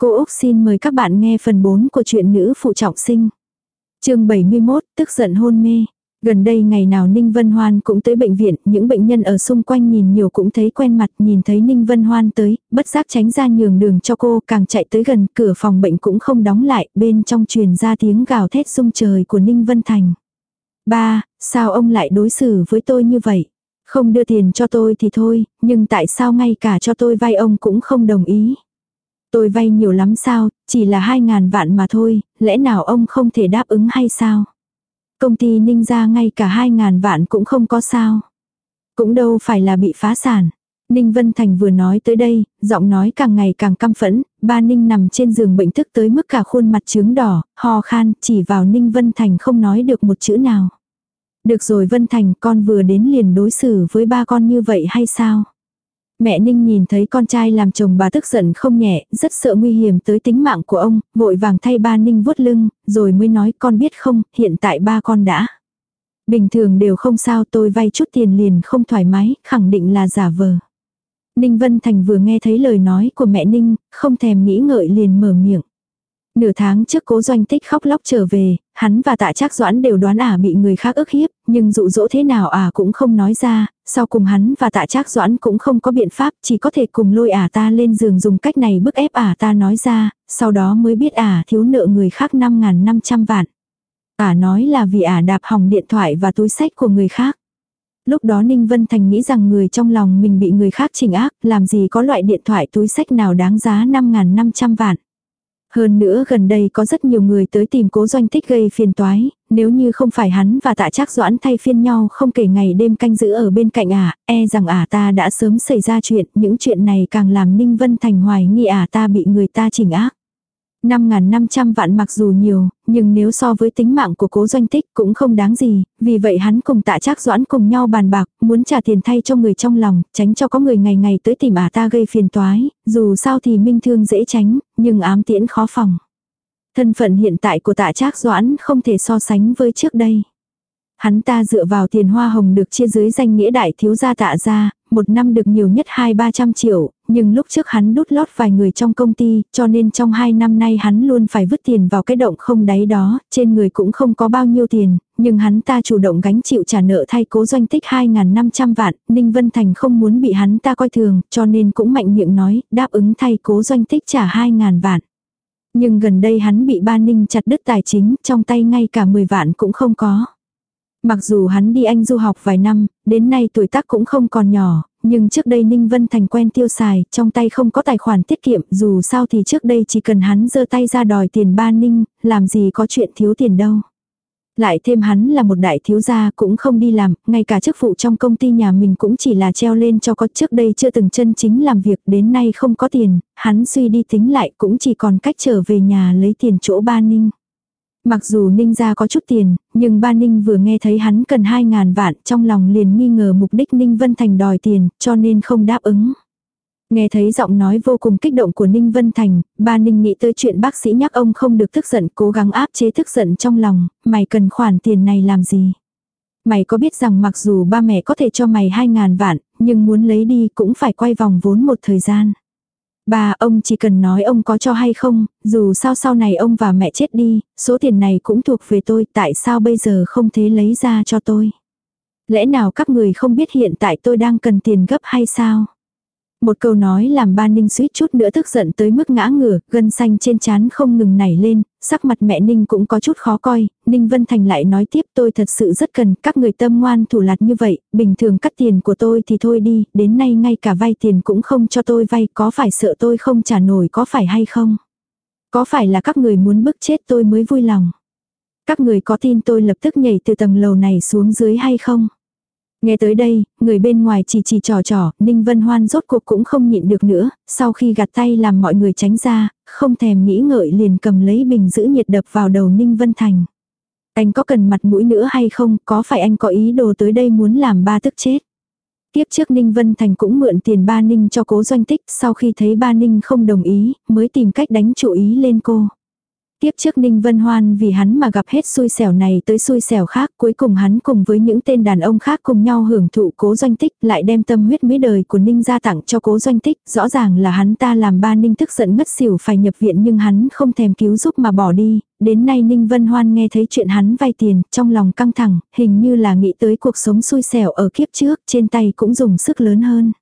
Cô Úc xin mời các bạn nghe phần 4 của truyện nữ phụ trọng sinh. chương 71, tức giận hôn mê. Gần đây ngày nào Ninh Vân Hoan cũng tới bệnh viện, những bệnh nhân ở xung quanh nhìn nhiều cũng thấy quen mặt, nhìn thấy Ninh Vân Hoan tới, bất giác tránh ra nhường đường cho cô, càng chạy tới gần, cửa phòng bệnh cũng không đóng lại, bên trong truyền ra tiếng gào thét rung trời của Ninh Vân Thành. Ba, sao ông lại đối xử với tôi như vậy? Không đưa tiền cho tôi thì thôi, nhưng tại sao ngay cả cho tôi vay ông cũng không đồng ý? Tôi vay nhiều lắm sao, chỉ là hai ngàn vạn mà thôi, lẽ nào ông không thể đáp ứng hay sao? Công ty ninh ra ngay cả hai ngàn vạn cũng không có sao. Cũng đâu phải là bị phá sản. Ninh Vân Thành vừa nói tới đây, giọng nói càng ngày càng căm phẫn, ba Ninh nằm trên giường bệnh thức tới mức cả khuôn mặt trướng đỏ, ho khan, chỉ vào Ninh Vân Thành không nói được một chữ nào. Được rồi Vân Thành, con vừa đến liền đối xử với ba con như vậy hay sao? Mẹ Ninh nhìn thấy con trai làm chồng bà tức giận không nhẹ, rất sợ nguy hiểm tới tính mạng của ông, vội vàng thay ba Ninh vuốt lưng, rồi mới nói con biết không, hiện tại ba con đã. Bình thường đều không sao tôi vay chút tiền liền không thoải mái, khẳng định là giả vờ. Ninh Vân Thành vừa nghe thấy lời nói của mẹ Ninh, không thèm nghĩ ngợi liền mở miệng. Nửa tháng trước cố doanh tích khóc lóc trở về, hắn và tạ trác doãn đều đoán ả bị người khác ức hiếp, nhưng dụ dỗ thế nào ả cũng không nói ra, sau cùng hắn và tạ trác doãn cũng không có biện pháp, chỉ có thể cùng lôi ả ta lên giường dùng cách này bức ép ả ta nói ra, sau đó mới biết ả thiếu nợ người khác 5.500 vạn. Ả nói là vì ả đạp hỏng điện thoại và túi sách của người khác. Lúc đó Ninh Vân Thành nghĩ rằng người trong lòng mình bị người khác trình ác, làm gì có loại điện thoại túi sách nào đáng giá 5.500 vạn. Hơn nữa gần đây có rất nhiều người tới tìm cố doanh tích gây phiền toái, nếu như không phải hắn và tạ trác doãn thay phiên nhau không kể ngày đêm canh giữ ở bên cạnh ả, e rằng ả ta đã sớm xảy ra chuyện, những chuyện này càng làm Ninh Vân Thành hoài nghi ả ta bị người ta chỉnh ác. 5.500 vạn mặc dù nhiều, nhưng nếu so với tính mạng của cố doanh tích cũng không đáng gì, vì vậy hắn cùng tạ trác doãn cùng nhau bàn bạc, muốn trả tiền thay cho người trong lòng, tránh cho có người ngày ngày tới tìm ả ta gây phiền toái, dù sao thì minh thương dễ tránh, nhưng ám tiễn khó phòng. Thân phận hiện tại của tạ trác doãn không thể so sánh với trước đây. Hắn ta dựa vào tiền hoa hồng được chia dưới danh nghĩa đại thiếu gia tạ gia một năm được nhiều nhất 2-300 triệu, nhưng lúc trước hắn đút lót vài người trong công ty, cho nên trong hai năm nay hắn luôn phải vứt tiền vào cái động không đáy đó, trên người cũng không có bao nhiêu tiền, nhưng hắn ta chủ động gánh chịu trả nợ thay cố doanh tích 2.500 vạn, Ninh Vân Thành không muốn bị hắn ta coi thường, cho nên cũng mạnh miệng nói, đáp ứng thay cố doanh tích trả 2.000 vạn. Nhưng gần đây hắn bị ba Ninh chặt đứt tài chính, trong tay ngay cả 10 vạn cũng không có. Mặc dù hắn đi Anh du học vài năm, đến nay tuổi tác cũng không còn nhỏ, nhưng trước đây Ninh Vân Thành quen tiêu xài, trong tay không có tài khoản tiết kiệm, dù sao thì trước đây chỉ cần hắn giơ tay ra đòi tiền ba Ninh, làm gì có chuyện thiếu tiền đâu. Lại thêm hắn là một đại thiếu gia cũng không đi làm, ngay cả chức vụ trong công ty nhà mình cũng chỉ là treo lên cho có trước đây chưa từng chân chính làm việc đến nay không có tiền, hắn suy đi tính lại cũng chỉ còn cách trở về nhà lấy tiền chỗ ba Ninh. Mặc dù Ninh gia có chút tiền, nhưng ba Ninh vừa nghe thấy hắn cần 2.000 vạn trong lòng liền nghi ngờ mục đích Ninh Vân Thành đòi tiền, cho nên không đáp ứng. Nghe thấy giọng nói vô cùng kích động của Ninh Vân Thành, ba Ninh nghĩ tới chuyện bác sĩ nhắc ông không được tức giận cố gắng áp chế tức giận trong lòng, mày cần khoản tiền này làm gì? Mày có biết rằng mặc dù ba mẹ có thể cho mày 2.000 vạn, nhưng muốn lấy đi cũng phải quay vòng vốn một thời gian. Bà, ông chỉ cần nói ông có cho hay không, dù sao sau này ông và mẹ chết đi, số tiền này cũng thuộc về tôi, tại sao bây giờ không thế lấy ra cho tôi? Lẽ nào các người không biết hiện tại tôi đang cần tiền gấp hay sao? Một câu nói làm ba Ninh suýt chút nữa tức giận tới mức ngã ngửa, gân xanh trên trán không ngừng nảy lên, sắc mặt mẹ Ninh cũng có chút khó coi, Ninh Vân Thành lại nói tiếp tôi thật sự rất cần các người tâm ngoan thủ lạt như vậy, bình thường cắt tiền của tôi thì thôi đi, đến nay ngay cả vay tiền cũng không cho tôi vay, có phải sợ tôi không trả nổi có phải hay không? Có phải là các người muốn bức chết tôi mới vui lòng? Các người có tin tôi lập tức nhảy từ tầng lầu này xuống dưới hay không? Nghe tới đây, người bên ngoài chỉ chỉ trò trò, Ninh Vân Hoan rốt cuộc cũng không nhịn được nữa, sau khi gạt tay làm mọi người tránh ra, không thèm nghĩ ngợi liền cầm lấy bình giữ nhiệt đập vào đầu Ninh Vân Thành. Anh có cần mặt mũi nữa hay không, có phải anh có ý đồ tới đây muốn làm ba tức chết? Tiếp trước Ninh Vân Thành cũng mượn tiền ba Ninh cho cố doanh tích, sau khi thấy ba Ninh không đồng ý, mới tìm cách đánh chủ ý lên cô. Tiếp trước Ninh Vân Hoan vì hắn mà gặp hết xui xẻo này tới xui xẻo khác, cuối cùng hắn cùng với những tên đàn ông khác cùng nhau hưởng thụ cố doanh tích, lại đem tâm huyết mấy đời của Ninh ra tặng cho cố doanh tích, rõ ràng là hắn ta làm ba Ninh tức giận ngất xỉu phải nhập viện nhưng hắn không thèm cứu giúp mà bỏ đi, đến nay Ninh Vân Hoan nghe thấy chuyện hắn vay tiền, trong lòng căng thẳng, hình như là nghĩ tới cuộc sống xui xẻo ở kiếp trước, trên tay cũng dùng sức lớn hơn.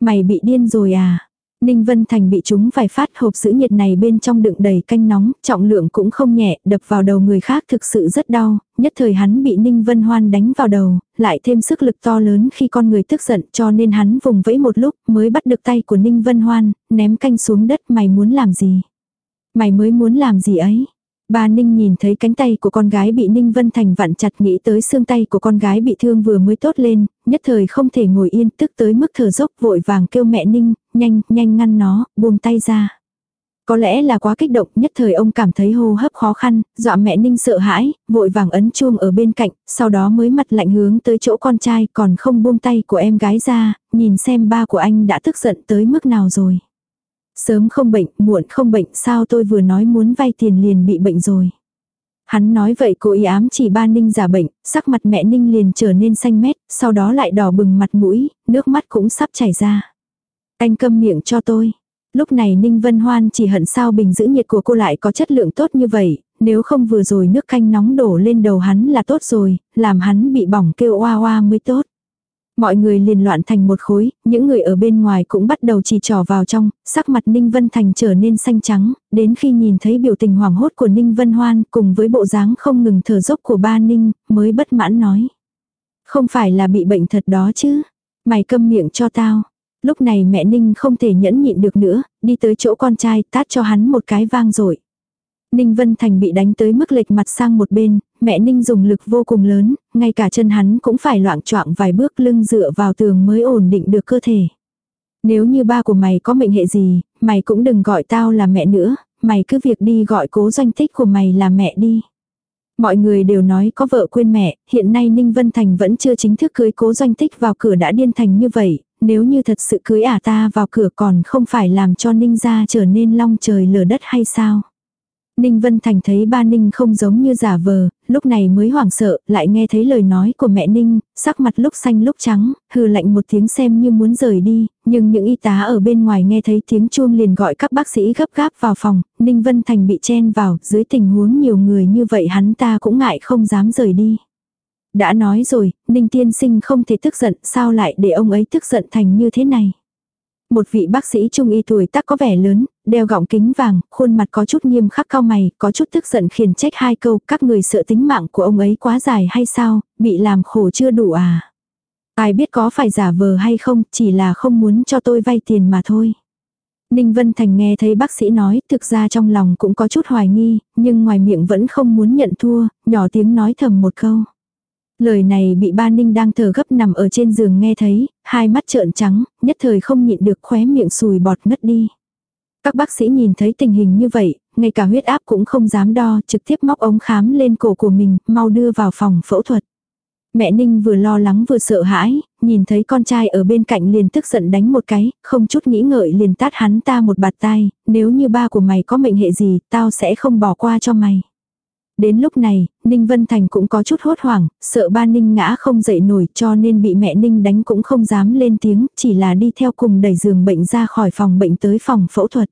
Mày bị điên rồi à? Ninh Vân Thành bị chúng phải phát hộp giữ nhiệt này bên trong đựng đầy canh nóng, trọng lượng cũng không nhẹ, đập vào đầu người khác thực sự rất đau, nhất thời hắn bị Ninh Vân Hoan đánh vào đầu, lại thêm sức lực to lớn khi con người tức giận cho nên hắn vùng vẫy một lúc mới bắt được tay của Ninh Vân Hoan, ném canh xuống đất mày muốn làm gì? Mày mới muốn làm gì ấy? Bà Ninh nhìn thấy cánh tay của con gái bị Ninh Vân Thành vặn chặt nghĩ tới xương tay của con gái bị thương vừa mới tốt lên, nhất thời không thể ngồi yên tức tới mức thở dốc vội vàng kêu mẹ Ninh, nhanh, nhanh ngăn nó, buông tay ra. Có lẽ là quá kích động, nhất thời ông cảm thấy hô hấp khó khăn, dọa mẹ Ninh sợ hãi, vội vàng ấn chuông ở bên cạnh, sau đó mới mặt lạnh hướng tới chỗ con trai còn không buông tay của em gái ra, nhìn xem ba của anh đã tức giận tới mức nào rồi. Sớm không bệnh, muộn không bệnh, sao tôi vừa nói muốn vay tiền liền bị bệnh rồi. Hắn nói vậy cô ý ám chỉ ba Ninh giả bệnh, sắc mặt mẹ Ninh liền trở nên xanh mét, sau đó lại đỏ bừng mặt mũi, nước mắt cũng sắp chảy ra. Anh câm miệng cho tôi. Lúc này Ninh Vân Hoan chỉ hận sao bình giữ nhiệt của cô lại có chất lượng tốt như vậy, nếu không vừa rồi nước canh nóng đổ lên đầu hắn là tốt rồi, làm hắn bị bỏng kêu oa oa mới tốt. Mọi người liền loạn thành một khối, những người ở bên ngoài cũng bắt đầu chỉ trò vào trong, sắc mặt Ninh Vân Thành trở nên xanh trắng, đến khi nhìn thấy biểu tình hoảng hốt của Ninh Vân Hoan cùng với bộ dáng không ngừng thở dốc của ba Ninh, mới bất mãn nói. Không phải là bị bệnh thật đó chứ, mày câm miệng cho tao. Lúc này mẹ Ninh không thể nhẫn nhịn được nữa, đi tới chỗ con trai tát cho hắn một cái vang rồi. Ninh Vân Thành bị đánh tới mức lệch mặt sang một bên, mẹ Ninh dùng lực vô cùng lớn, ngay cả chân hắn cũng phải loạn choạng vài bước lưng dựa vào tường mới ổn định được cơ thể. Nếu như ba của mày có mệnh hệ gì, mày cũng đừng gọi tao là mẹ nữa, mày cứ việc đi gọi cố doanh tích của mày là mẹ đi. Mọi người đều nói có vợ quên mẹ, hiện nay Ninh Vân Thành vẫn chưa chính thức cưới cố doanh tích vào cửa đã điên thành như vậy, nếu như thật sự cưới ả ta vào cửa còn không phải làm cho Ninh gia trở nên long trời lở đất hay sao. Ninh Vân Thành thấy ba Ninh không giống như giả vờ, lúc này mới hoảng sợ, lại nghe thấy lời nói của mẹ Ninh, sắc mặt lúc xanh lúc trắng, hừ lạnh một tiếng xem như muốn rời đi, nhưng những y tá ở bên ngoài nghe thấy tiếng chuông liền gọi các bác sĩ gấp gáp vào phòng, Ninh Vân Thành bị chen vào, dưới tình huống nhiều người như vậy hắn ta cũng ngại không dám rời đi. Đã nói rồi, Ninh Tiên Sinh không thể tức giận, sao lại để ông ấy tức giận thành như thế này. Một vị bác sĩ trung y tuổi tác có vẻ lớn, đeo gọng kính vàng, khuôn mặt có chút nghiêm khắc cao mày, có chút tức giận khiển trách hai câu, các người sợ tính mạng của ông ấy quá dài hay sao, bị làm khổ chưa đủ à. Ai biết có phải giả vờ hay không, chỉ là không muốn cho tôi vay tiền mà thôi. Ninh Vân Thành nghe thấy bác sĩ nói, thực ra trong lòng cũng có chút hoài nghi, nhưng ngoài miệng vẫn không muốn nhận thua, nhỏ tiếng nói thầm một câu. Lời này bị ba ninh đang thở gấp nằm ở trên giường nghe thấy, hai mắt trợn trắng, nhất thời không nhịn được khóe miệng sùi bọt ngất đi. Các bác sĩ nhìn thấy tình hình như vậy, ngay cả huyết áp cũng không dám đo, trực tiếp móc ống khám lên cổ của mình, mau đưa vào phòng phẫu thuật. Mẹ Ninh vừa lo lắng vừa sợ hãi, nhìn thấy con trai ở bên cạnh liền tức giận đánh một cái, không chút nghĩ ngợi liền tát hắn ta một bạt tai, nếu như ba của mày có mệnh hệ gì, tao sẽ không bỏ qua cho mày. Đến lúc này, Ninh Vân Thành cũng có chút hốt hoảng, sợ ba Ninh ngã không dậy nổi cho nên bị mẹ Ninh đánh cũng không dám lên tiếng, chỉ là đi theo cùng đẩy giường bệnh ra khỏi phòng bệnh tới phòng phẫu thuật.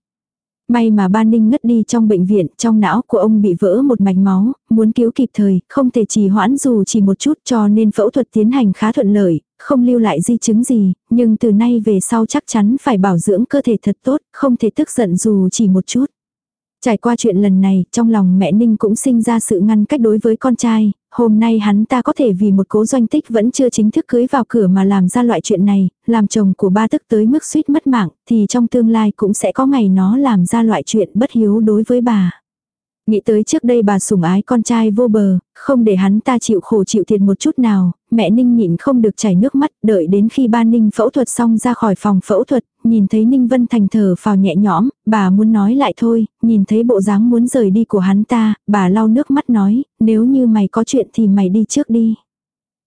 May mà ba Ninh ngất đi trong bệnh viện, trong não của ông bị vỡ một mạch máu, muốn cứu kịp thời, không thể trì hoãn dù chỉ một chút cho nên phẫu thuật tiến hành khá thuận lợi, không lưu lại di chứng gì, nhưng từ nay về sau chắc chắn phải bảo dưỡng cơ thể thật tốt, không thể tức giận dù chỉ một chút. Trải qua chuyện lần này, trong lòng mẹ Ninh cũng sinh ra sự ngăn cách đối với con trai, hôm nay hắn ta có thể vì một cố doanh tích vẫn chưa chính thức cưới vào cửa mà làm ra loại chuyện này, làm chồng của ba tức tới mức suýt mất mạng, thì trong tương lai cũng sẽ có ngày nó làm ra loại chuyện bất hiếu đối với bà. Nghĩ tới trước đây bà sủng ái con trai vô bờ, không để hắn ta chịu khổ chịu thiệt một chút nào, mẹ Ninh nhịn không được chảy nước mắt, đợi đến khi ba Ninh phẫu thuật xong ra khỏi phòng phẫu thuật, nhìn thấy Ninh Vân Thành thở phào nhẹ nhõm, bà muốn nói lại thôi, nhìn thấy bộ dáng muốn rời đi của hắn ta, bà lau nước mắt nói, nếu như mày có chuyện thì mày đi trước đi.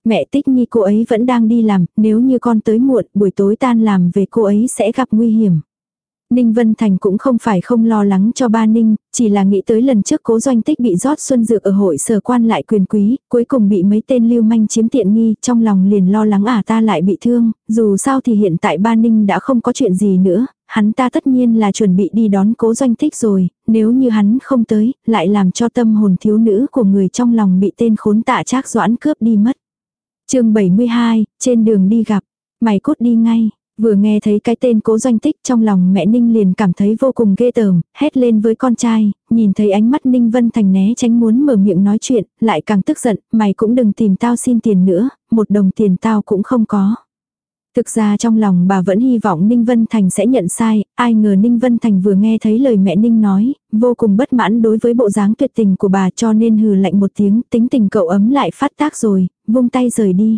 Mẹ tích nhi cô ấy vẫn đang đi làm, nếu như con tới muộn, buổi tối tan làm về cô ấy sẽ gặp nguy hiểm. Ninh Vân Thành cũng không phải không lo lắng cho ba Ninh, chỉ là nghĩ tới lần trước cố doanh tích bị rót xuân dược ở hội sở quan lại quyền quý, cuối cùng bị mấy tên lưu manh chiếm tiện nghi, trong lòng liền lo lắng à ta lại bị thương, dù sao thì hiện tại ba Ninh đã không có chuyện gì nữa, hắn ta tất nhiên là chuẩn bị đi đón cố doanh tích rồi, nếu như hắn không tới, lại làm cho tâm hồn thiếu nữ của người trong lòng bị tên khốn tạ trác doãn cướp đi mất. chương 72, trên đường đi gặp, mày cút đi ngay. Vừa nghe thấy cái tên cố doanh tích trong lòng mẹ Ninh liền cảm thấy vô cùng ghê tởm, hét lên với con trai, nhìn thấy ánh mắt Ninh Vân Thành né tránh muốn mở miệng nói chuyện, lại càng tức giận, mày cũng đừng tìm tao xin tiền nữa, một đồng tiền tao cũng không có. Thực ra trong lòng bà vẫn hy vọng Ninh Vân Thành sẽ nhận sai, ai ngờ Ninh Vân Thành vừa nghe thấy lời mẹ Ninh nói, vô cùng bất mãn đối với bộ dáng tuyệt tình của bà cho nên hừ lạnh một tiếng tính tình cậu ấm lại phát tác rồi, vung tay rời đi.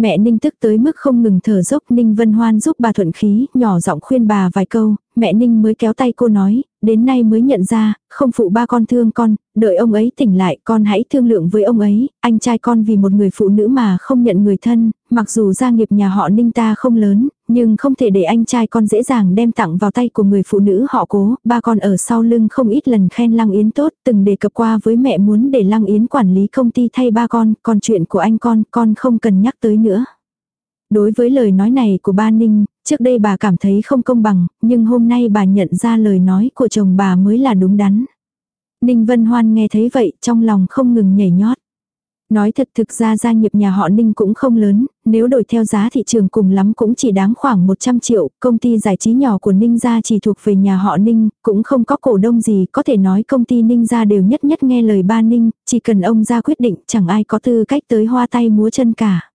Mẹ Ninh tức tới mức không ngừng thở dốc Ninh Vân Hoan giúp bà thuận khí, nhỏ giọng khuyên bà vài câu, mẹ Ninh mới kéo tay cô nói, đến nay mới nhận ra, không phụ ba con thương con, đợi ông ấy tỉnh lại con hãy thương lượng với ông ấy, anh trai con vì một người phụ nữ mà không nhận người thân, mặc dù gia nghiệp nhà họ Ninh ta không lớn, nhưng không thể để anh trai con dễ dàng đem tặng vào tay của người phụ nữ họ cố, ba con ở sau lưng không ít lần khen Lăng Yến tốt, từng đề cập qua với mẹ muốn để Lăng Yến quản lý công ty thay ba con, còn chuyện của anh con, con không cần nhắc tới nữa. Đối với lời nói này của ba Ninh, trước đây bà cảm thấy không công bằng, nhưng hôm nay bà nhận ra lời nói của chồng bà mới là đúng đắn. Ninh Vân Hoan nghe thấy vậy trong lòng không ngừng nhảy nhót. Nói thật thực ra gia nghiệp nhà họ Ninh cũng không lớn, nếu đổi theo giá thị trường cùng lắm cũng chỉ đáng khoảng 100 triệu, công ty giải trí nhỏ của Ninh gia chỉ thuộc về nhà họ Ninh, cũng không có cổ đông gì, có thể nói công ty Ninh gia đều nhất nhất nghe lời ba Ninh, chỉ cần ông ra quyết định chẳng ai có tư cách tới hoa tay múa chân cả.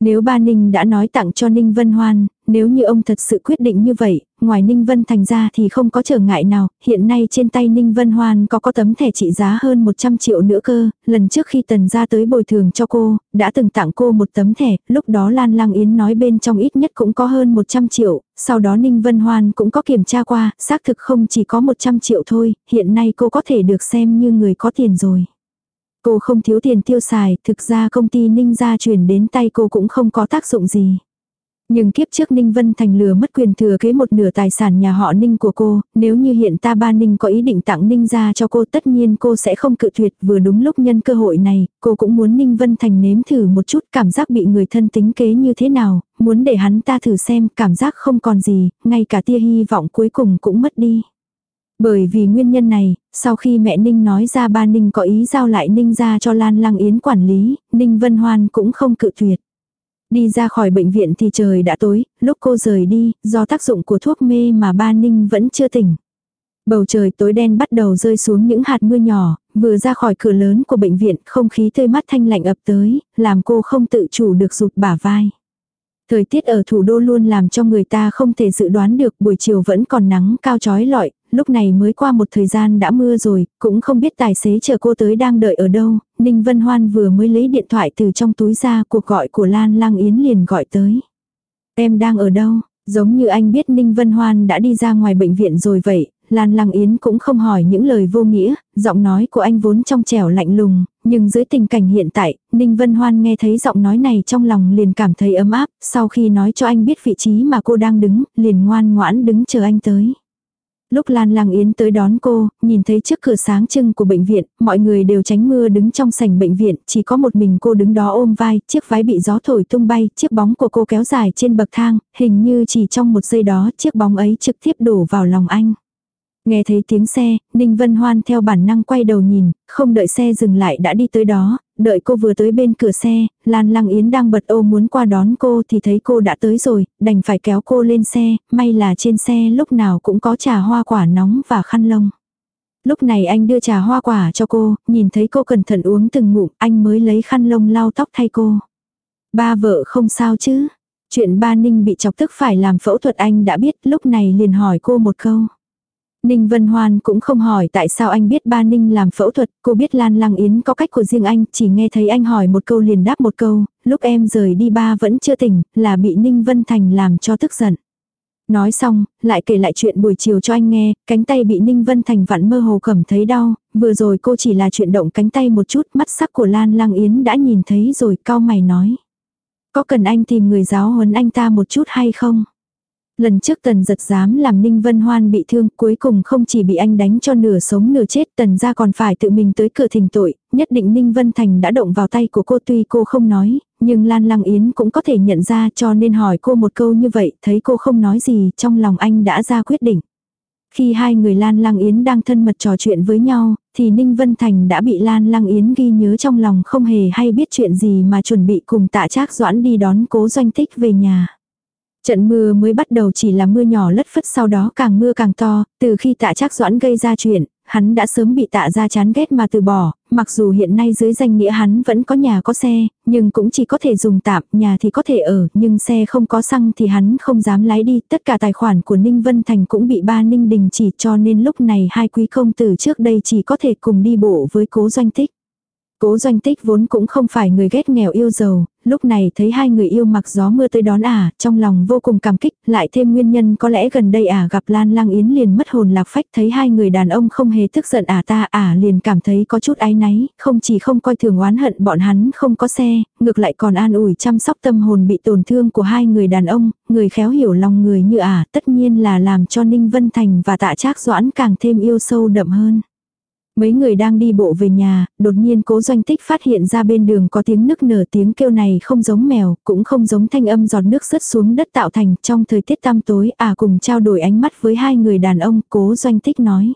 Nếu ba Ninh đã nói tặng cho Ninh Vân Hoan, nếu như ông thật sự quyết định như vậy, ngoài Ninh Vân Thành ra thì không có trở ngại nào, hiện nay trên tay Ninh Vân Hoan có có tấm thẻ trị giá hơn 100 triệu nữa cơ, lần trước khi Tần ra tới bồi thường cho cô, đã từng tặng cô một tấm thẻ, lúc đó Lan Lang Yến nói bên trong ít nhất cũng có hơn 100 triệu, sau đó Ninh Vân Hoan cũng có kiểm tra qua, xác thực không chỉ có 100 triệu thôi, hiện nay cô có thể được xem như người có tiền rồi. Cô không thiếu tiền tiêu xài, thực ra công ty Ninh gia truyền đến tay cô cũng không có tác dụng gì. Nhưng kiếp trước Ninh Vân Thành lừa mất quyền thừa kế một nửa tài sản nhà họ Ninh của cô, nếu như hiện ta ba Ninh có ý định tặng Ninh ra cho cô tất nhiên cô sẽ không cự tuyệt vừa đúng lúc nhân cơ hội này, cô cũng muốn Ninh Vân Thành nếm thử một chút cảm giác bị người thân tính kế như thế nào, muốn để hắn ta thử xem cảm giác không còn gì, ngay cả tia hy vọng cuối cùng cũng mất đi. Bởi vì nguyên nhân này, sau khi mẹ Ninh nói ra ba Ninh có ý giao lại Ninh ra cho Lan Lăng Yến quản lý, Ninh Vân Hoan cũng không cự tuyệt. Đi ra khỏi bệnh viện thì trời đã tối, lúc cô rời đi, do tác dụng của thuốc mê mà ba Ninh vẫn chưa tỉnh. Bầu trời tối đen bắt đầu rơi xuống những hạt mưa nhỏ, vừa ra khỏi cửa lớn của bệnh viện, không khí tươi mát thanh lạnh ập tới, làm cô không tự chủ được rụt bả vai. Thời tiết ở thủ đô luôn làm cho người ta không thể dự đoán được buổi chiều vẫn còn nắng cao trói lọi, lúc này mới qua một thời gian đã mưa rồi, cũng không biết tài xế chờ cô tới đang đợi ở đâu, Ninh Vân Hoan vừa mới lấy điện thoại từ trong túi ra cuộc gọi của Lan Lang Yến liền gọi tới. Em đang ở đâu? Giống như anh biết Ninh Vân Hoan đã đi ra ngoài bệnh viện rồi vậy, Lan Lăng Yến cũng không hỏi những lời vô nghĩa, giọng nói của anh vốn trong trẻo lạnh lùng, nhưng dưới tình cảnh hiện tại, Ninh Vân Hoan nghe thấy giọng nói này trong lòng liền cảm thấy ấm áp, sau khi nói cho anh biết vị trí mà cô đang đứng, liền ngoan ngoãn đứng chờ anh tới. Lúc Lan Lang Yến tới đón cô, nhìn thấy trước cửa sáng trưng của bệnh viện, mọi người đều tránh mưa đứng trong sảnh bệnh viện, chỉ có một mình cô đứng đó ôm vai, chiếc váy bị gió thổi tung bay, chiếc bóng của cô kéo dài trên bậc thang, hình như chỉ trong một giây đó chiếc bóng ấy trực tiếp đổ vào lòng anh. Nghe thấy tiếng xe, Ninh Vân Hoan theo bản năng quay đầu nhìn, không đợi xe dừng lại đã đi tới đó, đợi cô vừa tới bên cửa xe, Lan Lăng Yến đang bật ô muốn qua đón cô thì thấy cô đã tới rồi, đành phải kéo cô lên xe, may là trên xe lúc nào cũng có trà hoa quả nóng và khăn lông. Lúc này anh đưa trà hoa quả cho cô, nhìn thấy cô cẩn thận uống từng ngụm, anh mới lấy khăn lông lau tóc thay cô. Ba vợ không sao chứ? Chuyện ba Ninh bị chọc tức phải làm phẫu thuật anh đã biết, lúc này liền hỏi cô một câu. Ninh Vân Hoan cũng không hỏi tại sao anh biết ba Ninh làm phẫu thuật, cô biết Lan Lăng Yến có cách của riêng anh, chỉ nghe thấy anh hỏi một câu liền đáp một câu, lúc em rời đi ba vẫn chưa tỉnh, là bị Ninh Vân Thành làm cho tức giận. Nói xong, lại kể lại chuyện buổi chiều cho anh nghe, cánh tay bị Ninh Vân Thành vặn mơ hồ cầm thấy đau, vừa rồi cô chỉ là chuyện động cánh tay một chút, mắt sắc của Lan Lăng Yến đã nhìn thấy rồi, cao mày nói. Có cần anh tìm người giáo huấn anh ta một chút hay không? Lần trước tần giật dám làm Ninh Vân Hoan bị thương, cuối cùng không chỉ bị anh đánh cho nửa sống nửa chết, tần ra còn phải tự mình tới cửa thỉnh tội, nhất định Ninh Vân Thành đã động vào tay của cô tuy cô không nói, nhưng Lan Lăng Yến cũng có thể nhận ra cho nên hỏi cô một câu như vậy, thấy cô không nói gì, trong lòng anh đã ra quyết định. Khi hai người Lan Lăng Yến đang thân mật trò chuyện với nhau, thì Ninh Vân Thành đã bị Lan Lăng Yến ghi nhớ trong lòng không hề hay biết chuyện gì mà chuẩn bị cùng tạ trác doãn đi đón cố doanh tích về nhà. Trận mưa mới bắt đầu chỉ là mưa nhỏ lất phất sau đó càng mưa càng to, từ khi tạ trác doãn gây ra chuyện, hắn đã sớm bị tạ ra chán ghét mà từ bỏ, mặc dù hiện nay dưới danh nghĩa hắn vẫn có nhà có xe, nhưng cũng chỉ có thể dùng tạm, nhà thì có thể ở, nhưng xe không có xăng thì hắn không dám lái đi, tất cả tài khoản của Ninh Vân Thành cũng bị ba Ninh Đình chỉ cho nên lúc này hai quý công tử trước đây chỉ có thể cùng đi bộ với cố doanh tích. Cố doanh tích vốn cũng không phải người ghét nghèo yêu giàu, lúc này thấy hai người yêu mặc gió mưa tới đón ả, à, trong lòng vô cùng cảm kích, lại thêm nguyên nhân có lẽ gần đây ả à gặp Lan Lang Yến liền mất hồn lạc phách thấy hai người đàn ông không hề tức giận ả à ta, ả liền cảm thấy có chút áy náy, không chỉ không coi thường oán hận bọn hắn không có xe, ngược lại còn an ủi chăm sóc tâm hồn bị tổn thương của hai người đàn ông, người khéo hiểu lòng người như ả, tất nhiên là làm cho Ninh Vân Thành và Tạ Trác Doãn càng thêm yêu sâu đậm hơn. Mấy người đang đi bộ về nhà, đột nhiên cố doanh tích phát hiện ra bên đường có tiếng nức nở tiếng kêu này không giống mèo, cũng không giống thanh âm giọt nước rớt xuống đất tạo thành trong thời tiết tăm tối à cùng trao đổi ánh mắt với hai người đàn ông cố doanh tích nói.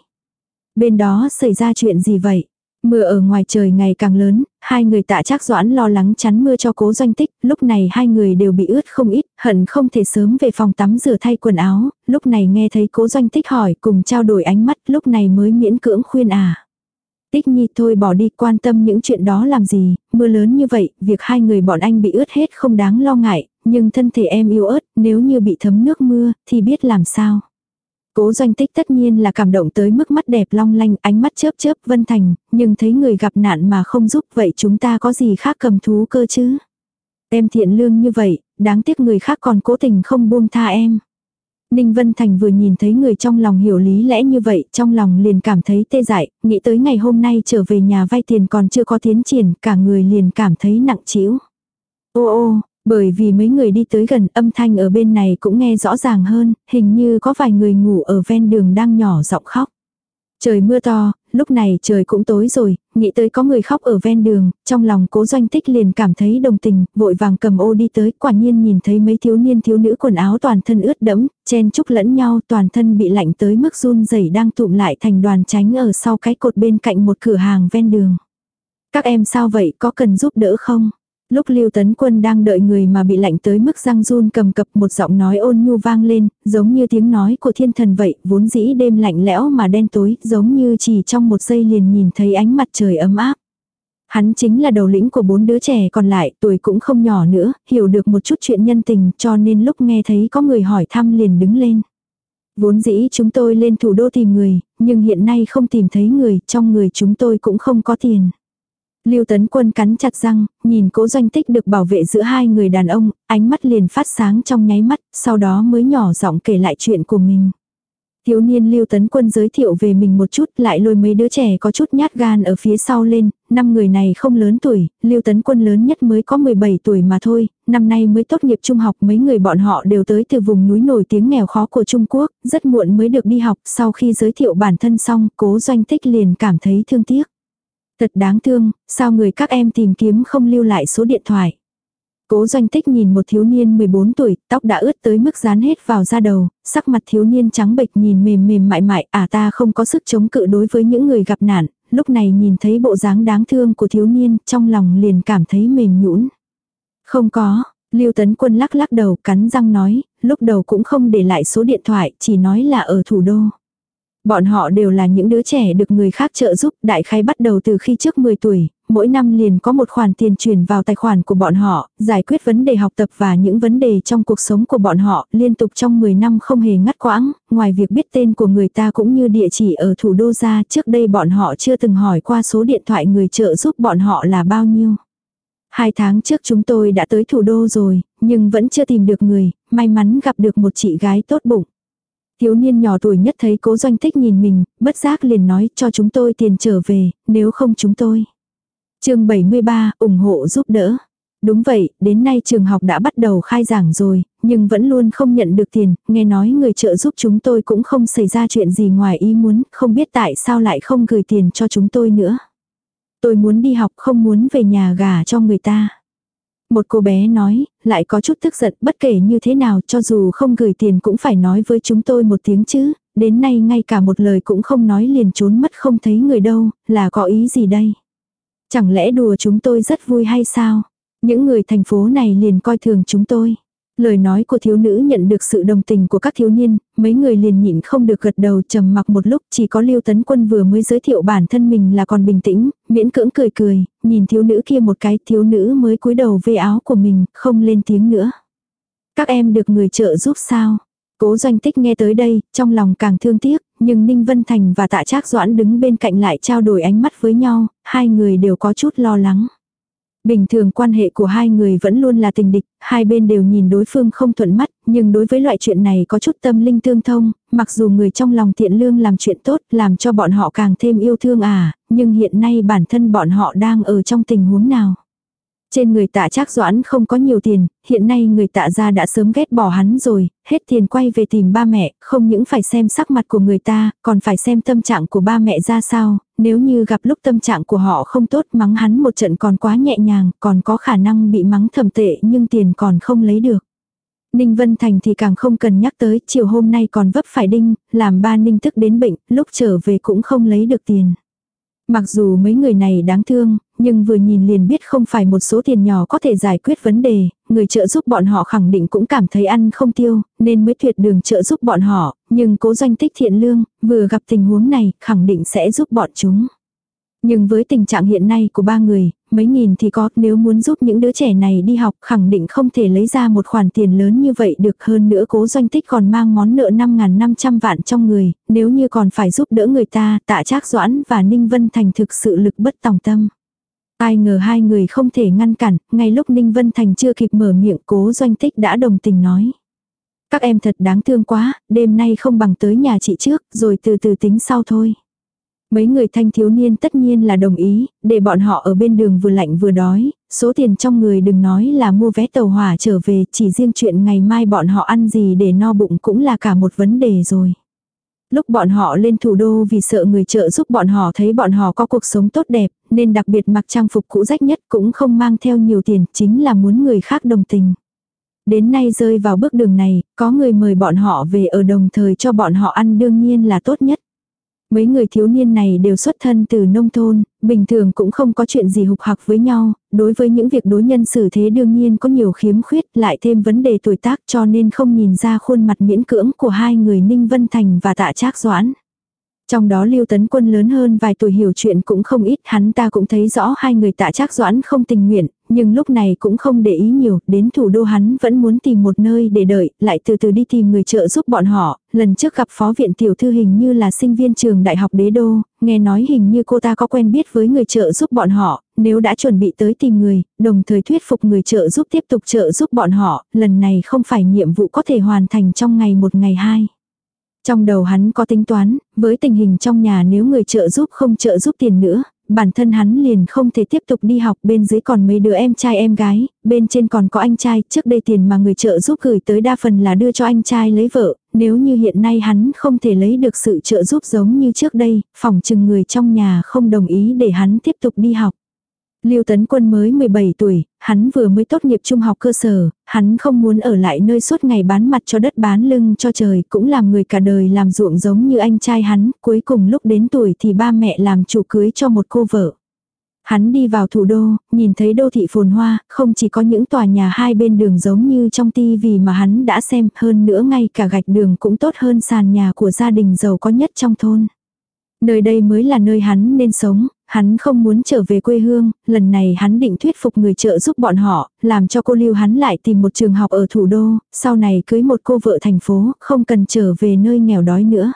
Bên đó xảy ra chuyện gì vậy? Mưa ở ngoài trời ngày càng lớn, hai người tạ trác doãn lo lắng chắn mưa cho cố doanh tích, lúc này hai người đều bị ướt không ít, hận không thể sớm về phòng tắm rửa thay quần áo, lúc này nghe thấy cố doanh tích hỏi cùng trao đổi ánh mắt, lúc này mới miễn cưỡng khuyên à. Tích nhi thôi bỏ đi quan tâm những chuyện đó làm gì, mưa lớn như vậy, việc hai người bọn anh bị ướt hết không đáng lo ngại, nhưng thân thể em yếu ớt, nếu như bị thấm nước mưa, thì biết làm sao. Cố doanh tích tất nhiên là cảm động tới mức mắt đẹp long lanh, ánh mắt chớp chớp vân thành, nhưng thấy người gặp nạn mà không giúp vậy chúng ta có gì khác cầm thú cơ chứ. Em thiện lương như vậy, đáng tiếc người khác còn cố tình không buông tha em. Ninh Vân Thành vừa nhìn thấy người trong lòng hiểu lý lẽ như vậy, trong lòng liền cảm thấy tê dại, nghĩ tới ngày hôm nay trở về nhà vay tiền còn chưa có tiến triển, cả người liền cảm thấy nặng trĩu. Ô ô, bởi vì mấy người đi tới gần âm thanh ở bên này cũng nghe rõ ràng hơn, hình như có vài người ngủ ở ven đường đang nhỏ giọng khóc. Trời mưa to, lúc này trời cũng tối rồi, nghĩ tới có người khóc ở ven đường, trong lòng cố doanh tích liền cảm thấy đồng tình, vội vàng cầm ô đi tới, quả nhiên nhìn thấy mấy thiếu niên thiếu nữ quần áo toàn thân ướt đẫm, chen chúc lẫn nhau, toàn thân bị lạnh tới mức run rẩy đang tụm lại thành đoàn tránh ở sau cái cột bên cạnh một cửa hàng ven đường. Các em sao vậy, có cần giúp đỡ không? Lúc Lưu Tấn Quân đang đợi người mà bị lạnh tới mức răng run cầm cập một giọng nói ôn nhu vang lên, giống như tiếng nói của thiên thần vậy, vốn dĩ đêm lạnh lẽo mà đen tối, giống như chỉ trong một giây liền nhìn thấy ánh mặt trời ấm áp. Hắn chính là đầu lĩnh của bốn đứa trẻ còn lại, tuổi cũng không nhỏ nữa, hiểu được một chút chuyện nhân tình cho nên lúc nghe thấy có người hỏi thăm liền đứng lên. Vốn dĩ chúng tôi lên thủ đô tìm người, nhưng hiện nay không tìm thấy người, trong người chúng tôi cũng không có tiền. Lưu Tấn Quân cắn chặt răng, nhìn cố doanh tích được bảo vệ giữa hai người đàn ông, ánh mắt liền phát sáng trong nháy mắt, sau đó mới nhỏ giọng kể lại chuyện của mình. Thiếu niên Lưu Tấn Quân giới thiệu về mình một chút, lại lôi mấy đứa trẻ có chút nhát gan ở phía sau lên, năm người này không lớn tuổi, Lưu Tấn Quân lớn nhất mới có 17 tuổi mà thôi, năm nay mới tốt nghiệp trung học, mấy người bọn họ đều tới từ vùng núi nổi tiếng nghèo khó của Trung Quốc, rất muộn mới được đi học, sau khi giới thiệu bản thân xong, Cố Doanh Tích liền cảm thấy thương tiếc. Thật đáng thương, sao người các em tìm kiếm không lưu lại số điện thoại. Cố doanh tích nhìn một thiếu niên 14 tuổi, tóc đã ướt tới mức dán hết vào da đầu, sắc mặt thiếu niên trắng bệch nhìn mềm mềm mại mại, à ta không có sức chống cự đối với những người gặp nạn, lúc này nhìn thấy bộ dáng đáng thương của thiếu niên, trong lòng liền cảm thấy mềm nhũn. Không có, Lưu Tấn Quân lắc lắc đầu, cắn răng nói, lúc đầu cũng không để lại số điện thoại, chỉ nói là ở thủ đô. Bọn họ đều là những đứa trẻ được người khác trợ giúp, đại khái bắt đầu từ khi trước 10 tuổi, mỗi năm liền có một khoản tiền chuyển vào tài khoản của bọn họ, giải quyết vấn đề học tập và những vấn đề trong cuộc sống của bọn họ, liên tục trong 10 năm không hề ngắt quãng, ngoài việc biết tên của người ta cũng như địa chỉ ở thủ đô ra, trước đây bọn họ chưa từng hỏi qua số điện thoại người trợ giúp bọn họ là bao nhiêu. Hai tháng trước chúng tôi đã tới thủ đô rồi, nhưng vẫn chưa tìm được người, may mắn gặp được một chị gái tốt bụng. Thiếu niên nhỏ tuổi nhất thấy cố doanh tích nhìn mình, bất giác liền nói cho chúng tôi tiền trở về, nếu không chúng tôi. chương 73, ủng hộ giúp đỡ. Đúng vậy, đến nay trường học đã bắt đầu khai giảng rồi, nhưng vẫn luôn không nhận được tiền, nghe nói người trợ giúp chúng tôi cũng không xảy ra chuyện gì ngoài ý muốn, không biết tại sao lại không gửi tiền cho chúng tôi nữa. Tôi muốn đi học không muốn về nhà gà cho người ta. Một cô bé nói, lại có chút tức giận, bất kể như thế nào cho dù không gửi tiền cũng phải nói với chúng tôi một tiếng chứ, đến nay ngay cả một lời cũng không nói liền trốn mất không thấy người đâu, là có ý gì đây? Chẳng lẽ đùa chúng tôi rất vui hay sao? Những người thành phố này liền coi thường chúng tôi. Lời nói của thiếu nữ nhận được sự đồng tình của các thiếu niên, mấy người liền nhịn không được gật đầu trầm mặc một lúc chỉ có Lưu Tấn Quân vừa mới giới thiệu bản thân mình là còn bình tĩnh, miễn cưỡng cười cười, nhìn thiếu nữ kia một cái thiếu nữ mới cúi đầu về áo của mình, không lên tiếng nữa. Các em được người trợ giúp sao? Cố doanh tích nghe tới đây, trong lòng càng thương tiếc, nhưng Ninh Vân Thành và Tạ Trác Doãn đứng bên cạnh lại trao đổi ánh mắt với nhau, hai người đều có chút lo lắng. Bình thường quan hệ của hai người vẫn luôn là tình địch, hai bên đều nhìn đối phương không thuận mắt, nhưng đối với loại chuyện này có chút tâm linh tương thông, mặc dù người trong lòng thiện lương làm chuyện tốt làm cho bọn họ càng thêm yêu thương à, nhưng hiện nay bản thân bọn họ đang ở trong tình huống nào. Trên người tạ trác doãn không có nhiều tiền, hiện nay người tạ gia đã sớm ghét bỏ hắn rồi, hết tiền quay về tìm ba mẹ, không những phải xem sắc mặt của người ta, còn phải xem tâm trạng của ba mẹ ra sao, nếu như gặp lúc tâm trạng của họ không tốt mắng hắn một trận còn quá nhẹ nhàng, còn có khả năng bị mắng thầm tệ nhưng tiền còn không lấy được. Ninh Vân Thành thì càng không cần nhắc tới, chiều hôm nay còn vấp phải đinh, làm ba ninh tức đến bệnh, lúc trở về cũng không lấy được tiền. Mặc dù mấy người này đáng thương, nhưng vừa nhìn liền biết không phải một số tiền nhỏ có thể giải quyết vấn đề, người trợ giúp bọn họ khẳng định cũng cảm thấy ăn không tiêu, nên mới tuyệt đường trợ giúp bọn họ, nhưng cố doanh tích thiện lương, vừa gặp tình huống này, khẳng định sẽ giúp bọn chúng. Nhưng với tình trạng hiện nay của ba người, mấy nghìn thì có, nếu muốn giúp những đứa trẻ này đi học khẳng định không thể lấy ra một khoản tiền lớn như vậy được hơn nữa cố doanh tích còn mang món nợ 5.500 vạn trong người, nếu như còn phải giúp đỡ người ta, tạ trác doãn và Ninh Vân Thành thực sự lực bất tòng tâm. Ai ngờ hai người không thể ngăn cản, ngay lúc Ninh Vân Thành chưa kịp mở miệng cố doanh tích đã đồng tình nói. Các em thật đáng thương quá, đêm nay không bằng tới nhà chị trước, rồi từ từ tính sau thôi. Mấy người thanh thiếu niên tất nhiên là đồng ý, để bọn họ ở bên đường vừa lạnh vừa đói, số tiền trong người đừng nói là mua vé tàu hỏa trở về, chỉ riêng chuyện ngày mai bọn họ ăn gì để no bụng cũng là cả một vấn đề rồi. Lúc bọn họ lên thủ đô vì sợ người trợ giúp bọn họ thấy bọn họ có cuộc sống tốt đẹp, nên đặc biệt mặc trang phục cũ rách nhất cũng không mang theo nhiều tiền, chính là muốn người khác đồng tình. Đến nay rơi vào bước đường này, có người mời bọn họ về ở đồng thời cho bọn họ ăn đương nhiên là tốt nhất. Mấy người thiếu niên này đều xuất thân từ nông thôn, bình thường cũng không có chuyện gì hục hạc với nhau, đối với những việc đối nhân xử thế đương nhiên có nhiều khiếm khuyết, lại thêm vấn đề tuổi tác cho nên không nhìn ra khuôn mặt miễn cưỡng của hai người Ninh Vân Thành và Tạ Trác Doãn. Trong đó Lưu Tấn Quân lớn hơn vài tuổi hiểu chuyện cũng không ít, hắn ta cũng thấy rõ hai người tạ trác doãn không tình nguyện, nhưng lúc này cũng không để ý nhiều, đến thủ đô hắn vẫn muốn tìm một nơi để đợi, lại từ từ đi tìm người trợ giúp bọn họ, lần trước gặp phó viện tiểu thư hình như là sinh viên trường đại học đế đô, nghe nói hình như cô ta có quen biết với người trợ giúp bọn họ, nếu đã chuẩn bị tới tìm người, đồng thời thuyết phục người trợ giúp tiếp tục trợ giúp bọn họ, lần này không phải nhiệm vụ có thể hoàn thành trong ngày một ngày hai. Trong đầu hắn có tính toán, với tình hình trong nhà nếu người trợ giúp không trợ giúp tiền nữa, bản thân hắn liền không thể tiếp tục đi học bên dưới còn mấy đứa em trai em gái, bên trên còn có anh trai, trước đây tiền mà người trợ giúp gửi tới đa phần là đưa cho anh trai lấy vợ, nếu như hiện nay hắn không thể lấy được sự trợ giúp giống như trước đây, phòng chừng người trong nhà không đồng ý để hắn tiếp tục đi học. Lưu Tấn Quân mới 17 tuổi, hắn vừa mới tốt nghiệp trung học cơ sở, hắn không muốn ở lại nơi suốt ngày bán mặt cho đất bán lưng cho trời, cũng làm người cả đời làm ruộng giống như anh trai hắn, cuối cùng lúc đến tuổi thì ba mẹ làm chủ cưới cho một cô vợ. Hắn đi vào thủ đô, nhìn thấy đô thị phồn hoa, không chỉ có những tòa nhà hai bên đường giống như trong tivi mà hắn đã xem, hơn nữa ngay cả gạch đường cũng tốt hơn sàn nhà của gia đình giàu có nhất trong thôn. Nơi đây mới là nơi hắn nên sống, hắn không muốn trở về quê hương, lần này hắn định thuyết phục người trợ giúp bọn họ, làm cho cô lưu hắn lại tìm một trường học ở thủ đô, sau này cưới một cô vợ thành phố, không cần trở về nơi nghèo đói nữa.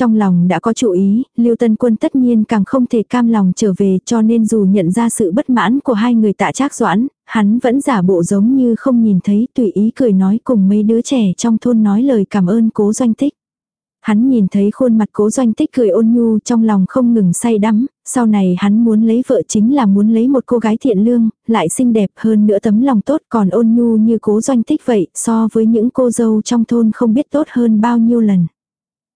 Trong lòng đã có chủ ý, Lưu Tân Quân tất nhiên càng không thể cam lòng trở về cho nên dù nhận ra sự bất mãn của hai người tạ trác doãn, hắn vẫn giả bộ giống như không nhìn thấy tùy ý cười nói cùng mấy đứa trẻ trong thôn nói lời cảm ơn cố doanh tích. Hắn nhìn thấy khuôn mặt cố doanh tích cười ôn nhu trong lòng không ngừng say đắm, sau này hắn muốn lấy vợ chính là muốn lấy một cô gái thiện lương, lại xinh đẹp hơn nữa tấm lòng tốt còn ôn nhu như cố doanh tích vậy, so với những cô dâu trong thôn không biết tốt hơn bao nhiêu lần.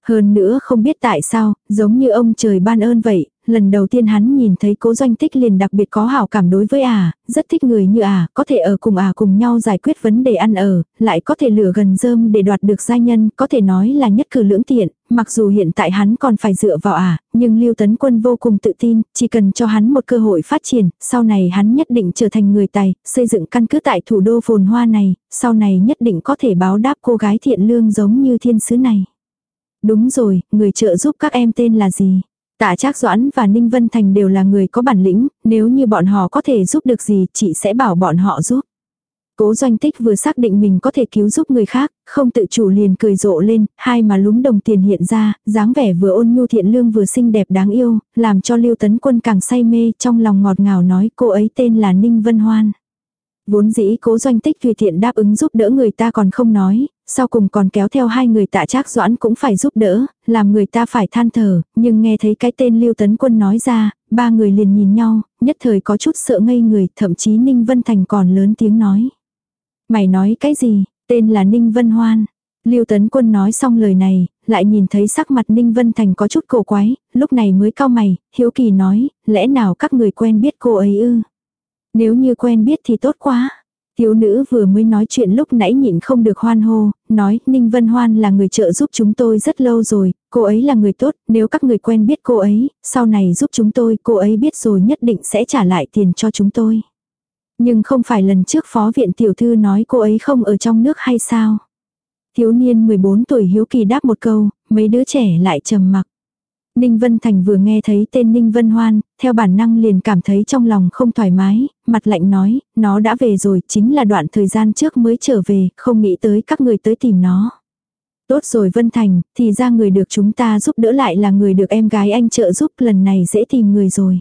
Hơn nữa không biết tại sao, giống như ông trời ban ơn vậy, lần đầu tiên hắn nhìn thấy cố doanh tích liền đặc biệt có hảo cảm đối với à, rất thích người như à, có thể ở cùng à cùng nhau giải quyết vấn đề ăn ở, lại có thể lửa gần rơm để đoạt được gia nhân, có thể nói là nhất cử lưỡng tiện, mặc dù hiện tại hắn còn phải dựa vào à, nhưng Lưu Tấn Quân vô cùng tự tin, chỉ cần cho hắn một cơ hội phát triển, sau này hắn nhất định trở thành người tài, xây dựng căn cứ tại thủ đô phồn hoa này, sau này nhất định có thể báo đáp cô gái thiện lương giống như thiên sứ này. Đúng rồi, người trợ giúp các em tên là gì? Tạ Trác Doãn và Ninh Vân Thành đều là người có bản lĩnh, nếu như bọn họ có thể giúp được gì, chị sẽ bảo bọn họ giúp. Cố doanh tích vừa xác định mình có thể cứu giúp người khác, không tự chủ liền cười rộ lên, hai mà lúm đồng tiền hiện ra, dáng vẻ vừa ôn nhu thiện lương vừa xinh đẹp đáng yêu, làm cho Lưu Tấn Quân càng say mê trong lòng ngọt ngào nói cô ấy tên là Ninh Vân Hoan. Vốn dĩ cố doanh tích tùy tiện đáp ứng giúp đỡ người ta còn không nói, sau cùng còn kéo theo hai người tạ trác doãn cũng phải giúp đỡ, làm người ta phải than thở, nhưng nghe thấy cái tên Lưu Tấn Quân nói ra, ba người liền nhìn nhau, nhất thời có chút sợ ngây người, thậm chí Ninh Vân Thành còn lớn tiếng nói. Mày nói cái gì, tên là Ninh Vân Hoan. Lưu Tấn Quân nói xong lời này, lại nhìn thấy sắc mặt Ninh Vân Thành có chút cổ quái, lúc này mới cao mày, hiếu kỳ nói, lẽ nào các người quen biết cô ấy ư? Nếu như quen biết thì tốt quá. Thiếu nữ vừa mới nói chuyện lúc nãy nhịn không được hoan hô, nói Ninh Vân Hoan là người trợ giúp chúng tôi rất lâu rồi, cô ấy là người tốt, nếu các người quen biết cô ấy, sau này giúp chúng tôi, cô ấy biết rồi nhất định sẽ trả lại tiền cho chúng tôi. Nhưng không phải lần trước phó viện tiểu thư nói cô ấy không ở trong nước hay sao? Thiếu niên 14 tuổi hiếu kỳ đáp một câu, mấy đứa trẻ lại trầm mặc. Ninh Vân Thành vừa nghe thấy tên Ninh Vân Hoan, theo bản năng liền cảm thấy trong lòng không thoải mái, mặt lạnh nói, nó đã về rồi, chính là đoạn thời gian trước mới trở về, không nghĩ tới các người tới tìm nó. Tốt rồi Vân Thành, thì ra người được chúng ta giúp đỡ lại là người được em gái anh trợ giúp lần này dễ tìm người rồi.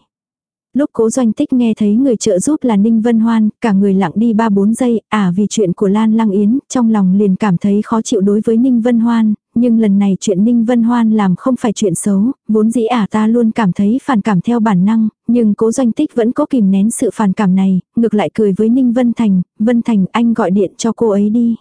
Lúc cố doanh tích nghe thấy người trợ giúp là Ninh Vân Hoan, cả người lặng đi 3-4 giây, à vì chuyện của Lan Lăng Yến, trong lòng liền cảm thấy khó chịu đối với Ninh Vân Hoan, nhưng lần này chuyện Ninh Vân Hoan làm không phải chuyện xấu, vốn dĩ ả ta luôn cảm thấy phản cảm theo bản năng, nhưng cố doanh tích vẫn có kìm nén sự phản cảm này, ngược lại cười với Ninh Vân Thành, Vân Thành anh gọi điện cho cô ấy đi.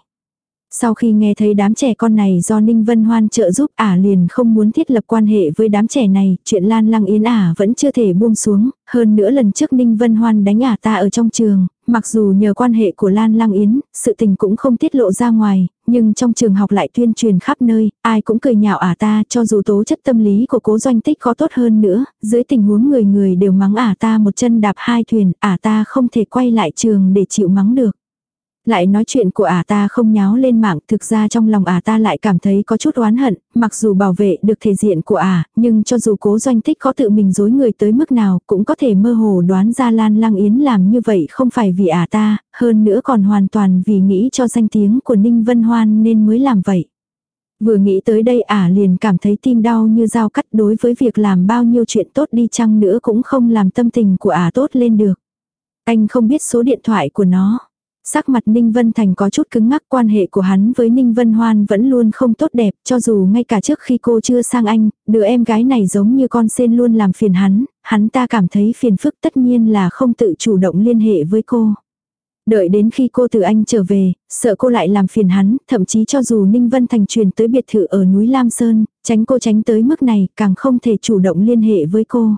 Sau khi nghe thấy đám trẻ con này do Ninh Vân Hoan trợ giúp ả liền không muốn thiết lập quan hệ với đám trẻ này, chuyện Lan Lăng Yến ả vẫn chưa thể buông xuống, hơn nữa lần trước Ninh Vân Hoan đánh ả ta ở trong trường, mặc dù nhờ quan hệ của Lan Lăng Yến, sự tình cũng không tiết lộ ra ngoài, nhưng trong trường học lại tuyên truyền khắp nơi, ai cũng cười nhạo ả ta cho dù tố chất tâm lý của cố doanh tích có tốt hơn nữa, dưới tình huống người người đều mắng ả ta một chân đạp hai thuyền, ả ta không thể quay lại trường để chịu mắng được. Lại nói chuyện của ả ta không nháo lên mạng, thực ra trong lòng ả ta lại cảm thấy có chút oán hận, mặc dù bảo vệ được thể diện của ả, nhưng cho dù cố doanh tích có tự mình dối người tới mức nào, cũng có thể mơ hồ đoán ra Lan Lăng Yến làm như vậy không phải vì ả ta, hơn nữa còn hoàn toàn vì nghĩ cho danh tiếng của Ninh Vân Hoan nên mới làm vậy. Vừa nghĩ tới đây ả liền cảm thấy tim đau như dao cắt đối với việc làm bao nhiêu chuyện tốt đi chăng nữa cũng không làm tâm tình của ả tốt lên được. Anh không biết số điện thoại của nó. Sắc mặt Ninh Vân Thành có chút cứng ngắc quan hệ của hắn với Ninh Vân Hoan vẫn luôn không tốt đẹp cho dù ngay cả trước khi cô chưa sang anh, đứa em gái này giống như con sen luôn làm phiền hắn, hắn ta cảm thấy phiền phức tất nhiên là không tự chủ động liên hệ với cô. Đợi đến khi cô từ anh trở về, sợ cô lại làm phiền hắn, thậm chí cho dù Ninh Vân Thành truyền tới biệt thự ở núi Lam Sơn, tránh cô tránh tới mức này, càng không thể chủ động liên hệ với cô.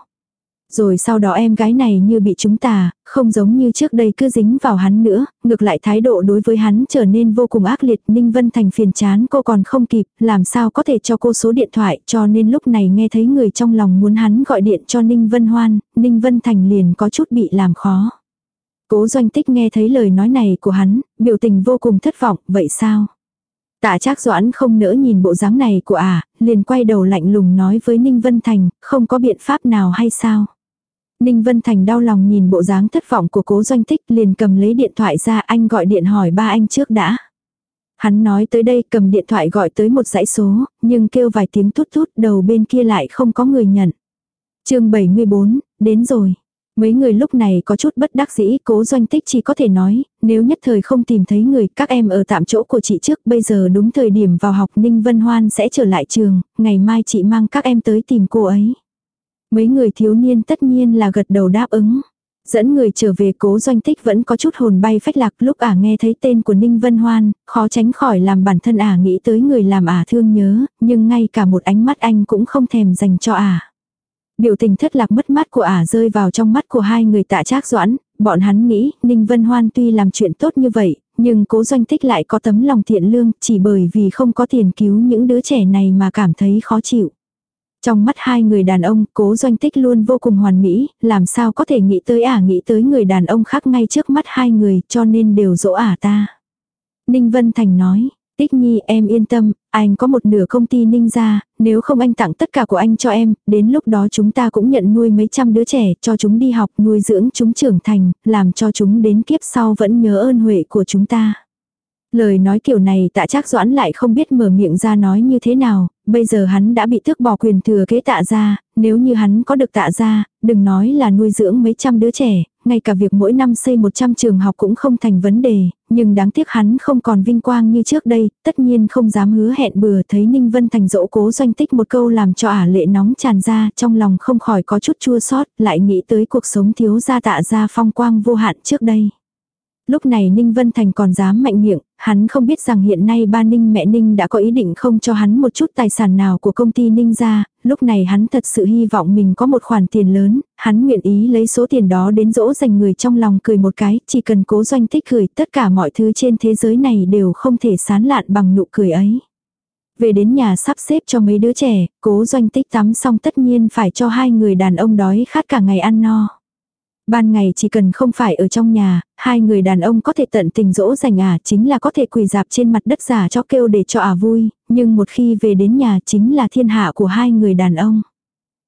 Rồi sau đó em gái này như bị chúng tà, không giống như trước đây cứ dính vào hắn nữa, ngược lại thái độ đối với hắn trở nên vô cùng ác liệt. Ninh Vân Thành phiền chán cô còn không kịp, làm sao có thể cho cô số điện thoại cho nên lúc này nghe thấy người trong lòng muốn hắn gọi điện cho Ninh Vân Hoan, Ninh Vân Thành liền có chút bị làm khó. Cố doanh tích nghe thấy lời nói này của hắn, biểu tình vô cùng thất vọng, vậy sao? Tạ Trác Doãn không nỡ nhìn bộ dáng này của ả, à, liền quay đầu lạnh lùng nói với Ninh Vân Thành, không có biện pháp nào hay sao? Ninh Vân Thành đau lòng nhìn bộ dáng thất vọng của cố doanh tích liền cầm lấy điện thoại ra anh gọi điện hỏi ba anh trước đã. Hắn nói tới đây cầm điện thoại gọi tới một dãy số, nhưng kêu vài tiếng thút thút đầu bên kia lại không có người nhận. chương 74, đến rồi. Mấy người lúc này có chút bất đắc dĩ, cố doanh tích chỉ có thể nói, nếu nhất thời không tìm thấy người, các em ở tạm chỗ của chị trước, bây giờ đúng thời điểm vào học Ninh Vân Hoan sẽ trở lại trường, ngày mai chị mang các em tới tìm cô ấy. Mấy người thiếu niên tất nhiên là gật đầu đáp ứng. Dẫn người trở về cố doanh tích vẫn có chút hồn bay phách lạc lúc ả nghe thấy tên của Ninh Vân Hoan, khó tránh khỏi làm bản thân ả nghĩ tới người làm ả thương nhớ, nhưng ngay cả một ánh mắt anh cũng không thèm dành cho ả. Biểu tình thất lạc mất mát của ả rơi vào trong mắt của hai người tạ trác doãn, bọn hắn nghĩ Ninh Vân Hoan tuy làm chuyện tốt như vậy, nhưng cố doanh tích lại có tấm lòng thiện lương chỉ bởi vì không có tiền cứu những đứa trẻ này mà cảm thấy khó chịu. Trong mắt hai người đàn ông, cố doanh tích luôn vô cùng hoàn mỹ, làm sao có thể nghĩ tới ả nghĩ tới người đàn ông khác ngay trước mắt hai người cho nên đều dỗ ả ta. Ninh Vân Thành nói, Tích Nhi em yên tâm, anh có một nửa công ty Ninh ra, nếu không anh tặng tất cả của anh cho em, đến lúc đó chúng ta cũng nhận nuôi mấy trăm đứa trẻ, cho chúng đi học, nuôi dưỡng chúng trưởng thành, làm cho chúng đến kiếp sau vẫn nhớ ơn huệ của chúng ta. Lời nói kiểu này tạ trác doãn lại không biết mở miệng ra nói như thế nào, bây giờ hắn đã bị tước bỏ quyền thừa kế tạ ra, nếu như hắn có được tạ ra, đừng nói là nuôi dưỡng mấy trăm đứa trẻ, ngay cả việc mỗi năm xây 100 trường học cũng không thành vấn đề, nhưng đáng tiếc hắn không còn vinh quang như trước đây, tất nhiên không dám hứa hẹn bừa thấy Ninh Vân Thành dỗ cố doanh tích một câu làm cho ả lệ nóng tràn ra, trong lòng không khỏi có chút chua xót lại nghĩ tới cuộc sống thiếu gia tạ ra phong quang vô hạn trước đây. Lúc này Ninh Vân Thành còn dám mạnh miệng, hắn không biết rằng hiện nay ba Ninh mẹ Ninh đã có ý định không cho hắn một chút tài sản nào của công ty Ninh ra, lúc này hắn thật sự hy vọng mình có một khoản tiền lớn, hắn nguyện ý lấy số tiền đó đến dỗ dành người trong lòng cười một cái, chỉ cần cố doanh tích cười tất cả mọi thứ trên thế giới này đều không thể sán lạn bằng nụ cười ấy. Về đến nhà sắp xếp cho mấy đứa trẻ, cố doanh tích tắm xong tất nhiên phải cho hai người đàn ông đói khát cả ngày ăn no. Ban ngày chỉ cần không phải ở trong nhà, hai người đàn ông có thể tận tình dỗ dành ả chính là có thể quỳ dạp trên mặt đất giả cho kêu để cho ả vui, nhưng một khi về đến nhà chính là thiên hạ của hai người đàn ông.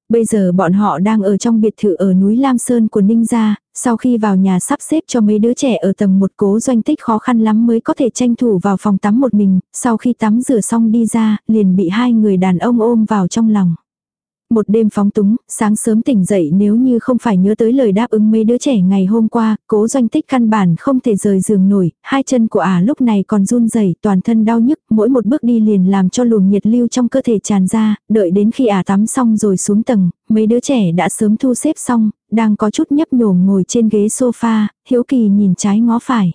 Bây giờ bọn họ đang ở trong biệt thự ở núi Lam Sơn của Ninh Gia, sau khi vào nhà sắp xếp cho mấy đứa trẻ ở tầng một cố doanh tích khó khăn lắm mới có thể tranh thủ vào phòng tắm một mình, sau khi tắm rửa xong đi ra, liền bị hai người đàn ông ôm vào trong lòng một đêm phóng túng, sáng sớm tỉnh dậy nếu như không phải nhớ tới lời đáp ứng mấy đứa trẻ ngày hôm qua, cố doanh tích căn bản không thể rời giường nổi, hai chân của ả lúc này còn run rẩy toàn thân đau nhức, mỗi một bước đi liền làm cho luồng nhiệt lưu trong cơ thể tràn ra, đợi đến khi ả tắm xong rồi xuống tầng, mấy đứa trẻ đã sớm thu xếp xong, đang có chút nhấp nhổm ngồi trên ghế sofa, hiếu kỳ nhìn trái ngó phải.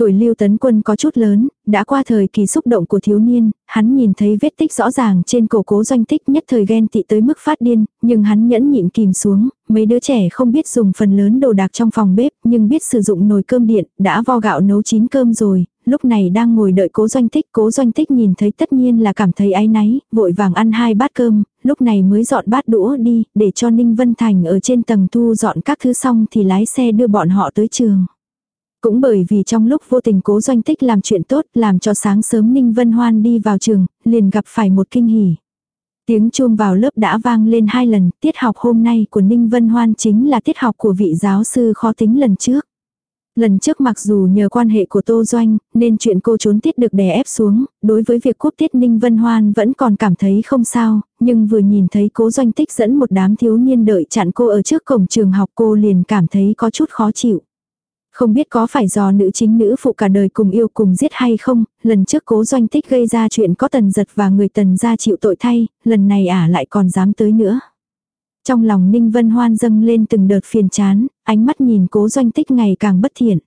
Tuổi lưu tấn quân có chút lớn, đã qua thời kỳ xúc động của thiếu niên, hắn nhìn thấy vết tích rõ ràng trên cổ cố doanh tích nhất thời ghen tị tới mức phát điên, nhưng hắn nhẫn nhịn kìm xuống, mấy đứa trẻ không biết dùng phần lớn đồ đạc trong phòng bếp, nhưng biết sử dụng nồi cơm điện, đã vo gạo nấu chín cơm rồi, lúc này đang ngồi đợi cố doanh tích, cố doanh tích nhìn thấy tất nhiên là cảm thấy áy náy, vội vàng ăn hai bát cơm, lúc này mới dọn bát đũa đi, để cho Ninh Vân Thành ở trên tầng thu dọn các thứ xong thì lái xe đưa bọn họ tới trường. Cũng bởi vì trong lúc vô tình cố doanh tích làm chuyện tốt làm cho sáng sớm Ninh Vân Hoan đi vào trường, liền gặp phải một kinh hỉ. Tiếng chuông vào lớp đã vang lên hai lần, tiết học hôm nay của Ninh Vân Hoan chính là tiết học của vị giáo sư khó tính lần trước. Lần trước mặc dù nhờ quan hệ của Tô Doanh, nên chuyện cô trốn tiết được đè ép xuống, đối với việc quốc tiết Ninh Vân Hoan vẫn còn cảm thấy không sao, nhưng vừa nhìn thấy cố Doanh tích dẫn một đám thiếu niên đợi chặn cô ở trước cổng trường học cô liền cảm thấy có chút khó chịu. Không biết có phải do nữ chính nữ phụ cả đời cùng yêu cùng giết hay không, lần trước cố doanh tích gây ra chuyện có tần giật và người tần ra chịu tội thay, lần này ả lại còn dám tới nữa. Trong lòng Ninh Vân Hoan dâng lên từng đợt phiền chán, ánh mắt nhìn cố doanh tích ngày càng bất thiện.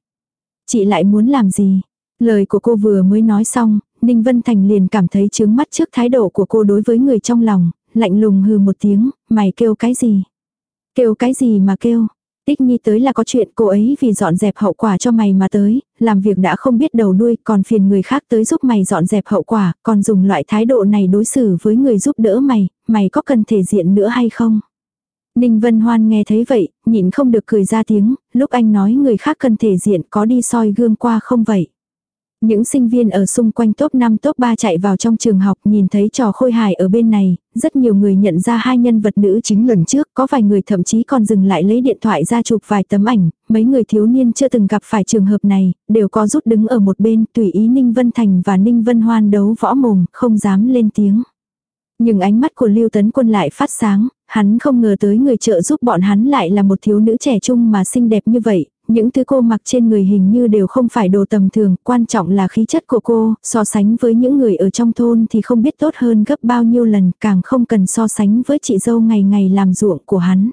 Chị lại muốn làm gì? Lời của cô vừa mới nói xong, Ninh Vân Thành liền cảm thấy chướng mắt trước thái độ của cô đối với người trong lòng, lạnh lùng hừ một tiếng, mày kêu cái gì? Kêu cái gì mà kêu? Tích Nhi tới là có chuyện cô ấy vì dọn dẹp hậu quả cho mày mà tới, làm việc đã không biết đầu đuôi còn phiền người khác tới giúp mày dọn dẹp hậu quả, còn dùng loại thái độ này đối xử với người giúp đỡ mày, mày có cần thể diện nữa hay không? Ninh Vân Hoan nghe thấy vậy, nhịn không được cười ra tiếng, lúc anh nói người khác cần thể diện có đi soi gương qua không vậy? Những sinh viên ở xung quanh top 5 top 3 chạy vào trong trường học nhìn thấy trò khôi hài ở bên này, rất nhiều người nhận ra hai nhân vật nữ chính lần trước, có vài người thậm chí còn dừng lại lấy điện thoại ra chụp vài tấm ảnh, mấy người thiếu niên chưa từng gặp phải trường hợp này, đều có rút đứng ở một bên tùy ý Ninh Vân Thành và Ninh Vân Hoan đấu võ mồm, không dám lên tiếng. Nhưng ánh mắt của Lưu Tấn Quân lại phát sáng, hắn không ngờ tới người trợ giúp bọn hắn lại là một thiếu nữ trẻ trung mà xinh đẹp như vậy, những thứ cô mặc trên người hình như đều không phải đồ tầm thường, quan trọng là khí chất của cô, so sánh với những người ở trong thôn thì không biết tốt hơn gấp bao nhiêu lần, càng không cần so sánh với chị dâu ngày ngày làm ruộng của hắn.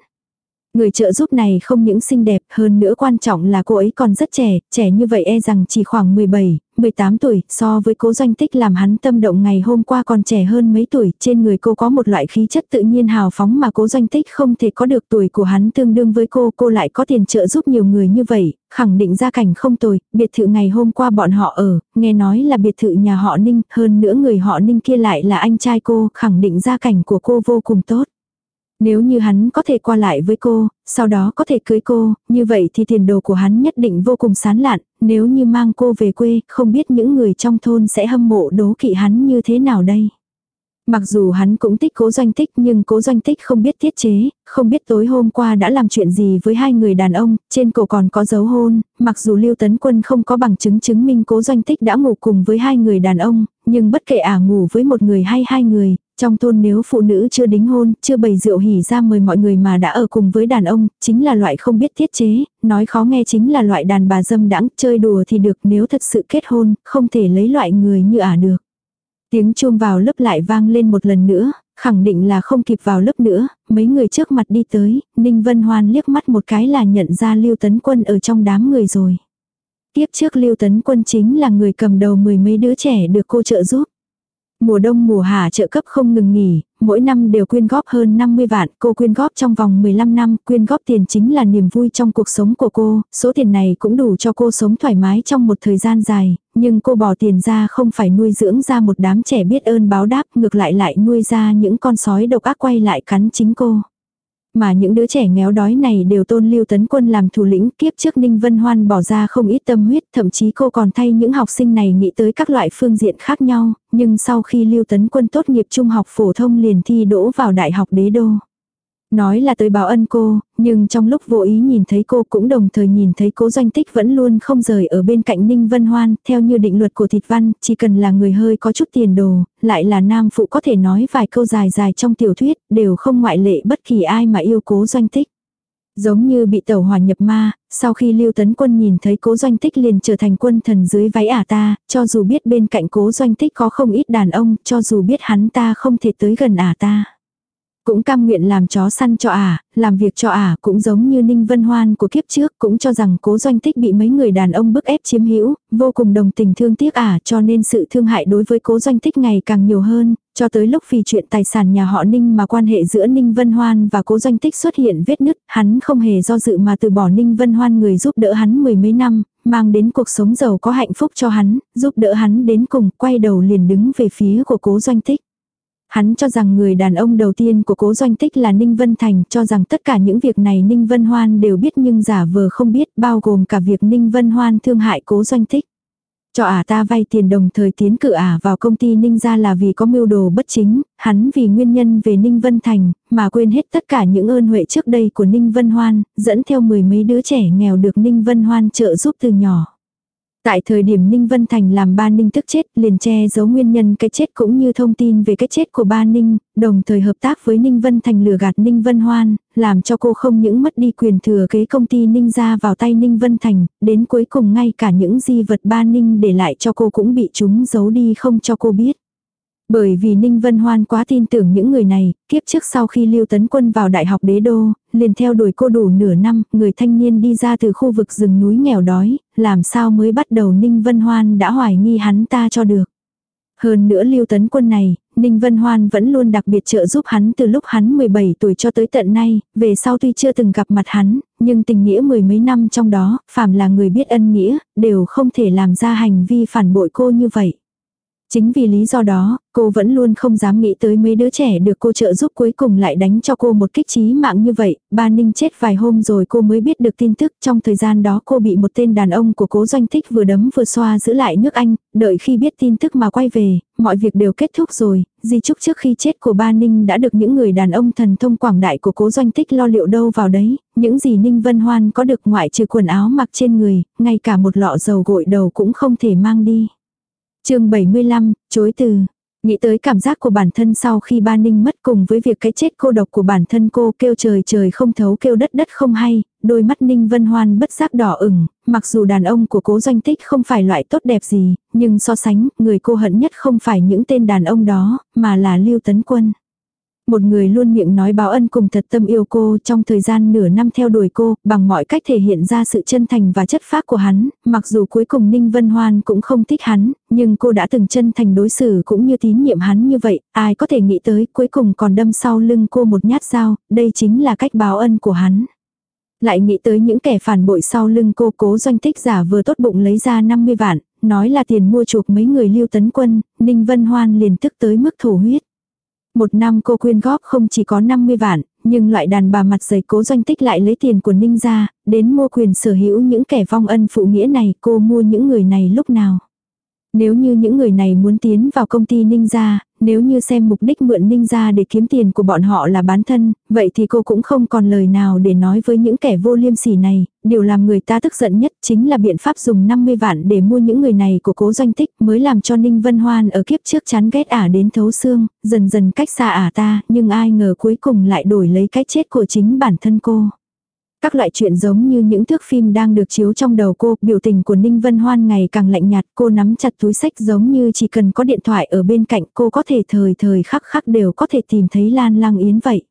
Người trợ giúp này không những xinh đẹp, hơn nữa quan trọng là cô ấy còn rất trẻ, trẻ như vậy e rằng chỉ khoảng 17, 18 tuổi, so với cố doanh tích làm hắn tâm động ngày hôm qua còn trẻ hơn mấy tuổi, trên người cô có một loại khí chất tự nhiên hào phóng mà cố doanh tích không thể có được tuổi của hắn tương đương với cô, cô lại có tiền trợ giúp nhiều người như vậy, khẳng định gia cảnh không tồi, biệt thự ngày hôm qua bọn họ ở, nghe nói là biệt thự nhà họ Ninh, hơn nữa người họ Ninh kia lại là anh trai cô, khẳng định gia cảnh của cô vô cùng tốt. Nếu như hắn có thể qua lại với cô, sau đó có thể cưới cô, như vậy thì tiền đồ của hắn nhất định vô cùng sán lạn, nếu như mang cô về quê, không biết những người trong thôn sẽ hâm mộ đố kỵ hắn như thế nào đây. Mặc dù hắn cũng thích cố doanh tích nhưng cố doanh tích không biết tiết chế, không biết tối hôm qua đã làm chuyện gì với hai người đàn ông, trên cổ còn có dấu hôn, mặc dù Lưu Tấn Quân không có bằng chứng chứng minh cố doanh tích đã ngủ cùng với hai người đàn ông, nhưng bất kể ả ngủ với một người hay hai người, trong thôn nếu phụ nữ chưa đính hôn, chưa bày rượu hỉ ra mời mọi người mà đã ở cùng với đàn ông, chính là loại không biết tiết chế, nói khó nghe chính là loại đàn bà dâm đãng chơi đùa thì được nếu thật sự kết hôn, không thể lấy loại người như ả được. Tiếng chuông vào lớp lại vang lên một lần nữa, khẳng định là không kịp vào lớp nữa, mấy người trước mặt đi tới, Ninh Vân Hoan liếc mắt một cái là nhận ra Lưu Tấn Quân ở trong đám người rồi. Tiếp trước Lưu Tấn Quân chính là người cầm đầu mười mấy đứa trẻ được cô trợ giúp. Mùa đông mùa hạ trợ cấp không ngừng nghỉ, mỗi năm đều quyên góp hơn 50 vạn, cô quyên góp trong vòng 15 năm, quyên góp tiền chính là niềm vui trong cuộc sống của cô, số tiền này cũng đủ cho cô sống thoải mái trong một thời gian dài, nhưng cô bỏ tiền ra không phải nuôi dưỡng ra một đám trẻ biết ơn báo đáp, ngược lại lại nuôi ra những con sói độc ác quay lại cắn chính cô. Mà những đứa trẻ nghèo đói này đều tôn lưu tấn quân làm thủ lĩnh kiếp trước Ninh Vân Hoan bỏ ra không ít tâm huyết, thậm chí cô còn thay những học sinh này nghĩ tới các loại phương diện khác nhau, nhưng sau khi lưu tấn quân tốt nghiệp trung học phổ thông liền thi đỗ vào đại học đế đô. Nói là tới báo ân cô, nhưng trong lúc vô ý nhìn thấy cô cũng đồng thời nhìn thấy cố doanh tích vẫn luôn không rời ở bên cạnh Ninh Vân Hoan, theo như định luật của thịt văn, chỉ cần là người hơi có chút tiền đồ, lại là nam phụ có thể nói vài câu dài dài trong tiểu thuyết, đều không ngoại lệ bất kỳ ai mà yêu cố doanh tích. Giống như bị tẩu hỏa nhập ma, sau khi Lưu Tấn Quân nhìn thấy cố doanh tích liền trở thành quân thần dưới váy ả ta, cho dù biết bên cạnh cố doanh tích có không ít đàn ông, cho dù biết hắn ta không thể tới gần ả ta. Cũng cam nguyện làm chó săn cho ả, à, làm việc cho ả à, cũng giống như Ninh Vân Hoan của kiếp trước cũng cho rằng cố doanh tích bị mấy người đàn ông bức ép chiếm hữu vô cùng đồng tình thương tiếc ả à, cho nên sự thương hại đối với cố doanh tích ngày càng nhiều hơn, cho tới lúc vì chuyện tài sản nhà họ Ninh mà quan hệ giữa Ninh Vân Hoan và cố doanh tích xuất hiện vết nứt, hắn không hề do dự mà từ bỏ Ninh Vân Hoan người giúp đỡ hắn mười mấy năm, mang đến cuộc sống giàu có hạnh phúc cho hắn, giúp đỡ hắn đến cùng, quay đầu liền đứng về phía của cố doanh tích. Hắn cho rằng người đàn ông đầu tiên của cố doanh tích là Ninh Vân Thành, cho rằng tất cả những việc này Ninh Vân Hoan đều biết nhưng giả vờ không biết, bao gồm cả việc Ninh Vân Hoan thương hại cố doanh tích. Cho ả ta vay tiền đồng thời tiến cử ả vào công ty Ninh ra là vì có mưu đồ bất chính, hắn vì nguyên nhân về Ninh Vân Thành, mà quên hết tất cả những ơn huệ trước đây của Ninh Vân Hoan, dẫn theo mười mấy đứa trẻ nghèo được Ninh Vân Hoan trợ giúp từ nhỏ. Tại thời điểm Ninh Vân Thành làm ba Ninh tức chết, liền che giấu nguyên nhân cái chết cũng như thông tin về cái chết của ba Ninh, đồng thời hợp tác với Ninh Vân Thành lừa gạt Ninh Vân Hoan, làm cho cô không những mất đi quyền thừa kế công ty Ninh ra vào tay Ninh Vân Thành, đến cuối cùng ngay cả những di vật ba Ninh để lại cho cô cũng bị chúng giấu đi không cho cô biết. Bởi vì Ninh Vân Hoan quá tin tưởng những người này, kiếp trước sau khi Lưu Tấn Quân vào Đại học Đế Đô, liền theo đuổi cô đủ nửa năm, người thanh niên đi ra từ khu vực rừng núi nghèo đói, làm sao mới bắt đầu Ninh Vân Hoan đã hoài nghi hắn ta cho được. Hơn nữa Lưu Tấn Quân này, Ninh Vân Hoan vẫn luôn đặc biệt trợ giúp hắn từ lúc hắn 17 tuổi cho tới tận nay, về sau tuy chưa từng gặp mặt hắn, nhưng tình nghĩa mười mấy năm trong đó, phàm là người biết ân nghĩa, đều không thể làm ra hành vi phản bội cô như vậy. Chính vì lý do đó, cô vẫn luôn không dám nghĩ tới mấy đứa trẻ được cô trợ giúp cuối cùng lại đánh cho cô một kích trí mạng như vậy. Ba Ninh chết vài hôm rồi cô mới biết được tin tức. Trong thời gian đó cô bị một tên đàn ông của cố doanh thích vừa đấm vừa xoa giữ lại nước Anh. Đợi khi biết tin tức mà quay về, mọi việc đều kết thúc rồi. Di chúc trước khi chết của ba Ninh đã được những người đàn ông thần thông quảng đại của cố doanh tích lo liệu đâu vào đấy. Những gì Ninh Vân Hoan có được ngoại trừ quần áo mặc trên người, ngay cả một lọ dầu gội đầu cũng không thể mang đi chương 75, chối từ. Nghĩ tới cảm giác của bản thân sau khi ba ninh mất cùng với việc cái chết cô độc của bản thân cô kêu trời trời không thấu kêu đất đất không hay, đôi mắt ninh vân hoan bất giác đỏ ửng, mặc dù đàn ông của cố doanh tích không phải loại tốt đẹp gì, nhưng so sánh, người cô hận nhất không phải những tên đàn ông đó, mà là lưu tấn quân. Một người luôn miệng nói báo ân cùng thật tâm yêu cô trong thời gian nửa năm theo đuổi cô, bằng mọi cách thể hiện ra sự chân thành và chất phác của hắn, mặc dù cuối cùng Ninh Vân Hoan cũng không thích hắn, nhưng cô đã từng chân thành đối xử cũng như tín nhiệm hắn như vậy, ai có thể nghĩ tới cuối cùng còn đâm sau lưng cô một nhát dao, đây chính là cách báo ân của hắn. Lại nghĩ tới những kẻ phản bội sau lưng cô cố doanh tích giả vừa tốt bụng lấy ra 50 vạn, nói là tiền mua chuộc mấy người lưu tấn quân, Ninh Vân Hoan liền tức tới mức thổ huyết. Một năm cô quyên góp không chỉ có 50 vạn, nhưng loại đàn bà mặt dày cố doanh tích lại lấy tiền của Ninh ra, đến mua quyền sở hữu những kẻ vong ân phụ nghĩa này cô mua những người này lúc nào. Nếu như những người này muốn tiến vào công ty Ninh gia, nếu như xem mục đích mượn Ninh gia để kiếm tiền của bọn họ là bán thân, vậy thì cô cũng không còn lời nào để nói với những kẻ vô liêm sỉ này, điều làm người ta tức giận nhất chính là biện pháp dùng 50 vạn để mua những người này của cố doanh tích mới làm cho Ninh Vân Hoan ở kiếp trước chán ghét ả đến thấu xương, dần dần cách xa ả ta, nhưng ai ngờ cuối cùng lại đổi lấy cái chết của chính bản thân cô. Các loại chuyện giống như những thước phim đang được chiếu trong đầu cô, biểu tình của Ninh Vân Hoan ngày càng lạnh nhạt, cô nắm chặt túi sách giống như chỉ cần có điện thoại ở bên cạnh cô có thể thời thời khắc khắc đều có thể tìm thấy Lan Lang Yến vậy.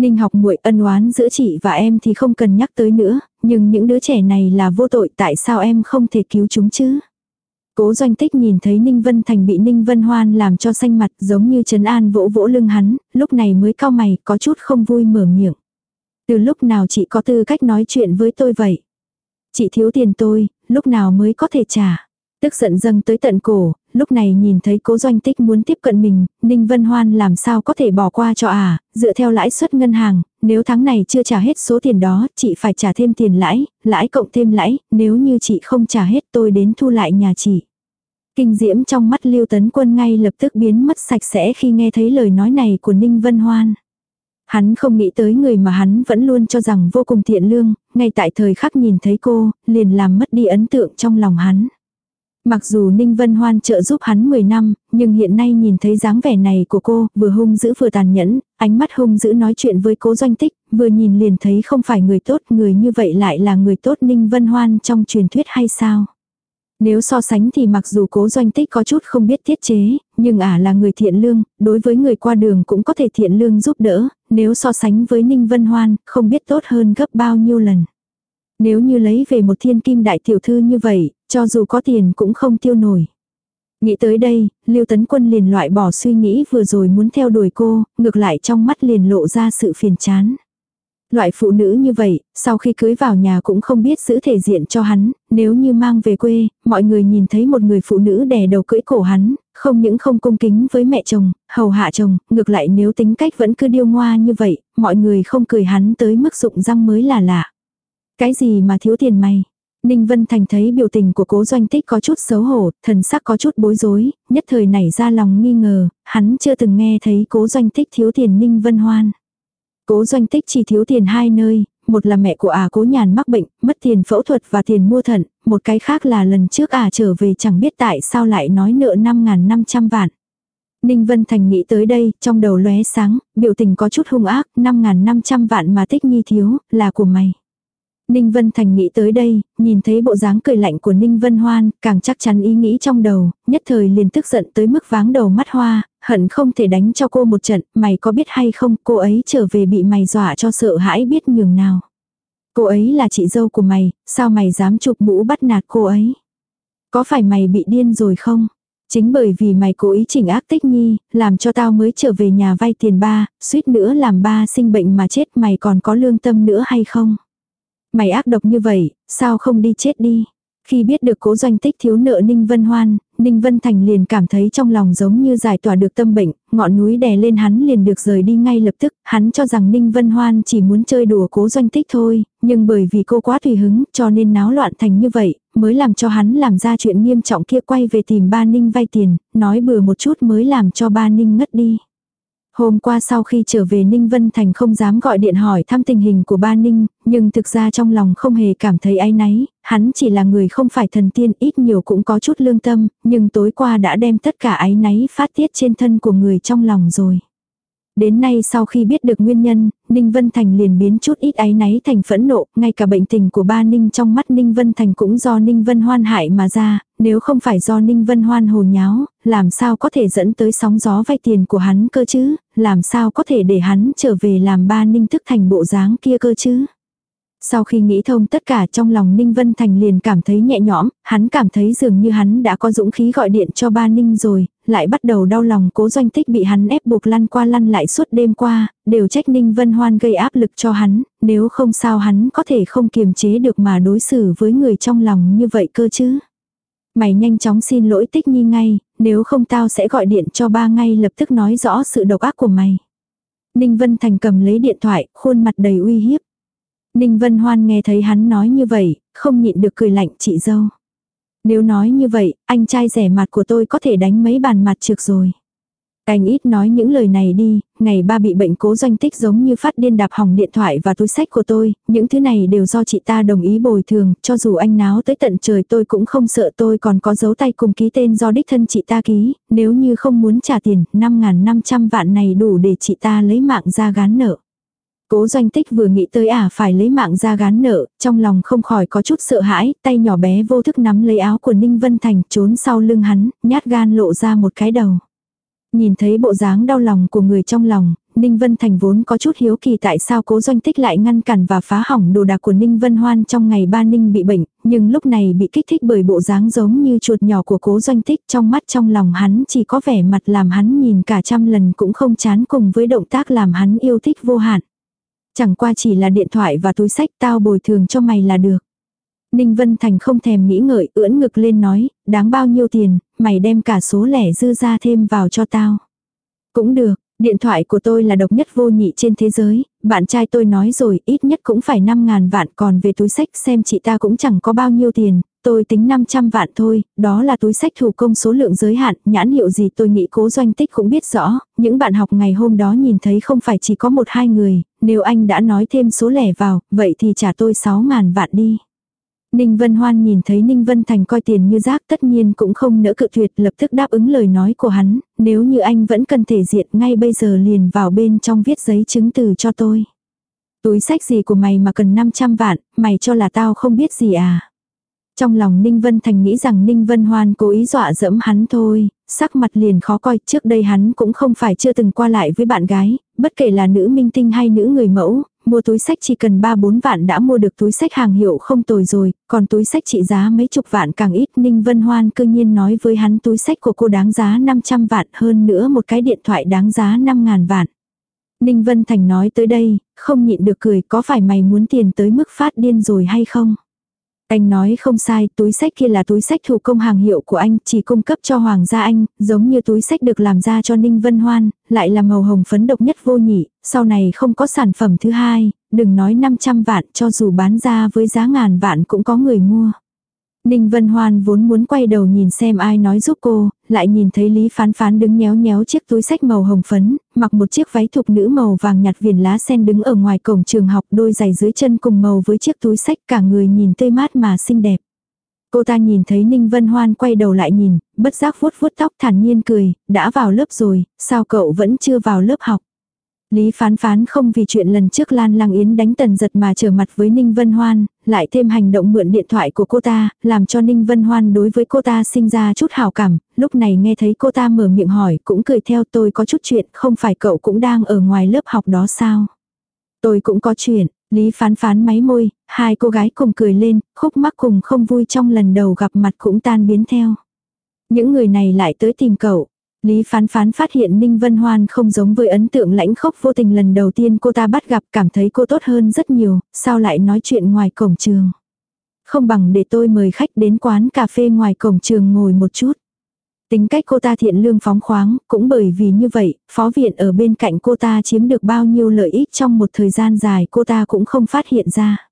Ninh học muội ân oán giữa chị và em thì không cần nhắc tới nữa, nhưng những đứa trẻ này là vô tội tại sao em không thể cứu chúng chứ? Cố doanh tích nhìn thấy Ninh Vân Thành bị Ninh Vân Hoan làm cho xanh mặt giống như trấn an vỗ vỗ lưng hắn, lúc này mới cao mày có chút không vui mở miệng. Từ lúc nào chị có tư cách nói chuyện với tôi vậy? Chị thiếu tiền tôi, lúc nào mới có thể trả? Tức giận dâng tới tận cổ, lúc này nhìn thấy cố doanh tích muốn tiếp cận mình, Ninh Vân Hoan làm sao có thể bỏ qua cho à, dựa theo lãi suất ngân hàng, nếu tháng này chưa trả hết số tiền đó, chị phải trả thêm tiền lãi, lãi cộng thêm lãi, nếu như chị không trả hết tôi đến thu lại nhà chị. Kinh diễm trong mắt Lưu Tấn Quân ngay lập tức biến mất sạch sẽ khi nghe thấy lời nói này của Ninh Vân Hoan. Hắn không nghĩ tới người mà hắn vẫn luôn cho rằng vô cùng thiện lương, ngay tại thời khắc nhìn thấy cô, liền làm mất đi ấn tượng trong lòng hắn. Mặc dù Ninh Vân Hoan trợ giúp hắn 10 năm, nhưng hiện nay nhìn thấy dáng vẻ này của cô, vừa hung dữ vừa tàn nhẫn, ánh mắt hung dữ nói chuyện với cố doanh tích, vừa nhìn liền thấy không phải người tốt, người như vậy lại là người tốt Ninh Vân Hoan trong truyền thuyết hay sao? Nếu so sánh thì mặc dù cố doanh tích có chút không biết tiết chế, nhưng ả là người thiện lương, đối với người qua đường cũng có thể thiện lương giúp đỡ, nếu so sánh với Ninh Vân Hoan, không biết tốt hơn gấp bao nhiêu lần. Nếu như lấy về một thiên kim đại tiểu thư như vậy, cho dù có tiền cũng không tiêu nổi. Nghĩ tới đây, Lưu Tấn Quân liền loại bỏ suy nghĩ vừa rồi muốn theo đuổi cô, ngược lại trong mắt liền lộ ra sự phiền chán. Loại phụ nữ như vậy, sau khi cưới vào nhà cũng không biết giữ thể diện cho hắn, nếu như mang về quê, mọi người nhìn thấy một người phụ nữ đè đầu cưỡi cổ hắn, không những không cung kính với mẹ chồng, hầu hạ chồng, ngược lại nếu tính cách vẫn cứ điêu ngoa như vậy, mọi người không cười hắn tới mức dụng răng mới là lạ. Cái gì mà thiếu tiền mày? Ninh Vân Thành thấy biểu tình của cố doanh tích có chút xấu hổ, thần sắc có chút bối rối, nhất thời nảy ra lòng nghi ngờ, hắn chưa từng nghe thấy cố doanh tích thiếu tiền Ninh Vân Hoan. Cố doanh tích chỉ thiếu tiền hai nơi, một là mẹ của ả à cố nhàn mắc bệnh, mất tiền phẫu thuật và tiền mua thận, một cái khác là lần trước ả à trở về chẳng biết tại sao lại nói nợ 5.500 vạn. Ninh Vân Thành nghĩ tới đây, trong đầu lóe sáng, biểu tình có chút hung ác, 5.500 vạn mà tích nhi thiếu, là của mày. Ninh Vân Thành nghĩ tới đây, nhìn thấy bộ dáng cười lạnh của Ninh Vân Hoan, càng chắc chắn ý nghĩ trong đầu, nhất thời liền tức giận tới mức váng đầu mắt hoa, hận không thể đánh cho cô một trận, mày có biết hay không, cô ấy trở về bị mày dọa cho sợ hãi biết nhường nào. Cô ấy là chị dâu của mày, sao mày dám chụp mũ bắt nạt cô ấy? Có phải mày bị điên rồi không? Chính bởi vì mày cố ý chỉnh ác tích nhi, làm cho tao mới trở về nhà vay tiền ba, suýt nữa làm ba sinh bệnh mà chết mày còn có lương tâm nữa hay không? Mày ác độc như vậy, sao không đi chết đi? Khi biết được cố doanh tích thiếu nợ Ninh Vân Hoan, Ninh Vân Thành liền cảm thấy trong lòng giống như giải tỏa được tâm bệnh, ngọn núi đè lên hắn liền được rời đi ngay lập tức, hắn cho rằng Ninh Vân Hoan chỉ muốn chơi đùa cố doanh tích thôi, nhưng bởi vì cô quá tùy hứng cho nên náo loạn thành như vậy, mới làm cho hắn làm ra chuyện nghiêm trọng kia quay về tìm ba Ninh vay tiền, nói bừa một chút mới làm cho ba Ninh ngất đi. Hôm qua sau khi trở về Ninh Vân Thành không dám gọi điện hỏi thăm tình hình của ba Ninh, nhưng thực ra trong lòng không hề cảm thấy áy náy, hắn chỉ là người không phải thần tiên ít nhiều cũng có chút lương tâm, nhưng tối qua đã đem tất cả áy náy phát tiết trên thân của người trong lòng rồi. Đến nay sau khi biết được nguyên nhân, Ninh Vân Thành liền biến chút ít áy náy thành phẫn nộ, ngay cả bệnh tình của ba Ninh trong mắt Ninh Vân Thành cũng do Ninh Vân Hoan hại mà ra, nếu không phải do Ninh Vân Hoan hồ nháo, làm sao có thể dẫn tới sóng gió vay tiền của hắn cơ chứ, làm sao có thể để hắn trở về làm ba Ninh thức thành bộ dáng kia cơ chứ. Sau khi nghĩ thông tất cả trong lòng Ninh Vân Thành liền cảm thấy nhẹ nhõm, hắn cảm thấy dường như hắn đã có dũng khí gọi điện cho ba Ninh rồi, lại bắt đầu đau lòng cố doanh tích bị hắn ép buộc lăn qua lăn lại suốt đêm qua, đều trách Ninh Vân Hoan gây áp lực cho hắn, nếu không sao hắn có thể không kiềm chế được mà đối xử với người trong lòng như vậy cơ chứ. Mày nhanh chóng xin lỗi tích nhi ngay, nếu không tao sẽ gọi điện cho ba ngay lập tức nói rõ sự độc ác của mày. Ninh Vân Thành cầm lấy điện thoại, khuôn mặt đầy uy hiếp. Ninh Vân Hoan nghe thấy hắn nói như vậy, không nhịn được cười lạnh chị dâu. Nếu nói như vậy, anh trai rẻ mặt của tôi có thể đánh mấy bàn mặt trước rồi. Anh ít nói những lời này đi, ngày ba bị bệnh cố doanh tích giống như phát điên đạp hỏng điện thoại và túi sách của tôi, những thứ này đều do chị ta đồng ý bồi thường, cho dù anh náo tới tận trời tôi cũng không sợ tôi còn có dấu tay cùng ký tên do đích thân chị ta ký, nếu như không muốn trả tiền, 5.500 vạn này đủ để chị ta lấy mạng ra gán nợ. Cố doanh tích vừa nghĩ tới à phải lấy mạng ra gán nợ, trong lòng không khỏi có chút sợ hãi, tay nhỏ bé vô thức nắm lấy áo của Ninh Vân Thành trốn sau lưng hắn, nhát gan lộ ra một cái đầu. Nhìn thấy bộ dáng đau lòng của người trong lòng, Ninh Vân Thành vốn có chút hiếu kỳ tại sao cố doanh tích lại ngăn cản và phá hỏng đồ đạc của Ninh Vân Hoan trong ngày ba Ninh bị bệnh, nhưng lúc này bị kích thích bởi bộ dáng giống như chuột nhỏ của cố doanh tích trong mắt trong lòng hắn chỉ có vẻ mặt làm hắn nhìn cả trăm lần cũng không chán cùng với động tác làm hắn yêu thích vô hạn. Chẳng qua chỉ là điện thoại và túi sách tao bồi thường cho mày là được. Ninh Vân Thành không thèm nghĩ ngợi ưỡn ngực lên nói, đáng bao nhiêu tiền, mày đem cả số lẻ dư ra thêm vào cho tao. Cũng được, điện thoại của tôi là độc nhất vô nhị trên thế giới, bạn trai tôi nói rồi ít nhất cũng phải 5 ngàn vạn còn về túi sách xem chị ta cũng chẳng có bao nhiêu tiền, tôi tính 500 vạn thôi, đó là túi sách thủ công số lượng giới hạn, nhãn hiệu gì tôi nghĩ cố doanh tích cũng biết rõ, những bạn học ngày hôm đó nhìn thấy không phải chỉ có một hai người, nếu anh đã nói thêm số lẻ vào, vậy thì trả tôi 6 ngàn vạn đi. Ninh Vân Hoan nhìn thấy Ninh Vân Thành coi tiền như rác tất nhiên cũng không nỡ cự tuyệt lập tức đáp ứng lời nói của hắn, nếu như anh vẫn cần thể diện ngay bây giờ liền vào bên trong viết giấy chứng từ cho tôi. Túi sách gì của mày mà cần 500 vạn, mày cho là tao không biết gì à. Trong lòng Ninh Vân Thành nghĩ rằng Ninh Vân Hoan cố ý dọa dẫm hắn thôi, sắc mặt liền khó coi, trước đây hắn cũng không phải chưa từng qua lại với bạn gái, bất kể là nữ minh tinh hay nữ người mẫu, mua túi sách chỉ cần 3-4 vạn đã mua được túi sách hàng hiệu không tồi rồi, còn túi sách trị giá mấy chục vạn càng ít. Ninh Vân Hoan cư nhiên nói với hắn túi sách của cô đáng giá 500 vạn hơn nữa một cái điện thoại đáng giá 5 ngàn vạn. Ninh Vân Thành nói tới đây, không nhịn được cười có phải mày muốn tiền tới mức phát điên rồi hay không? Anh nói không sai, túi sách kia là túi sách thủ công hàng hiệu của anh, chỉ cung cấp cho Hoàng gia anh, giống như túi sách được làm ra cho Ninh Vân Hoan, lại là màu hồng phấn độc nhất vô nhị, sau này không có sản phẩm thứ hai, đừng nói 500 vạn, cho dù bán ra với giá ngàn vạn cũng có người mua. Ninh Vân Hoan vốn muốn quay đầu nhìn xem ai nói giúp cô, lại nhìn thấy Lý Phán Phán đứng nhéo nhéo chiếc túi sách màu hồng phấn, mặc một chiếc váy thục nữ màu vàng nhạt viền lá sen đứng ở ngoài cổng trường học đôi giày dưới chân cùng màu với chiếc túi sách cả người nhìn tươi mát mà xinh đẹp. Cô ta nhìn thấy Ninh Vân Hoan quay đầu lại nhìn, bất giác vuốt vuốt tóc thản nhiên cười, đã vào lớp rồi, sao cậu vẫn chưa vào lớp học. Lý phán phán không vì chuyện lần trước Lan Lang Yến đánh tần giật mà trở mặt với Ninh Vân Hoan, lại thêm hành động mượn điện thoại của cô ta, làm cho Ninh Vân Hoan đối với cô ta sinh ra chút hào cảm, lúc này nghe thấy cô ta mở miệng hỏi cũng cười theo tôi có chút chuyện, không phải cậu cũng đang ở ngoài lớp học đó sao? Tôi cũng có chuyện, Lý phán phán máy môi, hai cô gái cùng cười lên, khúc mắc cùng không vui trong lần đầu gặp mặt cũng tan biến theo. Những người này lại tới tìm cậu, Lý phán phán phát hiện Ninh Vân Hoan không giống với ấn tượng lãnh khốc vô tình lần đầu tiên cô ta bắt gặp cảm thấy cô tốt hơn rất nhiều, sao lại nói chuyện ngoài cổng trường. Không bằng để tôi mời khách đến quán cà phê ngoài cổng trường ngồi một chút. Tính cách cô ta thiện lương phóng khoáng, cũng bởi vì như vậy, phó viện ở bên cạnh cô ta chiếm được bao nhiêu lợi ích trong một thời gian dài cô ta cũng không phát hiện ra.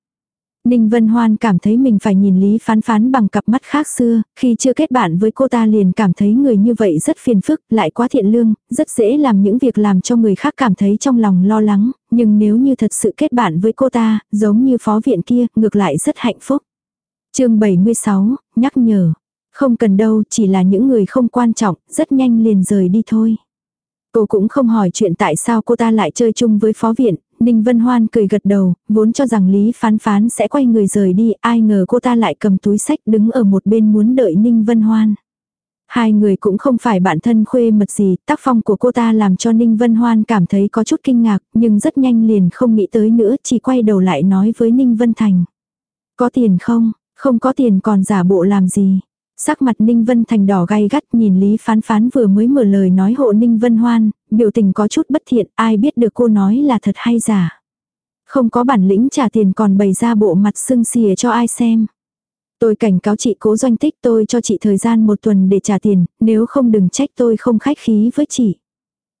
Ninh Vân Hoan cảm thấy mình phải nhìn Lý Phán Phán bằng cặp mắt khác xưa, khi chưa kết bạn với cô ta liền cảm thấy người như vậy rất phiền phức, lại quá thiện lương, rất dễ làm những việc làm cho người khác cảm thấy trong lòng lo lắng, nhưng nếu như thật sự kết bạn với cô ta, giống như phó viện kia, ngược lại rất hạnh phúc. chương 76, nhắc nhở. Không cần đâu, chỉ là những người không quan trọng, rất nhanh liền rời đi thôi. Cô cũng không hỏi chuyện tại sao cô ta lại chơi chung với phó viện, Ninh Vân Hoan cười gật đầu, vốn cho rằng Lý Phán Phán sẽ quay người rời đi, ai ngờ cô ta lại cầm túi sách đứng ở một bên muốn đợi Ninh Vân Hoan. Hai người cũng không phải bạn thân khuê mật gì, tác phong của cô ta làm cho Ninh Vân Hoan cảm thấy có chút kinh ngạc, nhưng rất nhanh liền không nghĩ tới nữa, chỉ quay đầu lại nói với Ninh Vân Thành. Có tiền không? Không có tiền còn giả bộ làm gì? Sắc mặt Ninh Vân Thành đỏ gay gắt nhìn Lý Phán Phán vừa mới mở lời nói hộ Ninh Vân Hoan, biểu tình có chút bất thiện, ai biết được cô nói là thật hay giả. Không có bản lĩnh trả tiền còn bày ra bộ mặt sưng xìa cho ai xem. Tôi cảnh cáo chị cố doanh tích tôi cho chị thời gian một tuần để trả tiền, nếu không đừng trách tôi không khách khí với chị.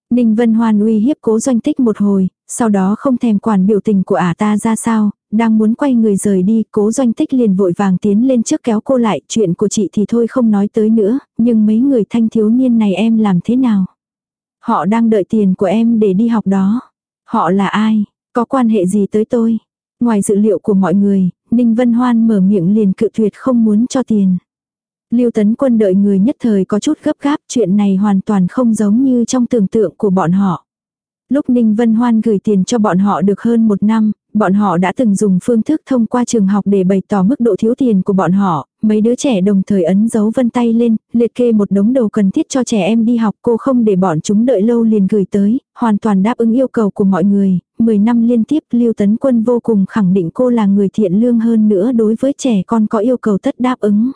Ninh Vân Hoan uy hiếp cố doanh tích một hồi, sau đó không thèm quản biểu tình của ả ta ra sao, đang muốn quay người rời đi, cố doanh tích liền vội vàng tiến lên trước kéo cô lại, chuyện của chị thì thôi không nói tới nữa, nhưng mấy người thanh thiếu niên này em làm thế nào? Họ đang đợi tiền của em để đi học đó. Họ là ai? Có quan hệ gì tới tôi? Ngoài dự liệu của mọi người, Ninh Vân Hoan mở miệng liền cự tuyệt không muốn cho tiền. Lưu Tấn Quân đợi người nhất thời có chút gấp gáp, chuyện này hoàn toàn không giống như trong tưởng tượng của bọn họ. Lúc Ninh Vân Hoan gửi tiền cho bọn họ được hơn một năm, bọn họ đã từng dùng phương thức thông qua trường học để bày tỏ mức độ thiếu tiền của bọn họ, mấy đứa trẻ đồng thời ấn dấu vân tay lên, liệt kê một đống đồ cần thiết cho trẻ em đi học. Cô không để bọn chúng đợi lâu liền gửi tới, hoàn toàn đáp ứng yêu cầu của mọi người, 10 năm liên tiếp Lưu Tấn Quân vô cùng khẳng định cô là người thiện lương hơn nữa đối với trẻ con có yêu cầu tất đáp ứng.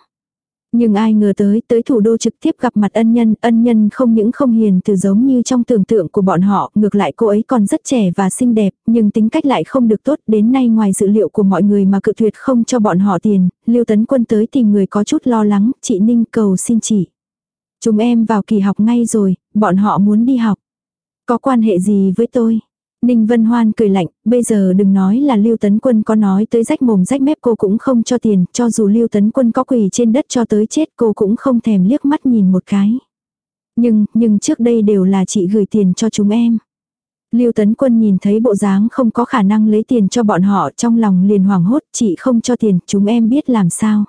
Nhưng ai ngờ tới, tới thủ đô trực tiếp gặp mặt ân nhân, ân nhân không những không hiền từ giống như trong tưởng tượng của bọn họ, ngược lại cô ấy còn rất trẻ và xinh đẹp, nhưng tính cách lại không được tốt, đến nay ngoài dự liệu của mọi người mà cự tuyệt không cho bọn họ tiền, Lưu Tấn Quân tới tìm người có chút lo lắng, chị Ninh cầu xin chị. Chúng em vào kỳ học ngay rồi, bọn họ muốn đi học. Có quan hệ gì với tôi? Ninh Vân Hoan cười lạnh, bây giờ đừng nói là Lưu Tấn Quân có nói tới rách mồm rách mép cô cũng không cho tiền, cho dù Lưu Tấn Quân có quỳ trên đất cho tới chết cô cũng không thèm liếc mắt nhìn một cái. Nhưng, nhưng trước đây đều là chị gửi tiền cho chúng em. Lưu Tấn Quân nhìn thấy bộ dáng không có khả năng lấy tiền cho bọn họ trong lòng liền hoảng hốt, chị không cho tiền, chúng em biết làm sao.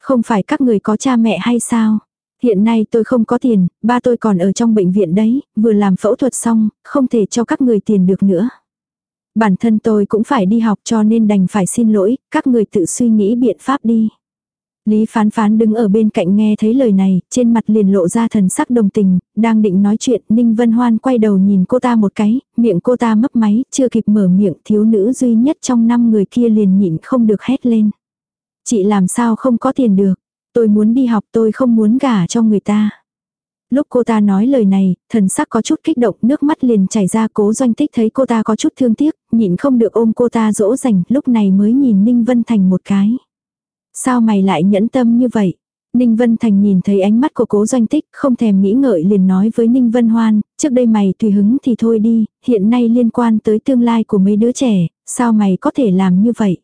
Không phải các người có cha mẹ hay sao? Hiện nay tôi không có tiền, ba tôi còn ở trong bệnh viện đấy, vừa làm phẫu thuật xong, không thể cho các người tiền được nữa. Bản thân tôi cũng phải đi học cho nên đành phải xin lỗi, các người tự suy nghĩ biện pháp đi. Lý phán phán đứng ở bên cạnh nghe thấy lời này, trên mặt liền lộ ra thần sắc đồng tình, đang định nói chuyện, Ninh Vân Hoan quay đầu nhìn cô ta một cái, miệng cô ta mấp máy, chưa kịp mở miệng, thiếu nữ duy nhất trong năm người kia liền nhịn không được hét lên. Chị làm sao không có tiền được, Tôi muốn đi học tôi không muốn gả cho người ta. Lúc cô ta nói lời này, thần sắc có chút kích động, nước mắt liền chảy ra cố doanh tích thấy cô ta có chút thương tiếc, nhịn không được ôm cô ta dỗ dành, lúc này mới nhìn Ninh Vân Thành một cái. Sao mày lại nhẫn tâm như vậy? Ninh Vân Thành nhìn thấy ánh mắt của cố doanh tích, không thèm nghĩ ngợi liền nói với Ninh Vân Hoan, trước đây mày tùy hứng thì thôi đi, hiện nay liên quan tới tương lai của mấy đứa trẻ, sao mày có thể làm như vậy?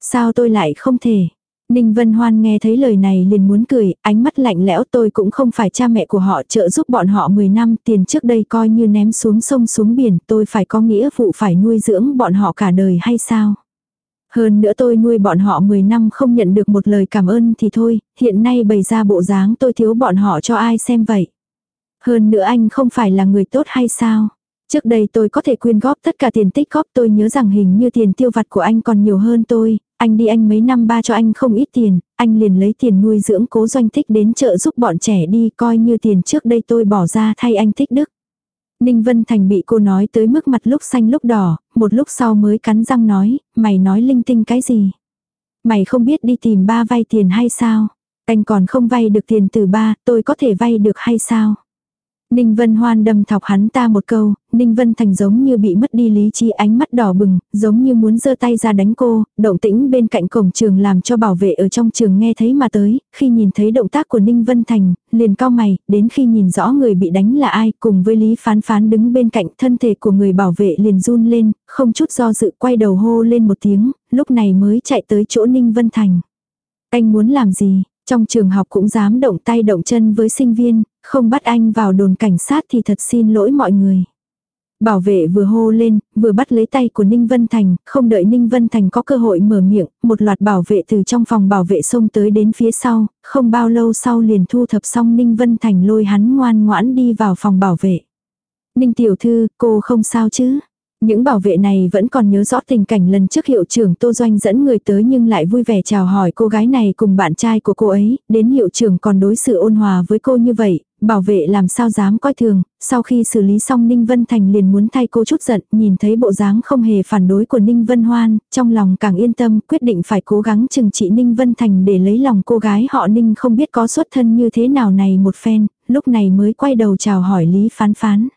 Sao tôi lại không thể? Ninh Vân Hoan nghe thấy lời này liền muốn cười, ánh mắt lạnh lẽo tôi cũng không phải cha mẹ của họ trợ giúp bọn họ 10 năm tiền trước đây coi như ném xuống sông xuống biển tôi phải có nghĩa vụ phải nuôi dưỡng bọn họ cả đời hay sao. Hơn nữa tôi nuôi bọn họ 10 năm không nhận được một lời cảm ơn thì thôi, hiện nay bày ra bộ dáng tôi thiếu bọn họ cho ai xem vậy. Hơn nữa anh không phải là người tốt hay sao? Trước đây tôi có thể quyên góp tất cả tiền tích góp tôi nhớ rằng hình như tiền tiêu vặt của anh còn nhiều hơn tôi, anh đi anh mấy năm ba cho anh không ít tiền, anh liền lấy tiền nuôi dưỡng cố doanh thích đến chợ giúp bọn trẻ đi coi như tiền trước đây tôi bỏ ra thay anh thích đức. Ninh Vân Thành bị cô nói tới mức mặt lúc xanh lúc đỏ, một lúc sau mới cắn răng nói, mày nói linh tinh cái gì? Mày không biết đi tìm ba vay tiền hay sao? Anh còn không vay được tiền từ ba, tôi có thể vay được hay sao? Ninh Vân Hoan đâm thọc hắn ta một câu, Ninh Vân Thành giống như bị mất đi lý trí ánh mắt đỏ bừng, giống như muốn giơ tay ra đánh cô, động tĩnh bên cạnh cổng trường làm cho bảo vệ ở trong trường nghe thấy mà tới, khi nhìn thấy động tác của Ninh Vân Thành, liền cao mày, đến khi nhìn rõ người bị đánh là ai, cùng với Lý Phán Phán đứng bên cạnh thân thể của người bảo vệ liền run lên, không chút do dự quay đầu hô lên một tiếng, lúc này mới chạy tới chỗ Ninh Vân Thành. Anh muốn làm gì? Trong trường học cũng dám động tay động chân với sinh viên, không bắt anh vào đồn cảnh sát thì thật xin lỗi mọi người. Bảo vệ vừa hô lên, vừa bắt lấy tay của Ninh Vân Thành, không đợi Ninh Vân Thành có cơ hội mở miệng, một loạt bảo vệ từ trong phòng bảo vệ xông tới đến phía sau, không bao lâu sau liền thu thập xong Ninh Vân Thành lôi hắn ngoan ngoãn đi vào phòng bảo vệ. Ninh tiểu thư, cô không sao chứ? Những bảo vệ này vẫn còn nhớ rõ tình cảnh lần trước hiệu trưởng Tô Doanh dẫn người tới nhưng lại vui vẻ chào hỏi cô gái này cùng bạn trai của cô ấy, đến hiệu trưởng còn đối xử ôn hòa với cô như vậy, bảo vệ làm sao dám coi thường, sau khi xử lý xong Ninh Vân Thành liền muốn thay cô chút giận, nhìn thấy bộ dáng không hề phản đối của Ninh Vân Hoan, trong lòng càng yên tâm, quyết định phải cố gắng chừng trị Ninh Vân Thành để lấy lòng cô gái họ Ninh không biết có xuất thân như thế nào này một phen, lúc này mới quay đầu chào hỏi Lý Phán Phán.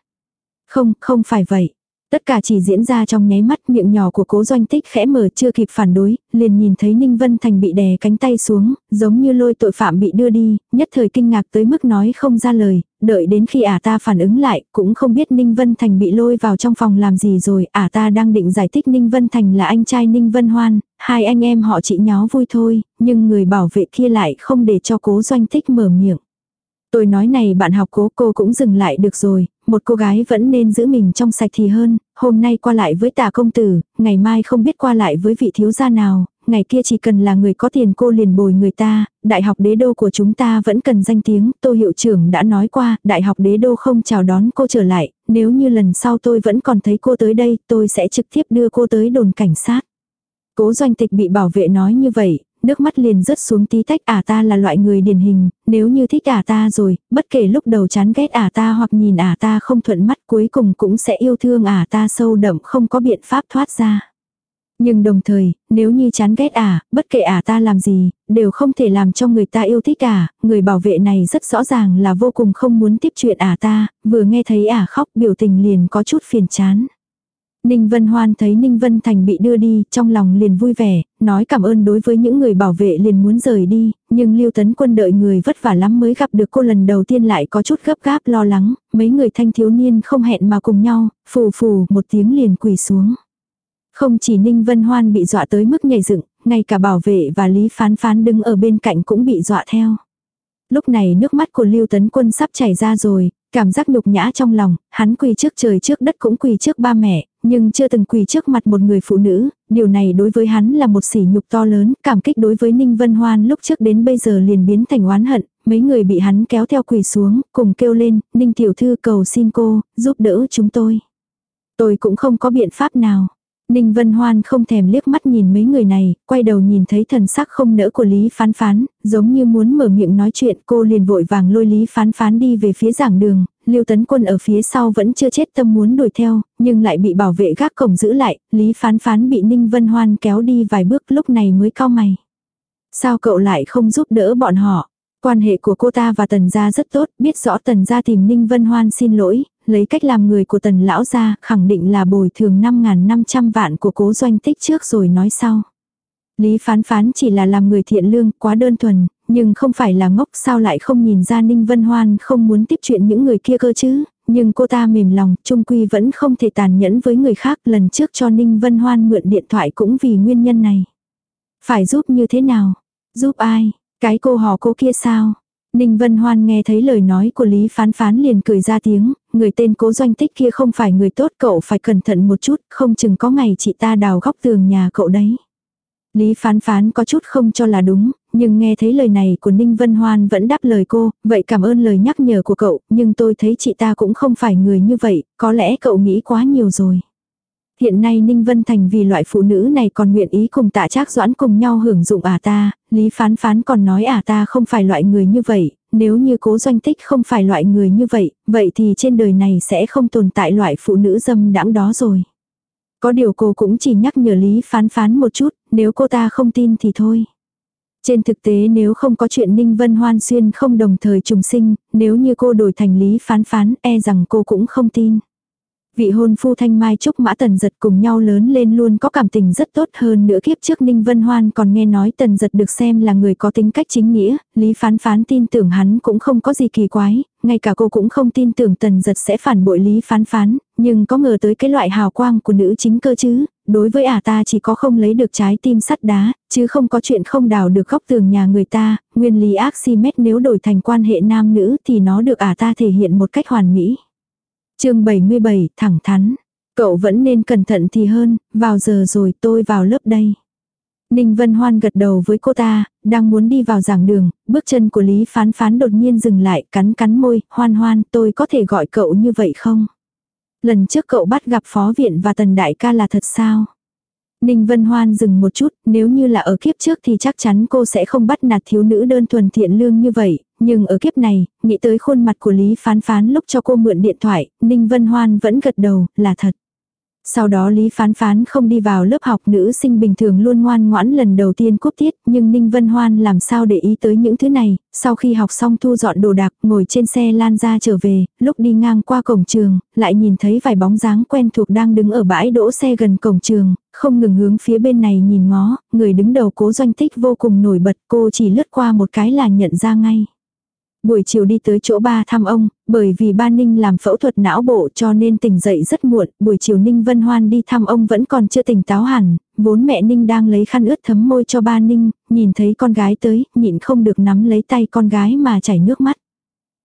Không, không phải vậy. Tất cả chỉ diễn ra trong nháy mắt miệng nhỏ của cố doanh tích khẽ mở chưa kịp phản đối, liền nhìn thấy Ninh Vân Thành bị đè cánh tay xuống, giống như lôi tội phạm bị đưa đi, nhất thời kinh ngạc tới mức nói không ra lời, đợi đến khi ả ta phản ứng lại, cũng không biết Ninh Vân Thành bị lôi vào trong phòng làm gì rồi, ả ta đang định giải thích Ninh Vân Thành là anh trai Ninh Vân Hoan, hai anh em họ chỉ nháo vui thôi, nhưng người bảo vệ kia lại không để cho cố doanh tích mở miệng. Tôi nói này bạn học cố cô cũng dừng lại được rồi, một cô gái vẫn nên giữ mình trong sạch thì hơn, hôm nay qua lại với tà công tử, ngày mai không biết qua lại với vị thiếu gia nào, ngày kia chỉ cần là người có tiền cô liền bồi người ta, đại học đế đô của chúng ta vẫn cần danh tiếng, tô hiệu trưởng đã nói qua, đại học đế đô không chào đón cô trở lại, nếu như lần sau tôi vẫn còn thấy cô tới đây, tôi sẽ trực tiếp đưa cô tới đồn cảnh sát. Cố doanh tịch bị bảo vệ nói như vậy, nước mắt liền rớt xuống tí tách ả ta là loại người điển hình, nếu như thích ả ta rồi, bất kể lúc đầu chán ghét ả ta hoặc nhìn ả ta không thuận mắt cuối cùng cũng sẽ yêu thương ả ta sâu đậm không có biện pháp thoát ra. Nhưng đồng thời, nếu như chán ghét ả, bất kể ả ta làm gì, đều không thể làm cho người ta yêu thích ả, người bảo vệ này rất rõ ràng là vô cùng không muốn tiếp chuyện ả ta, vừa nghe thấy ả khóc biểu tình liền có chút phiền chán. Ninh Vân Hoan thấy Ninh Vân Thành bị đưa đi, trong lòng liền vui vẻ, nói cảm ơn đối với những người bảo vệ liền muốn rời đi, nhưng Lưu Tấn Quân đợi người vất vả lắm mới gặp được cô lần đầu tiên lại có chút gấp gáp lo lắng, mấy người thanh thiếu niên không hẹn mà cùng nhau, phù phù một tiếng liền quỳ xuống. Không chỉ Ninh Vân Hoan bị dọa tới mức nhảy dựng, ngay cả bảo vệ và Lý Phán Phán đứng ở bên cạnh cũng bị dọa theo. Lúc này nước mắt của Lưu Tấn Quân sắp chảy ra rồi, cảm giác nhục nhã trong lòng, hắn quỳ trước trời trước đất cũng quỳ trước ba mẹ, nhưng chưa từng quỳ trước mặt một người phụ nữ, điều này đối với hắn là một sỉ nhục to lớn, cảm kích đối với Ninh Vân Hoan lúc trước đến bây giờ liền biến thành oán hận, mấy người bị hắn kéo theo quỳ xuống, cùng kêu lên, Ninh tiểu thư cầu xin cô, giúp đỡ chúng tôi. Tôi cũng không có biện pháp nào. Ninh Vân Hoan không thèm liếc mắt nhìn mấy người này, quay đầu nhìn thấy thần sắc không nỡ của Lý Phán Phán, giống như muốn mở miệng nói chuyện cô liền vội vàng lôi Lý Phán Phán đi về phía giảng đường, Lưu Tấn Quân ở phía sau vẫn chưa chết tâm muốn đuổi theo, nhưng lại bị bảo vệ gác cổng giữ lại, Lý Phán Phán bị Ninh Vân Hoan kéo đi vài bước lúc này mới cao mày. Sao cậu lại không giúp đỡ bọn họ? Quan hệ của cô ta và tần gia rất tốt, biết rõ tần gia tìm Ninh Vân Hoan xin lỗi, lấy cách làm người của tần lão ra khẳng định là bồi thường 5.500 vạn của cố doanh tích trước rồi nói sau. Lý phán phán chỉ là làm người thiện lương, quá đơn thuần, nhưng không phải là ngốc sao lại không nhìn ra Ninh Vân Hoan không muốn tiếp chuyện những người kia cơ chứ. Nhưng cô ta mềm lòng, trung quy vẫn không thể tàn nhẫn với người khác lần trước cho Ninh Vân Hoan mượn điện thoại cũng vì nguyên nhân này. Phải giúp như thế nào? Giúp ai? Cái cô họ cô kia sao? Ninh Vân Hoan nghe thấy lời nói của Lý Phán Phán liền cười ra tiếng, người tên cố doanh tích kia không phải người tốt cậu phải cẩn thận một chút, không chừng có ngày chị ta đào góc tường nhà cậu đấy. Lý Phán Phán có chút không cho là đúng, nhưng nghe thấy lời này của Ninh Vân Hoan vẫn đáp lời cô, vậy cảm ơn lời nhắc nhở của cậu, nhưng tôi thấy chị ta cũng không phải người như vậy, có lẽ cậu nghĩ quá nhiều rồi. Hiện nay Ninh Vân Thành vì loại phụ nữ này còn nguyện ý cùng tạ trác doãn cùng nhau hưởng dụng ả ta, Lý Phán Phán còn nói ả ta không phải loại người như vậy, nếu như cố doanh tích không phải loại người như vậy, vậy thì trên đời này sẽ không tồn tại loại phụ nữ dâm đãng đó rồi. Có điều cô cũng chỉ nhắc nhở Lý Phán Phán một chút, nếu cô ta không tin thì thôi. Trên thực tế nếu không có chuyện Ninh Vân Hoan xuyên không đồng thời trùng sinh, nếu như cô đổi thành lý phán phán e rằng cô cũng không tin. Vị hôn phu thanh mai trúc mã tần giật cùng nhau lớn lên luôn có cảm tình rất tốt hơn nữa kiếp trước Ninh Vân Hoan còn nghe nói tần giật được xem là người có tính cách chính nghĩa, Lý Phán Phán tin tưởng hắn cũng không có gì kỳ quái, ngay cả cô cũng không tin tưởng tần giật sẽ phản bội Lý Phán Phán, nhưng có ngờ tới cái loại hào quang của nữ chính cơ chứ, đối với ả à ta chỉ có không lấy được trái tim sắt đá, chứ không có chuyện không đào được góc tường nhà người ta, nguyên lý ác si mét nếu đổi thành quan hệ nam nữ thì nó được ả à ta thể hiện một cách hoàn mỹ chương 77, thẳng thắn. Cậu vẫn nên cẩn thận thì hơn, vào giờ rồi tôi vào lớp đây. Ninh Vân Hoan gật đầu với cô ta, đang muốn đi vào giảng đường, bước chân của Lý Phán Phán đột nhiên dừng lại, cắn cắn môi, hoan hoan, tôi có thể gọi cậu như vậy không? Lần trước cậu bắt gặp phó viện và tần đại ca là thật sao? Ninh Vân Hoan dừng một chút, nếu như là ở kiếp trước thì chắc chắn cô sẽ không bắt nạt thiếu nữ đơn thuần thiện lương như vậy, nhưng ở kiếp này, nghĩ tới khuôn mặt của Lý Phán Phán lúc cho cô mượn điện thoại, Ninh Vân Hoan vẫn gật đầu, là thật. Sau đó Lý Phán Phán không đi vào lớp học nữ sinh bình thường luôn ngoan ngoãn lần đầu tiên cúp tiết, nhưng Ninh Vân Hoan làm sao để ý tới những thứ này, sau khi học xong thu dọn đồ đạc, ngồi trên xe lan ra trở về, lúc đi ngang qua cổng trường, lại nhìn thấy vài bóng dáng quen thuộc đang đứng ở bãi đỗ xe gần cổng trường, không ngừng hướng phía bên này nhìn ngó, người đứng đầu cố doanh tích vô cùng nổi bật, cô chỉ lướt qua một cái là nhận ra ngay. Buổi chiều đi tới chỗ ba thăm ông, bởi vì ba Ninh làm phẫu thuật não bộ cho nên tỉnh dậy rất muộn, buổi chiều Ninh Vân Hoan đi thăm ông vẫn còn chưa tỉnh táo hẳn, vốn mẹ Ninh đang lấy khăn ướt thấm môi cho ba Ninh, nhìn thấy con gái tới, nhịn không được nắm lấy tay con gái mà chảy nước mắt.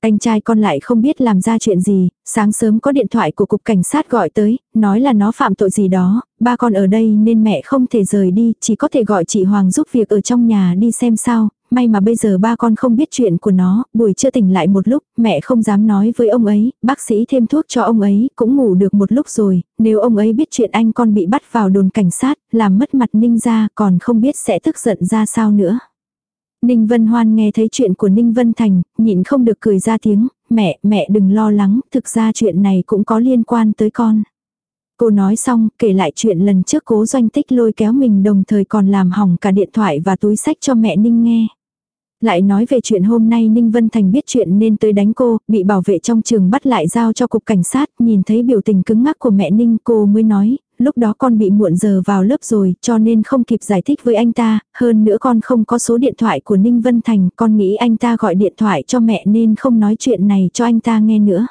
Anh trai con lại không biết làm ra chuyện gì, sáng sớm có điện thoại của cục cảnh sát gọi tới, nói là nó phạm tội gì đó, ba con ở đây nên mẹ không thể rời đi, chỉ có thể gọi chị Hoàng giúp việc ở trong nhà đi xem sao, may mà bây giờ ba con không biết chuyện của nó, buổi chưa tỉnh lại một lúc, mẹ không dám nói với ông ấy, bác sĩ thêm thuốc cho ông ấy, cũng ngủ được một lúc rồi, nếu ông ấy biết chuyện anh con bị bắt vào đồn cảnh sát, làm mất mặt Ninh ra, còn không biết sẽ tức giận ra sao nữa. Ninh Vân Hoan nghe thấy chuyện của Ninh Vân Thành, nhịn không được cười ra tiếng, mẹ, mẹ đừng lo lắng, thực ra chuyện này cũng có liên quan tới con. Cô nói xong, kể lại chuyện lần trước cố doanh tích lôi kéo mình đồng thời còn làm hỏng cả điện thoại và túi sách cho mẹ Ninh nghe. Lại nói về chuyện hôm nay Ninh Vân Thành biết chuyện nên tới đánh cô, bị bảo vệ trong trường bắt lại giao cho cục cảnh sát, nhìn thấy biểu tình cứng ngắc của mẹ Ninh cô mới nói, lúc đó con bị muộn giờ vào lớp rồi cho nên không kịp giải thích với anh ta, hơn nữa con không có số điện thoại của Ninh Vân Thành, con nghĩ anh ta gọi điện thoại cho mẹ nên không nói chuyện này cho anh ta nghe nữa.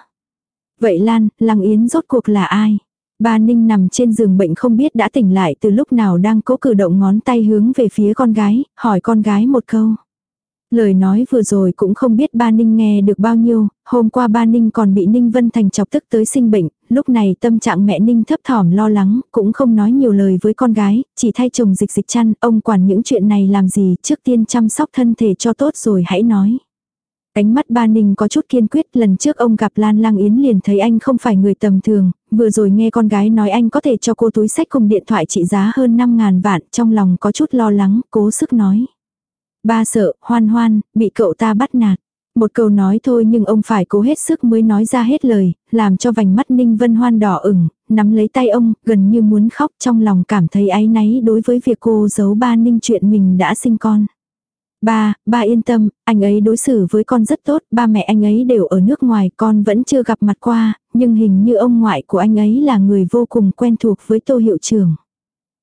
Vậy Lan, Lăng Yến rốt cuộc là ai? Ba Ninh nằm trên giường bệnh không biết đã tỉnh lại từ lúc nào đang cố cử động ngón tay hướng về phía con gái, hỏi con gái một câu. Lời nói vừa rồi cũng không biết ba Ninh nghe được bao nhiêu, hôm qua ba Ninh còn bị Ninh Vân Thành chọc tức tới sinh bệnh, lúc này tâm trạng mẹ Ninh thấp thỏm lo lắng, cũng không nói nhiều lời với con gái, chỉ thay chồng dịch dịch chăn, ông quản những chuyện này làm gì, trước tiên chăm sóc thân thể cho tốt rồi hãy nói. Ánh mắt ba Ninh có chút kiên quyết, lần trước ông gặp Lan Lang Yến liền thấy anh không phải người tầm thường, vừa rồi nghe con gái nói anh có thể cho cô túi sách cùng điện thoại trị giá hơn 5.000 vạn, trong lòng có chút lo lắng, cố sức nói. Ba sợ, hoan hoan, bị cậu ta bắt nạt. Một câu nói thôi nhưng ông phải cố hết sức mới nói ra hết lời, làm cho vành mắt Ninh Vân Hoan đỏ ửng, nắm lấy tay ông, gần như muốn khóc trong lòng cảm thấy áy náy đối với việc cô giấu ba Ninh chuyện mình đã sinh con. Ba, ba yên tâm, anh ấy đối xử với con rất tốt, ba mẹ anh ấy đều ở nước ngoài, con vẫn chưa gặp mặt qua, nhưng hình như ông ngoại của anh ấy là người vô cùng quen thuộc với tô hiệu trưởng.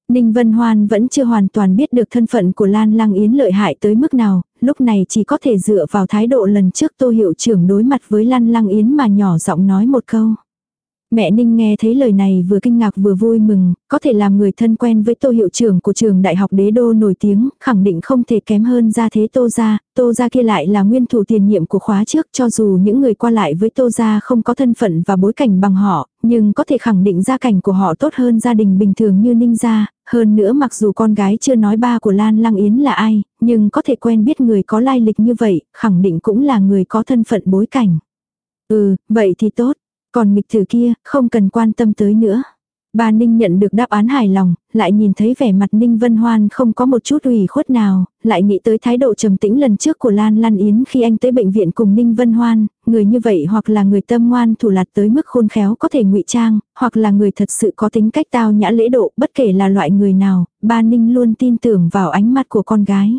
Ninh Vân Hoan vẫn chưa hoàn toàn biết được thân phận của Lan Lang Yến lợi hại tới mức nào, lúc này chỉ có thể dựa vào thái độ lần trước Tô Hiệu trưởng đối mặt với Lan Lang Yến mà nhỏ giọng nói một câu. Mẹ Ninh nghe thấy lời này vừa kinh ngạc vừa vui mừng, có thể làm người thân quen với tô hiệu trưởng của trường đại học đế đô nổi tiếng, khẳng định không thể kém hơn gia thế tô gia, tô gia kia lại là nguyên thủ tiền nhiệm của khóa trước cho dù những người qua lại với tô gia không có thân phận và bối cảnh bằng họ, nhưng có thể khẳng định gia cảnh của họ tốt hơn gia đình bình thường như Ninh gia, hơn nữa mặc dù con gái chưa nói ba của Lan Lăng Yến là ai, nhưng có thể quen biết người có lai lịch như vậy, khẳng định cũng là người có thân phận bối cảnh. Ừ, vậy thì tốt. Còn nghịch thử kia, không cần quan tâm tới nữa. Bà Ninh nhận được đáp án hài lòng, lại nhìn thấy vẻ mặt Ninh Vân Hoan không có một chút ủy khuất nào, lại nghĩ tới thái độ trầm tĩnh lần trước của Lan Lan Yến khi anh tới bệnh viện cùng Ninh Vân Hoan, người như vậy hoặc là người tâm ngoan thủ lạt tới mức khôn khéo có thể ngụy trang, hoặc là người thật sự có tính cách tao nhã lễ độ, bất kể là loại người nào, bà Ninh luôn tin tưởng vào ánh mắt của con gái.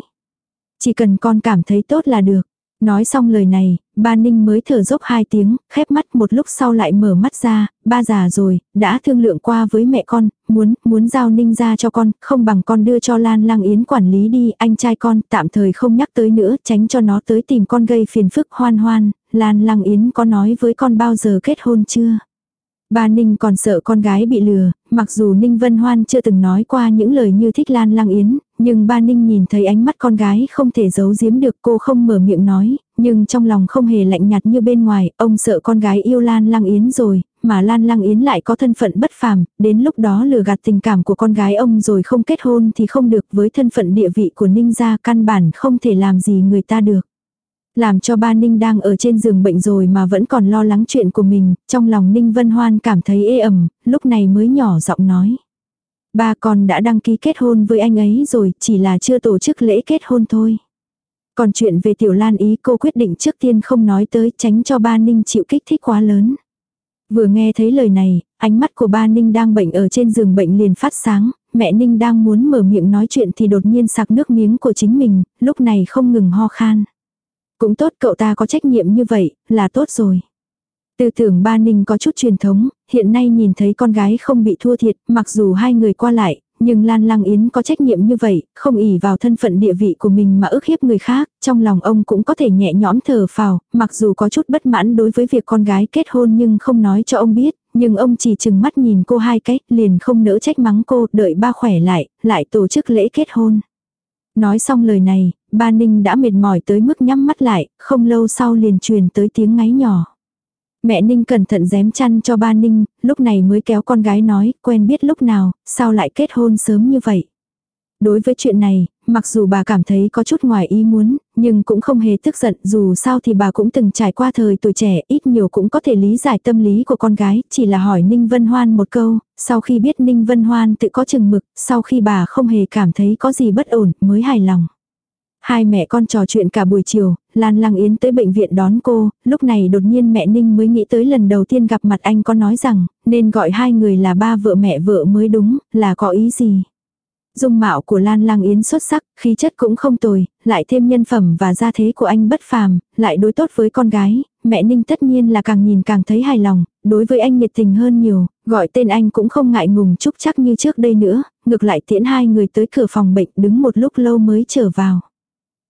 Chỉ cần con cảm thấy tốt là được. Nói xong lời này, ba Ninh mới thở dốc hai tiếng, khép mắt một lúc sau lại mở mắt ra, ba già rồi, đã thương lượng qua với mẹ con, muốn, muốn giao Ninh ra cho con, không bằng con đưa cho Lan Lang Yến quản lý đi, anh trai con, tạm thời không nhắc tới nữa, tránh cho nó tới tìm con gây phiền phức hoan hoan, Lan Lang Yến có nói với con bao giờ kết hôn chưa? Ba Ninh còn sợ con gái bị lừa, mặc dù Ninh Vân Hoan chưa từng nói qua những lời như thích Lan Lang Yến, nhưng ba Ninh nhìn thấy ánh mắt con gái không thể giấu giếm được cô không mở miệng nói, nhưng trong lòng không hề lạnh nhạt như bên ngoài, ông sợ con gái yêu Lan Lang Yến rồi, mà Lan Lang Yến lại có thân phận bất phàm, đến lúc đó lừa gạt tình cảm của con gái ông rồi không kết hôn thì không được với thân phận địa vị của Ninh gia căn bản không thể làm gì người ta được. Làm cho ba Ninh đang ở trên giường bệnh rồi mà vẫn còn lo lắng chuyện của mình, trong lòng Ninh Vân Hoan cảm thấy ê ẩm, lúc này mới nhỏ giọng nói. Ba con đã đăng ký kết hôn với anh ấy rồi, chỉ là chưa tổ chức lễ kết hôn thôi. Còn chuyện về Tiểu Lan ý cô quyết định trước tiên không nói tới tránh cho ba Ninh chịu kích thích quá lớn. Vừa nghe thấy lời này, ánh mắt của ba Ninh đang bệnh ở trên giường bệnh liền phát sáng, mẹ Ninh đang muốn mở miệng nói chuyện thì đột nhiên sặc nước miếng của chính mình, lúc này không ngừng ho khan. Cũng tốt cậu ta có trách nhiệm như vậy, là tốt rồi. Tư tưởng ba Ninh có chút truyền thống, hiện nay nhìn thấy con gái không bị thua thiệt, mặc dù hai người qua lại, nhưng Lan Lang Yến có trách nhiệm như vậy, không ỉ vào thân phận địa vị của mình mà ức hiếp người khác, trong lòng ông cũng có thể nhẹ nhõm thở phào, mặc dù có chút bất mãn đối với việc con gái kết hôn nhưng không nói cho ông biết, nhưng ông chỉ chừng mắt nhìn cô hai cái, liền không nỡ trách mắng cô, đợi ba khỏe lại, lại tổ chức lễ kết hôn. Nói xong lời này, ba Ninh đã mệt mỏi tới mức nhắm mắt lại, không lâu sau liền truyền tới tiếng ngáy nhỏ. Mẹ Ninh cẩn thận dém chăn cho ba Ninh, lúc này mới kéo con gái nói, quen biết lúc nào, sao lại kết hôn sớm như vậy. Đối với chuyện này, mặc dù bà cảm thấy có chút ngoài ý muốn, nhưng cũng không hề tức giận, dù sao thì bà cũng từng trải qua thời tuổi trẻ, ít nhiều cũng có thể lý giải tâm lý của con gái, chỉ là hỏi Ninh Vân Hoan một câu, sau khi biết Ninh Vân Hoan tự có chừng mực, sau khi bà không hề cảm thấy có gì bất ổn, mới hài lòng. Hai mẹ con trò chuyện cả buổi chiều, Lan Lăng Yến tới bệnh viện đón cô, lúc này đột nhiên mẹ Ninh mới nghĩ tới lần đầu tiên gặp mặt anh có nói rằng, nên gọi hai người là ba vợ mẹ vợ mới đúng, là có ý gì. Dung mạo của Lan Lang Yến xuất sắc, khí chất cũng không tồi, lại thêm nhân phẩm và gia thế của anh bất phàm, lại đối tốt với con gái, mẹ Ninh tất nhiên là càng nhìn càng thấy hài lòng, đối với anh nhiệt tình hơn nhiều, gọi tên anh cũng không ngại ngùng chúc chắc như trước đây nữa, ngược lại tiễn hai người tới cửa phòng bệnh đứng một lúc lâu mới trở vào.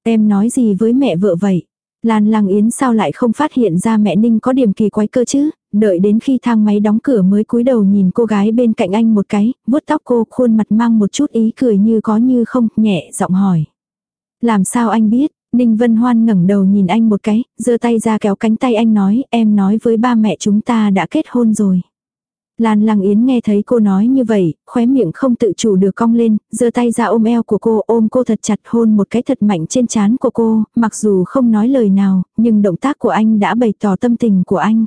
Em nói gì với mẹ vợ vậy? Lan Lang Yến sao lại không phát hiện ra mẹ Ninh có điểm kỳ quái cơ chứ? Đợi đến khi thang máy đóng cửa mới cúi đầu nhìn cô gái bên cạnh anh một cái, vuốt tóc cô khuôn mặt mang một chút ý cười như có như không, nhẹ giọng hỏi. Làm sao anh biết? Ninh Vân Hoan ngẩng đầu nhìn anh một cái, giơ tay ra kéo cánh tay anh nói, em nói với ba mẹ chúng ta đã kết hôn rồi. Lan Lăng Yến nghe thấy cô nói như vậy, khóe miệng không tự chủ được cong lên, giơ tay ra ôm eo của cô, ôm cô thật chặt hôn một cái thật mạnh trên trán của cô, mặc dù không nói lời nào, nhưng động tác của anh đã bày tỏ tâm tình của anh.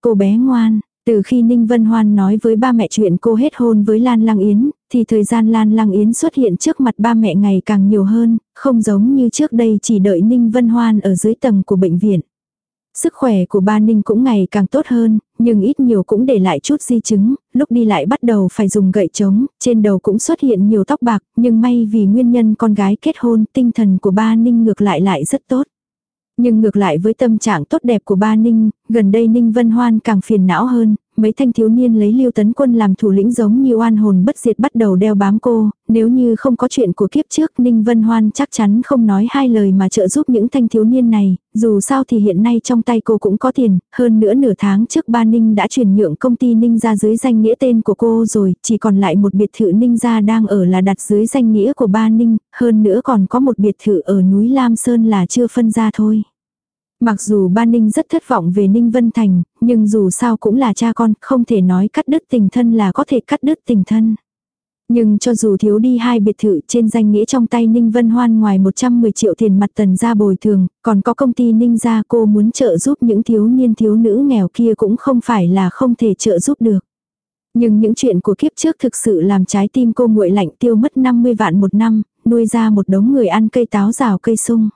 Cô bé ngoan, từ khi Ninh Vân Hoan nói với ba mẹ chuyện cô hết hôn với Lan Lăng Yến, thì thời gian Lan Lăng Yến xuất hiện trước mặt ba mẹ ngày càng nhiều hơn, không giống như trước đây chỉ đợi Ninh Vân Hoan ở dưới tầng của bệnh viện. Sức khỏe của ba Ninh cũng ngày càng tốt hơn, nhưng ít nhiều cũng để lại chút di chứng, lúc đi lại bắt đầu phải dùng gậy chống, trên đầu cũng xuất hiện nhiều tóc bạc, nhưng may vì nguyên nhân con gái kết hôn, tinh thần của ba Ninh ngược lại lại rất tốt. Nhưng ngược lại với tâm trạng tốt đẹp của ba Ninh, gần đây Ninh Vân Hoan càng phiền não hơn, mấy thanh thiếu niên lấy Lưu Tấn Quân làm thủ lĩnh giống như oan hồn bất diệt bắt đầu đeo bám cô, nếu như không có chuyện của kiếp trước Ninh Vân Hoan chắc chắn không nói hai lời mà trợ giúp những thanh thiếu niên này, dù sao thì hiện nay trong tay cô cũng có tiền, hơn nữa nửa tháng trước ba Ninh đã chuyển nhượng công ty Ninh ra dưới danh nghĩa tên của cô rồi, chỉ còn lại một biệt thự Ninh ra đang ở là đặt dưới danh nghĩa của ba Ninh, hơn nữa còn có một biệt thự ở núi Lam Sơn là chưa phân ra thôi. Mặc dù ba Ninh rất thất vọng về Ninh Vân Thành, nhưng dù sao cũng là cha con, không thể nói cắt đứt tình thân là có thể cắt đứt tình thân. Nhưng cho dù thiếu đi hai biệt thự trên danh nghĩa trong tay Ninh Vân Hoan ngoài 110 triệu tiền mặt tần ra bồi thường, còn có công ty Ninh gia cô muốn trợ giúp những thiếu niên thiếu nữ nghèo kia cũng không phải là không thể trợ giúp được. Nhưng những chuyện của kiếp trước thực sự làm trái tim cô nguội lạnh tiêu mất 50 vạn một năm, nuôi ra một đống người ăn cây táo rào cây sung.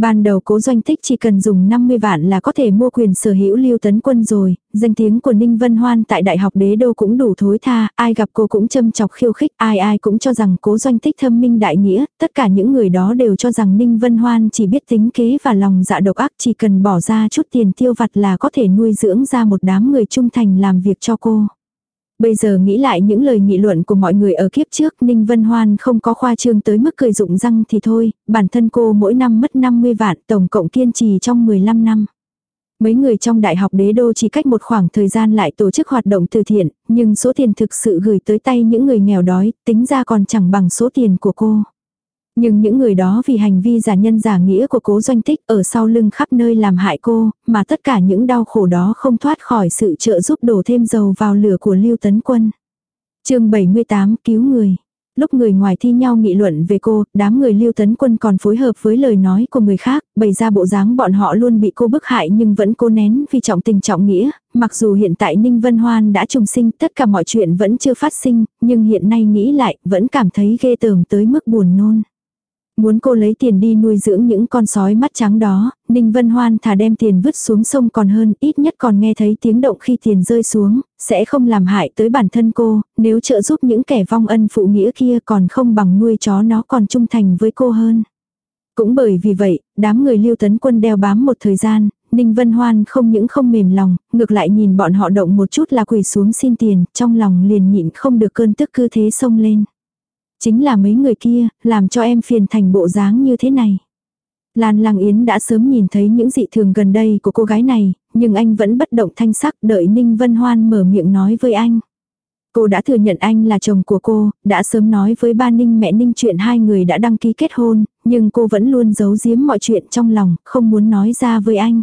Ban đầu cố doanh tích chỉ cần dùng 50 vạn là có thể mua quyền sở hữu lưu tấn quân rồi, danh tiếng của Ninh Vân Hoan tại Đại học Đế Đô cũng đủ thối tha, ai gặp cô cũng châm chọc khiêu khích, ai ai cũng cho rằng cố doanh tích thâm minh đại nghĩa, tất cả những người đó đều cho rằng Ninh Vân Hoan chỉ biết tính kế và lòng dạ độc ác chỉ cần bỏ ra chút tiền tiêu vặt là có thể nuôi dưỡng ra một đám người trung thành làm việc cho cô. Bây giờ nghĩ lại những lời nghị luận của mọi người ở kiếp trước Ninh Vân Hoan không có khoa trương tới mức cười rụng răng thì thôi, bản thân cô mỗi năm mất 50 vạn tổng cộng kiên trì trong 15 năm. Mấy người trong đại học đế đô chỉ cách một khoảng thời gian lại tổ chức hoạt động từ thiện, nhưng số tiền thực sự gửi tới tay những người nghèo đói, tính ra còn chẳng bằng số tiền của cô. Nhưng những người đó vì hành vi giả nhân giả nghĩa của cố doanh tích ở sau lưng khắp nơi làm hại cô, mà tất cả những đau khổ đó không thoát khỏi sự trợ giúp đổ thêm dầu vào lửa của Lưu Tấn Quân. chương 78 cứu người. Lúc người ngoài thi nhau nghị luận về cô, đám người lưu tấn quân còn phối hợp với lời nói của người khác, bày ra bộ dáng bọn họ luôn bị cô bức hại nhưng vẫn cô nén vì trọng tình trọng nghĩa, mặc dù hiện tại Ninh Vân Hoan đã trùng sinh tất cả mọi chuyện vẫn chưa phát sinh, nhưng hiện nay nghĩ lại vẫn cảm thấy ghê tởm tới mức buồn nôn. Muốn cô lấy tiền đi nuôi dưỡng những con sói mắt trắng đó, Ninh Vân Hoan thà đem tiền vứt xuống sông còn hơn, ít nhất còn nghe thấy tiếng động khi tiền rơi xuống, sẽ không làm hại tới bản thân cô, nếu trợ giúp những kẻ vong ân phụ nghĩa kia còn không bằng nuôi chó nó còn trung thành với cô hơn. Cũng bởi vì vậy, đám người lưu tấn quân đeo bám một thời gian, Ninh Vân Hoan không những không mềm lòng, ngược lại nhìn bọn họ động một chút là quỳ xuống xin tiền, trong lòng liền nhịn không được cơn tức cứ thế xông lên. Chính là mấy người kia, làm cho em phiền thành bộ dáng như thế này. Lan Lang Yến đã sớm nhìn thấy những dị thường gần đây của cô gái này, nhưng anh vẫn bất động thanh sắc đợi Ninh Vân Hoan mở miệng nói với anh. Cô đã thừa nhận anh là chồng của cô, đã sớm nói với ba Ninh mẹ Ninh chuyện hai người đã đăng ký kết hôn, nhưng cô vẫn luôn giấu giếm mọi chuyện trong lòng, không muốn nói ra với anh.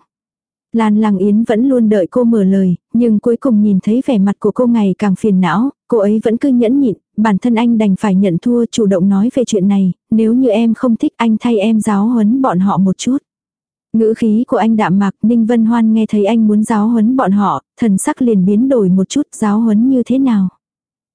Lan Lang Yến vẫn luôn đợi cô mở lời, nhưng cuối cùng nhìn thấy vẻ mặt của cô ngày càng phiền não, cô ấy vẫn cứ nhẫn nhịn, bản thân anh đành phải nhận thua chủ động nói về chuyện này, nếu như em không thích anh thay em giáo huấn bọn họ một chút. Ngữ khí của anh đạm mạc Ninh Vân Hoan nghe thấy anh muốn giáo huấn bọn họ, thần sắc liền biến đổi một chút giáo huấn như thế nào.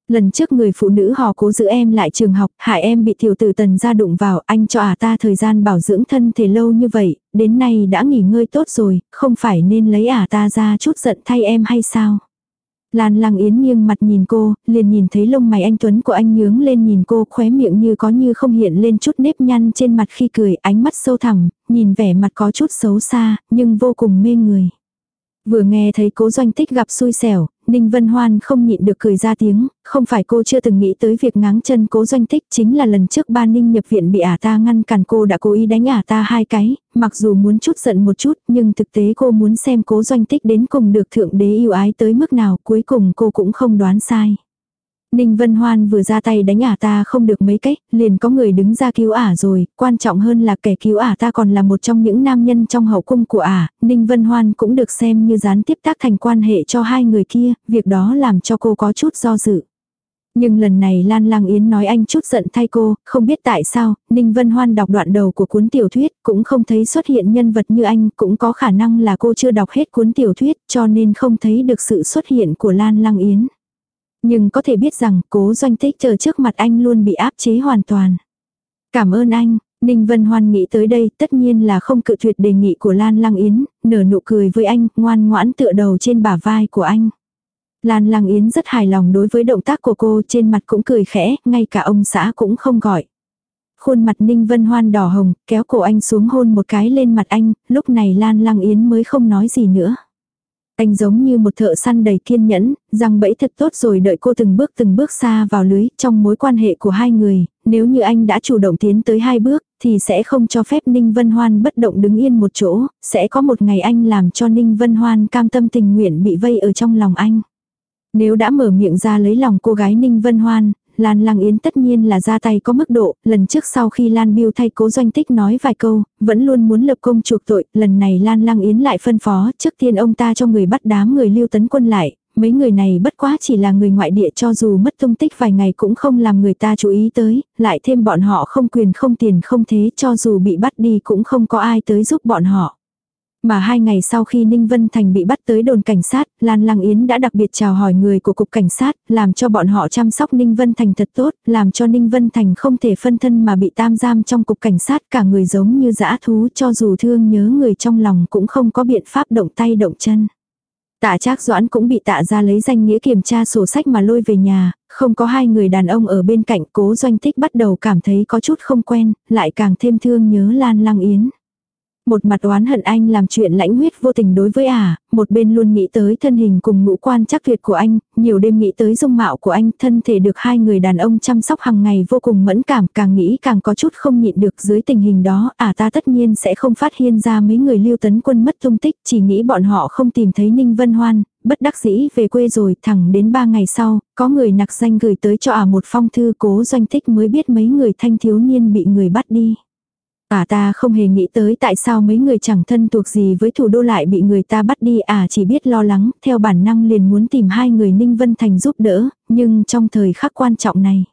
Lần trước người phụ nữ họ cố giữ em lại trường học, hại em bị tiểu tử tần ra đụng vào, anh cho ả à ta thời gian bảo dưỡng thân thể lâu như vậy, đến nay đã nghỉ ngơi tốt rồi, không phải nên lấy ả à ta ra chút giận thay em hay sao? Lan Lăng Yến nghiêng mặt nhìn cô, liền nhìn thấy lông mày anh Tuấn của anh nhướng lên nhìn cô khóe miệng như có như không hiện lên chút nếp nhăn trên mặt khi cười, ánh mắt sâu thẳm, nhìn vẻ mặt có chút xấu xa, nhưng vô cùng mê người. Vừa nghe thấy cố doanh tích gặp xui xẻo, Ninh Vân Hoan không nhịn được cười ra tiếng, không phải cô chưa từng nghĩ tới việc ngáng chân cố doanh tích chính là lần trước ba Ninh nhập viện bị ả ta ngăn cản cô đã cố ý đánh ả ta hai cái, mặc dù muốn chút giận một chút nhưng thực tế cô muốn xem cố doanh tích đến cùng được thượng đế yêu ái tới mức nào cuối cùng cô cũng không đoán sai. Ninh Vân Hoan vừa ra tay đánh ả ta không được mấy cách, liền có người đứng ra cứu ả rồi, quan trọng hơn là kẻ cứu ả ta còn là một trong những nam nhân trong hậu cung của ả, Ninh Vân Hoan cũng được xem như gián tiếp tác thành quan hệ cho hai người kia, việc đó làm cho cô có chút do dự. Nhưng lần này Lan Lang Yến nói anh chút giận thay cô, không biết tại sao, Ninh Vân Hoan đọc đoạn đầu của cuốn tiểu thuyết, cũng không thấy xuất hiện nhân vật như anh, cũng có khả năng là cô chưa đọc hết cuốn tiểu thuyết, cho nên không thấy được sự xuất hiện của Lan Lang Yến. Nhưng có thể biết rằng cố doanh tích chờ trước mặt anh luôn bị áp chế hoàn toàn. Cảm ơn anh, Ninh Vân Hoan nghĩ tới đây tất nhiên là không cự tuyệt đề nghị của Lan Lăng Yến, nở nụ cười với anh, ngoan ngoãn tựa đầu trên bả vai của anh. Lan Lăng Yến rất hài lòng đối với động tác của cô trên mặt cũng cười khẽ, ngay cả ông xã cũng không gọi. Khuôn mặt Ninh Vân Hoan đỏ hồng, kéo cổ anh xuống hôn một cái lên mặt anh, lúc này Lan Lăng Yến mới không nói gì nữa. Anh giống như một thợ săn đầy kiên nhẫn, răng bẫy thật tốt rồi đợi cô từng bước từng bước xa vào lưới trong mối quan hệ của hai người, nếu như anh đã chủ động tiến tới hai bước, thì sẽ không cho phép Ninh Vân Hoan bất động đứng yên một chỗ, sẽ có một ngày anh làm cho Ninh Vân Hoan cam tâm tình nguyện bị vây ở trong lòng anh. Nếu đã mở miệng ra lấy lòng cô gái Ninh Vân Hoan, Lan Lăng Yến tất nhiên là ra tay có mức độ, lần trước sau khi Lan Biêu thay cố doanh tích nói vài câu, vẫn luôn muốn lập công chuộc tội, lần này Lan Lăng Yến lại phân phó, trước tiên ông ta cho người bắt đám người lưu tấn quân lại, mấy người này bất quá chỉ là người ngoại địa cho dù mất tung tích vài ngày cũng không làm người ta chú ý tới, lại thêm bọn họ không quyền không tiền không thế cho dù bị bắt đi cũng không có ai tới giúp bọn họ. Mà hai ngày sau khi Ninh Vân Thành bị bắt tới đồn cảnh sát, Lan Lăng Yến đã đặc biệt chào hỏi người của cục cảnh sát, làm cho bọn họ chăm sóc Ninh Vân Thành thật tốt, làm cho Ninh Vân Thành không thể phân thân mà bị tam giam trong cục cảnh sát cả người giống như dã thú cho dù thương nhớ người trong lòng cũng không có biện pháp động tay động chân. Tạ Trác Doãn cũng bị tạ ra lấy danh nghĩa kiểm tra sổ sách mà lôi về nhà, không có hai người đàn ông ở bên cạnh cố doanh tích bắt đầu cảm thấy có chút không quen, lại càng thêm thương nhớ Lan Lăng Yến. Một mặt oán hận anh làm chuyện lãnh huyết vô tình đối với ả, à, một bên luôn nghĩ tới thân hình cùng ngũ quan chắc tuyệt của anh, nhiều đêm nghĩ tới dung mạo của anh, thân thể được hai người đàn ông chăm sóc hàng ngày vô cùng mẫn cảm, càng nghĩ càng có chút không nhịn được dưới tình hình đó, ả à ta tất nhiên sẽ không phát hiện ra mấy người lưu tấn quân mất tung tích, chỉ nghĩ bọn họ không tìm thấy Ninh Vân Hoan, bất đắc dĩ về quê rồi, thẳng đến ba ngày sau, có người nặc danh gửi tới cho ả à một phong thư cố doanh tích mới biết mấy người thanh thiếu niên bị người bắt đi. À ta không hề nghĩ tới tại sao mấy người chẳng thân thuộc gì với thủ đô lại bị người ta bắt đi. À chỉ biết lo lắng, theo bản năng liền muốn tìm hai người Ninh Vân Thành giúp đỡ, nhưng trong thời khắc quan trọng này.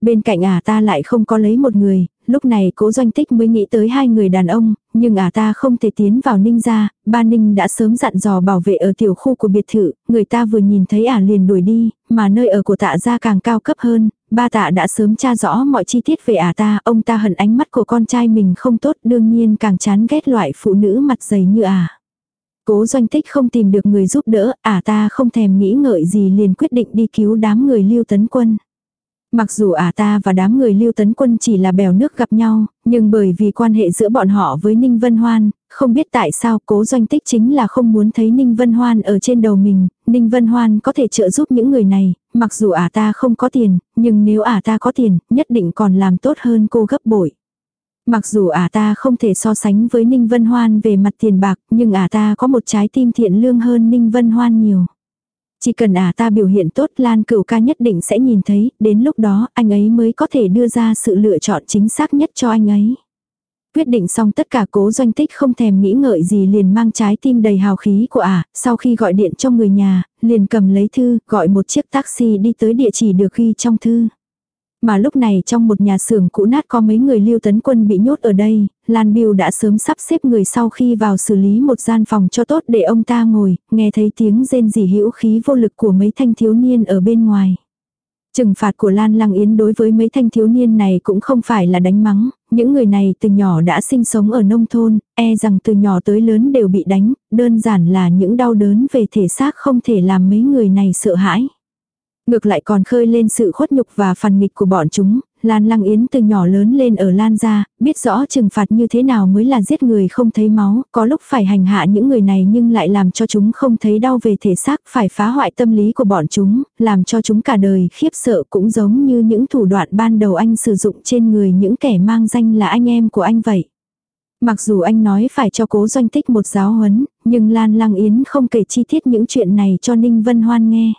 Bên cạnh à ta lại không có lấy một người, lúc này cố doanh tích mới nghĩ tới hai người đàn ông, nhưng à ta không thể tiến vào ninh gia, ba ninh đã sớm dặn dò bảo vệ ở tiểu khu của biệt thự, người ta vừa nhìn thấy ả à liền đuổi đi, mà nơi ở của tạ gia càng cao cấp hơn, ba tạ đã sớm tra rõ mọi chi tiết về ả à ta, ông ta hận ánh mắt của con trai mình không tốt đương nhiên càng chán ghét loại phụ nữ mặt dày như ả. À. Cố doanh tích không tìm được người giúp đỡ, ả ta không thèm nghĩ ngợi gì liền quyết định đi cứu đám người lưu tấn quân. Mặc dù ả ta và đám người lưu tấn quân chỉ là bèo nước gặp nhau, nhưng bởi vì quan hệ giữa bọn họ với Ninh Vân Hoan, không biết tại sao cố doanh tích chính là không muốn thấy Ninh Vân Hoan ở trên đầu mình, Ninh Vân Hoan có thể trợ giúp những người này, mặc dù ả ta không có tiền, nhưng nếu ả ta có tiền, nhất định còn làm tốt hơn cô gấp bội. Mặc dù ả ta không thể so sánh với Ninh Vân Hoan về mặt tiền bạc, nhưng ả ta có một trái tim thiện lương hơn Ninh Vân Hoan nhiều. Chỉ cần ả ta biểu hiện tốt Lan cửu ca nhất định sẽ nhìn thấy, đến lúc đó anh ấy mới có thể đưa ra sự lựa chọn chính xác nhất cho anh ấy. Quyết định xong tất cả cố doanh tích không thèm nghĩ ngợi gì liền mang trái tim đầy hào khí của ả, sau khi gọi điện cho người nhà, liền cầm lấy thư, gọi một chiếc taxi đi tới địa chỉ được ghi trong thư. Mà lúc này trong một nhà xưởng cũ nát có mấy người lưu tấn quân bị nhốt ở đây, Lan Biêu đã sớm sắp xếp người sau khi vào xử lý một gian phòng cho tốt để ông ta ngồi, nghe thấy tiếng rên rỉ hữu khí vô lực của mấy thanh thiếu niên ở bên ngoài. Trừng phạt của Lan Lăng Yến đối với mấy thanh thiếu niên này cũng không phải là đánh mắng, những người này từ nhỏ đã sinh sống ở nông thôn, e rằng từ nhỏ tới lớn đều bị đánh, đơn giản là những đau đớn về thể xác không thể làm mấy người này sợ hãi. Ngược lại còn khơi lên sự khuất nhục và phản nghịch của bọn chúng, Lan Lăng Yến từ nhỏ lớn lên ở Lan gia, biết rõ trừng phạt như thế nào mới là giết người không thấy máu, có lúc phải hành hạ những người này nhưng lại làm cho chúng không thấy đau về thể xác, phải phá hoại tâm lý của bọn chúng, làm cho chúng cả đời khiếp sợ cũng giống như những thủ đoạn ban đầu anh sử dụng trên người những kẻ mang danh là anh em của anh vậy. Mặc dù anh nói phải cho cố doanh tích một giáo huấn, nhưng Lan Lăng Yến không kể chi tiết những chuyện này cho Ninh Vân Hoan nghe.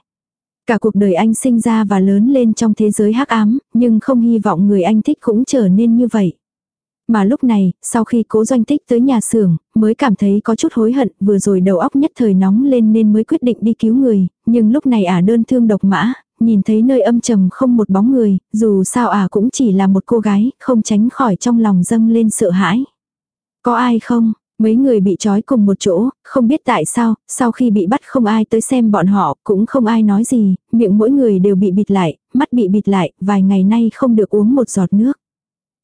Cả cuộc đời anh sinh ra và lớn lên trong thế giới hắc ám, nhưng không hy vọng người anh thích cũng trở nên như vậy. Mà lúc này, sau khi cố doanh tích tới nhà xưởng, mới cảm thấy có chút hối hận, vừa rồi đầu óc nhất thời nóng lên nên mới quyết định đi cứu người, nhưng lúc này ả đơn thương độc mã, nhìn thấy nơi âm trầm không một bóng người, dù sao ả cũng chỉ là một cô gái, không tránh khỏi trong lòng dâng lên sợ hãi. Có ai không? Mấy người bị trói cùng một chỗ, không biết tại sao, sau khi bị bắt không ai tới xem bọn họ, cũng không ai nói gì, miệng mỗi người đều bị bịt lại, mắt bị bịt lại, vài ngày nay không được uống một giọt nước.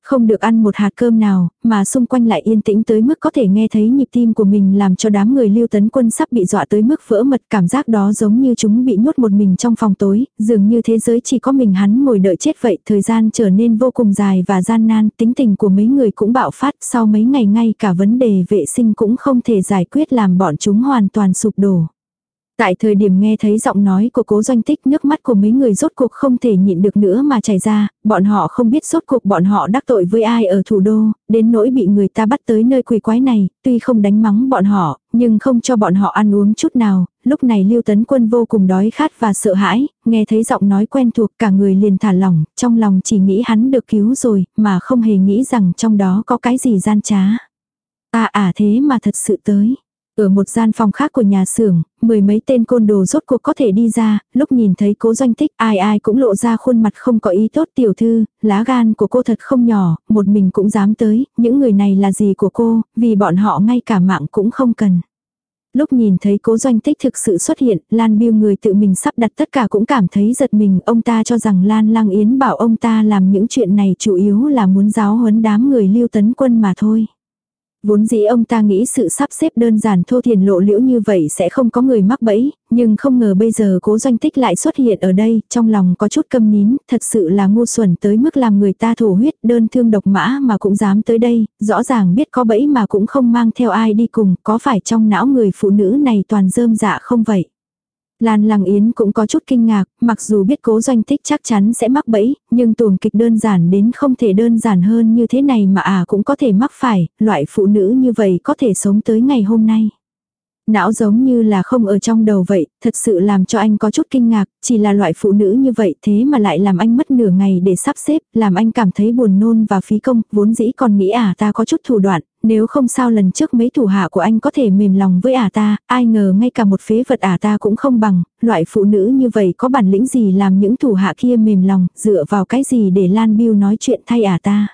Không được ăn một hạt cơm nào, mà xung quanh lại yên tĩnh tới mức có thể nghe thấy nhịp tim của mình làm cho đám người lưu tấn quân sắp bị dọa tới mức vỡ mật cảm giác đó giống như chúng bị nhốt một mình trong phòng tối, dường như thế giới chỉ có mình hắn ngồi đợi chết vậy, thời gian trở nên vô cùng dài và gian nan, tính tình của mấy người cũng bạo phát, sau mấy ngày ngay cả vấn đề vệ sinh cũng không thể giải quyết làm bọn chúng hoàn toàn sụp đổ. Tại thời điểm nghe thấy giọng nói của cố doanh tích nước mắt của mấy người rốt cuộc không thể nhịn được nữa mà chảy ra, bọn họ không biết rốt cuộc bọn họ đắc tội với ai ở thủ đô, đến nỗi bị người ta bắt tới nơi quỷ quái này, tuy không đánh mắng bọn họ, nhưng không cho bọn họ ăn uống chút nào, lúc này Lưu Tấn Quân vô cùng đói khát và sợ hãi, nghe thấy giọng nói quen thuộc cả người liền thả lỏng, trong lòng chỉ nghĩ hắn được cứu rồi, mà không hề nghĩ rằng trong đó có cái gì gian trá. À à thế mà thật sự tới. Ở một gian phòng khác của nhà xưởng, mười mấy tên côn đồ rốt cuộc có thể đi ra, lúc nhìn thấy cố doanh tích ai ai cũng lộ ra khuôn mặt không có ý tốt tiểu thư, lá gan của cô thật không nhỏ, một mình cũng dám tới, những người này là gì của cô, vì bọn họ ngay cả mạng cũng không cần. Lúc nhìn thấy cố doanh tích thực sự xuất hiện, Lan Biêu người tự mình sắp đặt tất cả cũng cảm thấy giật mình. Ông ta cho rằng Lan Lang Yến bảo ông ta làm những chuyện này chủ yếu là muốn giáo huấn đám người lưu tấn quân mà thôi. Vốn dĩ ông ta nghĩ sự sắp xếp đơn giản thô thiền lộ liễu như vậy sẽ không có người mắc bẫy, nhưng không ngờ bây giờ cố doanh tích lại xuất hiện ở đây, trong lòng có chút câm nín, thật sự là ngu xuẩn tới mức làm người ta thổ huyết đơn thương độc mã mà cũng dám tới đây, rõ ràng biết có bẫy mà cũng không mang theo ai đi cùng, có phải trong não người phụ nữ này toàn rơm dạ không vậy? Lan Lăng Yến cũng có chút kinh ngạc, mặc dù biết cố doanh tích chắc chắn sẽ mắc bẫy, nhưng tuồng kịch đơn giản đến không thể đơn giản hơn như thế này mà à cũng có thể mắc phải, loại phụ nữ như vậy có thể sống tới ngày hôm nay. Não giống như là không ở trong đầu vậy, thật sự làm cho anh có chút kinh ngạc, chỉ là loại phụ nữ như vậy thế mà lại làm anh mất nửa ngày để sắp xếp, làm anh cảm thấy buồn nôn và phí công, vốn dĩ còn nghĩ à ta có chút thủ đoạn, nếu không sao lần trước mấy thủ hạ của anh có thể mềm lòng với ả ta, ai ngờ ngay cả một phế vật ả ta cũng không bằng, loại phụ nữ như vậy có bản lĩnh gì làm những thủ hạ kia mềm lòng, dựa vào cái gì để Lan Biêu nói chuyện thay ả ta.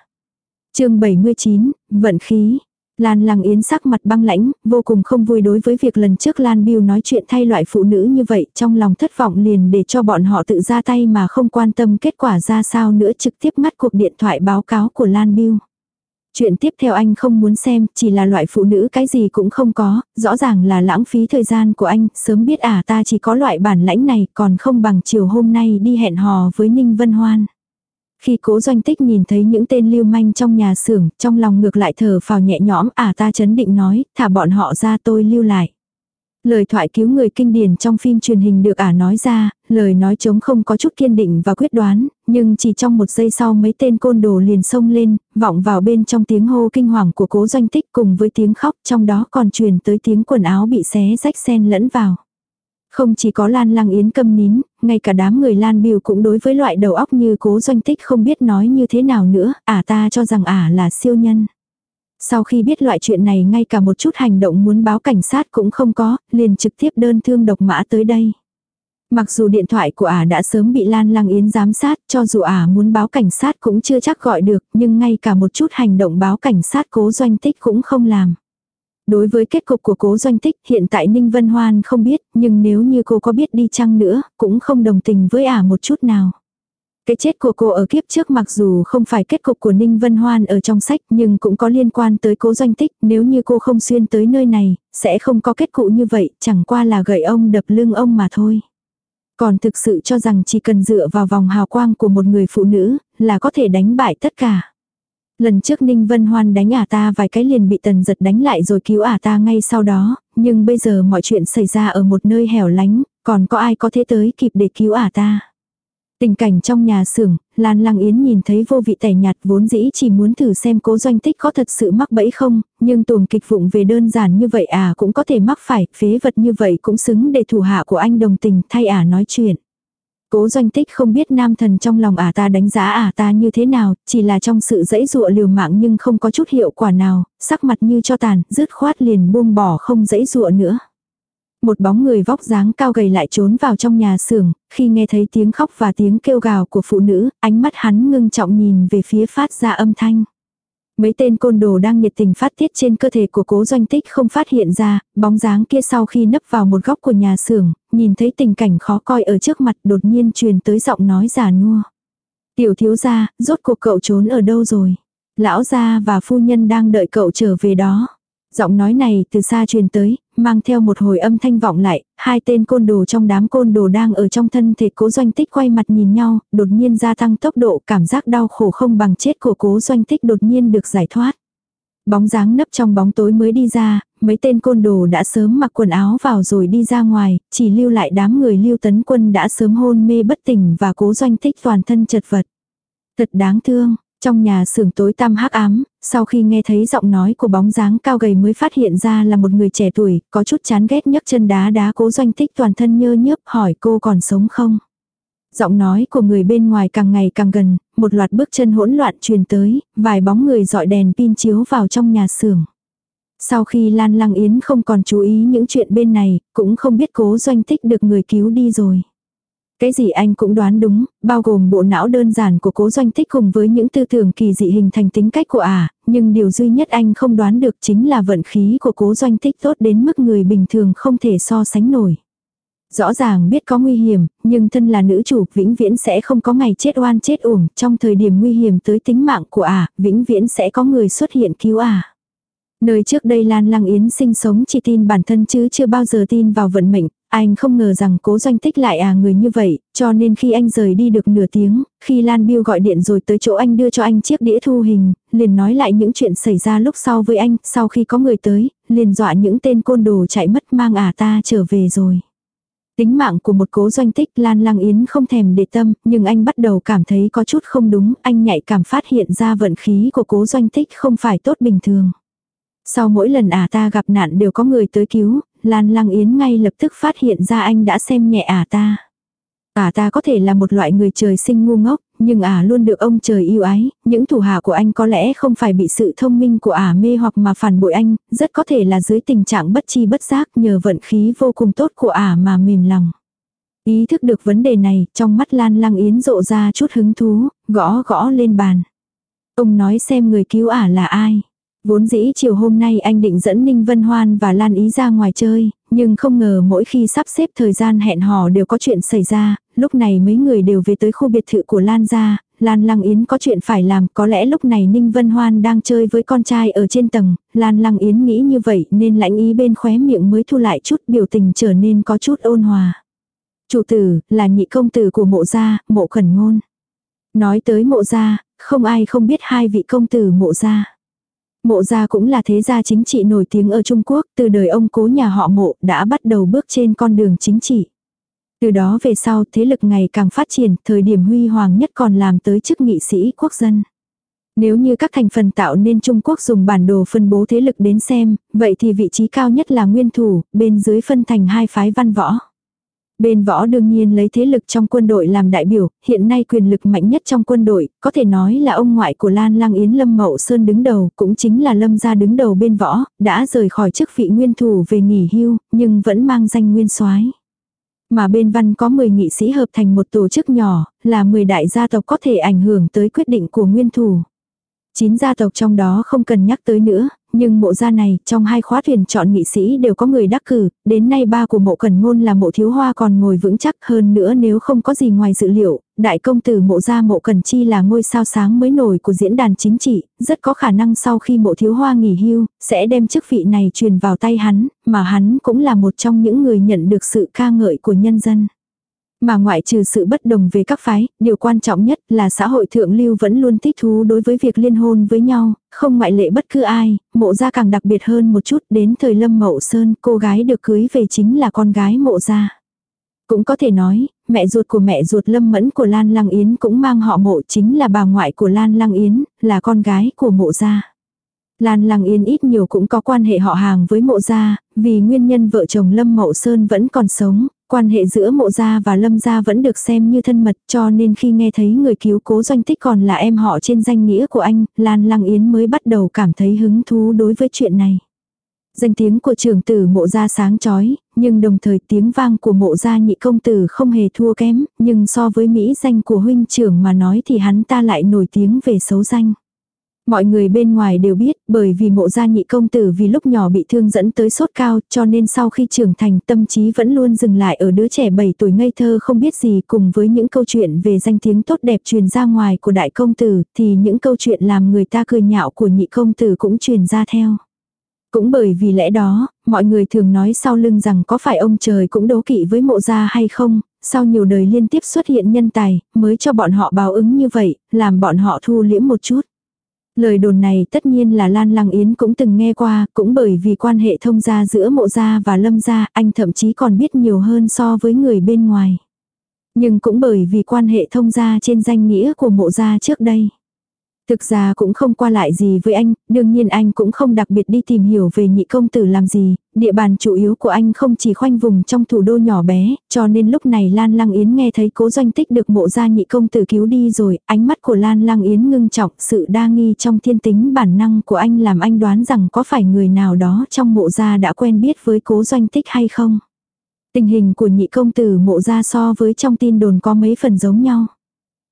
chương 79, vận khí. Lan Lăng Yến sắc mặt băng lãnh, vô cùng không vui đối với việc lần trước Lan Biêu nói chuyện thay loại phụ nữ như vậy, trong lòng thất vọng liền để cho bọn họ tự ra tay mà không quan tâm kết quả ra sao nữa trực tiếp ngắt cuộc điện thoại báo cáo của Lan Biêu. Chuyện tiếp theo anh không muốn xem, chỉ là loại phụ nữ cái gì cũng không có, rõ ràng là lãng phí thời gian của anh, sớm biết à ta chỉ có loại bản lãnh này còn không bằng chiều hôm nay đi hẹn hò với Ninh Vân Hoan. Khi cố doanh tích nhìn thấy những tên lưu manh trong nhà xưởng, trong lòng ngược lại thở phào nhẹ nhõm à ta chấn định nói, thả bọn họ ra tôi lưu lại. Lời thoại cứu người kinh điển trong phim truyền hình được ả nói ra, lời nói chống không có chút kiên định và quyết đoán, nhưng chỉ trong một giây sau mấy tên côn đồ liền xông lên, vọng vào bên trong tiếng hô kinh hoàng của cố doanh tích cùng với tiếng khóc trong đó còn truyền tới tiếng quần áo bị xé rách xen lẫn vào. Không chỉ có Lan Lăng Yến câm nín, ngay cả đám người Lan Biêu cũng đối với loại đầu óc như cố doanh tích không biết nói như thế nào nữa, ả ta cho rằng ả là siêu nhân. Sau khi biết loại chuyện này ngay cả một chút hành động muốn báo cảnh sát cũng không có, liền trực tiếp đơn thương độc mã tới đây. Mặc dù điện thoại của ả đã sớm bị Lan Lăng Yến giám sát, cho dù ả muốn báo cảnh sát cũng chưa chắc gọi được, nhưng ngay cả một chút hành động báo cảnh sát cố doanh tích cũng không làm. Đối với kết cục của cố doanh tích hiện tại Ninh Vân Hoan không biết, nhưng nếu như cô có biết đi chăng nữa, cũng không đồng tình với ả một chút nào. Cái chết của cô ở kiếp trước mặc dù không phải kết cục của Ninh Vân Hoan ở trong sách nhưng cũng có liên quan tới cố doanh tích. Nếu như cô không xuyên tới nơi này, sẽ không có kết cụ như vậy, chẳng qua là gậy ông đập lưng ông mà thôi. Còn thực sự cho rằng chỉ cần dựa vào vòng hào quang của một người phụ nữ là có thể đánh bại tất cả. Lần trước Ninh Vân Hoan đánh ả ta vài cái liền bị tần giật đánh lại rồi cứu ả ta ngay sau đó, nhưng bây giờ mọi chuyện xảy ra ở một nơi hẻo lánh, còn có ai có thể tới kịp để cứu ả ta. Tình cảnh trong nhà xưởng, Lan Lăng Yến nhìn thấy vô vị tẻ nhạt vốn dĩ chỉ muốn thử xem cố doanh tích có thật sự mắc bẫy không, nhưng tuồng kịch vụng về đơn giản như vậy à cũng có thể mắc phải, phế vật như vậy cũng xứng để thủ hạ của anh đồng tình thay ả à nói chuyện. Cố doanh tích không biết nam thần trong lòng ả ta đánh giá ả ta như thế nào, chỉ là trong sự dẫy dụa liều mạng nhưng không có chút hiệu quả nào, sắc mặt như cho tàn, rứt khoát liền buông bỏ không dẫy dụa nữa một bóng người vóc dáng cao gầy lại trốn vào trong nhà xưởng, khi nghe thấy tiếng khóc và tiếng kêu gào của phụ nữ, ánh mắt hắn ngưng trọng nhìn về phía phát ra âm thanh. Mấy tên côn đồ đang nhiệt tình phát tiết trên cơ thể của cố doanh tích không phát hiện ra, bóng dáng kia sau khi nấp vào một góc của nhà xưởng, nhìn thấy tình cảnh khó coi ở trước mặt đột nhiên truyền tới giọng nói giả nua. Tiểu thiếu gia, rốt cuộc cậu trốn ở đâu rồi? Lão gia và phu nhân đang đợi cậu trở về đó. Giọng nói này từ xa truyền tới, mang theo một hồi âm thanh vọng lại, hai tên côn đồ trong đám côn đồ đang ở trong thân thể cố doanh tích quay mặt nhìn nhau, đột nhiên gia tăng tốc độ cảm giác đau khổ không bằng chết của cố doanh tích đột nhiên được giải thoát. Bóng dáng nấp trong bóng tối mới đi ra, mấy tên côn đồ đã sớm mặc quần áo vào rồi đi ra ngoài, chỉ lưu lại đám người lưu tấn quân đã sớm hôn mê bất tỉnh và cố doanh thích toàn thân chật vật. Thật đáng thương, trong nhà xưởng tối tăm hắc ám, sau khi nghe thấy giọng nói của bóng dáng cao gầy mới phát hiện ra là một người trẻ tuổi, có chút chán ghét nhấc chân đá đá cố doanh thích toàn thân nhơ nhớp hỏi cô còn sống không. Giọng nói của người bên ngoài càng ngày càng gần, một loạt bước chân hỗn loạn truyền tới, vài bóng người dọi đèn pin chiếu vào trong nhà xưởng. Sau khi Lan Lăng Yến không còn chú ý những chuyện bên này, cũng không biết cố doanh tích được người cứu đi rồi. Cái gì anh cũng đoán đúng, bao gồm bộ não đơn giản của cố doanh tích cùng với những tư tưởng kỳ dị hình thành tính cách của ả, à, nhưng điều duy nhất anh không đoán được chính là vận khí của cố doanh tích tốt đến mức người bình thường không thể so sánh nổi. Rõ ràng biết có nguy hiểm, nhưng thân là nữ chủ vĩnh viễn sẽ không có ngày chết oan chết uổng, trong thời điểm nguy hiểm tới tính mạng của ả, à, vĩnh viễn sẽ có người xuất hiện cứu ả. À. Nơi trước đây Lan Lăng Yến sinh sống chỉ tin bản thân chứ chưa bao giờ tin vào vận mệnh, anh không ngờ rằng cố doanh tích lại à người như vậy, cho nên khi anh rời đi được nửa tiếng, khi Lan Biêu gọi điện rồi tới chỗ anh đưa cho anh chiếc đĩa thu hình, liền nói lại những chuyện xảy ra lúc sau với anh, sau khi có người tới, liền dọa những tên côn đồ chạy mất mang à ta trở về rồi. Tính mạng của một cố doanh tích Lan Lăng Yến không thèm để tâm, nhưng anh bắt đầu cảm thấy có chút không đúng, anh nhạy cảm phát hiện ra vận khí của cố doanh tích không phải tốt bình thường. Sau mỗi lần ả à ta gặp nạn đều có người tới cứu, Lan Lăng Yến ngay lập tức phát hiện ra anh đã xem nhẹ ả à ta. Ả à ta có thể là một loại người trời sinh ngu ngốc, nhưng ả luôn được ông trời yêu ái, những thủ hạ của anh có lẽ không phải bị sự thông minh của ả mê hoặc mà phản bội anh, rất có thể là dưới tình trạng bất chi bất giác nhờ vận khí vô cùng tốt của ả mà mềm lòng. Ý thức được vấn đề này, trong mắt Lan Lăng Yến rộ ra chút hứng thú, gõ gõ lên bàn. Ông nói xem người cứu ả là ai. Vốn dĩ chiều hôm nay anh định dẫn Ninh Vân Hoan và Lan Ý ra ngoài chơi, nhưng không ngờ mỗi khi sắp xếp thời gian hẹn hò đều có chuyện xảy ra, lúc này mấy người đều về tới khu biệt thự của Lan gia, Lan Lăng Yến có chuyện phải làm, có lẽ lúc này Ninh Vân Hoan đang chơi với con trai ở trên tầng, Lan Lăng Yến nghĩ như vậy nên lãnh ý bên khóe miệng mới thu lại chút biểu tình trở nên có chút ôn hòa. Chủ tử, là nhị công tử của mộ gia, mộ khẩn ngôn. Nói tới mộ gia, không ai không biết hai vị công tử mộ gia. Mộ gia cũng là thế gia chính trị nổi tiếng ở Trung Quốc, từ đời ông cố nhà họ mộ đã bắt đầu bước trên con đường chính trị. Từ đó về sau thế lực ngày càng phát triển, thời điểm huy hoàng nhất còn làm tới chức nghị sĩ quốc dân. Nếu như các thành phần tạo nên Trung Quốc dùng bản đồ phân bố thế lực đến xem, vậy thì vị trí cao nhất là nguyên thủ, bên dưới phân thành hai phái văn võ. Bên võ đương nhiên lấy thế lực trong quân đội làm đại biểu, hiện nay quyền lực mạnh nhất trong quân đội, có thể nói là ông ngoại của Lan Lang Yến Lâm Mậu Sơn đứng đầu, cũng chính là Lâm gia đứng đầu bên võ, đã rời khỏi chức vị nguyên thủ về nghỉ hưu, nhưng vẫn mang danh nguyên soái. Mà bên văn có 10 nghị sĩ hợp thành một tổ chức nhỏ, là 10 đại gia tộc có thể ảnh hưởng tới quyết định của nguyên thủ. Chín gia tộc trong đó không cần nhắc tới nữa, nhưng mộ gia này, trong hai khóa thuyền chọn nghị sĩ đều có người đắc cử, đến nay ba của mộ cần ngôn là mộ thiếu hoa còn ngồi vững chắc hơn nữa nếu không có gì ngoài dự liệu, đại công tử mộ gia mộ cần chi là ngôi sao sáng mới nổi của diễn đàn chính trị, rất có khả năng sau khi mộ thiếu hoa nghỉ hưu, sẽ đem chức vị này truyền vào tay hắn, mà hắn cũng là một trong những người nhận được sự ca ngợi của nhân dân. Mà ngoại trừ sự bất đồng về các phái, điều quan trọng nhất là xã hội thượng lưu vẫn luôn thích thú đối với việc liên hôn với nhau, không ngoại lệ bất cứ ai, mộ gia càng đặc biệt hơn một chút đến thời lâm mậu sơn cô gái được cưới về chính là con gái mộ gia. Cũng có thể nói, mẹ ruột của mẹ ruột lâm mẫn của Lan Lăng Yến cũng mang họ mộ chính là bà ngoại của Lan Lăng Yến, là con gái của mộ gia. Lan Lăng Yên ít nhiều cũng có quan hệ họ hàng với mộ gia, vì nguyên nhân vợ chồng Lâm Mậu Sơn vẫn còn sống, Quan hệ giữa mộ gia và lâm gia vẫn được xem như thân mật cho nên khi nghe thấy người cứu cố doanh tích còn là em họ trên danh nghĩa của anh, Lan Lăng Yến mới bắt đầu cảm thấy hứng thú đối với chuyện này. Danh tiếng của trưởng tử mộ gia sáng chói, nhưng đồng thời tiếng vang của mộ gia nhị công tử không hề thua kém, nhưng so với mỹ danh của huynh trưởng mà nói thì hắn ta lại nổi tiếng về xấu danh. Mọi người bên ngoài đều biết, bởi vì mộ gia nhị công tử vì lúc nhỏ bị thương dẫn tới sốt cao, cho nên sau khi trưởng thành tâm trí vẫn luôn dừng lại ở đứa trẻ 7 tuổi ngây thơ không biết gì cùng với những câu chuyện về danh tiếng tốt đẹp truyền ra ngoài của đại công tử, thì những câu chuyện làm người ta cười nhạo của nhị công tử cũng truyền ra theo. Cũng bởi vì lẽ đó, mọi người thường nói sau lưng rằng có phải ông trời cũng đố kỵ với mộ gia hay không, sau nhiều đời liên tiếp xuất hiện nhân tài, mới cho bọn họ báo ứng như vậy, làm bọn họ thu liễm một chút. Lời đồn này tất nhiên là Lan Lăng Yến cũng từng nghe qua, cũng bởi vì quan hệ thông gia giữa mộ gia và lâm gia, anh thậm chí còn biết nhiều hơn so với người bên ngoài. Nhưng cũng bởi vì quan hệ thông gia trên danh nghĩa của mộ gia trước đây. Thực ra cũng không qua lại gì với anh, đương nhiên anh cũng không đặc biệt đi tìm hiểu về nhị công tử làm gì, địa bàn chủ yếu của anh không chỉ khoanh vùng trong thủ đô nhỏ bé, cho nên lúc này Lan Lăng Yến nghe thấy cố doanh tích được mộ gia nhị công tử cứu đi rồi, ánh mắt của Lan Lăng Yến ngưng trọng sự đa nghi trong thiên tính bản năng của anh làm anh đoán rằng có phải người nào đó trong mộ gia đã quen biết với cố doanh tích hay không. Tình hình của nhị công tử mộ gia so với trong tin đồn có mấy phần giống nhau.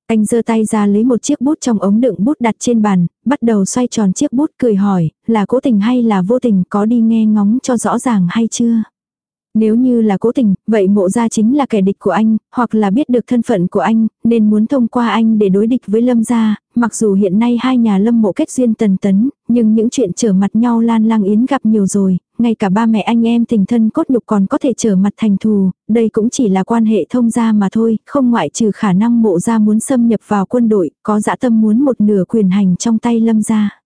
Anh giơ tay ra lấy một chiếc bút trong ống đựng bút đặt trên bàn, bắt đầu xoay tròn chiếc bút cười hỏi, là cố tình hay là vô tình có đi nghe ngóng cho rõ ràng hay chưa? Nếu như là cố tình, vậy mộ gia chính là kẻ địch của anh, hoặc là biết được thân phận của anh, nên muốn thông qua anh để đối địch với lâm gia, mặc dù hiện nay hai nhà lâm mộ kết duyên tần tấn, nhưng những chuyện trở mặt nhau lan lang yến gặp nhiều rồi, ngay cả ba mẹ anh em tình thân cốt nhục còn có thể trở mặt thành thù, đây cũng chỉ là quan hệ thông gia mà thôi, không ngoại trừ khả năng mộ gia muốn xâm nhập vào quân đội, có dã tâm muốn một nửa quyền hành trong tay lâm gia.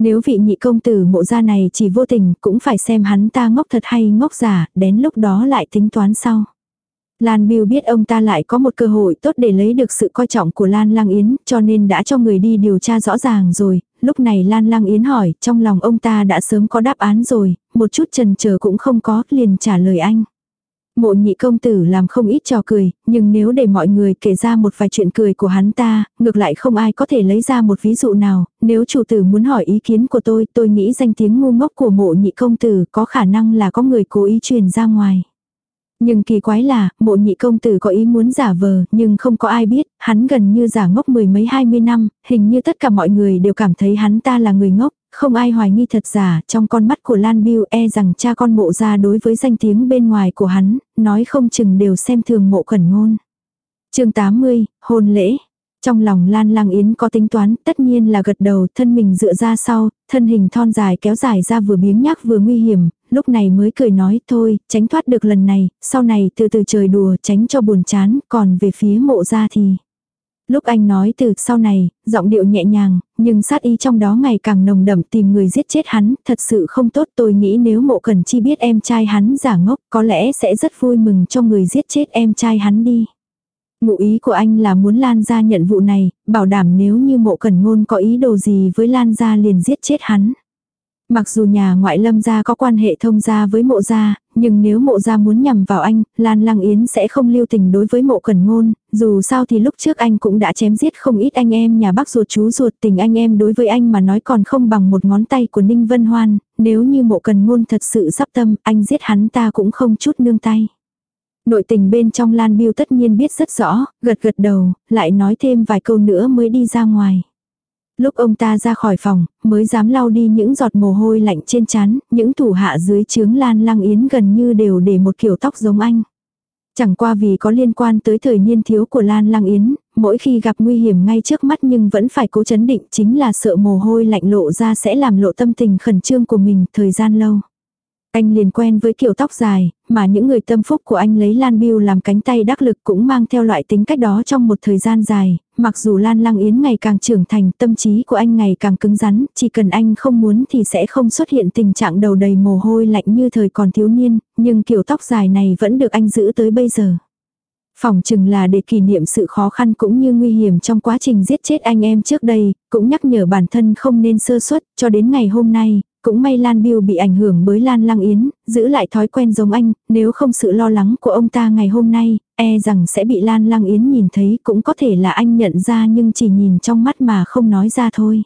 Nếu vị nhị công tử mộ gia này chỉ vô tình cũng phải xem hắn ta ngốc thật hay ngốc giả, đến lúc đó lại tính toán sau. Lan Biêu biết ông ta lại có một cơ hội tốt để lấy được sự coi trọng của Lan Lang Yến, cho nên đã cho người đi điều tra rõ ràng rồi. Lúc này Lan Lang Yến hỏi, trong lòng ông ta đã sớm có đáp án rồi, một chút trần chờ cũng không có, liền trả lời anh. Mộ nhị công tử làm không ít trò cười, nhưng nếu để mọi người kể ra một vài chuyện cười của hắn ta, ngược lại không ai có thể lấy ra một ví dụ nào, nếu chủ tử muốn hỏi ý kiến của tôi, tôi nghĩ danh tiếng ngu ngốc của mộ nhị công tử có khả năng là có người cố ý truyền ra ngoài. Nhưng kỳ quái là, mộ nhị công tử có ý muốn giả vờ, nhưng không có ai biết, hắn gần như giả ngốc mười mấy hai mươi năm, hình như tất cả mọi người đều cảm thấy hắn ta là người ngốc, không ai hoài nghi thật giả, trong con mắt của Lan Biêu e rằng cha con mộ ra đối với danh tiếng bên ngoài của hắn, nói không chừng đều xem thường mộ khẩn ngôn. chương 80, hôn lễ. Trong lòng Lan Lang Yến có tính toán, tất nhiên là gật đầu, thân mình dựa ra sau, thân hình thon dài kéo dài ra vừa biếng nhác vừa nguy hiểm, lúc này mới cười nói thôi, tránh thoát được lần này, sau này từ từ trời đùa tránh cho buồn chán, còn về phía mộ ra thì. Lúc anh nói từ sau này, giọng điệu nhẹ nhàng, nhưng sát ý trong đó ngày càng nồng đậm tìm người giết chết hắn, thật sự không tốt tôi nghĩ nếu mộ cần chi biết em trai hắn giả ngốc có lẽ sẽ rất vui mừng cho người giết chết em trai hắn đi. Ngụ ý của anh là muốn Lan gia nhận vụ này, bảo đảm nếu như mộ cần ngôn có ý đồ gì với Lan gia liền giết chết hắn. Mặc dù nhà ngoại lâm gia có quan hệ thông gia với mộ gia, nhưng nếu mộ gia muốn nhằm vào anh, Lan Lăng Yến sẽ không lưu tình đối với mộ cần ngôn, dù sao thì lúc trước anh cũng đã chém giết không ít anh em nhà bác ruột chú ruột tình anh em đối với anh mà nói còn không bằng một ngón tay của Ninh Vân Hoan, nếu như mộ cần ngôn thật sự sắp tâm, anh giết hắn ta cũng không chút nương tay. Nội tình bên trong Lan Biêu tất nhiên biết rất rõ, gật gật đầu, lại nói thêm vài câu nữa mới đi ra ngoài. Lúc ông ta ra khỏi phòng, mới dám lau đi những giọt mồ hôi lạnh trên trán, những thủ hạ dưới trướng Lan Lăng Yến gần như đều để một kiểu tóc giống anh. Chẳng qua vì có liên quan tới thời niên thiếu của Lan Lăng Yến, mỗi khi gặp nguy hiểm ngay trước mắt nhưng vẫn phải cố chấn định chính là sợ mồ hôi lạnh lộ ra sẽ làm lộ tâm tình khẩn trương của mình thời gian lâu. Anh liền quen với kiểu tóc dài, mà những người tâm phúc của anh lấy Lan Biêu làm cánh tay đắc lực cũng mang theo loại tính cách đó trong một thời gian dài, mặc dù Lan Lăng Yến ngày càng trưởng thành, tâm trí của anh ngày càng cứng rắn, chỉ cần anh không muốn thì sẽ không xuất hiện tình trạng đầu đầy mồ hôi lạnh như thời còn thiếu niên, nhưng kiểu tóc dài này vẫn được anh giữ tới bây giờ. Phòng chừng là để kỷ niệm sự khó khăn cũng như nguy hiểm trong quá trình giết chết anh em trước đây, cũng nhắc nhở bản thân không nên sơ suất, cho đến ngày hôm nay, cũng may Lan Biêu bị ảnh hưởng bởi Lan Lăng Yến, giữ lại thói quen giống anh, nếu không sự lo lắng của ông ta ngày hôm nay, e rằng sẽ bị Lan Lăng Yến nhìn thấy cũng có thể là anh nhận ra nhưng chỉ nhìn trong mắt mà không nói ra thôi.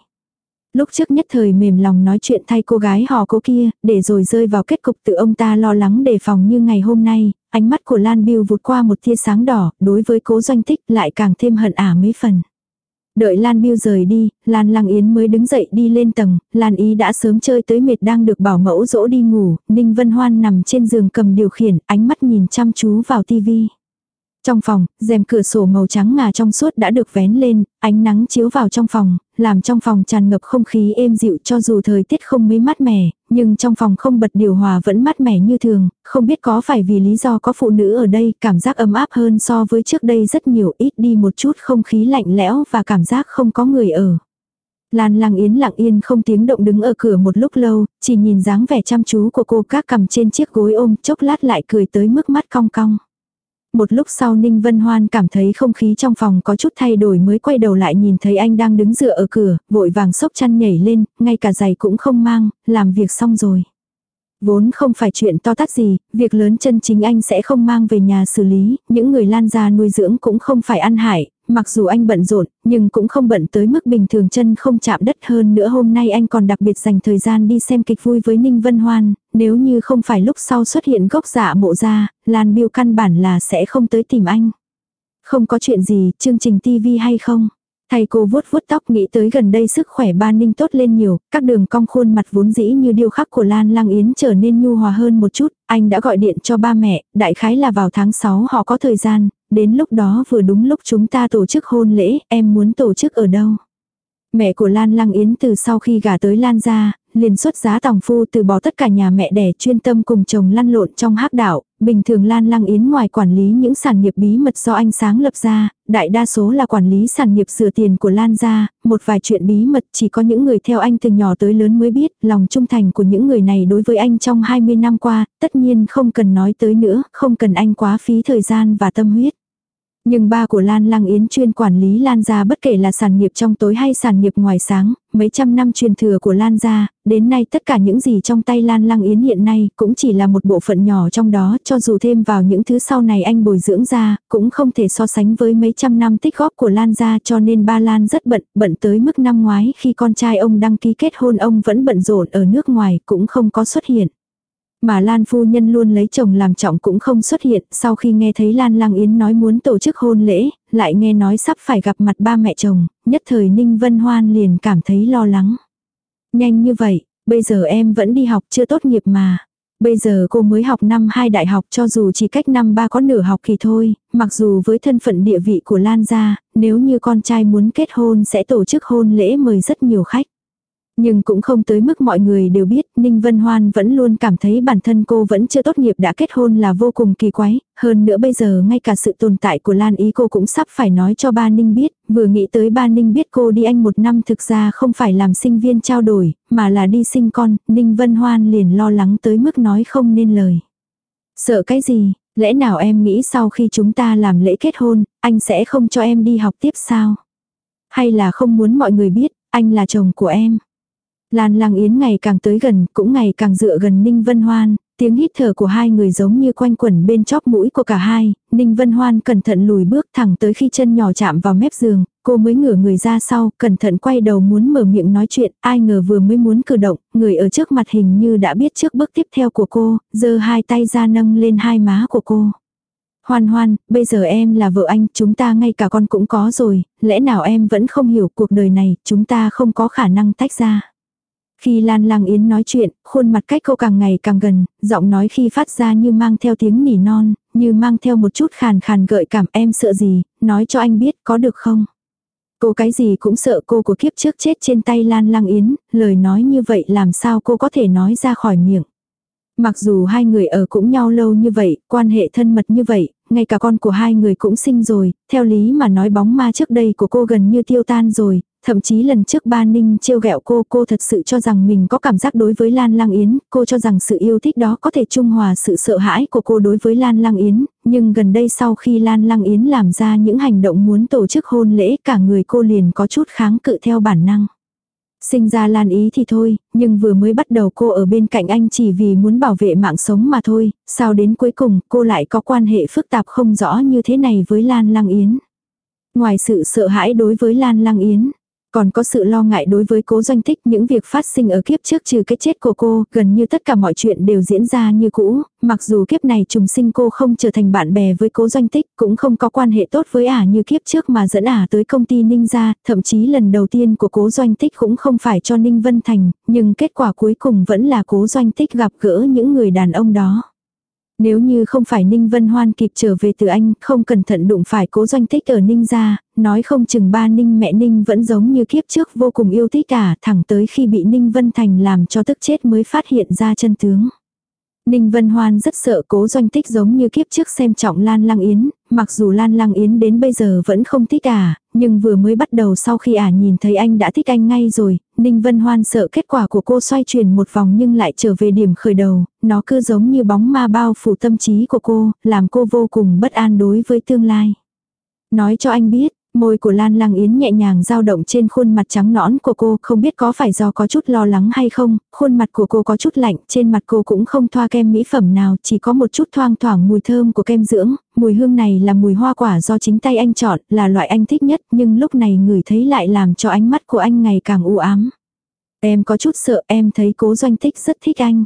Lúc trước nhất thời mềm lòng nói chuyện thay cô gái họ cố kia, để rồi rơi vào kết cục tự ông ta lo lắng đề phòng như ngày hôm nay, ánh mắt của Lan Biêu vụt qua một tia sáng đỏ, đối với cố doanh tích lại càng thêm hận ả mấy phần. Đợi Lan Biêu rời đi, Lan Lăng Yến mới đứng dậy đi lên tầng, Lan Ý đã sớm chơi tới mệt đang được bảo mẫu dỗ đi ngủ, Ninh Vân Hoan nằm trên giường cầm điều khiển, ánh mắt nhìn chăm chú vào tivi. Trong phòng, rèm cửa sổ màu trắng ngà trong suốt đã được vén lên, ánh nắng chiếu vào trong phòng, làm trong phòng tràn ngập không khí êm dịu cho dù thời tiết không mấy mát mẻ, nhưng trong phòng không bật điều hòa vẫn mát mẻ như thường, không biết có phải vì lý do có phụ nữ ở đây cảm giác ấm áp hơn so với trước đây rất nhiều ít đi một chút không khí lạnh lẽo và cảm giác không có người ở. Lan Lang Yến lặng yên không tiếng động đứng ở cửa một lúc lâu, chỉ nhìn dáng vẻ chăm chú của cô các cầm trên chiếc gối ôm chốc lát lại cười tới mức mắt cong cong. Một lúc sau Ninh Vân Hoan cảm thấy không khí trong phòng có chút thay đổi mới quay đầu lại nhìn thấy anh đang đứng dựa ở cửa, vội vàng sốc chăn nhảy lên, ngay cả giày cũng không mang, làm việc xong rồi. Vốn không phải chuyện to tát gì, việc lớn chân chính anh sẽ không mang về nhà xử lý, những người lan gia nuôi dưỡng cũng không phải ăn hại, mặc dù anh bận rộn, nhưng cũng không bận tới mức bình thường chân không chạm đất hơn nữa hôm nay anh còn đặc biệt dành thời gian đi xem kịch vui với Ninh Vân Hoan, nếu như không phải lúc sau xuất hiện gốc dạ mộ ra, Lan Biêu căn bản là sẽ không tới tìm anh. Không có chuyện gì, chương trình TV hay không? Thầy cô vuốt vuốt tóc nghĩ tới gần đây sức khỏe ba ninh tốt lên nhiều, các đường cong khuôn mặt vốn dĩ như điêu khắc của Lan Lang Yến trở nên nhu hòa hơn một chút, anh đã gọi điện cho ba mẹ, đại khái là vào tháng 6 họ có thời gian, đến lúc đó vừa đúng lúc chúng ta tổ chức hôn lễ, em muốn tổ chức ở đâu. Mẹ của Lan Lăng Yến từ sau khi gả tới Lan gia, liền xuất giá tòng phu từ bỏ tất cả nhà mẹ đẻ chuyên tâm cùng chồng lăn lộn trong hắc đạo, bình thường Lan Lăng Yến ngoài quản lý những sản nghiệp bí mật do anh sáng lập ra, đại đa số là quản lý sản nghiệp sửa tiền của Lan gia, một vài chuyện bí mật chỉ có những người theo anh từ nhỏ tới lớn mới biết, lòng trung thành của những người này đối với anh trong 20 năm qua, tất nhiên không cần nói tới nữa, không cần anh quá phí thời gian và tâm huyết. Nhưng ba của Lan Lăng Yến chuyên quản lý Lan gia bất kể là sản nghiệp trong tối hay sản nghiệp ngoài sáng, mấy trăm năm truyền thừa của Lan gia, đến nay tất cả những gì trong tay Lan Lăng Yến hiện nay cũng chỉ là một bộ phận nhỏ trong đó, cho dù thêm vào những thứ sau này anh bồi dưỡng ra, cũng không thể so sánh với mấy trăm năm tích góp của Lan gia cho nên ba Lan rất bận, bận tới mức năm ngoái khi con trai ông đăng ký kết hôn ông vẫn bận rộn ở nước ngoài cũng không có xuất hiện. Mà Lan phu nhân luôn lấy chồng làm trọng cũng không xuất hiện, sau khi nghe thấy Lan Lang Yến nói muốn tổ chức hôn lễ, lại nghe nói sắp phải gặp mặt ba mẹ chồng, nhất thời Ninh Vân Hoan liền cảm thấy lo lắng. Nhanh như vậy, bây giờ em vẫn đi học chưa tốt nghiệp mà. Bây giờ cô mới học năm hai đại học cho dù chỉ cách năm ba có nửa học kỳ thôi, mặc dù với thân phận địa vị của Lan gia, nếu như con trai muốn kết hôn sẽ tổ chức hôn lễ mời rất nhiều khách. Nhưng cũng không tới mức mọi người đều biết, Ninh Vân Hoan vẫn luôn cảm thấy bản thân cô vẫn chưa tốt nghiệp đã kết hôn là vô cùng kỳ quái, hơn nữa bây giờ ngay cả sự tồn tại của Lan Ý cô cũng sắp phải nói cho ba Ninh biết, vừa nghĩ tới ba Ninh biết cô đi anh một năm thực ra không phải làm sinh viên trao đổi, mà là đi sinh con, Ninh Vân Hoan liền lo lắng tới mức nói không nên lời. Sợ cái gì, lẽ nào em nghĩ sau khi chúng ta làm lễ kết hôn, anh sẽ không cho em đi học tiếp sao? Hay là không muốn mọi người biết, anh là chồng của em? Lan Lang Yến ngày càng tới gần, cũng ngày càng dựa gần Ninh Vân Hoan, tiếng hít thở của hai người giống như quanh quẩn bên chóp mũi của cả hai, Ninh Vân Hoan cẩn thận lùi bước thẳng tới khi chân nhỏ chạm vào mép giường, cô mới ngửa người ra sau, cẩn thận quay đầu muốn mở miệng nói chuyện, ai ngờ vừa mới muốn cử động, người ở trước mặt hình như đã biết trước bước tiếp theo của cô, giơ hai tay ra nâng lên hai má của cô. Hoan hoan, bây giờ em là vợ anh, chúng ta ngay cả con cũng có rồi, lẽ nào em vẫn không hiểu cuộc đời này, chúng ta không có khả năng tách ra. Khi Lan Lang Yến nói chuyện, khuôn mặt cách cô càng ngày càng gần, giọng nói khi phát ra như mang theo tiếng nỉ non, như mang theo một chút khàn khàn gợi cảm em sợ gì, nói cho anh biết có được không? Cô cái gì cũng sợ cô của kiếp trước chết trên tay Lan Lang Yến, lời nói như vậy làm sao cô có thể nói ra khỏi miệng. Mặc dù hai người ở cũng nhau lâu như vậy, quan hệ thân mật như vậy, ngay cả con của hai người cũng sinh rồi, theo lý mà nói bóng ma trước đây của cô gần như tiêu tan rồi, thậm chí lần trước ba ninh trêu ghẹo cô, cô thật sự cho rằng mình có cảm giác đối với Lan Lang Yến, cô cho rằng sự yêu thích đó có thể trung hòa sự sợ hãi của cô đối với Lan Lang Yến, nhưng gần đây sau khi Lan Lang Yến làm ra những hành động muốn tổ chức hôn lễ cả người cô liền có chút kháng cự theo bản năng. Sinh ra Lan ý thì thôi, nhưng vừa mới bắt đầu cô ở bên cạnh anh chỉ vì muốn bảo vệ mạng sống mà thôi, sao đến cuối cùng cô lại có quan hệ phức tạp không rõ như thế này với Lan Lang Yến. Ngoài sự sợ hãi đối với Lan Lang Yến, còn có sự lo ngại đối với cố doanh Thích những việc phát sinh ở kiếp trước trừ cái chết của cô, gần như tất cả mọi chuyện đều diễn ra như cũ, mặc dù kiếp này trùng sinh cô không trở thành bạn bè với cố doanh tích, cũng không có quan hệ tốt với ả như kiếp trước mà dẫn ả tới công ty Ninh gia, thậm chí lần đầu tiên của cố doanh tích cũng không phải cho Ninh Vân Thành, nhưng kết quả cuối cùng vẫn là cố doanh tích gặp gỡ những người đàn ông đó. Nếu như không phải Ninh Vân Hoan kịp trở về từ Anh, không cẩn thận đụng phải cố doanh tích ở Ninh gia, nói không chừng ba Ninh mẹ Ninh vẫn giống như kiếp trước vô cùng yêu thích cả, thẳng tới khi bị Ninh Vân Thành làm cho tức chết mới phát hiện ra chân tướng. Ninh Vân Hoan rất sợ cố doanh tích giống như kiếp trước xem trọng Lan Lăng Yến, mặc dù Lan Lăng Yến đến bây giờ vẫn không thích à, nhưng vừa mới bắt đầu sau khi ả nhìn thấy anh đã thích anh ngay rồi, Ninh Vân Hoan sợ kết quả của cô xoay chuyển một vòng nhưng lại trở về điểm khởi đầu, nó cứ giống như bóng ma bao phủ tâm trí của cô, làm cô vô cùng bất an đối với tương lai. Nói cho anh biết, Môi của Lan Lăng Yến nhẹ nhàng dao động trên khuôn mặt trắng nõn của cô, không biết có phải do có chút lo lắng hay không, khuôn mặt của cô có chút lạnh, trên mặt cô cũng không thoa kem mỹ phẩm nào, chỉ có một chút thoang thoảng mùi thơm của kem dưỡng, mùi hương này là mùi hoa quả do chính tay anh chọn, là loại anh thích nhất, nhưng lúc này ngửi thấy lại làm cho ánh mắt của anh ngày càng u ám. Em có chút sợ, em thấy cố doanh tích rất thích anh.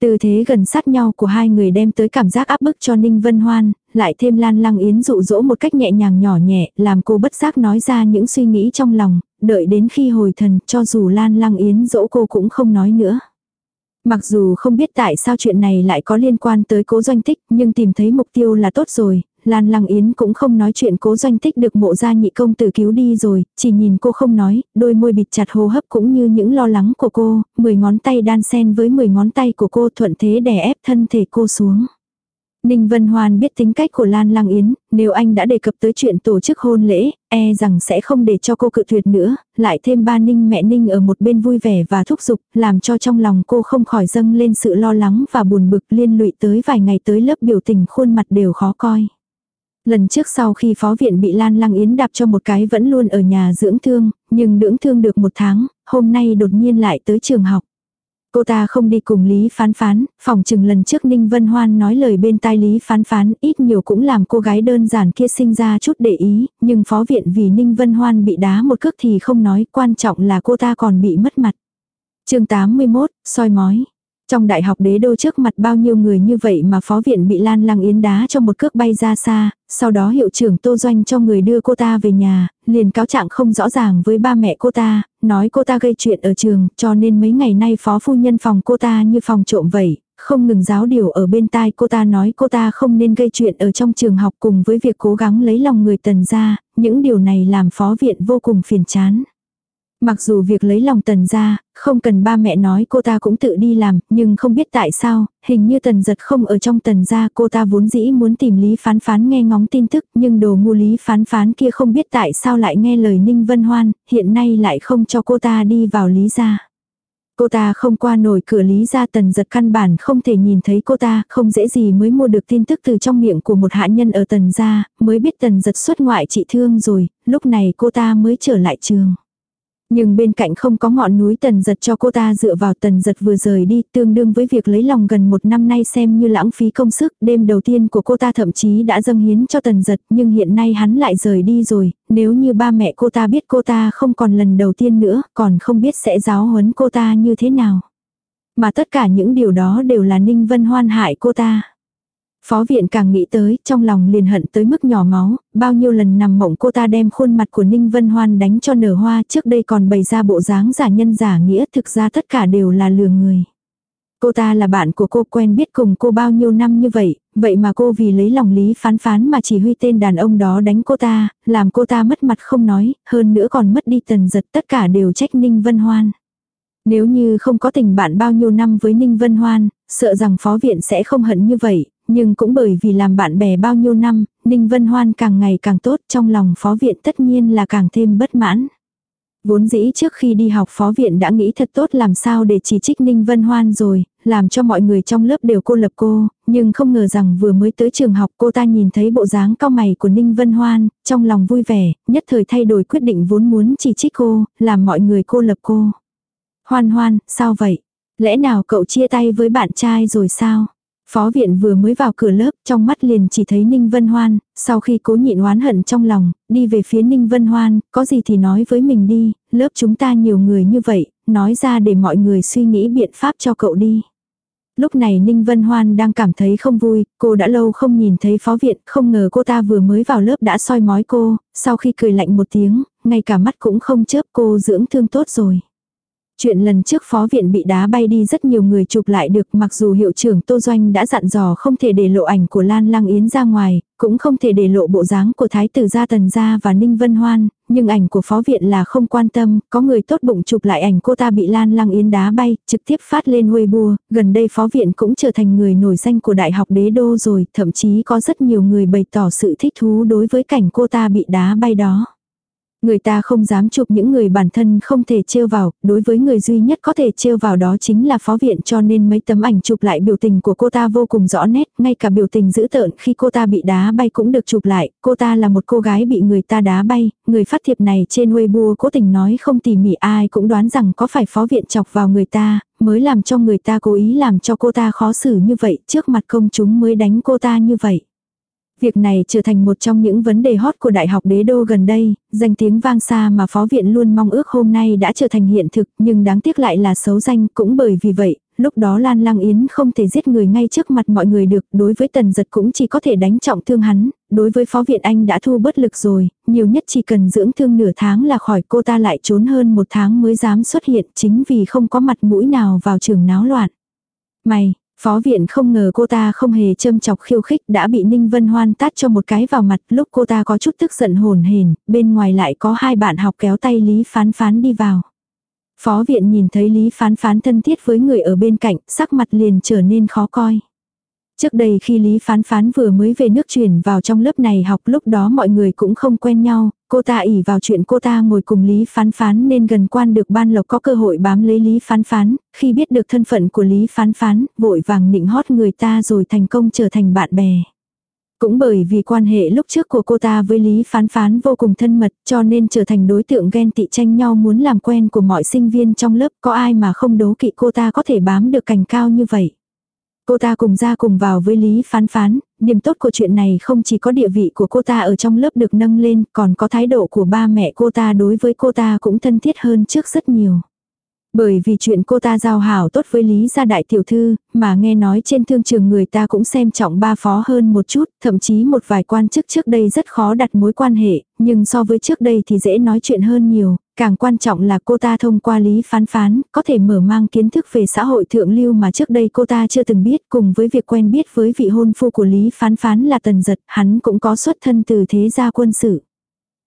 Tư thế gần sát nhau của hai người đem tới cảm giác áp bức cho Ninh Vân Hoan, lại thêm Lan Lăng Yến dụ dỗ một cách nhẹ nhàng nhỏ nhẹ, làm cô bất giác nói ra những suy nghĩ trong lòng, đợi đến khi hồi thần, cho dù Lan Lăng Yến dỗ cô cũng không nói nữa. Mặc dù không biết tại sao chuyện này lại có liên quan tới cố doanh tích, nhưng tìm thấy mục tiêu là tốt rồi, Lan Lăng Yến cũng không nói chuyện cố doanh tích được mộ gia nhị công tử cứu đi rồi, chỉ nhìn cô không nói, đôi môi bịt chặt hô hấp cũng như những lo lắng của cô, mười ngón tay đan sen với mười ngón tay của cô thuận thế đè ép thân thể cô xuống. Ninh Vân Hoan biết tính cách của Lan Lang Yến, nếu anh đã đề cập tới chuyện tổ chức hôn lễ, e rằng sẽ không để cho cô cự tuyệt nữa, lại thêm ba Ninh mẹ Ninh ở một bên vui vẻ và thúc giục, làm cho trong lòng cô không khỏi dâng lên sự lo lắng và buồn bực liên lụy tới vài ngày tới lớp biểu tình khuôn mặt đều khó coi. Lần trước sau khi phó viện bị Lan Lăng Yến đạp cho một cái vẫn luôn ở nhà dưỡng thương, nhưng dưỡng thương được một tháng, hôm nay đột nhiên lại tới trường học. Cô ta không đi cùng Lý Phán Phán, phòng chừng lần trước Ninh Vân Hoan nói lời bên tai Lý Phán Phán ít nhiều cũng làm cô gái đơn giản kia sinh ra chút để ý, nhưng phó viện vì Ninh Vân Hoan bị đá một cước thì không nói, quan trọng là cô ta còn bị mất mặt. chương 81, soi mói. Trong đại học đế đô trước mặt bao nhiêu người như vậy mà phó viện bị Lan Lăng Yến đá cho một cước bay ra xa, sau đó hiệu trưởng Tô Doanh cho người đưa cô ta về nhà, liền cáo trạng không rõ ràng với ba mẹ cô ta, nói cô ta gây chuyện ở trường, cho nên mấy ngày nay phó phu nhân phòng cô ta như phòng trộm vậy, không ngừng giáo điều ở bên tai cô ta nói cô ta không nên gây chuyện ở trong trường học cùng với việc cố gắng lấy lòng người tần ra, những điều này làm phó viện vô cùng phiền chán. Mặc dù việc lấy lòng tần ra, không cần ba mẹ nói cô ta cũng tự đi làm, nhưng không biết tại sao, hình như tần giật không ở trong tần ra cô ta vốn dĩ muốn tìm Lý Phán Phán nghe ngóng tin tức, nhưng đồ ngu Lý Phán Phán kia không biết tại sao lại nghe lời Ninh Vân Hoan, hiện nay lại không cho cô ta đi vào Lý gia. Cô ta không qua nổi cửa lý ra tần giật căn bản không thể nhìn thấy cô ta, không dễ gì mới mua được tin tức từ trong miệng của một hạ nhân ở tần gia, mới biết tần giật xuất ngoại trị thương rồi, lúc này cô ta mới trở lại trường. Nhưng bên cạnh không có ngọn núi tần giật cho cô ta dựa vào tần giật vừa rời đi, tương đương với việc lấy lòng gần một năm nay xem như lãng phí công sức, đêm đầu tiên của cô ta thậm chí đã dâng hiến cho tần giật, nhưng hiện nay hắn lại rời đi rồi, nếu như ba mẹ cô ta biết cô ta không còn lần đầu tiên nữa, còn không biết sẽ giáo huấn cô ta như thế nào. Mà tất cả những điều đó đều là Ninh Vân hoan hại cô ta. Phó viện càng nghĩ tới, trong lòng liền hận tới mức nhỏ máu, bao nhiêu lần nằm mộng cô ta đem khuôn mặt của Ninh Vân Hoan đánh cho nở hoa trước đây còn bày ra bộ dáng giả nhân giả nghĩa thực ra tất cả đều là lừa người. Cô ta là bạn của cô quen biết cùng cô bao nhiêu năm như vậy, vậy mà cô vì lấy lòng lý phán phán mà chỉ huy tên đàn ông đó đánh cô ta, làm cô ta mất mặt không nói, hơn nữa còn mất đi tần giật tất cả đều trách Ninh Vân Hoan. Nếu như không có tình bạn bao nhiêu năm với Ninh Vân Hoan, sợ rằng phó viện sẽ không hận như vậy, nhưng cũng bởi vì làm bạn bè bao nhiêu năm, Ninh Vân Hoan càng ngày càng tốt trong lòng phó viện tất nhiên là càng thêm bất mãn. Vốn dĩ trước khi đi học phó viện đã nghĩ thật tốt làm sao để chỉ trích Ninh Vân Hoan rồi, làm cho mọi người trong lớp đều cô lập cô, nhưng không ngờ rằng vừa mới tới trường học cô ta nhìn thấy bộ dáng cao mày của Ninh Vân Hoan, trong lòng vui vẻ, nhất thời thay đổi quyết định vốn muốn chỉ trích cô, làm mọi người cô lập cô. Hoan hoan, sao vậy? Lẽ nào cậu chia tay với bạn trai rồi sao? Phó viện vừa mới vào cửa lớp, trong mắt liền chỉ thấy Ninh Vân Hoan, sau khi cố nhịn oán hận trong lòng, đi về phía Ninh Vân Hoan, có gì thì nói với mình đi, lớp chúng ta nhiều người như vậy, nói ra để mọi người suy nghĩ biện pháp cho cậu đi. Lúc này Ninh Vân Hoan đang cảm thấy không vui, cô đã lâu không nhìn thấy phó viện, không ngờ cô ta vừa mới vào lớp đã soi mói cô, sau khi cười lạnh một tiếng, ngay cả mắt cũng không chớp cô dưỡng thương tốt rồi. Chuyện lần trước phó viện bị đá bay đi rất nhiều người chụp lại được mặc dù hiệu trưởng Tô Doanh đã dặn dò không thể để lộ ảnh của Lan Lăng Yến ra ngoài, cũng không thể để lộ bộ dáng của Thái tử Gia Tần Gia và Ninh Vân Hoan, nhưng ảnh của phó viện là không quan tâm, có người tốt bụng chụp lại ảnh cô ta bị Lan Lăng Yến đá bay, trực tiếp phát lên Weibo, gần đây phó viện cũng trở thành người nổi danh của Đại học Đế Đô rồi, thậm chí có rất nhiều người bày tỏ sự thích thú đối với cảnh cô ta bị đá bay đó. Người ta không dám chụp những người bản thân không thể trêu vào, đối với người duy nhất có thể trêu vào đó chính là phó viện cho nên mấy tấm ảnh chụp lại biểu tình của cô ta vô cùng rõ nét, ngay cả biểu tình dữ tợn khi cô ta bị đá bay cũng được chụp lại, cô ta là một cô gái bị người ta đá bay, người phát thiệp này trên Weibo cố tình nói không tỉ mỉ ai cũng đoán rằng có phải phó viện chọc vào người ta, mới làm cho người ta cố ý làm cho cô ta khó xử như vậy, trước mặt công chúng mới đánh cô ta như vậy. Việc này trở thành một trong những vấn đề hot của Đại học Đế Đô gần đây, danh tiếng vang xa mà phó viện luôn mong ước hôm nay đã trở thành hiện thực, nhưng đáng tiếc lại là xấu danh. Cũng bởi vì vậy, lúc đó Lan Lang Yến không thể giết người ngay trước mặt mọi người được, đối với tần giật cũng chỉ có thể đánh trọng thương hắn, đối với phó viện anh đã thu bất lực rồi, nhiều nhất chỉ cần dưỡng thương nửa tháng là khỏi. Cô ta lại trốn hơn một tháng mới dám xuất hiện chính vì không có mặt mũi nào vào trường náo loạn. Mày, Phó viện không ngờ cô ta không hề châm chọc khiêu khích đã bị Ninh Vân Hoan tát cho một cái vào mặt lúc cô ta có chút tức giận hồn hền, bên ngoài lại có hai bạn học kéo tay Lý Phán Phán đi vào. Phó viện nhìn thấy Lý Phán Phán thân thiết với người ở bên cạnh, sắc mặt liền trở nên khó coi. Trước đây khi Lý Phán Phán vừa mới về nước chuyển vào trong lớp này học lúc đó mọi người cũng không quen nhau, cô ta ỉ vào chuyện cô ta ngồi cùng Lý Phán Phán nên gần quan được ban lộc có cơ hội bám lấy Lý Phán Phán, khi biết được thân phận của Lý Phán Phán, vội vàng nịnh hót người ta rồi thành công trở thành bạn bè. Cũng bởi vì quan hệ lúc trước của cô ta với Lý Phán Phán vô cùng thân mật cho nên trở thành đối tượng ghen tị tranh nhau muốn làm quen của mọi sinh viên trong lớp có ai mà không đố kỵ cô ta có thể bám được cành cao như vậy. Cô ta cùng ra cùng vào với Lý Phán Phán, điểm tốt của chuyện này không chỉ có địa vị của cô ta ở trong lớp được nâng lên, còn có thái độ của ba mẹ cô ta đối với cô ta cũng thân thiết hơn trước rất nhiều. Bởi vì chuyện cô ta giao hảo tốt với Lý gia đại tiểu thư, mà nghe nói trên thương trường người ta cũng xem trọng ba phó hơn một chút, thậm chí một vài quan chức trước đây rất khó đặt mối quan hệ, nhưng so với trước đây thì dễ nói chuyện hơn nhiều, càng quan trọng là cô ta thông qua Lý phán phán, có thể mở mang kiến thức về xã hội thượng lưu mà trước đây cô ta chưa từng biết, cùng với việc quen biết với vị hôn phu của Lý phán phán là tần giật, hắn cũng có xuất thân từ thế gia quân sự.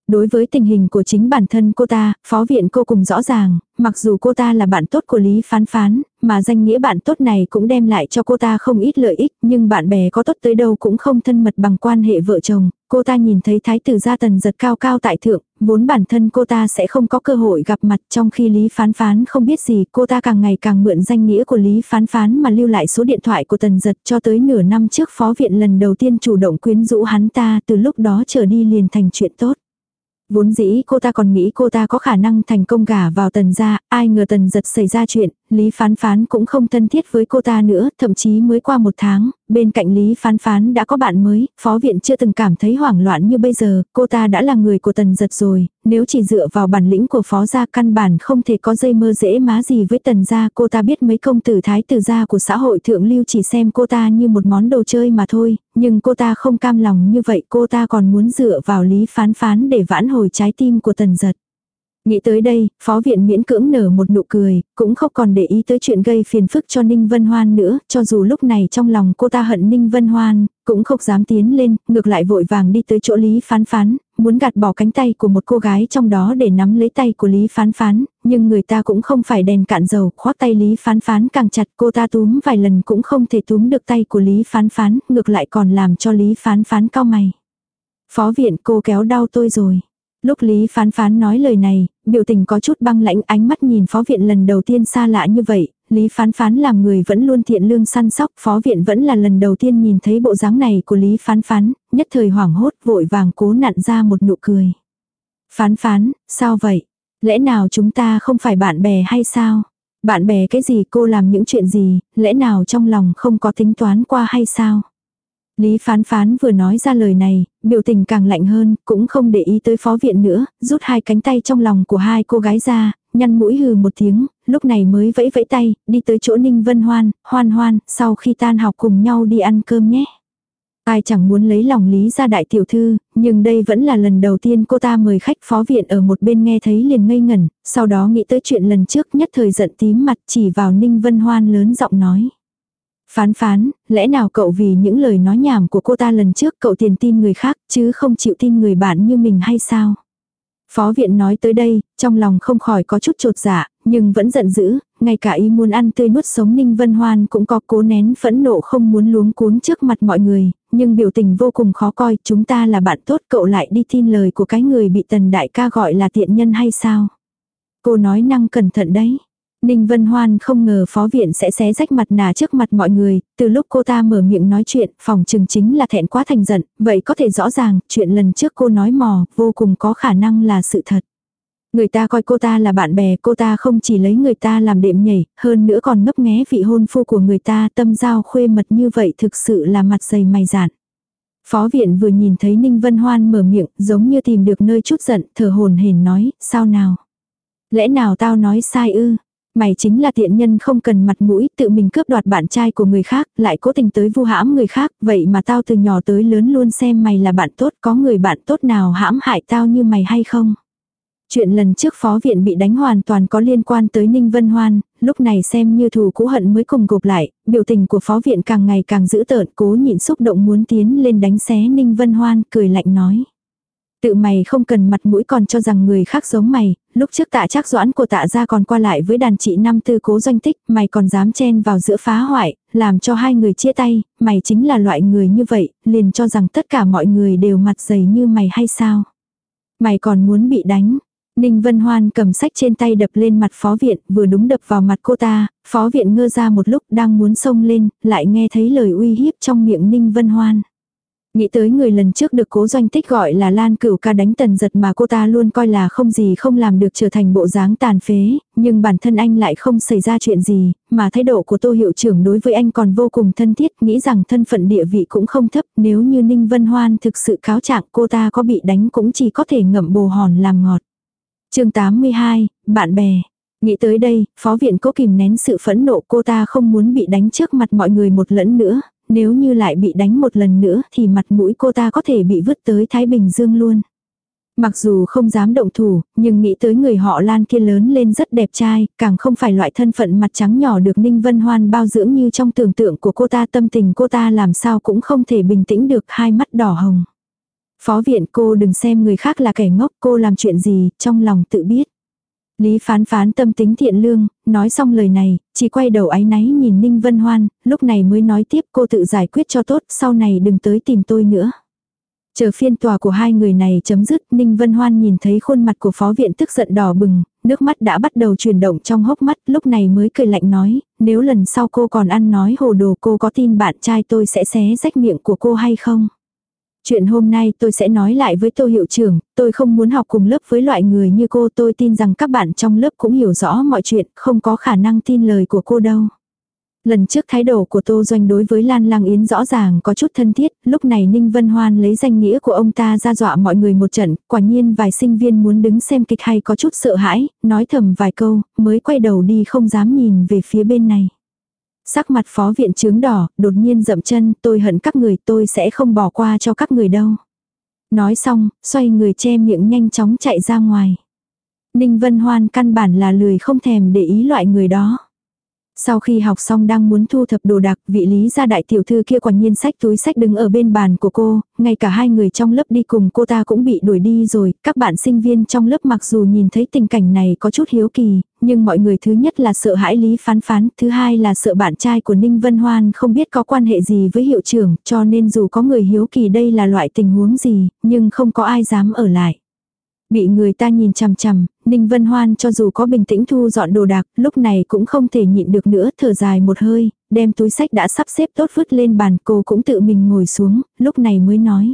Đối với tình hình của chính bản thân cô ta, phó viện cô cùng rõ ràng, mặc dù cô ta là bạn tốt của Lý Phán Phán, mà danh nghĩa bạn tốt này cũng đem lại cho cô ta không ít lợi ích, nhưng bạn bè có tốt tới đâu cũng không thân mật bằng quan hệ vợ chồng. Cô ta nhìn thấy thái tử gia tần giật cao cao tại thượng, vốn bản thân cô ta sẽ không có cơ hội gặp mặt trong khi Lý Phán Phán không biết gì, cô ta càng ngày càng mượn danh nghĩa của Lý Phán Phán mà lưu lại số điện thoại của tần giật cho tới nửa năm trước phó viện lần đầu tiên chủ động quyến rũ hắn ta từ lúc đó trở đi liền thành chuyện tốt. Vốn dĩ cô ta còn nghĩ cô ta có khả năng thành công gả vào tần gia, ai ngờ tần giật xảy ra chuyện, Lý Phán Phán cũng không thân thiết với cô ta nữa, thậm chí mới qua một tháng, bên cạnh Lý Phán Phán đã có bạn mới, phó viện chưa từng cảm thấy hoảng loạn như bây giờ, cô ta đã là người của tần giật rồi, nếu chỉ dựa vào bản lĩnh của phó gia căn bản không thể có dây mơ dễ má gì với tần gia, cô ta biết mấy công tử thái tử gia của xã hội thượng lưu chỉ xem cô ta như một món đồ chơi mà thôi, nhưng cô ta không cam lòng như vậy, cô ta còn muốn dựa vào Lý Phán Phán để vãn hồi trái tim của tần giật. Nghĩ tới đây, phó viện miễn cưỡng nở một nụ cười, cũng không còn để ý tới chuyện gây phiền phức cho Ninh Vân Hoan nữa, cho dù lúc này trong lòng cô ta hận Ninh Vân Hoan, cũng không dám tiến lên, ngược lại vội vàng đi tới chỗ Lý Phán Phán, muốn gạt bỏ cánh tay của một cô gái trong đó để nắm lấy tay của Lý Phán Phán, nhưng người ta cũng không phải đèn cạn dầu, khoác tay Lý Phán Phán càng chặt cô ta túm vài lần cũng không thể túm được tay của Lý Phán Phán, ngược lại còn làm cho Lý Phán Phán cao mày. Phó viện cô kéo đau tôi rồi. Lúc Lý Phán Phán nói lời này, biểu tình có chút băng lãnh ánh mắt nhìn phó viện lần đầu tiên xa lạ như vậy, Lý Phán Phán làm người vẫn luôn thiện lương săn sóc, phó viện vẫn là lần đầu tiên nhìn thấy bộ dáng này của Lý Phán Phán, nhất thời hoảng hốt vội vàng cố nặn ra một nụ cười. Phán Phán, sao vậy? Lẽ nào chúng ta không phải bạn bè hay sao? Bạn bè cái gì cô làm những chuyện gì, lẽ nào trong lòng không có tính toán qua hay sao? Lý phán phán vừa nói ra lời này, biểu tình càng lạnh hơn, cũng không để ý tới phó viện nữa, rút hai cánh tay trong lòng của hai cô gái ra, nhăn mũi hừ một tiếng, lúc này mới vẫy vẫy tay, đi tới chỗ Ninh Vân Hoan, hoan hoan, sau khi tan học cùng nhau đi ăn cơm nhé. Ai chẳng muốn lấy lòng Lý ra đại tiểu thư, nhưng đây vẫn là lần đầu tiên cô ta mời khách phó viện ở một bên nghe thấy liền ngây ngẩn, sau đó nghĩ tới chuyện lần trước nhất thời giận tím mặt chỉ vào Ninh Vân Hoan lớn giọng nói. Phán phán, lẽ nào cậu vì những lời nói nhảm của cô ta lần trước cậu tiền tin người khác chứ không chịu tin người bạn như mình hay sao? Phó viện nói tới đây, trong lòng không khỏi có chút trột dạ, nhưng vẫn giận dữ, ngay cả ý muốn ăn tươi nuốt sống Ninh Vân Hoan cũng có cố nén phẫn nộ không muốn luống cuống trước mặt mọi người, nhưng biểu tình vô cùng khó coi, chúng ta là bạn tốt cậu lại đi tin lời của cái người bị tần đại ca gọi là tiện nhân hay sao? Cô nói năng cẩn thận đấy. Ninh Vân Hoan không ngờ phó viện sẽ xé rách mặt nà trước mặt mọi người, từ lúc cô ta mở miệng nói chuyện, phòng trừng chính là thẹn quá thành giận, vậy có thể rõ ràng, chuyện lần trước cô nói mò, vô cùng có khả năng là sự thật. Người ta coi cô ta là bạn bè, cô ta không chỉ lấy người ta làm đệm nhảy, hơn nữa còn ngấp nghé vị hôn phu của người ta tâm giao khuê mật như vậy thực sự là mặt dày mày dạn. Phó viện vừa nhìn thấy Ninh Vân Hoan mở miệng, giống như tìm được nơi chút giận, thở hồn hển nói, sao nào? Lẽ nào tao nói sai ư? Mày chính là tiện nhân không cần mặt mũi, tự mình cướp đoạt bạn trai của người khác, lại cố tình tới vu hãm người khác, vậy mà tao từ nhỏ tới lớn luôn xem mày là bạn tốt, có người bạn tốt nào hãm hại tao như mày hay không? Chuyện lần trước phó viện bị đánh hoàn toàn có liên quan tới Ninh Vân Hoan, lúc này xem như thù cũ hận mới cùng gộp lại, biểu tình của phó viện càng ngày càng dữ tợn cố nhịn xúc động muốn tiến lên đánh xé Ninh Vân Hoan, cười lạnh nói. Tự mày không cần mặt mũi còn cho rằng người khác giống mày, lúc trước tạ trác doãn của tạ gia còn qua lại với đàn chị năm tư cố doanh tích, mày còn dám chen vào giữa phá hoại, làm cho hai người chia tay, mày chính là loại người như vậy, liền cho rằng tất cả mọi người đều mặt dày như mày hay sao. Mày còn muốn bị đánh, Ninh Vân Hoan cầm sách trên tay đập lên mặt phó viện, vừa đúng đập vào mặt cô ta, phó viện ngơ ra một lúc đang muốn xông lên, lại nghe thấy lời uy hiếp trong miệng Ninh Vân Hoan. Nghĩ tới người lần trước được cố doanh tích gọi là Lan Cửu ca đánh tần giật mà cô ta luôn coi là không gì không làm được trở thành bộ dáng tàn phế, nhưng bản thân anh lại không xảy ra chuyện gì, mà thái độ của tô hiệu trưởng đối với anh còn vô cùng thân thiết, nghĩ rằng thân phận địa vị cũng không thấp, nếu như Ninh Vân Hoan thực sự cáo trạng cô ta có bị đánh cũng chỉ có thể ngậm bồ hòn làm ngọt chương 82, bạn bè. Nghĩ tới đây, phó viện cố kìm nén sự phẫn nộ cô ta không muốn bị đánh trước mặt mọi người một lẫn nữa, nếu như lại bị đánh một lần nữa thì mặt mũi cô ta có thể bị vứt tới Thái Bình Dương luôn. Mặc dù không dám động thủ, nhưng nghĩ tới người họ Lan kia lớn lên rất đẹp trai, càng không phải loại thân phận mặt trắng nhỏ được Ninh Vân Hoan bao dưỡng như trong tưởng tượng của cô ta tâm tình cô ta làm sao cũng không thể bình tĩnh được hai mắt đỏ hồng. Phó viện cô đừng xem người khác là kẻ ngốc cô làm chuyện gì, trong lòng tự biết. Lý phán phán tâm tính thiện lương, nói xong lời này, chỉ quay đầu áy náy nhìn Ninh Vân Hoan, lúc này mới nói tiếp cô tự giải quyết cho tốt, sau này đừng tới tìm tôi nữa. Chờ phiên tòa của hai người này chấm dứt, Ninh Vân Hoan nhìn thấy khuôn mặt của phó viện tức giận đỏ bừng, nước mắt đã bắt đầu chuyển động trong hốc mắt, lúc này mới cười lạnh nói, nếu lần sau cô còn ăn nói hồ đồ cô có tin bạn trai tôi sẽ xé rách miệng của cô hay không? Chuyện hôm nay tôi sẽ nói lại với tô hiệu trưởng, tôi không muốn học cùng lớp với loại người như cô tôi tin rằng các bạn trong lớp cũng hiểu rõ mọi chuyện, không có khả năng tin lời của cô đâu. Lần trước thái độ của Tô Doanh đối với Lan Lang Yến rõ ràng có chút thân thiết, lúc này Ninh Vân Hoan lấy danh nghĩa của ông ta ra dọa mọi người một trận, quả nhiên vài sinh viên muốn đứng xem kịch hay có chút sợ hãi, nói thầm vài câu, mới quay đầu đi không dám nhìn về phía bên này. Sắc mặt phó viện trướng đỏ, đột nhiên dậm chân, tôi hận các người, tôi sẽ không bỏ qua cho các người đâu. Nói xong, xoay người che miệng nhanh chóng chạy ra ngoài. Ninh Vân Hoan căn bản là lười không thèm để ý loại người đó. Sau khi học xong đang muốn thu thập đồ đạc, vị lý gia đại tiểu thư kia quả nhiên sách túi sách đứng ở bên bàn của cô, ngay cả hai người trong lớp đi cùng cô ta cũng bị đuổi đi rồi, các bạn sinh viên trong lớp mặc dù nhìn thấy tình cảnh này có chút hiếu kỳ, nhưng mọi người thứ nhất là sợ hãi lý phán phán, thứ hai là sợ bạn trai của Ninh Vân Hoan không biết có quan hệ gì với hiệu trưởng, cho nên dù có người hiếu kỳ đây là loại tình huống gì, nhưng không có ai dám ở lại. Bị người ta nhìn chằm chằm, Ninh Vân Hoan cho dù có bình tĩnh thu dọn đồ đạc, lúc này cũng không thể nhịn được nữa, thở dài một hơi, đem túi sách đã sắp xếp tốt vứt lên bàn, cô cũng tự mình ngồi xuống, lúc này mới nói.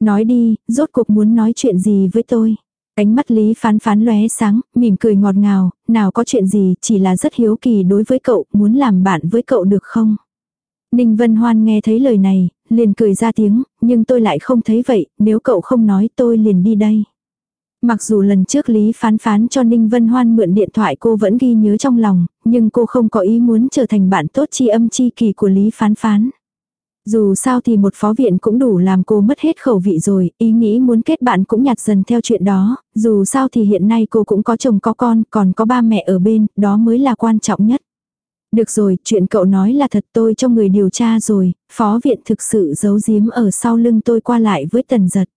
Nói đi, rốt cuộc muốn nói chuyện gì với tôi. Ánh mắt Lý phán phán lóe sáng, mỉm cười ngọt ngào, nào có chuyện gì, chỉ là rất hiếu kỳ đối với cậu, muốn làm bạn với cậu được không? Ninh Vân Hoan nghe thấy lời này, liền cười ra tiếng, nhưng tôi lại không thấy vậy, nếu cậu không nói tôi liền đi đây. Mặc dù lần trước Lý phán phán cho Ninh Vân Hoan mượn điện thoại cô vẫn ghi nhớ trong lòng, nhưng cô không có ý muốn trở thành bạn tốt chi âm chi kỳ của Lý phán phán. Dù sao thì một phó viện cũng đủ làm cô mất hết khẩu vị rồi, ý nghĩ muốn kết bạn cũng nhạt dần theo chuyện đó, dù sao thì hiện nay cô cũng có chồng có con, còn có ba mẹ ở bên, đó mới là quan trọng nhất. Được rồi, chuyện cậu nói là thật tôi cho người điều tra rồi, phó viện thực sự giấu giếm ở sau lưng tôi qua lại với tần giật.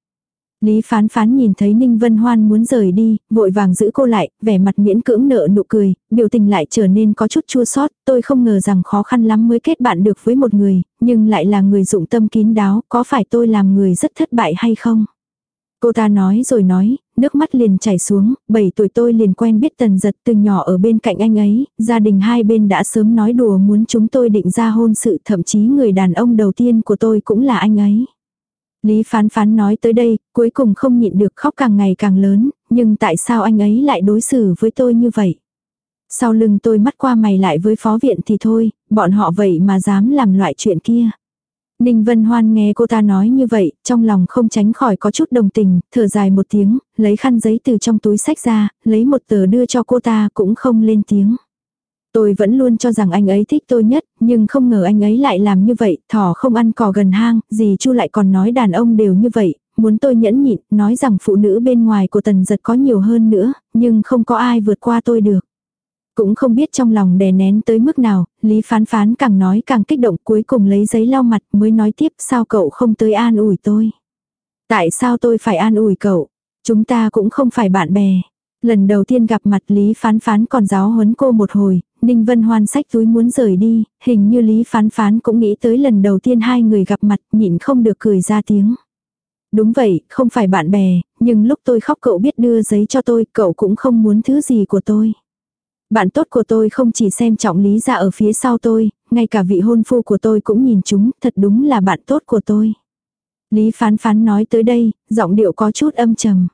Lý phán phán nhìn thấy Ninh Vân Hoan muốn rời đi, vội vàng giữ cô lại, vẻ mặt miễn cưỡng nợ nụ cười, biểu tình lại trở nên có chút chua xót. tôi không ngờ rằng khó khăn lắm mới kết bạn được với một người, nhưng lại là người dụng tâm kín đáo, có phải tôi làm người rất thất bại hay không? Cô ta nói rồi nói, nước mắt liền chảy xuống, 7 tuổi tôi liền quen biết tần giật từ nhỏ ở bên cạnh anh ấy, gia đình hai bên đã sớm nói đùa muốn chúng tôi định ra hôn sự thậm chí người đàn ông đầu tiên của tôi cũng là anh ấy. Lý phán phán nói tới đây, cuối cùng không nhịn được khóc càng ngày càng lớn, nhưng tại sao anh ấy lại đối xử với tôi như vậy? Sau lưng tôi mắt qua mày lại với phó viện thì thôi, bọn họ vậy mà dám làm loại chuyện kia. Ninh Vân Hoan nghe cô ta nói như vậy, trong lòng không tránh khỏi có chút đồng tình, thở dài một tiếng, lấy khăn giấy từ trong túi sách ra, lấy một tờ đưa cho cô ta cũng không lên tiếng. Tôi vẫn luôn cho rằng anh ấy thích tôi nhất, nhưng không ngờ anh ấy lại làm như vậy, thỏ không ăn cỏ gần hang, gì chu lại còn nói đàn ông đều như vậy, muốn tôi nhẫn nhịn, nói rằng phụ nữ bên ngoài của tần giật có nhiều hơn nữa, nhưng không có ai vượt qua tôi được. Cũng không biết trong lòng đè nén tới mức nào, Lý Phán Phán càng nói càng kích động cuối cùng lấy giấy lau mặt mới nói tiếp sao cậu không tới an ủi tôi. Tại sao tôi phải an ủi cậu? Chúng ta cũng không phải bạn bè. Lần đầu tiên gặp mặt Lý Phán Phán còn giáo huấn cô một hồi, Ninh Vân Hoan sách túi muốn rời đi, hình như Lý Phán Phán cũng nghĩ tới lần đầu tiên hai người gặp mặt nhịn không được cười ra tiếng. Đúng vậy, không phải bạn bè, nhưng lúc tôi khóc cậu biết đưa giấy cho tôi, cậu cũng không muốn thứ gì của tôi. Bạn tốt của tôi không chỉ xem trọng lý ra ở phía sau tôi, ngay cả vị hôn phu của tôi cũng nhìn chúng, thật đúng là bạn tốt của tôi. Lý phán phán nói tới đây, giọng điệu có chút âm trầm.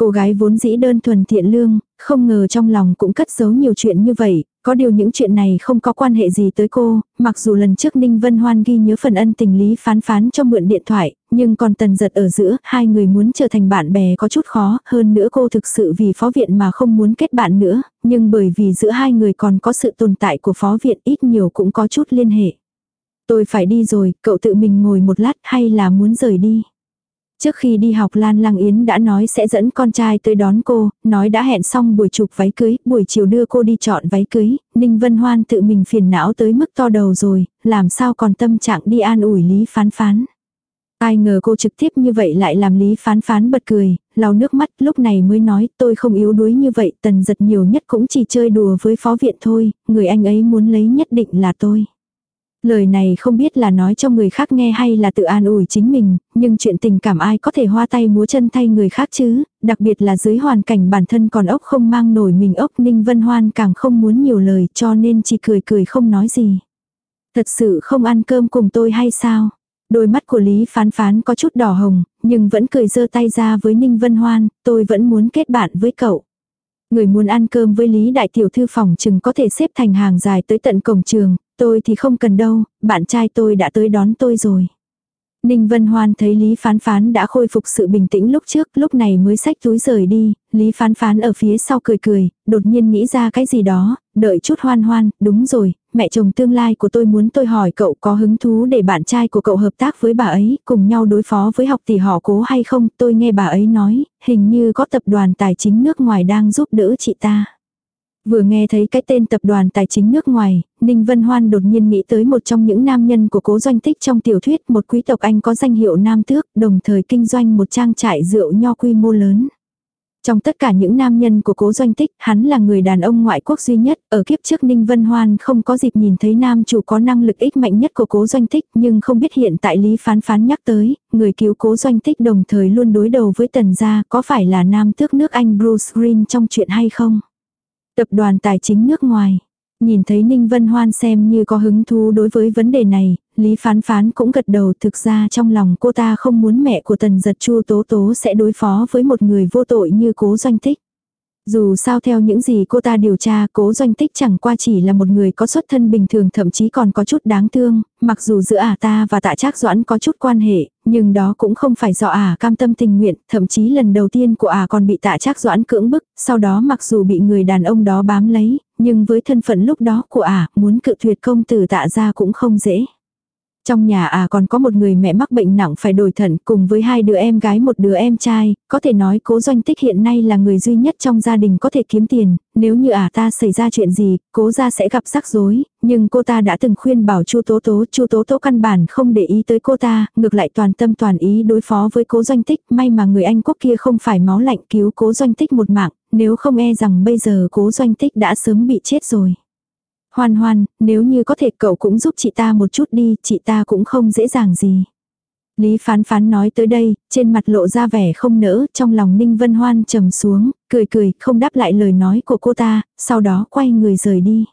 Cô gái vốn dĩ đơn thuần thiện lương, không ngờ trong lòng cũng cất giấu nhiều chuyện như vậy, có điều những chuyện này không có quan hệ gì tới cô, mặc dù lần trước Ninh Vân Hoan ghi nhớ phần ân tình lý phán phán cho mượn điện thoại, nhưng còn tần giật ở giữa, hai người muốn trở thành bạn bè có chút khó, hơn nữa cô thực sự vì phó viện mà không muốn kết bạn nữa, nhưng bởi vì giữa hai người còn có sự tồn tại của phó viện ít nhiều cũng có chút liên hệ. Tôi phải đi rồi, cậu tự mình ngồi một lát hay là muốn rời đi? Trước khi đi học Lan Lăng Yến đã nói sẽ dẫn con trai tới đón cô, nói đã hẹn xong buổi chụp váy cưới, buổi chiều đưa cô đi chọn váy cưới, Ninh Vân Hoan tự mình phiền não tới mức to đầu rồi, làm sao còn tâm trạng đi an ủi Lý Phán Phán. Ai ngờ cô trực tiếp như vậy lại làm Lý Phán Phán bật cười, lau nước mắt lúc này mới nói tôi không yếu đuối như vậy, tần giật nhiều nhất cũng chỉ chơi đùa với phó viện thôi, người anh ấy muốn lấy nhất định là tôi. Lời này không biết là nói cho người khác nghe hay là tự an ủi chính mình, nhưng chuyện tình cảm ai có thể hoa tay múa chân thay người khác chứ, đặc biệt là dưới hoàn cảnh bản thân còn ốc không mang nổi mình ốc Ninh Vân Hoan càng không muốn nhiều lời cho nên chỉ cười cười không nói gì. Thật sự không ăn cơm cùng tôi hay sao? Đôi mắt của Lý phán phán có chút đỏ hồng, nhưng vẫn cười giơ tay ra với Ninh Vân Hoan, tôi vẫn muốn kết bạn với cậu. Người muốn ăn cơm với Lý Đại Tiểu Thư phòng chừng có thể xếp thành hàng dài tới tận cổng trường, tôi thì không cần đâu, bạn trai tôi đã tới đón tôi rồi. Ninh Vân Hoan thấy Lý Phán Phán đã khôi phục sự bình tĩnh lúc trước, lúc này mới xách túi rời đi, Lý Phán Phán ở phía sau cười cười, đột nhiên nghĩ ra cái gì đó, đợi chút hoan hoan, đúng rồi, mẹ chồng tương lai của tôi muốn tôi hỏi cậu có hứng thú để bạn trai của cậu hợp tác với bà ấy, cùng nhau đối phó với học tỷ họ cố hay không, tôi nghe bà ấy nói, hình như có tập đoàn tài chính nước ngoài đang giúp đỡ chị ta. Vừa nghe thấy cái tên tập đoàn tài chính nước ngoài, Ninh Vân Hoan đột nhiên nghĩ tới một trong những nam nhân của cố doanh tích trong tiểu thuyết một quý tộc Anh có danh hiệu Nam Tước, đồng thời kinh doanh một trang trại rượu nho quy mô lớn. Trong tất cả những nam nhân của cố doanh tích, hắn là người đàn ông ngoại quốc duy nhất, ở kiếp trước Ninh Vân Hoan không có dịp nhìn thấy nam chủ có năng lực ích mạnh nhất của cố doanh tích, nhưng không biết hiện tại Lý Phán Phán nhắc tới, người cứu cố doanh tích đồng thời luôn đối đầu với tần gia có phải là nam tước nước Anh Bruce Green trong chuyện hay không? Tập đoàn tài chính nước ngoài. Nhìn thấy Ninh Vân Hoan xem như có hứng thú đối với vấn đề này, Lý Phán Phán cũng gật đầu thực ra trong lòng cô ta không muốn mẹ của tần giật chu tố tố sẽ đối phó với một người vô tội như cố doanh tích. Dù sao theo những gì cô ta điều tra cố doanh tích chẳng qua chỉ là một người có xuất thân bình thường thậm chí còn có chút đáng thương, mặc dù giữa ả ta và tạ trác doãn có chút quan hệ, nhưng đó cũng không phải do ả cam tâm tình nguyện, thậm chí lần đầu tiên của ả còn bị tạ trác doãn cưỡng bức, sau đó mặc dù bị người đàn ông đó bám lấy, nhưng với thân phận lúc đó của ả muốn cự tuyệt công tử tạ ra cũng không dễ. Trong nhà à còn có một người mẹ mắc bệnh nặng phải đổi thận cùng với hai đứa em gái một đứa em trai, có thể nói cố doanh tích hiện nay là người duy nhất trong gia đình có thể kiếm tiền, nếu như à ta xảy ra chuyện gì, cố ra sẽ gặp rắc rối, nhưng cô ta đã từng khuyên bảo chu tố tố, chu tố tố căn bản không để ý tới cô ta, ngược lại toàn tâm toàn ý đối phó với cố doanh tích, may mà người Anh quốc kia không phải máu lạnh cứu cố doanh tích một mạng, nếu không e rằng bây giờ cố doanh tích đã sớm bị chết rồi. Hoan hoan, nếu như có thể cậu cũng giúp chị ta một chút đi, chị ta cũng không dễ dàng gì. Lý phán phán nói tới đây, trên mặt lộ ra vẻ không nỡ, trong lòng Ninh Vân Hoan trầm xuống, cười cười, không đáp lại lời nói của cô ta, sau đó quay người rời đi.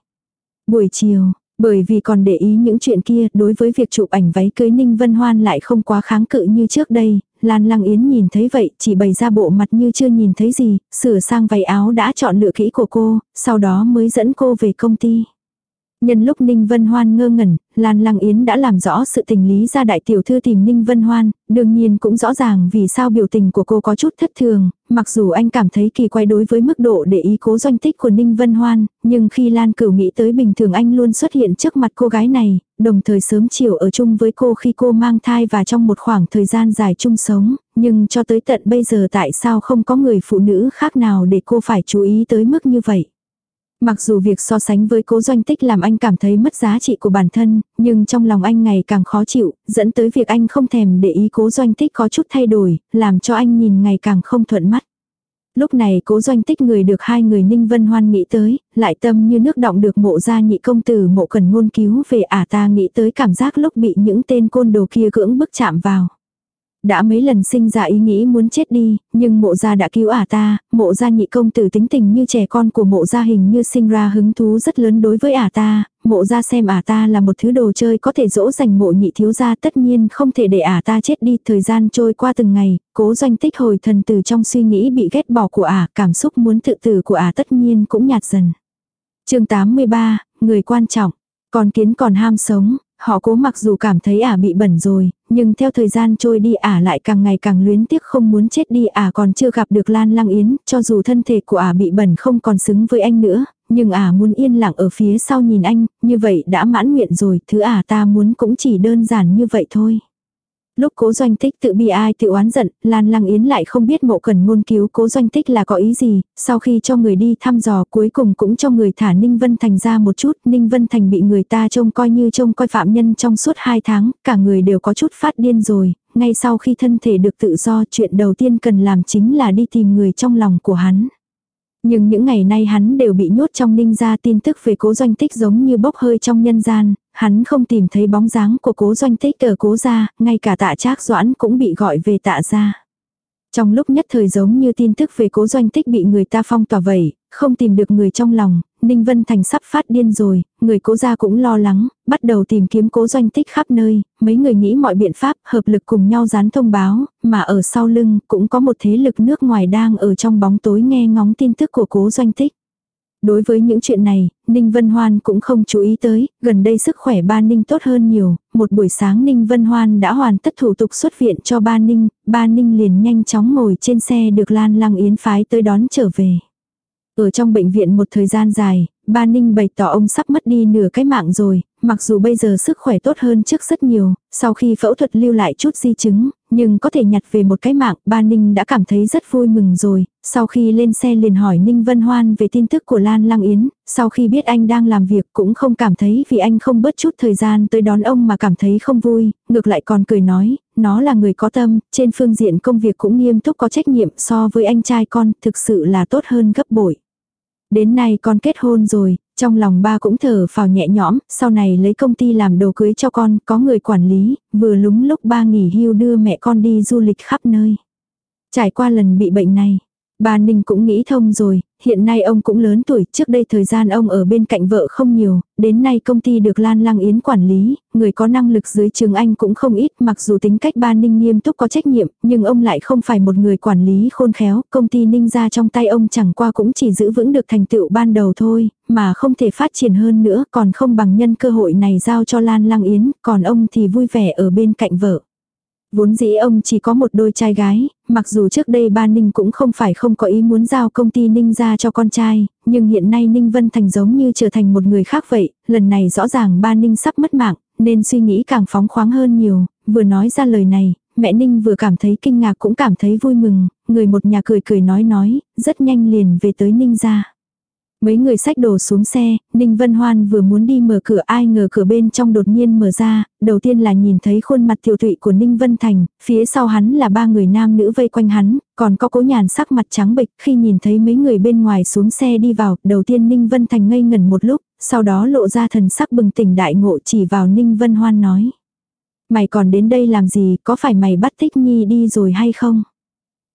Buổi chiều, bởi vì còn để ý những chuyện kia, đối với việc chụp ảnh váy cưới Ninh Vân Hoan lại không quá kháng cự như trước đây, Lan Lăng Yến nhìn thấy vậy, chỉ bày ra bộ mặt như chưa nhìn thấy gì, sửa sang váy áo đã chọn lựa kỹ của cô, sau đó mới dẫn cô về công ty. Nhân lúc Ninh Vân Hoan ngơ ngẩn, Lan Lăng Yến đã làm rõ sự tình lý ra đại tiểu thư tìm Ninh Vân Hoan, đương nhiên cũng rõ ràng vì sao biểu tình của cô có chút thất thường, mặc dù anh cảm thấy kỳ quay đối với mức độ để ý cố doanh tích của Ninh Vân Hoan, nhưng khi Lan Cửu nghĩ tới bình thường anh luôn xuất hiện trước mặt cô gái này, đồng thời sớm chiều ở chung với cô khi cô mang thai và trong một khoảng thời gian dài chung sống, nhưng cho tới tận bây giờ tại sao không có người phụ nữ khác nào để cô phải chú ý tới mức như vậy. Mặc dù việc so sánh với cố doanh tích làm anh cảm thấy mất giá trị của bản thân, nhưng trong lòng anh ngày càng khó chịu, dẫn tới việc anh không thèm để ý cố doanh tích có chút thay đổi, làm cho anh nhìn ngày càng không thuận mắt. Lúc này cố doanh tích người được hai người Ninh Vân Hoan nghĩ tới, lại tâm như nước động được mộ gia nhị công tử mộ cần ngôn cứu về ả à ta nghĩ tới cảm giác lúc bị những tên côn đồ kia cưỡng bức chạm vào đã mấy lần sinh ra ý nghĩ muốn chết đi, nhưng mộ gia đã cứu ả à ta, mộ gia nhị công tử tính tình như trẻ con của mộ gia hình như sinh ra hứng thú rất lớn đối với ả à ta, mộ gia xem ả à ta là một thứ đồ chơi có thể dỗ dành mộ nhị thiếu gia tất nhiên không thể để ả ta chết đi. Thời gian trôi qua từng ngày, cố doanh tích hồi thần từ trong suy nghĩ bị ghét bỏ của ả, cảm xúc muốn tự tử của ả tất nhiên cũng nhạt dần. chương 83, người quan trọng. còn kiến còn ham sống, Họ cố mặc dù cảm thấy ả bị bẩn rồi, nhưng theo thời gian trôi đi ả lại càng ngày càng luyến tiếc không muốn chết đi ả còn chưa gặp được Lan Lăng Yến, cho dù thân thể của ả bị bẩn không còn xứng với anh nữa, nhưng ả muốn yên lặng ở phía sau nhìn anh, như vậy đã mãn nguyện rồi, thứ ả ta muốn cũng chỉ đơn giản như vậy thôi. Lúc cố doanh tích tự bi ai tự oán giận, Lan Lăng Yến lại không biết mộ cần ngôn cứu cố doanh tích là có ý gì, sau khi cho người đi thăm dò cuối cùng cũng cho người thả Ninh Vân Thành ra một chút, Ninh Vân Thành bị người ta trông coi như trông coi phạm nhân trong suốt hai tháng, cả người đều có chút phát điên rồi, ngay sau khi thân thể được tự do chuyện đầu tiên cần làm chính là đi tìm người trong lòng của hắn. Nhưng những ngày nay hắn đều bị nhốt trong ninh gia tin tức về cố doanh tích giống như bốc hơi trong nhân gian, hắn không tìm thấy bóng dáng của cố doanh tích ở cố gia, ngay cả tạ trác doãn cũng bị gọi về tạ gia. Trong lúc nhất thời giống như tin tức về cố doanh tích bị người ta phong tỏa vậy, không tìm được người trong lòng, Ninh Vân Thành sắp phát điên rồi, người cố gia cũng lo lắng, bắt đầu tìm kiếm cố doanh tích khắp nơi, mấy người nghĩ mọi biện pháp hợp lực cùng nhau dán thông báo, mà ở sau lưng cũng có một thế lực nước ngoài đang ở trong bóng tối nghe ngóng tin tức của cố doanh tích. Đối với những chuyện này, Ninh Vân Hoan cũng không chú ý tới, gần đây sức khỏe ba Ninh tốt hơn nhiều, một buổi sáng Ninh Vân Hoan đã hoàn tất thủ tục xuất viện cho ba Ninh, ba Ninh liền nhanh chóng ngồi trên xe được Lan Lăng Yến phái tới đón trở về. Ở trong bệnh viện một thời gian dài, ba Ninh bày tỏ ông sắp mất đi nửa cái mạng rồi, mặc dù bây giờ sức khỏe tốt hơn trước rất nhiều, sau khi phẫu thuật lưu lại chút di chứng, nhưng có thể nhặt về một cái mạng, ba Ninh đã cảm thấy rất vui mừng rồi, sau khi lên xe liền hỏi Ninh Vân Hoan về tin tức của Lan Lăng Yến, sau khi biết anh đang làm việc cũng không cảm thấy vì anh không bớt chút thời gian tới đón ông mà cảm thấy không vui, ngược lại còn cười nói, nó là người có tâm, trên phương diện công việc cũng nghiêm túc có trách nhiệm so với anh trai con, thực sự là tốt hơn gấp bội. Đến nay con kết hôn rồi, trong lòng ba cũng thở phào nhẹ nhõm, sau này lấy công ty làm đồ cưới cho con, có người quản lý, vừa lúng lúc ba nghỉ hưu đưa mẹ con đi du lịch khắp nơi. Trải qua lần bị bệnh này, Bà Ninh cũng nghĩ thông rồi, hiện nay ông cũng lớn tuổi, trước đây thời gian ông ở bên cạnh vợ không nhiều, đến nay công ty được Lan Lăng Yến quản lý, người có năng lực dưới trường anh cũng không ít, mặc dù tính cách ba Ninh nghiêm túc có trách nhiệm, nhưng ông lại không phải một người quản lý khôn khéo, công ty Ninh ra trong tay ông chẳng qua cũng chỉ giữ vững được thành tựu ban đầu thôi, mà không thể phát triển hơn nữa, còn không bằng nhân cơ hội này giao cho Lan Lăng Yến, còn ông thì vui vẻ ở bên cạnh vợ. Vốn dĩ ông chỉ có một đôi trai gái, mặc dù trước đây ba Ninh cũng không phải không có ý muốn giao công ty Ninh ra cho con trai, nhưng hiện nay Ninh Vân Thành giống như trở thành một người khác vậy, lần này rõ ràng ba Ninh sắp mất mạng, nên suy nghĩ càng phóng khoáng hơn nhiều, vừa nói ra lời này, mẹ Ninh vừa cảm thấy kinh ngạc cũng cảm thấy vui mừng, người một nhà cười cười nói nói, rất nhanh liền về tới Ninh ra. Mấy người xách đồ xuống xe, Ninh Vân Hoan vừa muốn đi mở cửa ai ngờ cửa bên trong đột nhiên mở ra, đầu tiên là nhìn thấy khuôn mặt tiểu thụy của Ninh Vân Thành, phía sau hắn là ba người nam nữ vây quanh hắn, còn có cố nhàn sắc mặt trắng bệch khi nhìn thấy mấy người bên ngoài xuống xe đi vào, đầu tiên Ninh Vân Thành ngây ngẩn một lúc, sau đó lộ ra thần sắc bừng tỉnh đại ngộ chỉ vào Ninh Vân Hoan nói. Mày còn đến đây làm gì, có phải mày bắt thích nhi đi rồi hay không?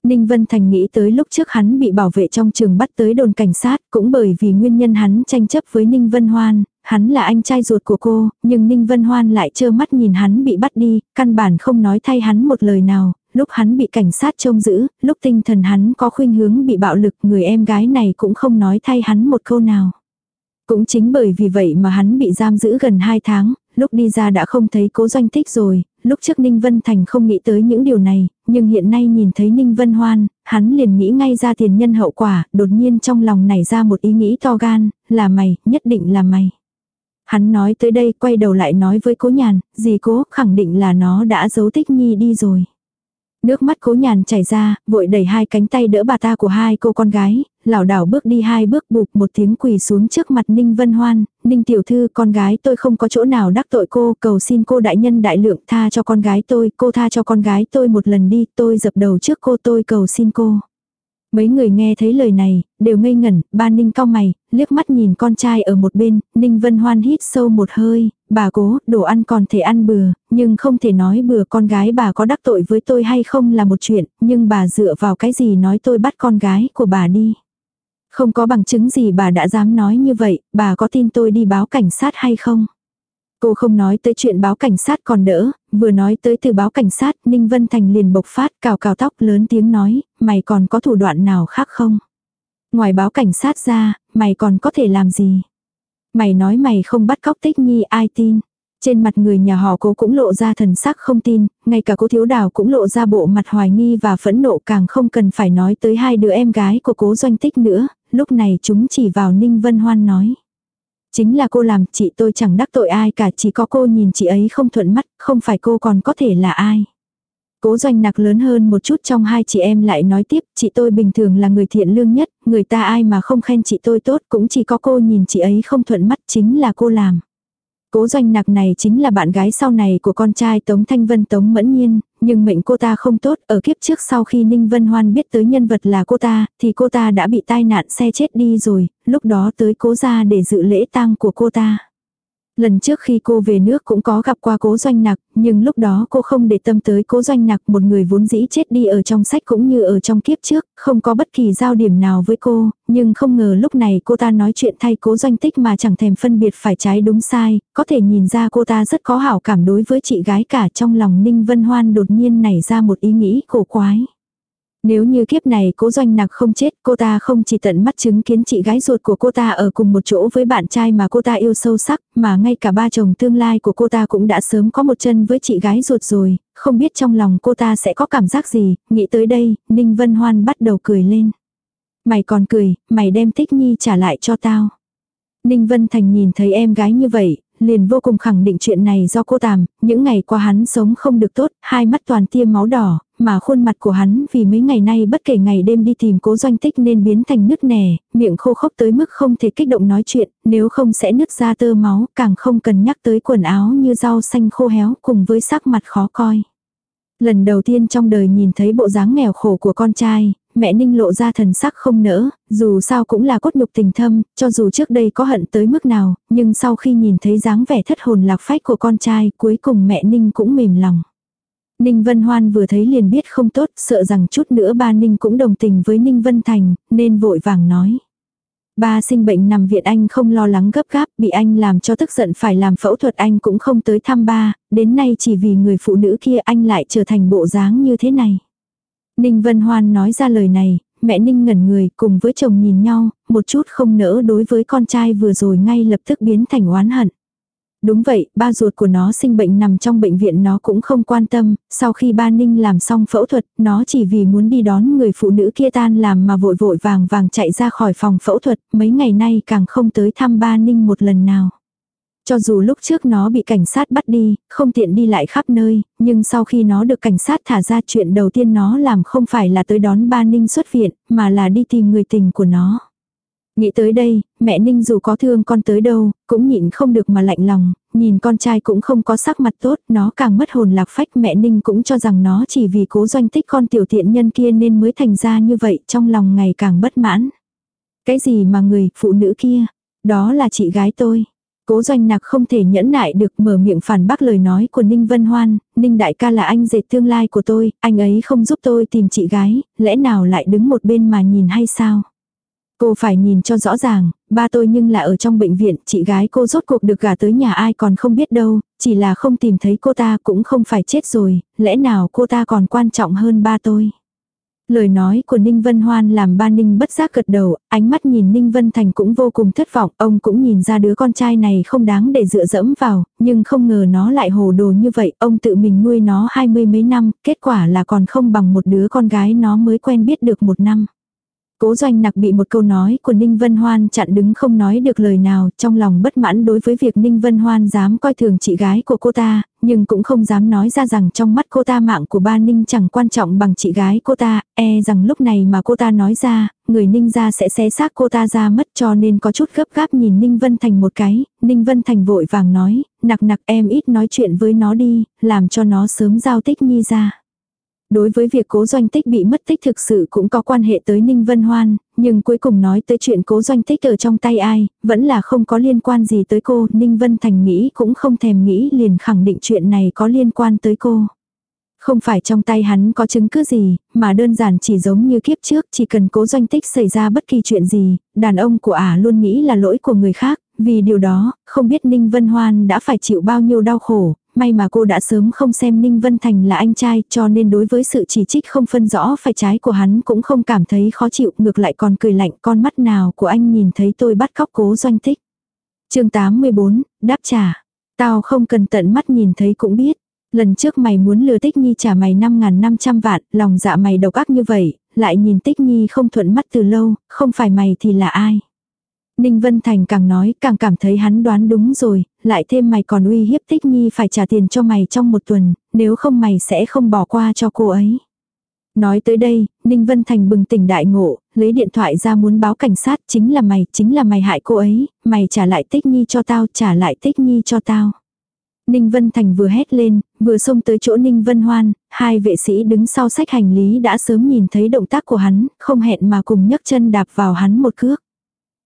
Ninh Vân Thành nghĩ tới lúc trước hắn bị bảo vệ trong trường bắt tới đồn cảnh sát, cũng bởi vì nguyên nhân hắn tranh chấp với Ninh Vân Hoan, hắn là anh trai ruột của cô, nhưng Ninh Vân Hoan lại trơ mắt nhìn hắn bị bắt đi, căn bản không nói thay hắn một lời nào, lúc hắn bị cảnh sát trông giữ, lúc tinh thần hắn có khuynh hướng bị bạo lực, người em gái này cũng không nói thay hắn một câu nào. Cũng chính bởi vì vậy mà hắn bị giam giữ gần 2 tháng, lúc đi ra đã không thấy cố doanh tích rồi, lúc trước Ninh Vân Thành không nghĩ tới những điều này, nhưng hiện nay nhìn thấy Ninh Vân Hoan, hắn liền nghĩ ngay ra tiền nhân hậu quả, đột nhiên trong lòng nảy ra một ý nghĩ to gan, là mày, nhất định là mày. Hắn nói tới đây quay đầu lại nói với cố nhàn, gì cố khẳng định là nó đã giấu tích nhi đi rồi. Nước mắt cố nhàn chảy ra, vội đẩy hai cánh tay đỡ bà ta của hai cô con gái, lảo đảo bước đi hai bước bụp một tiếng quỳ xuống trước mặt Ninh Vân Hoan, Ninh tiểu thư con gái tôi không có chỗ nào đắc tội cô, cầu xin cô đại nhân đại lượng tha cho con gái tôi, cô tha cho con gái tôi một lần đi, tôi dập đầu trước cô tôi cầu xin cô. Mấy người nghe thấy lời này, đều ngây ngẩn, ba Ninh cao mày, liếc mắt nhìn con trai ở một bên, Ninh Vân Hoan hít sâu một hơi, bà cố, đồ ăn còn thể ăn bừa, nhưng không thể nói bừa con gái bà có đắc tội với tôi hay không là một chuyện, nhưng bà dựa vào cái gì nói tôi bắt con gái của bà đi. Không có bằng chứng gì bà đã dám nói như vậy, bà có tin tôi đi báo cảnh sát hay không? Cô không nói tới chuyện báo cảnh sát còn đỡ, vừa nói tới từ báo cảnh sát, Ninh Vân Thành liền bộc phát cào cào tóc lớn tiếng nói, mày còn có thủ đoạn nào khác không? Ngoài báo cảnh sát ra, mày còn có thể làm gì? Mày nói mày không bắt cóc tích nhi ai tin? Trên mặt người nhà họ cô cũng lộ ra thần sắc không tin, ngay cả cô thiếu đào cũng lộ ra bộ mặt hoài nghi và phẫn nộ càng không cần phải nói tới hai đứa em gái của cố doanh tích nữa, lúc này chúng chỉ vào Ninh Vân Hoan nói. Chính là cô làm, chị tôi chẳng đắc tội ai cả, chỉ có cô nhìn chị ấy không thuận mắt, không phải cô còn có thể là ai. Cố doanh nặc lớn hơn một chút trong hai chị em lại nói tiếp, chị tôi bình thường là người thiện lương nhất, người ta ai mà không khen chị tôi tốt cũng chỉ có cô nhìn chị ấy không thuận mắt chính là cô làm. Cố doanh nặc này chính là bạn gái sau này của con trai Tống Thanh Vân. Tống Mẫn Nhiên, nhưng mệnh cô ta không tốt, ở kiếp trước sau khi Ninh Vân Hoan biết tới nhân vật là cô ta, thì cô ta đã bị tai nạn xe chết đi rồi, lúc đó tới cố ra để dự lễ tang của cô ta. Lần trước khi cô về nước cũng có gặp qua cố doanh nặc, nhưng lúc đó cô không để tâm tới cố doanh nặc một người vốn dĩ chết đi ở trong sách cũng như ở trong kiếp trước, không có bất kỳ giao điểm nào với cô, nhưng không ngờ lúc này cô ta nói chuyện thay cố doanh tích mà chẳng thèm phân biệt phải trái đúng sai, có thể nhìn ra cô ta rất có hảo cảm đối với chị gái cả trong lòng Ninh Vân Hoan đột nhiên nảy ra một ý nghĩ cổ quái. Nếu như kiếp này cố doanh nặc không chết, cô ta không chỉ tận mắt chứng kiến chị gái ruột của cô ta ở cùng một chỗ với bạn trai mà cô ta yêu sâu sắc, mà ngay cả ba chồng tương lai của cô ta cũng đã sớm có một chân với chị gái ruột rồi, không biết trong lòng cô ta sẽ có cảm giác gì, nghĩ tới đây, Ninh Vân Hoan bắt đầu cười lên. Mày còn cười, mày đem tích nhi trả lại cho tao. Ninh Vân Thành nhìn thấy em gái như vậy, liền vô cùng khẳng định chuyện này do cô tàm, những ngày qua hắn sống không được tốt, hai mắt toàn tiêm máu đỏ, mà khuôn mặt của hắn vì mấy ngày nay bất kể ngày đêm đi tìm cố doanh tích nên biến thành nứt nẻ, miệng khô khốc tới mức không thể kích động nói chuyện, nếu không sẽ nứt ra tơ máu, càng không cần nhắc tới quần áo như rau xanh khô héo cùng với sắc mặt khó coi. Lần đầu tiên trong đời nhìn thấy bộ dáng nghèo khổ của con trai, mẹ Ninh lộ ra thần sắc không nỡ, dù sao cũng là cốt nhục tình thâm, cho dù trước đây có hận tới mức nào, nhưng sau khi nhìn thấy dáng vẻ thất hồn lạc phách của con trai, cuối cùng mẹ Ninh cũng mềm lòng. Ninh Vân Hoan vừa thấy liền biết không tốt, sợ rằng chút nữa ba Ninh cũng đồng tình với Ninh Vân Thành, nên vội vàng nói. Ba sinh bệnh nằm viện anh không lo lắng gấp gáp, bị anh làm cho tức giận phải làm phẫu thuật anh cũng không tới thăm ba, đến nay chỉ vì người phụ nữ kia anh lại trở thành bộ dáng như thế này. Ninh Vân Hoan nói ra lời này, mẹ Ninh ngẩn người cùng với chồng nhìn nhau, một chút không nỡ đối với con trai vừa rồi ngay lập tức biến thành oán hận. Đúng vậy, ba ruột của nó sinh bệnh nằm trong bệnh viện nó cũng không quan tâm, sau khi ba Ninh làm xong phẫu thuật, nó chỉ vì muốn đi đón người phụ nữ kia tan làm mà vội vội vàng vàng chạy ra khỏi phòng phẫu thuật, mấy ngày nay càng không tới thăm ba Ninh một lần nào. Cho dù lúc trước nó bị cảnh sát bắt đi, không tiện đi lại khắp nơi, nhưng sau khi nó được cảnh sát thả ra chuyện đầu tiên nó làm không phải là tới đón ba Ninh xuất viện, mà là đi tìm người tình của nó. Nghĩ tới đây, mẹ Ninh dù có thương con tới đâu, cũng nhịn không được mà lạnh lòng, nhìn con trai cũng không có sắc mặt tốt, nó càng mất hồn lạc phách mẹ Ninh cũng cho rằng nó chỉ vì cố doanh tích con tiểu thiện nhân kia nên mới thành ra như vậy trong lòng ngày càng bất mãn. Cái gì mà người, phụ nữ kia, đó là chị gái tôi. Cố doanh nặc không thể nhẫn nại được mở miệng phản bác lời nói của Ninh Vân Hoan, Ninh đại ca là anh dệt tương lai của tôi, anh ấy không giúp tôi tìm chị gái, lẽ nào lại đứng một bên mà nhìn hay sao? Cô phải nhìn cho rõ ràng, ba tôi nhưng là ở trong bệnh viện, chị gái cô rốt cuộc được gả tới nhà ai còn không biết đâu, chỉ là không tìm thấy cô ta cũng không phải chết rồi, lẽ nào cô ta còn quan trọng hơn ba tôi. Lời nói của Ninh Vân Hoan làm ba Ninh bất giác gật đầu, ánh mắt nhìn Ninh Vân Thành cũng vô cùng thất vọng, ông cũng nhìn ra đứa con trai này không đáng để dựa dẫm vào, nhưng không ngờ nó lại hồ đồ như vậy, ông tự mình nuôi nó hai mươi mấy năm, kết quả là còn không bằng một đứa con gái nó mới quen biết được một năm. Cố doanh nặc bị một câu nói của Ninh Vân Hoan chặn đứng không nói được lời nào, trong lòng bất mãn đối với việc Ninh Vân Hoan dám coi thường chị gái của cô ta, nhưng cũng không dám nói ra rằng trong mắt cô ta mạng của ba Ninh chẳng quan trọng bằng chị gái cô ta, e rằng lúc này mà cô ta nói ra, người Ninh ra sẽ xé xác cô ta ra mất cho nên có chút gấp gáp nhìn Ninh Vân Thành một cái, Ninh Vân Thành vội vàng nói, nặc nặc em ít nói chuyện với nó đi, làm cho nó sớm giao tích nhi ra. Đối với việc cố doanh tích bị mất tích thực sự cũng có quan hệ tới Ninh Vân Hoan, nhưng cuối cùng nói tới chuyện cố doanh tích ở trong tay ai, vẫn là không có liên quan gì tới cô, Ninh Vân Thành nghĩ cũng không thèm nghĩ liền khẳng định chuyện này có liên quan tới cô. Không phải trong tay hắn có chứng cứ gì, mà đơn giản chỉ giống như kiếp trước, chỉ cần cố doanh tích xảy ra bất kỳ chuyện gì, đàn ông của ả luôn nghĩ là lỗi của người khác, vì điều đó, không biết Ninh Vân Hoan đã phải chịu bao nhiêu đau khổ, may mà cô đã sớm không xem Ninh Vân Thành là anh trai cho nên đối với sự chỉ trích không phân rõ phải trái của hắn cũng không cảm thấy khó chịu ngược lại còn cười lạnh con mắt nào của anh nhìn thấy tôi bắt cóc cố doanh tích. chương 84, đáp trả. Tao không cần tận mắt nhìn thấy cũng biết. Lần trước mày muốn lừa Tích Nhi trả mày 5.500 vạn, lòng dạ mày độc ác như vậy, lại nhìn Tích Nhi không thuận mắt từ lâu, không phải mày thì là ai. Ninh Vân Thành càng nói càng cảm thấy hắn đoán đúng rồi, lại thêm mày còn uy hiếp Tích Nhi phải trả tiền cho mày trong một tuần, nếu không mày sẽ không bỏ qua cho cô ấy. Nói tới đây, Ninh Vân Thành bừng tỉnh đại ngộ, lấy điện thoại ra muốn báo cảnh sát, chính là mày, chính là mày hại cô ấy, mày trả lại Tích Nhi cho tao, trả lại Tích Nhi cho tao. Ninh Vân Thành vừa hét lên, vừa xông tới chỗ Ninh Vân Hoan, hai vệ sĩ đứng sau sách hành lý đã sớm nhìn thấy động tác của hắn, không hẹn mà cùng nhấc chân đạp vào hắn một cước.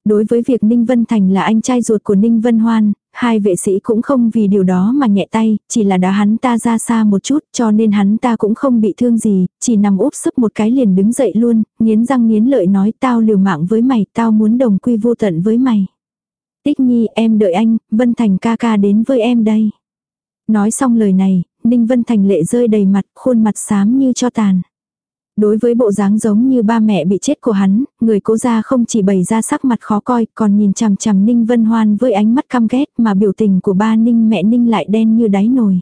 Đối với việc Ninh Vân Thành là anh trai ruột của Ninh Vân Hoan, hai vệ sĩ cũng không vì điều đó mà nhẹ tay, chỉ là đá hắn ta ra xa một chút cho nên hắn ta cũng không bị thương gì, chỉ nằm úp sấp một cái liền đứng dậy luôn, nghiến răng nghiến lợi nói tao liều mạng với mày, tao muốn đồng quy vô tận với mày. Tích nhi em đợi anh, Vân Thành ca ca đến với em đây. Nói xong lời này, Ninh Vân Thành lệ rơi đầy mặt, khuôn mặt xám như cho tàn. Đối với bộ dáng giống như ba mẹ bị chết của hắn, người cố gia không chỉ bày ra sắc mặt khó coi, còn nhìn chằm chằm Ninh Vân Hoan với ánh mắt căm ghét mà biểu tình của ba Ninh mẹ Ninh lại đen như đáy nồi.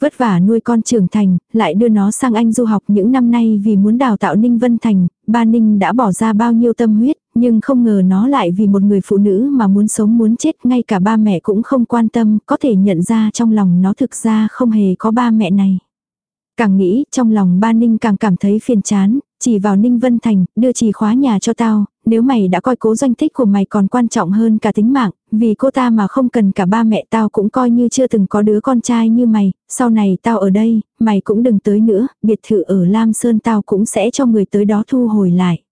Vất vả nuôi con trưởng thành, lại đưa nó sang Anh du học những năm nay vì muốn đào tạo Ninh Vân Thành, ba Ninh đã bỏ ra bao nhiêu tâm huyết, nhưng không ngờ nó lại vì một người phụ nữ mà muốn sống muốn chết, ngay cả ba mẹ cũng không quan tâm, có thể nhận ra trong lòng nó thực ra không hề có ba mẹ này. Càng nghĩ, trong lòng ba Ninh càng cảm thấy phiền chán, chỉ vào Ninh Vân Thành, đưa chìa khóa nhà cho tao, nếu mày đã coi cố doanh thích của mày còn quan trọng hơn cả tính mạng, vì cô ta mà không cần cả ba mẹ tao cũng coi như chưa từng có đứa con trai như mày, sau này tao ở đây, mày cũng đừng tới nữa, biệt thự ở Lam Sơn tao cũng sẽ cho người tới đó thu hồi lại.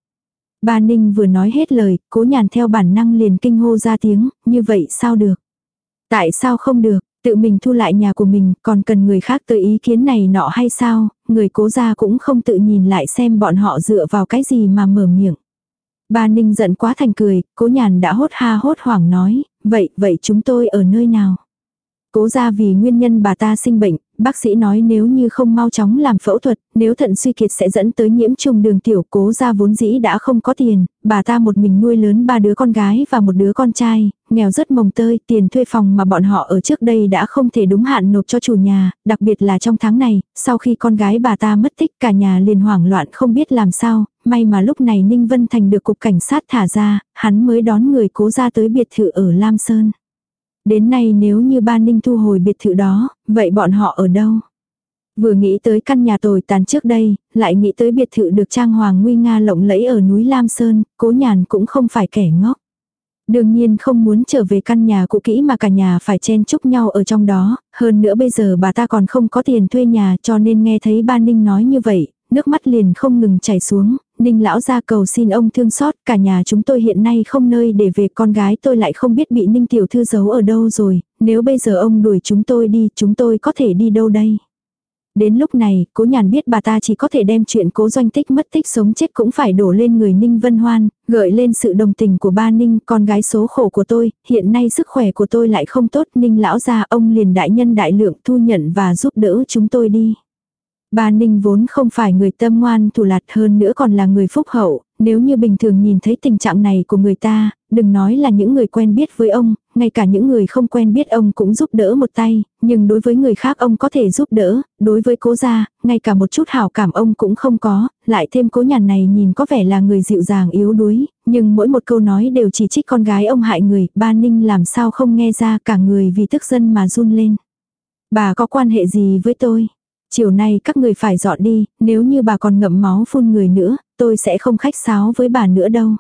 Ba Ninh vừa nói hết lời, cố nhàn theo bản năng liền kinh hô ra tiếng, như vậy sao được? Tại sao không được? Tự mình thu lại nhà của mình, còn cần người khác tới ý kiến này nọ hay sao, người cố gia cũng không tự nhìn lại xem bọn họ dựa vào cái gì mà mở miệng. Ba Ninh giận quá thành cười, cố nhàn đã hốt ha hốt hoảng nói, vậy, vậy chúng tôi ở nơi nào? Cố ra vì nguyên nhân bà ta sinh bệnh, bác sĩ nói nếu như không mau chóng làm phẫu thuật, nếu thận suy kiệt sẽ dẫn tới nhiễm trùng đường tiểu cố ra vốn dĩ đã không có tiền, bà ta một mình nuôi lớn ba đứa con gái và một đứa con trai, nghèo rất mồng tơi, tiền thuê phòng mà bọn họ ở trước đây đã không thể đúng hạn nộp cho chủ nhà, đặc biệt là trong tháng này, sau khi con gái bà ta mất tích cả nhà liền hoảng loạn không biết làm sao, may mà lúc này Ninh Vân Thành được cục cảnh sát thả ra, hắn mới đón người cố ra tới biệt thự ở Lam Sơn. Đến nay nếu như ba Ninh thu hồi biệt thự đó, vậy bọn họ ở đâu? Vừa nghĩ tới căn nhà tồi tàn trước đây, lại nghĩ tới biệt thự được trang hoàng nguy nga lộng lẫy ở núi Lam Sơn, cố nhàn cũng không phải kẻ ngốc. Đương nhiên không muốn trở về căn nhà cũ kỹ mà cả nhà phải chen chúc nhau ở trong đó, hơn nữa bây giờ bà ta còn không có tiền thuê nhà cho nên nghe thấy ba Ninh nói như vậy, nước mắt liền không ngừng chảy xuống, Ninh lão ra cầu xin ông thương xót, cả nhà chúng tôi hiện nay không nơi để về con gái tôi lại không biết bị Ninh tiểu thư giấu ở đâu rồi, nếu bây giờ ông đuổi chúng tôi đi, chúng tôi có thể đi đâu đây? Đến lúc này, cố nhàn biết bà ta chỉ có thể đem chuyện cố doanh tích mất tích sống chết cũng phải đổ lên người Ninh Vân Hoan, gợi lên sự đồng tình của ba Ninh, con gái số khổ của tôi, hiện nay sức khỏe của tôi lại không tốt, Ninh lão gia ông liền đại nhân đại lượng thu nhận và giúp đỡ chúng tôi đi. Ba Ninh vốn không phải người tâm ngoan thủ lạt hơn nữa còn là người phúc hậu, nếu như bình thường nhìn thấy tình trạng này của người ta, đừng nói là những người quen biết với ông, ngay cả những người không quen biết ông cũng giúp đỡ một tay, nhưng đối với người khác ông có thể giúp đỡ, đối với cố gia, ngay cả một chút hảo cảm ông cũng không có, lại thêm cố nhàn này nhìn có vẻ là người dịu dàng yếu đuối, nhưng mỗi một câu nói đều chỉ trích con gái ông hại người, ba Ninh làm sao không nghe ra cả người vì tức dân mà run lên. Bà có quan hệ gì với tôi? Chiều nay các người phải dọn đi, nếu như bà còn ngậm máu phun người nữa, tôi sẽ không khách sáo với bà nữa đâu.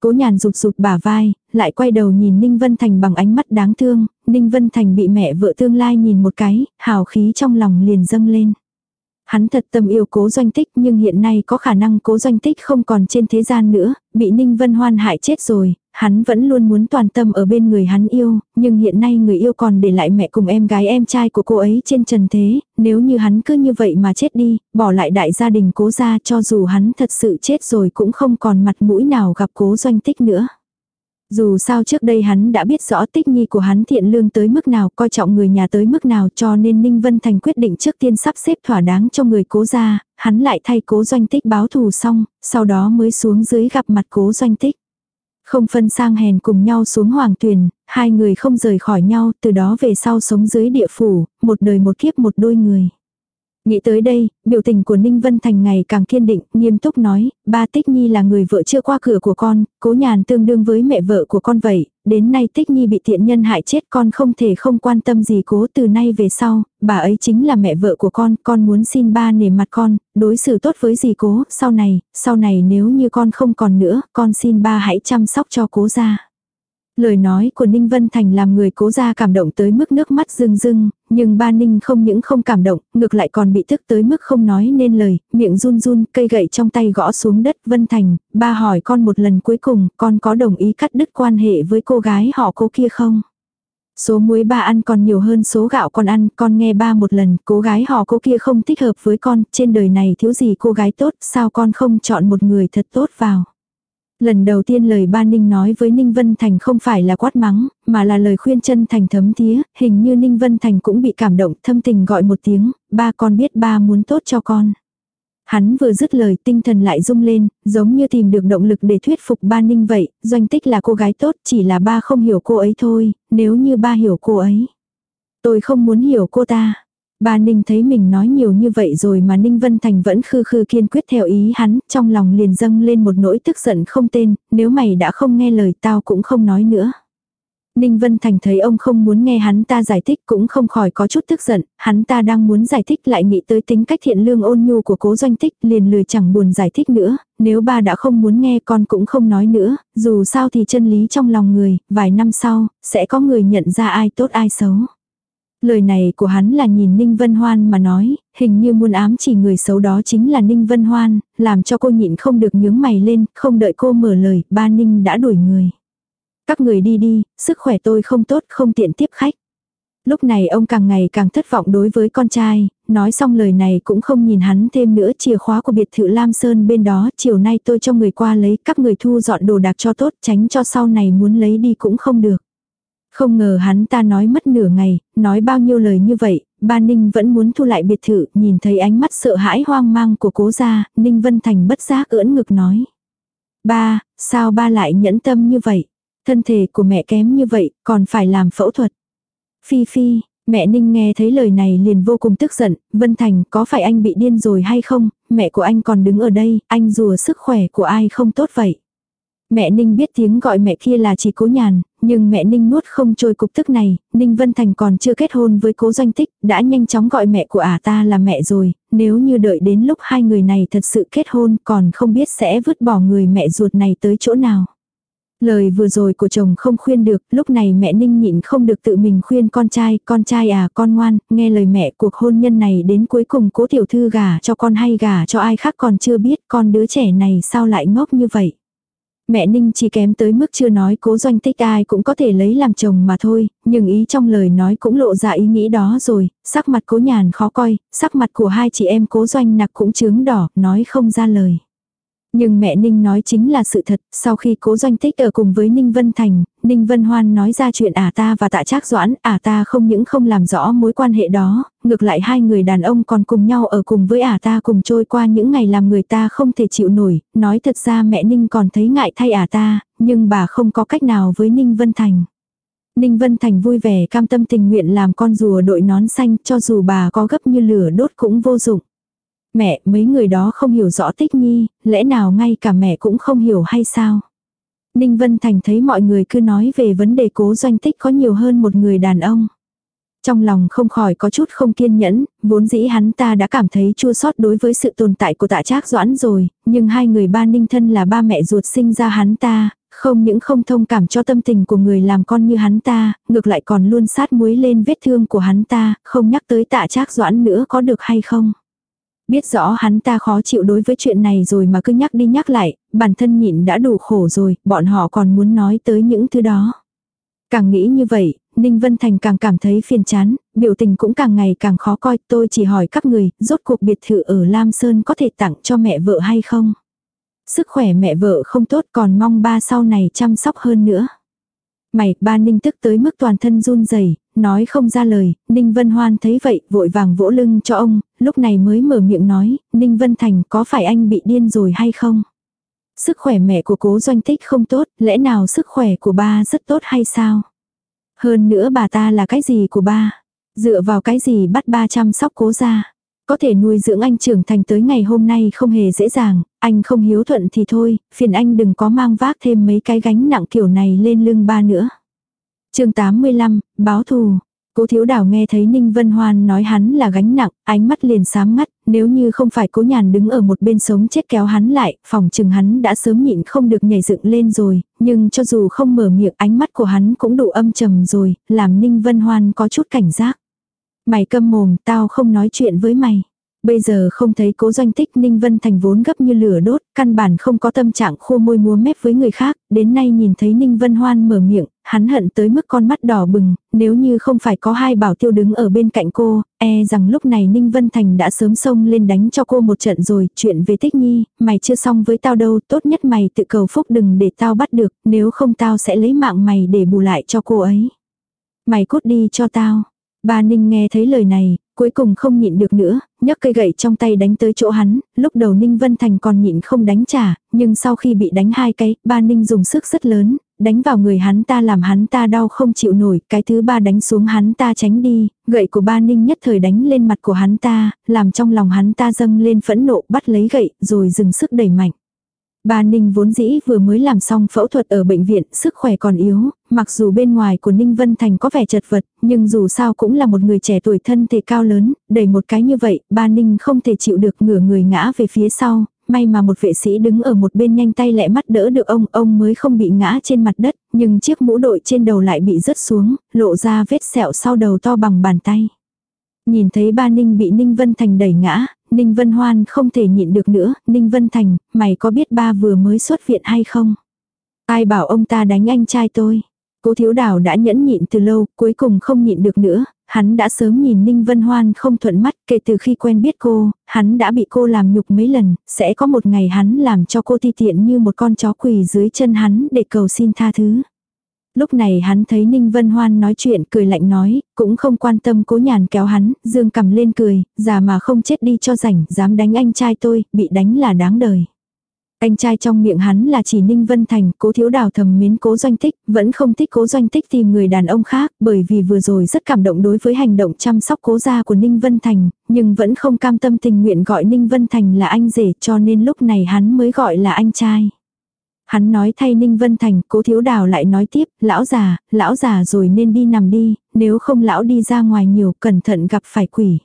Cố nhàn rụt rụt bả vai, lại quay đầu nhìn Ninh Vân Thành bằng ánh mắt đáng thương, Ninh Vân Thành bị mẹ vợ tương lai nhìn một cái, hào khí trong lòng liền dâng lên. Hắn thật tâm yêu cố doanh tích nhưng hiện nay có khả năng cố doanh tích không còn trên thế gian nữa, bị Ninh Vân Hoan hại chết rồi, hắn vẫn luôn muốn toàn tâm ở bên người hắn yêu, nhưng hiện nay người yêu còn để lại mẹ cùng em gái em trai của cô ấy trên trần thế, nếu như hắn cứ như vậy mà chết đi, bỏ lại đại gia đình cố ra cho dù hắn thật sự chết rồi cũng không còn mặt mũi nào gặp cố doanh tích nữa. Dù sao trước đây hắn đã biết rõ tích nhi của hắn thiện lương tới mức nào, coi trọng người nhà tới mức nào cho nên Ninh Vân Thành quyết định trước tiên sắp xếp thỏa đáng cho người cố gia hắn lại thay cố doanh tích báo thù xong, sau đó mới xuống dưới gặp mặt cố doanh tích. Không phân sang hèn cùng nhau xuống hoàng tuyển, hai người không rời khỏi nhau, từ đó về sau sống dưới địa phủ, một đời một kiếp một đôi người. Nghĩ tới đây, biểu tình của Ninh Vân Thành ngày càng kiên định, nghiêm túc nói, ba Tích Nhi là người vợ chưa qua cửa của con, cố nhàn tương đương với mẹ vợ của con vậy, đến nay Tích Nhi bị thiện nhân hại chết con không thể không quan tâm gì cố từ nay về sau, bà ấy chính là mẹ vợ của con, con muốn xin ba nể mặt con, đối xử tốt với dì cố, sau này, sau này nếu như con không còn nữa, con xin ba hãy chăm sóc cho cố ra. Lời nói của Ninh Vân Thành làm người cố ra cảm động tới mức nước mắt rưng rưng, nhưng ba Ninh không những không cảm động, ngược lại còn bị tức tới mức không nói nên lời, miệng run run, cây gậy trong tay gõ xuống đất Vân Thành, ba hỏi con một lần cuối cùng, con có đồng ý cắt đứt quan hệ với cô gái họ cô kia không? Số muối ba ăn còn nhiều hơn số gạo con ăn, con nghe ba một lần, cô gái họ cô kia không thích hợp với con, trên đời này thiếu gì cô gái tốt, sao con không chọn một người thật tốt vào. Lần đầu tiên lời ba Ninh nói với Ninh Vân Thành không phải là quát mắng, mà là lời khuyên chân thành thấm thía, hình như Ninh Vân Thành cũng bị cảm động thâm tình gọi một tiếng, ba con biết ba muốn tốt cho con. Hắn vừa dứt lời tinh thần lại rung lên, giống như tìm được động lực để thuyết phục ba Ninh vậy, doanh tích là cô gái tốt chỉ là ba không hiểu cô ấy thôi, nếu như ba hiểu cô ấy. Tôi không muốn hiểu cô ta. Ba Ninh thấy mình nói nhiều như vậy rồi mà Ninh Vân Thành vẫn khư khư kiên quyết theo ý hắn, trong lòng liền dâng lên một nỗi tức giận không tên, nếu mày đã không nghe lời tao cũng không nói nữa. Ninh Vân Thành thấy ông không muốn nghe hắn ta giải thích cũng không khỏi có chút tức giận, hắn ta đang muốn giải thích lại nghĩ tới tính cách thiện lương ôn nhu của cố doanh tích liền lười chẳng buồn giải thích nữa, nếu ba đã không muốn nghe con cũng không nói nữa, dù sao thì chân lý trong lòng người, vài năm sau, sẽ có người nhận ra ai tốt ai xấu. Lời này của hắn là nhìn Ninh Vân Hoan mà nói, hình như muốn ám chỉ người xấu đó chính là Ninh Vân Hoan, làm cho cô nhịn không được nhướng mày lên, không đợi cô mở lời, ba Ninh đã đuổi người. Các người đi đi, sức khỏe tôi không tốt không tiện tiếp khách. Lúc này ông càng ngày càng thất vọng đối với con trai, nói xong lời này cũng không nhìn hắn thêm nữa chìa khóa của biệt thự Lam Sơn bên đó, chiều nay tôi cho người qua lấy các người thu dọn đồ đạc cho tốt tránh cho sau này muốn lấy đi cũng không được. Không ngờ hắn ta nói mất nửa ngày, nói bao nhiêu lời như vậy, ba Ninh vẫn muốn thu lại biệt thự, nhìn thấy ánh mắt sợ hãi hoang mang của cố gia, Ninh Vân Thành bất giác ưỡn ngực nói. Ba, sao ba lại nhẫn tâm như vậy? Thân thể của mẹ kém như vậy, còn phải làm phẫu thuật. Phi Phi, mẹ Ninh nghe thấy lời này liền vô cùng tức giận, Vân Thành có phải anh bị điên rồi hay không, mẹ của anh còn đứng ở đây, anh rùa sức khỏe của ai không tốt vậy. Mẹ Ninh biết tiếng gọi mẹ kia là chỉ cố nhàn, nhưng mẹ Ninh nuốt không trôi cục tức này, Ninh Vân Thành còn chưa kết hôn với cố doanh tích, đã nhanh chóng gọi mẹ của ả ta là mẹ rồi, nếu như đợi đến lúc hai người này thật sự kết hôn còn không biết sẽ vứt bỏ người mẹ ruột này tới chỗ nào. Lời vừa rồi của chồng không khuyên được, lúc này mẹ ninh nhịn không được tự mình khuyên con trai, con trai à con ngoan, nghe lời mẹ cuộc hôn nhân này đến cuối cùng cố tiểu thư gả cho con hay gả cho ai khác còn chưa biết con đứa trẻ này sao lại ngốc như vậy. Mẹ Ninh chỉ kém tới mức chưa nói cố doanh tích ai cũng có thể lấy làm chồng mà thôi, nhưng ý trong lời nói cũng lộ ra ý nghĩ đó rồi, sắc mặt cố nhàn khó coi, sắc mặt của hai chị em cố doanh nặc cũng trướng đỏ, nói không ra lời. Nhưng mẹ Ninh nói chính là sự thật, sau khi cố doanh tích ở cùng với Ninh Vân Thành, Ninh Vân Hoan nói ra chuyện ả ta và tạ trác doãn, ả ta không những không làm rõ mối quan hệ đó, ngược lại hai người đàn ông còn cùng nhau ở cùng với ả ta cùng trôi qua những ngày làm người ta không thể chịu nổi, nói thật ra mẹ Ninh còn thấy ngại thay ả ta, nhưng bà không có cách nào với Ninh Vân Thành. Ninh Vân Thành vui vẻ cam tâm tình nguyện làm con rùa đội nón xanh cho dù bà có gấp như lửa đốt cũng vô dụng. Mẹ, mấy người đó không hiểu rõ tích nhi, lẽ nào ngay cả mẹ cũng không hiểu hay sao? Ninh Vân Thành thấy mọi người cứ nói về vấn đề cố doanh tích có nhiều hơn một người đàn ông. Trong lòng không khỏi có chút không kiên nhẫn, vốn dĩ hắn ta đã cảm thấy chua sót đối với sự tồn tại của tạ trác doãn rồi, nhưng hai người ba ninh thân là ba mẹ ruột sinh ra hắn ta, không những không thông cảm cho tâm tình của người làm con như hắn ta, ngược lại còn luôn sát muối lên vết thương của hắn ta, không nhắc tới tạ trác doãn nữa có được hay không. Biết rõ hắn ta khó chịu đối với chuyện này rồi mà cứ nhắc đi nhắc lại, bản thân nhịn đã đủ khổ rồi, bọn họ còn muốn nói tới những thứ đó. Càng nghĩ như vậy, Ninh Vân Thành càng cảm thấy phiền chán, biểu tình cũng càng ngày càng khó coi. Tôi chỉ hỏi các người, rốt cuộc biệt thự ở Lam Sơn có thể tặng cho mẹ vợ hay không? Sức khỏe mẹ vợ không tốt còn mong ba sau này chăm sóc hơn nữa. Mày, ba Ninh tức tới mức toàn thân run rẩy nói không ra lời, Ninh Vân Hoan thấy vậy, vội vàng vỗ lưng cho ông, lúc này mới mở miệng nói, Ninh Vân Thành có phải anh bị điên rồi hay không? Sức khỏe mẹ của cố doanh tích không tốt, lẽ nào sức khỏe của ba rất tốt hay sao? Hơn nữa bà ta là cái gì của ba? Dựa vào cái gì bắt ba chăm sóc cố ra? Có thể nuôi dưỡng anh trưởng thành tới ngày hôm nay không hề dễ dàng, anh không hiếu thuận thì thôi, phiền anh đừng có mang vác thêm mấy cái gánh nặng kiểu này lên lưng ba nữa chương 85, báo thù. Cố thiếu đảo nghe thấy Ninh Vân Hoan nói hắn là gánh nặng, ánh mắt liền sám ngắt, nếu như không phải cố nhàn đứng ở một bên sống chết kéo hắn lại, phòng chừng hắn đã sớm nhịn không được nhảy dựng lên rồi, nhưng cho dù không mở miệng ánh mắt của hắn cũng đủ âm trầm rồi, làm Ninh Vân Hoan có chút cảnh giác. Mày câm mồm, tao không nói chuyện với mày. Bây giờ không thấy cố doanh tích Ninh Vân Thành vốn gấp như lửa đốt, căn bản không có tâm trạng khô môi múa mép với người khác, đến nay nhìn thấy Ninh Vân Hoan mở miệng, hắn hận tới mức con mắt đỏ bừng, nếu như không phải có hai bảo tiêu đứng ở bên cạnh cô, e rằng lúc này Ninh Vân Thành đã sớm xông lên đánh cho cô một trận rồi, chuyện về tích nhi, mày chưa xong với tao đâu, tốt nhất mày tự cầu phúc đừng để tao bắt được, nếu không tao sẽ lấy mạng mày để bù lại cho cô ấy. Mày cút đi cho tao. Ba Ninh nghe thấy lời này, cuối cùng không nhịn được nữa, nhấc cây gậy trong tay đánh tới chỗ hắn, lúc đầu Ninh Vân Thành còn nhịn không đánh trả, nhưng sau khi bị đánh hai cái, ba Ninh dùng sức rất lớn, đánh vào người hắn ta làm hắn ta đau không chịu nổi, cái thứ ba đánh xuống hắn ta tránh đi, gậy của ba Ninh nhất thời đánh lên mặt của hắn ta, làm trong lòng hắn ta dâng lên phẫn nộ bắt lấy gậy, rồi dừng sức đẩy mạnh. Bà Ninh vốn dĩ vừa mới làm xong phẫu thuật ở bệnh viện, sức khỏe còn yếu, mặc dù bên ngoài của Ninh Vân Thành có vẻ chật vật, nhưng dù sao cũng là một người trẻ tuổi thân thể cao lớn, đẩy một cái như vậy, bà Ninh không thể chịu được ngửa người ngã về phía sau, may mà một vệ sĩ đứng ở một bên nhanh tay lẹ mắt đỡ được ông, ông mới không bị ngã trên mặt đất, nhưng chiếc mũ đội trên đầu lại bị rớt xuống, lộ ra vết sẹo sau đầu to bằng bàn tay. Nhìn thấy ba Ninh bị Ninh Vân Thành đẩy ngã, Ninh Vân Hoan không thể nhịn được nữa, Ninh Vân Thành, mày có biết ba vừa mới xuất viện hay không? Ai bảo ông ta đánh anh trai tôi? Cố thiếu đảo đã nhẫn nhịn từ lâu, cuối cùng không nhịn được nữa, hắn đã sớm nhìn Ninh Vân Hoan không thuận mắt, kể từ khi quen biết cô, hắn đã bị cô làm nhục mấy lần, sẽ có một ngày hắn làm cho cô ti tiện như một con chó quỳ dưới chân hắn để cầu xin tha thứ. Lúc này hắn thấy Ninh Vân Hoan nói chuyện cười lạnh nói, cũng không quan tâm cố nhàn kéo hắn, dương cầm lên cười, già mà không chết đi cho rảnh, dám đánh anh trai tôi, bị đánh là đáng đời. Anh trai trong miệng hắn là chỉ Ninh Vân Thành, cố thiếu đào thầm mến cố doanh tích, vẫn không thích cố doanh tích tìm người đàn ông khác, bởi vì vừa rồi rất cảm động đối với hành động chăm sóc cố gia của Ninh Vân Thành, nhưng vẫn không cam tâm tình nguyện gọi Ninh Vân Thành là anh rể cho nên lúc này hắn mới gọi là anh trai. Hắn nói thay Ninh Vân Thành, cố thiếu đào lại nói tiếp, lão già, lão già rồi nên đi nằm đi, nếu không lão đi ra ngoài nhiều, cẩn thận gặp phải quỷ.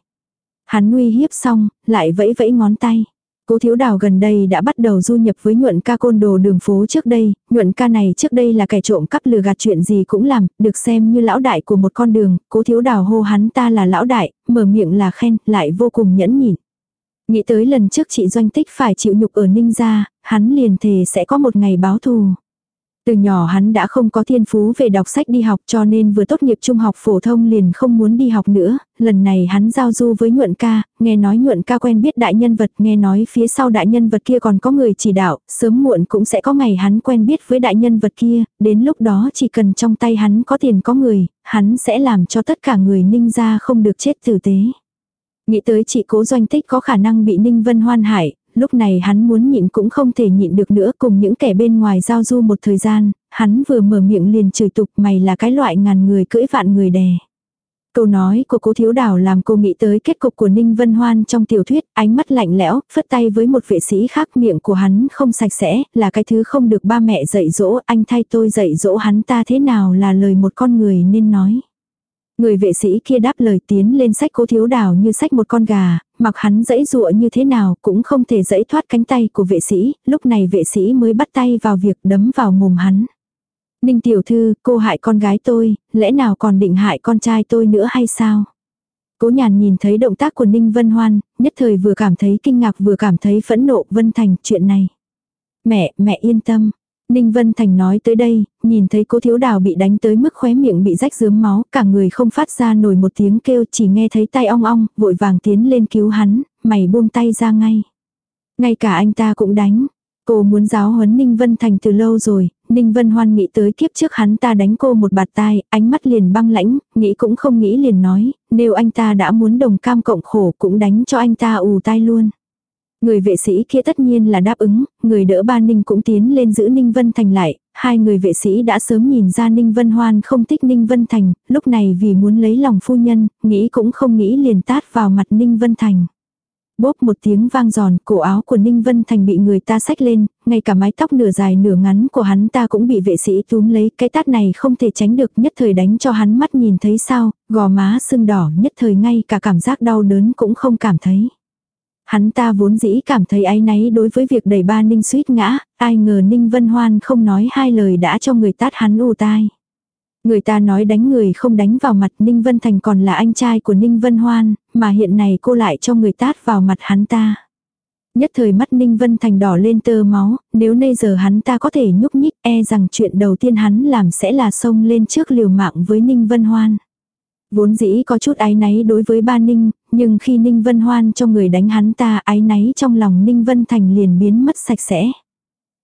Hắn nguy hiếp xong, lại vẫy vẫy ngón tay. Cố thiếu đào gần đây đã bắt đầu du nhập với nhuận ca côn đồ đường phố trước đây, nhuận ca này trước đây là kẻ trộm cắp lừa gạt chuyện gì cũng làm, được xem như lão đại của một con đường, cố thiếu đào hô hắn ta là lão đại, mở miệng là khen, lại vô cùng nhẫn nhịn. Nghĩ tới lần trước chị Doanh Tích phải chịu nhục ở Ninh gia, hắn liền thề sẽ có một ngày báo thù. Từ nhỏ hắn đã không có thiên phú về đọc sách đi học cho nên vừa tốt nghiệp trung học phổ thông liền không muốn đi học nữa. Lần này hắn giao du với nhuận ca, nghe nói nhuận ca quen biết đại nhân vật, nghe nói phía sau đại nhân vật kia còn có người chỉ đạo, sớm muộn cũng sẽ có ngày hắn quen biết với đại nhân vật kia, đến lúc đó chỉ cần trong tay hắn có tiền có người, hắn sẽ làm cho tất cả người ninh gia không được chết tử tế. Nghĩ tới chị cố doanh tích có khả năng bị Ninh Vân hoan hại, lúc này hắn muốn nhịn cũng không thể nhịn được nữa cùng những kẻ bên ngoài giao du một thời gian, hắn vừa mở miệng liền chửi tục mày là cái loại ngàn người cưỡi vạn người đè. Câu nói của cố thiếu đảo làm cô nghĩ tới kết cục của Ninh Vân Hoan trong tiểu thuyết, ánh mắt lạnh lẽo, phất tay với một vệ sĩ khác miệng của hắn không sạch sẽ, là cái thứ không được ba mẹ dạy dỗ, anh thay tôi dạy dỗ hắn ta thế nào là lời một con người nên nói. Người vệ sĩ kia đáp lời tiến lên sách cố thiếu đảo như sách một con gà, mặc hắn dẫy dụa như thế nào cũng không thể dẫy thoát cánh tay của vệ sĩ, lúc này vệ sĩ mới bắt tay vào việc đấm vào mồm hắn. Ninh tiểu thư, cô hại con gái tôi, lẽ nào còn định hại con trai tôi nữa hay sao? Cố nhàn nhìn thấy động tác của Ninh Vân Hoan, nhất thời vừa cảm thấy kinh ngạc vừa cảm thấy phẫn nộ Vân Thành chuyện này. Mẹ, mẹ yên tâm, Ninh Vân Thành nói tới đây, nhìn thấy cô thiếu đào bị đánh tới mức khóe miệng bị rách rướm máu, cả người không phát ra nổi một tiếng kêu chỉ nghe thấy tay ong ong, vội vàng tiến lên cứu hắn, mày buông tay ra ngay. Ngay cả anh ta cũng đánh. Cô muốn giáo huấn Ninh Vân Thành từ lâu rồi, Ninh Vân Hoan nghĩ tới kiếp trước hắn ta đánh cô một bạt tai, ánh mắt liền băng lãnh, nghĩ cũng không nghĩ liền nói, nếu anh ta đã muốn đồng cam cộng khổ cũng đánh cho anh ta ù tai luôn. Người vệ sĩ kia tất nhiên là đáp ứng, người đỡ ba Ninh cũng tiến lên giữ Ninh Vân Thành lại, hai người vệ sĩ đã sớm nhìn ra Ninh Vân Hoan không thích Ninh Vân Thành, lúc này vì muốn lấy lòng phu nhân, nghĩ cũng không nghĩ liền tát vào mặt Ninh Vân Thành. Bốp một tiếng vang giòn, cổ áo của Ninh Vân Thành bị người ta xách lên, ngay cả mái tóc nửa dài nửa ngắn của hắn ta cũng bị vệ sĩ túm lấy, cái tát này không thể tránh được nhất thời đánh cho hắn mắt nhìn thấy sao, gò má sưng đỏ nhất thời ngay cả cảm giác đau đớn cũng không cảm thấy. Hắn ta vốn dĩ cảm thấy áy náy đối với việc đẩy ba Ninh suýt ngã, ai ngờ Ninh Vân Hoan không nói hai lời đã cho người tát hắn ù tai. Người ta nói đánh người không đánh vào mặt Ninh Vân Thành còn là anh trai của Ninh Vân Hoan, mà hiện này cô lại cho người tát vào mặt hắn ta. Nhất thời mắt Ninh Vân Thành đỏ lên tơ máu, nếu nay giờ hắn ta có thể nhúc nhích e rằng chuyện đầu tiên hắn làm sẽ là xông lên trước liều mạng với Ninh Vân Hoan. Vốn dĩ có chút ái náy đối với ba Ninh, nhưng khi Ninh Vân Hoan cho người đánh hắn ta ái náy trong lòng Ninh Vân Thành liền biến mất sạch sẽ.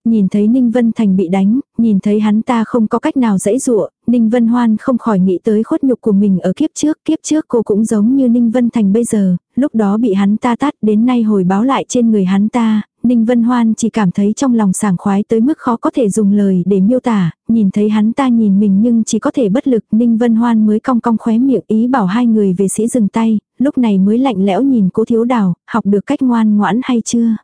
Nhìn thấy Ninh Vân Thành bị đánh, nhìn thấy hắn ta không có cách nào dãy dụa, Ninh Vân Hoan không khỏi nghĩ tới khuất nhục của mình ở kiếp trước, kiếp trước cô cũng giống như Ninh Vân Thành bây giờ, lúc đó bị hắn ta tát đến nay hồi báo lại trên người hắn ta, Ninh Vân Hoan chỉ cảm thấy trong lòng sảng khoái tới mức khó có thể dùng lời để miêu tả, nhìn thấy hắn ta nhìn mình nhưng chỉ có thể bất lực, Ninh Vân Hoan mới cong cong khóe miệng ý bảo hai người về sĩ dừng tay, lúc này mới lạnh lẽo nhìn cố thiếu đào, học được cách ngoan ngoãn hay chưa.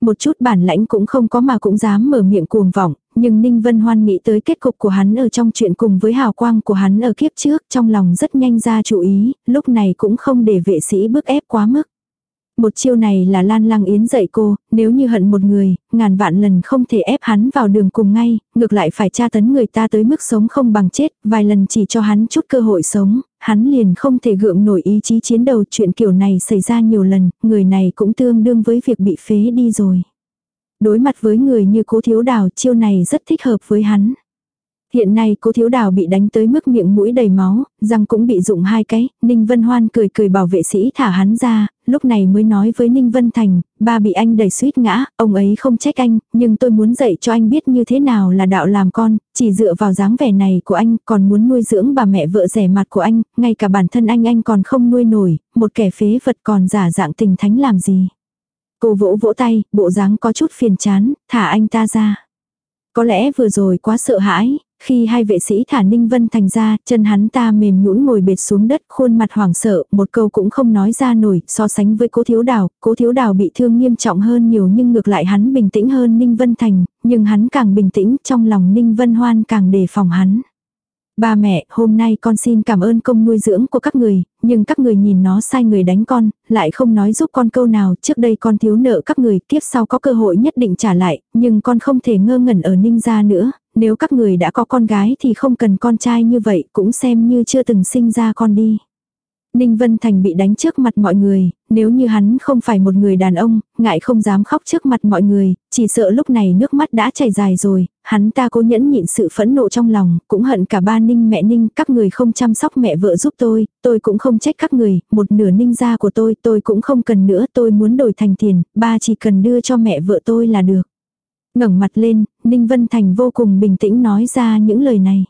Một chút bản lãnh cũng không có mà cũng dám mở miệng cuồng vọng, nhưng Ninh Vân Hoan nghĩ tới kết cục của hắn ở trong chuyện cùng với hào quang của hắn ở kiếp trước trong lòng rất nhanh ra chú ý, lúc này cũng không để vệ sĩ bức ép quá mức. Một chiêu này là Lan Lăng Yến dạy cô, nếu như hận một người, ngàn vạn lần không thể ép hắn vào đường cùng ngay, ngược lại phải tra tấn người ta tới mức sống không bằng chết, vài lần chỉ cho hắn chút cơ hội sống, hắn liền không thể gượng nổi ý chí chiến đầu chuyện kiểu này xảy ra nhiều lần, người này cũng tương đương với việc bị phế đi rồi. Đối mặt với người như cố thiếu đào chiêu này rất thích hợp với hắn. Hiện nay cố thiếu đào bị đánh tới mức miệng mũi đầy máu, răng cũng bị rụng hai cái, Ninh Vân Hoan cười cười bảo vệ sĩ thả hắn ra, lúc này mới nói với Ninh Vân Thành, ba bị anh đẩy suýt ngã, ông ấy không trách anh, nhưng tôi muốn dạy cho anh biết như thế nào là đạo làm con, chỉ dựa vào dáng vẻ này của anh, còn muốn nuôi dưỡng bà mẹ vợ rẻ mặt của anh, ngay cả bản thân anh anh còn không nuôi nổi, một kẻ phế vật còn giả dạng tình thánh làm gì. Cô vỗ vỗ tay, bộ dáng có chút phiền chán, thả anh ta ra. Có lẽ vừa rồi quá sợ hãi, khi hai vệ sĩ thả Ninh Vân Thành ra, chân hắn ta mềm nhũn ngồi bệt xuống đất, khuôn mặt hoảng sợ, một câu cũng không nói ra nổi, so sánh với cố thiếu đào, cố thiếu đào bị thương nghiêm trọng hơn nhiều nhưng ngược lại hắn bình tĩnh hơn Ninh Vân Thành, nhưng hắn càng bình tĩnh, trong lòng Ninh Vân Hoan càng đề phòng hắn. Ba mẹ, hôm nay con xin cảm ơn công nuôi dưỡng của các người, nhưng các người nhìn nó sai người đánh con, lại không nói giúp con câu nào, trước đây con thiếu nợ các người, kiếp sau có cơ hội nhất định trả lại, nhưng con không thể ngơ ngẩn ở ninh gia nữa, nếu các người đã có con gái thì không cần con trai như vậy, cũng xem như chưa từng sinh ra con đi. Ninh Vân Thành bị đánh trước mặt mọi người, nếu như hắn không phải một người đàn ông, ngại không dám khóc trước mặt mọi người, chỉ sợ lúc này nước mắt đã chảy dài rồi, hắn ta cố nhẫn nhịn sự phẫn nộ trong lòng, cũng hận cả ba Ninh mẹ Ninh, các người không chăm sóc mẹ vợ giúp tôi, tôi cũng không trách các người, một nửa Ninh gia của tôi, tôi cũng không cần nữa, tôi muốn đổi thành tiền, ba chỉ cần đưa cho mẹ vợ tôi là được. ngẩng mặt lên, Ninh Vân Thành vô cùng bình tĩnh nói ra những lời này.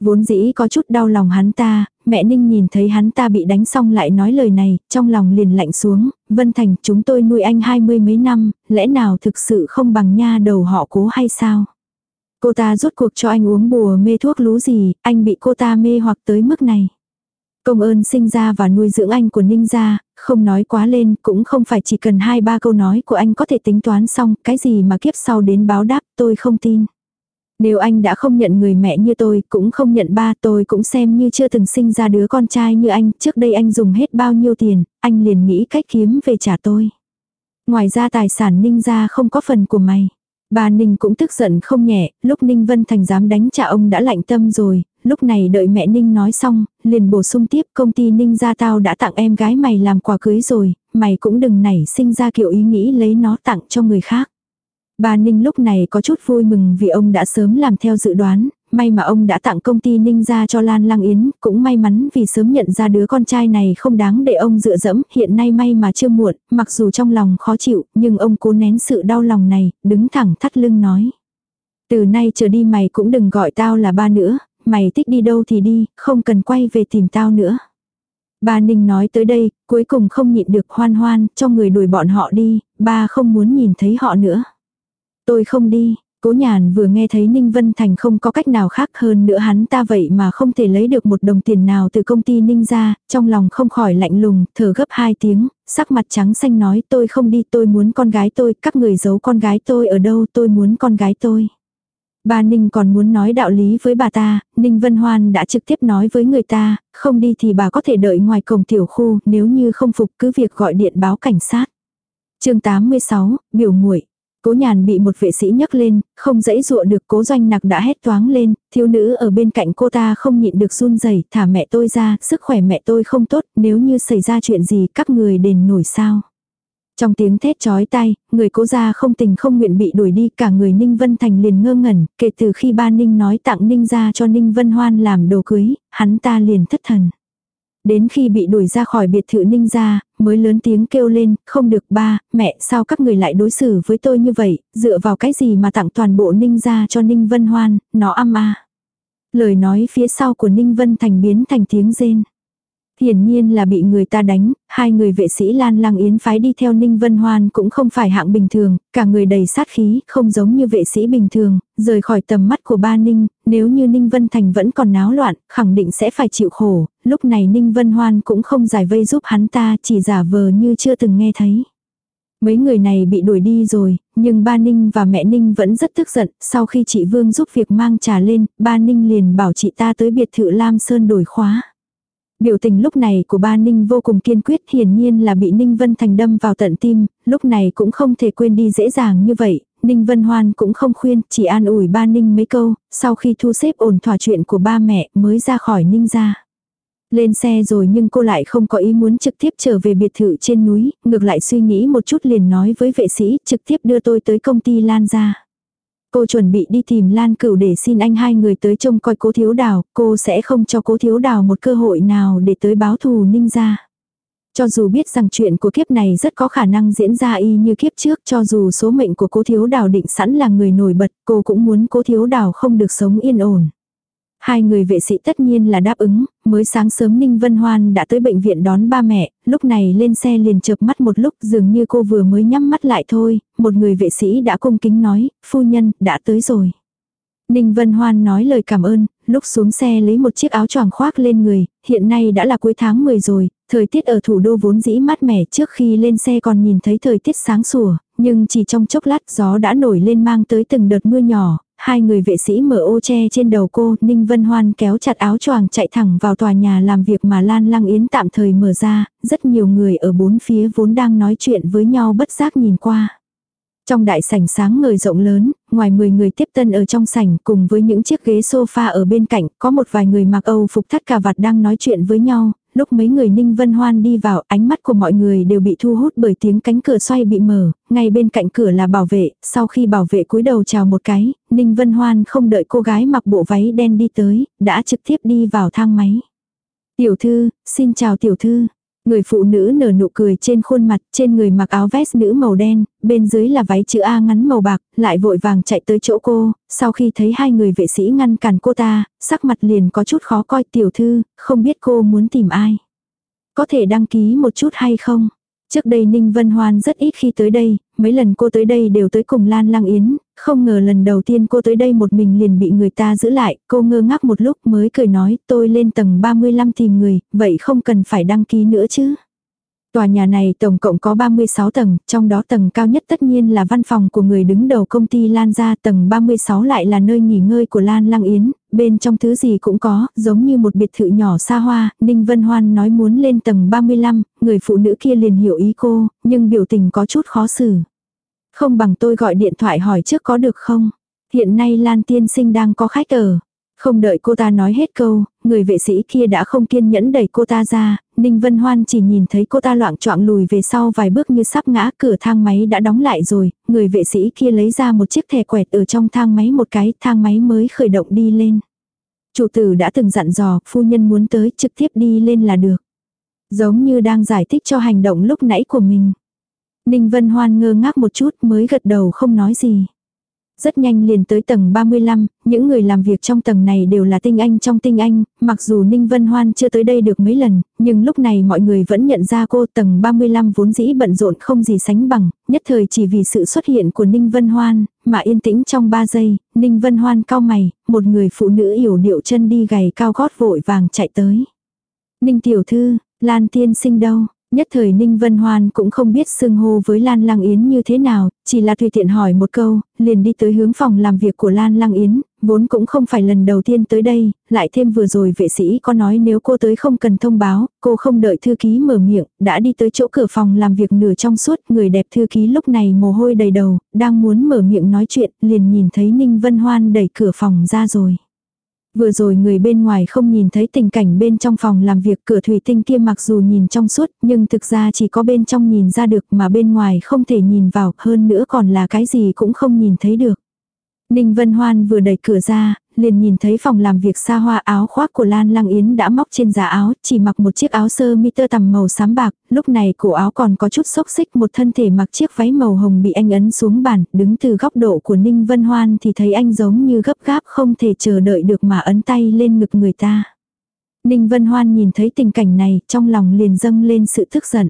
Vốn dĩ có chút đau lòng hắn ta, mẹ Ninh nhìn thấy hắn ta bị đánh xong lại nói lời này, trong lòng liền lạnh xuống, Vân Thành chúng tôi nuôi anh hai mươi mấy năm, lẽ nào thực sự không bằng nha đầu họ cố hay sao? Cô ta rốt cuộc cho anh uống bùa mê thuốc lú gì, anh bị cô ta mê hoặc tới mức này. Công ơn sinh ra và nuôi dưỡng anh của Ninh gia, không nói quá lên, cũng không phải chỉ cần hai ba câu nói của anh có thể tính toán xong, cái gì mà kiếp sau đến báo đáp, tôi không tin. Nếu anh đã không nhận người mẹ như tôi, cũng không nhận ba tôi cũng xem như chưa từng sinh ra đứa con trai như anh, trước đây anh dùng hết bao nhiêu tiền, anh liền nghĩ cách kiếm về trả tôi. Ngoài ra tài sản ninh ra không có phần của mày. Bà Ninh cũng tức giận không nhẹ, lúc Ninh Vân Thành dám đánh trả ông đã lạnh tâm rồi, lúc này đợi mẹ Ninh nói xong, liền bổ sung tiếp công ty Ninh gia tao đã tặng em gái mày làm quà cưới rồi, mày cũng đừng nảy sinh ra kiểu ý nghĩ lấy nó tặng cho người khác. Bà Ninh lúc này có chút vui mừng vì ông đã sớm làm theo dự đoán, may mà ông đã tặng công ty Ninh ra cho Lan Lăng Yến, cũng may mắn vì sớm nhận ra đứa con trai này không đáng để ông dựa dẫm, hiện nay may mà chưa muộn, mặc dù trong lòng khó chịu, nhưng ông cố nén sự đau lòng này, đứng thẳng thắt lưng nói. Từ nay trở đi mày cũng đừng gọi tao là ba nữa, mày thích đi đâu thì đi, không cần quay về tìm tao nữa. Ba Ninh nói tới đây, cuối cùng không nhịn được hoan hoan, cho người đuổi bọn họ đi, ba không muốn nhìn thấy họ nữa. Tôi không đi, cố nhàn vừa nghe thấy Ninh Vân Thành không có cách nào khác hơn nữa hắn ta vậy mà không thể lấy được một đồng tiền nào từ công ty Ninh ra, trong lòng không khỏi lạnh lùng, thở gấp hai tiếng, sắc mặt trắng xanh nói tôi không đi tôi muốn con gái tôi, các người giấu con gái tôi ở đâu tôi muốn con gái tôi. Bà Ninh còn muốn nói đạo lý với bà ta, Ninh Vân Hoan đã trực tiếp nói với người ta, không đi thì bà có thể đợi ngoài cổng tiểu khu, nếu như không phục cứ việc gọi điện báo cảnh sát. chương 86, biểu muội Cố nhàn bị một vệ sĩ nhấc lên, không dãy dụa được cố doanh nặc đã hét toáng lên, thiếu nữ ở bên cạnh cô ta không nhịn được run rẩy thả mẹ tôi ra, sức khỏe mẹ tôi không tốt, nếu như xảy ra chuyện gì các người đền nổi sao. Trong tiếng thét chói tay, người cố gia không tình không nguyện bị đuổi đi, cả người Ninh Vân Thành liền ngơ ngẩn, kể từ khi ba Ninh nói tặng Ninh ra cho Ninh Vân Hoan làm đồ cưới, hắn ta liền thất thần. Đến khi bị đuổi ra khỏi biệt thự ninh gia, mới lớn tiếng kêu lên, không được ba, mẹ sao các người lại đối xử với tôi như vậy, dựa vào cái gì mà tặng toàn bộ ninh gia cho ninh vân hoan, nó âm a. Lời nói phía sau của ninh vân thành biến thành tiếng rên. Hiển nhiên là bị người ta đánh, hai người vệ sĩ Lan Lăng Yến phái đi theo Ninh Vân Hoan cũng không phải hạng bình thường, cả người đầy sát khí, không giống như vệ sĩ bình thường, rời khỏi tầm mắt của ba Ninh, nếu như Ninh Vân Thành vẫn còn náo loạn, khẳng định sẽ phải chịu khổ, lúc này Ninh Vân Hoan cũng không giải vây giúp hắn ta, chỉ giả vờ như chưa từng nghe thấy. Mấy người này bị đuổi đi rồi, nhưng ba Ninh và mẹ Ninh vẫn rất tức giận, sau khi chị Vương giúp việc mang trà lên, ba Ninh liền bảo chị ta tới biệt thự Lam Sơn đổi khóa. Biểu tình lúc này của ba Ninh vô cùng kiên quyết hiển nhiên là bị Ninh Vân Thành đâm vào tận tim, lúc này cũng không thể quên đi dễ dàng như vậy, Ninh Vân Hoan cũng không khuyên, chỉ an ủi ba Ninh mấy câu, sau khi thu xếp ổn thỏa chuyện của ba mẹ mới ra khỏi Ninh ra. Lên xe rồi nhưng cô lại không có ý muốn trực tiếp trở về biệt thự trên núi, ngược lại suy nghĩ một chút liền nói với vệ sĩ trực tiếp đưa tôi tới công ty Lan ra. Cô chuẩn bị đi tìm Lan Cửu để xin anh hai người tới trông coi cố thiếu đào, cô sẽ không cho cố thiếu đào một cơ hội nào để tới báo thù ninh ra. Cho dù biết rằng chuyện của kiếp này rất có khả năng diễn ra y như kiếp trước, cho dù số mệnh của cố thiếu đào định sẵn là người nổi bật, cô cũng muốn cố thiếu đào không được sống yên ổn. Hai người vệ sĩ tất nhiên là đáp ứng, mới sáng sớm Ninh Vân Hoan đã tới bệnh viện đón ba mẹ, lúc này lên xe liền chợp mắt một lúc dường như cô vừa mới nhắm mắt lại thôi, một người vệ sĩ đã cung kính nói, phu nhân, đã tới rồi. Ninh Vân Hoan nói lời cảm ơn, lúc xuống xe lấy một chiếc áo choàng khoác lên người, hiện nay đã là cuối tháng 10 rồi, thời tiết ở thủ đô vốn dĩ mát mẻ trước khi lên xe còn nhìn thấy thời tiết sáng sủa, nhưng chỉ trong chốc lát gió đã nổi lên mang tới từng đợt mưa nhỏ, hai người vệ sĩ mở ô che trên đầu cô, Ninh Vân Hoan kéo chặt áo choàng chạy thẳng vào tòa nhà làm việc mà Lan Lăng Yến tạm thời mở ra, rất nhiều người ở bốn phía vốn đang nói chuyện với nhau bất giác nhìn qua. Trong đại sảnh sáng ngời rộng lớn, ngoài 10 người tiếp tân ở trong sảnh cùng với những chiếc ghế sofa ở bên cạnh, có một vài người mặc Âu phục thắt cà vạt đang nói chuyện với nhau, lúc mấy người Ninh Vân Hoan đi vào, ánh mắt của mọi người đều bị thu hút bởi tiếng cánh cửa xoay bị mở, ngay bên cạnh cửa là bảo vệ, sau khi bảo vệ cúi đầu chào một cái, Ninh Vân Hoan không đợi cô gái mặc bộ váy đen đi tới, đã trực tiếp đi vào thang máy. Tiểu thư, xin chào tiểu thư. Người phụ nữ nở nụ cười trên khuôn mặt, trên người mặc áo vest nữ màu đen, bên dưới là váy chữ A ngắn màu bạc, lại vội vàng chạy tới chỗ cô, sau khi thấy hai người vệ sĩ ngăn cản cô ta, sắc mặt liền có chút khó coi tiểu thư, không biết cô muốn tìm ai. Có thể đăng ký một chút hay không? Trước đây Ninh Vân Hoan rất ít khi tới đây, mấy lần cô tới đây đều tới cùng Lan Lang Yến, không ngờ lần đầu tiên cô tới đây một mình liền bị người ta giữ lại, cô ngơ ngác một lúc mới cười nói tôi lên tầng 35 tìm người, vậy không cần phải đăng ký nữa chứ. Tòa nhà này tổng cộng có 36 tầng, trong đó tầng cao nhất tất nhiên là văn phòng của người đứng đầu công ty Lan gia, tầng 36 lại là nơi nghỉ ngơi của Lan Lăng Yến, bên trong thứ gì cũng có, giống như một biệt thự nhỏ xa hoa, Ninh Vân Hoan nói muốn lên tầng 35, người phụ nữ kia liền hiểu ý cô, nhưng biểu tình có chút khó xử. Không bằng tôi gọi điện thoại hỏi trước có được không? Hiện nay Lan Tiên Sinh đang có khách ở. Không đợi cô ta nói hết câu, người vệ sĩ kia đã không kiên nhẫn đẩy cô ta ra, Ninh Vân Hoan chỉ nhìn thấy cô ta loạn trọng lùi về sau vài bước như sắp ngã, cửa thang máy đã đóng lại rồi, người vệ sĩ kia lấy ra một chiếc thẻ quẹt ở trong thang máy một cái, thang máy mới khởi động đi lên. Chủ tử đã từng dặn dò, phu nhân muốn tới trực tiếp đi lên là được. Giống như đang giải thích cho hành động lúc nãy của mình. Ninh Vân Hoan ngơ ngác một chút mới gật đầu không nói gì. Rất nhanh liền tới tầng 35, những người làm việc trong tầng này đều là tinh anh trong tinh anh, mặc dù Ninh Vân Hoan chưa tới đây được mấy lần, nhưng lúc này mọi người vẫn nhận ra cô tầng 35 vốn dĩ bận rộn không gì sánh bằng, nhất thời chỉ vì sự xuất hiện của Ninh Vân Hoan, mà yên tĩnh trong 3 giây, Ninh Vân Hoan cao mày, một người phụ nữ yểu điệu chân đi gầy cao gót vội vàng chạy tới. Ninh tiểu thư, Lan tiên sinh đâu? Nhất thời Ninh Vân Hoan cũng không biết xưng hô với Lan Lăng Yến như thế nào, chỉ là tùy tiện hỏi một câu, liền đi tới hướng phòng làm việc của Lan Lăng Yến, vốn cũng không phải lần đầu tiên tới đây, lại thêm vừa rồi vệ sĩ có nói nếu cô tới không cần thông báo, cô không đợi thư ký mở miệng, đã đi tới chỗ cửa phòng làm việc nửa trong suốt, người đẹp thư ký lúc này mồ hôi đầy đầu, đang muốn mở miệng nói chuyện, liền nhìn thấy Ninh Vân Hoan đẩy cửa phòng ra rồi. Vừa rồi người bên ngoài không nhìn thấy tình cảnh bên trong phòng làm việc cửa thủy tinh kia mặc dù nhìn trong suốt nhưng thực ra chỉ có bên trong nhìn ra được mà bên ngoài không thể nhìn vào hơn nữa còn là cái gì cũng không nhìn thấy được. Ninh Vân Hoan vừa đẩy cửa ra, liền nhìn thấy phòng làm việc xa hoa áo khoác của Lan Lăng Yến đã móc trên giá áo, chỉ mặc một chiếc áo sơ mi tơ tằm màu xám bạc, lúc này cổ áo còn có chút xốc xích một thân thể mặc chiếc váy màu hồng bị anh ấn xuống bàn, đứng từ góc độ của Ninh Vân Hoan thì thấy anh giống như gấp gáp không thể chờ đợi được mà ấn tay lên ngực người ta. Ninh Vân Hoan nhìn thấy tình cảnh này, trong lòng liền dâng lên sự tức giận.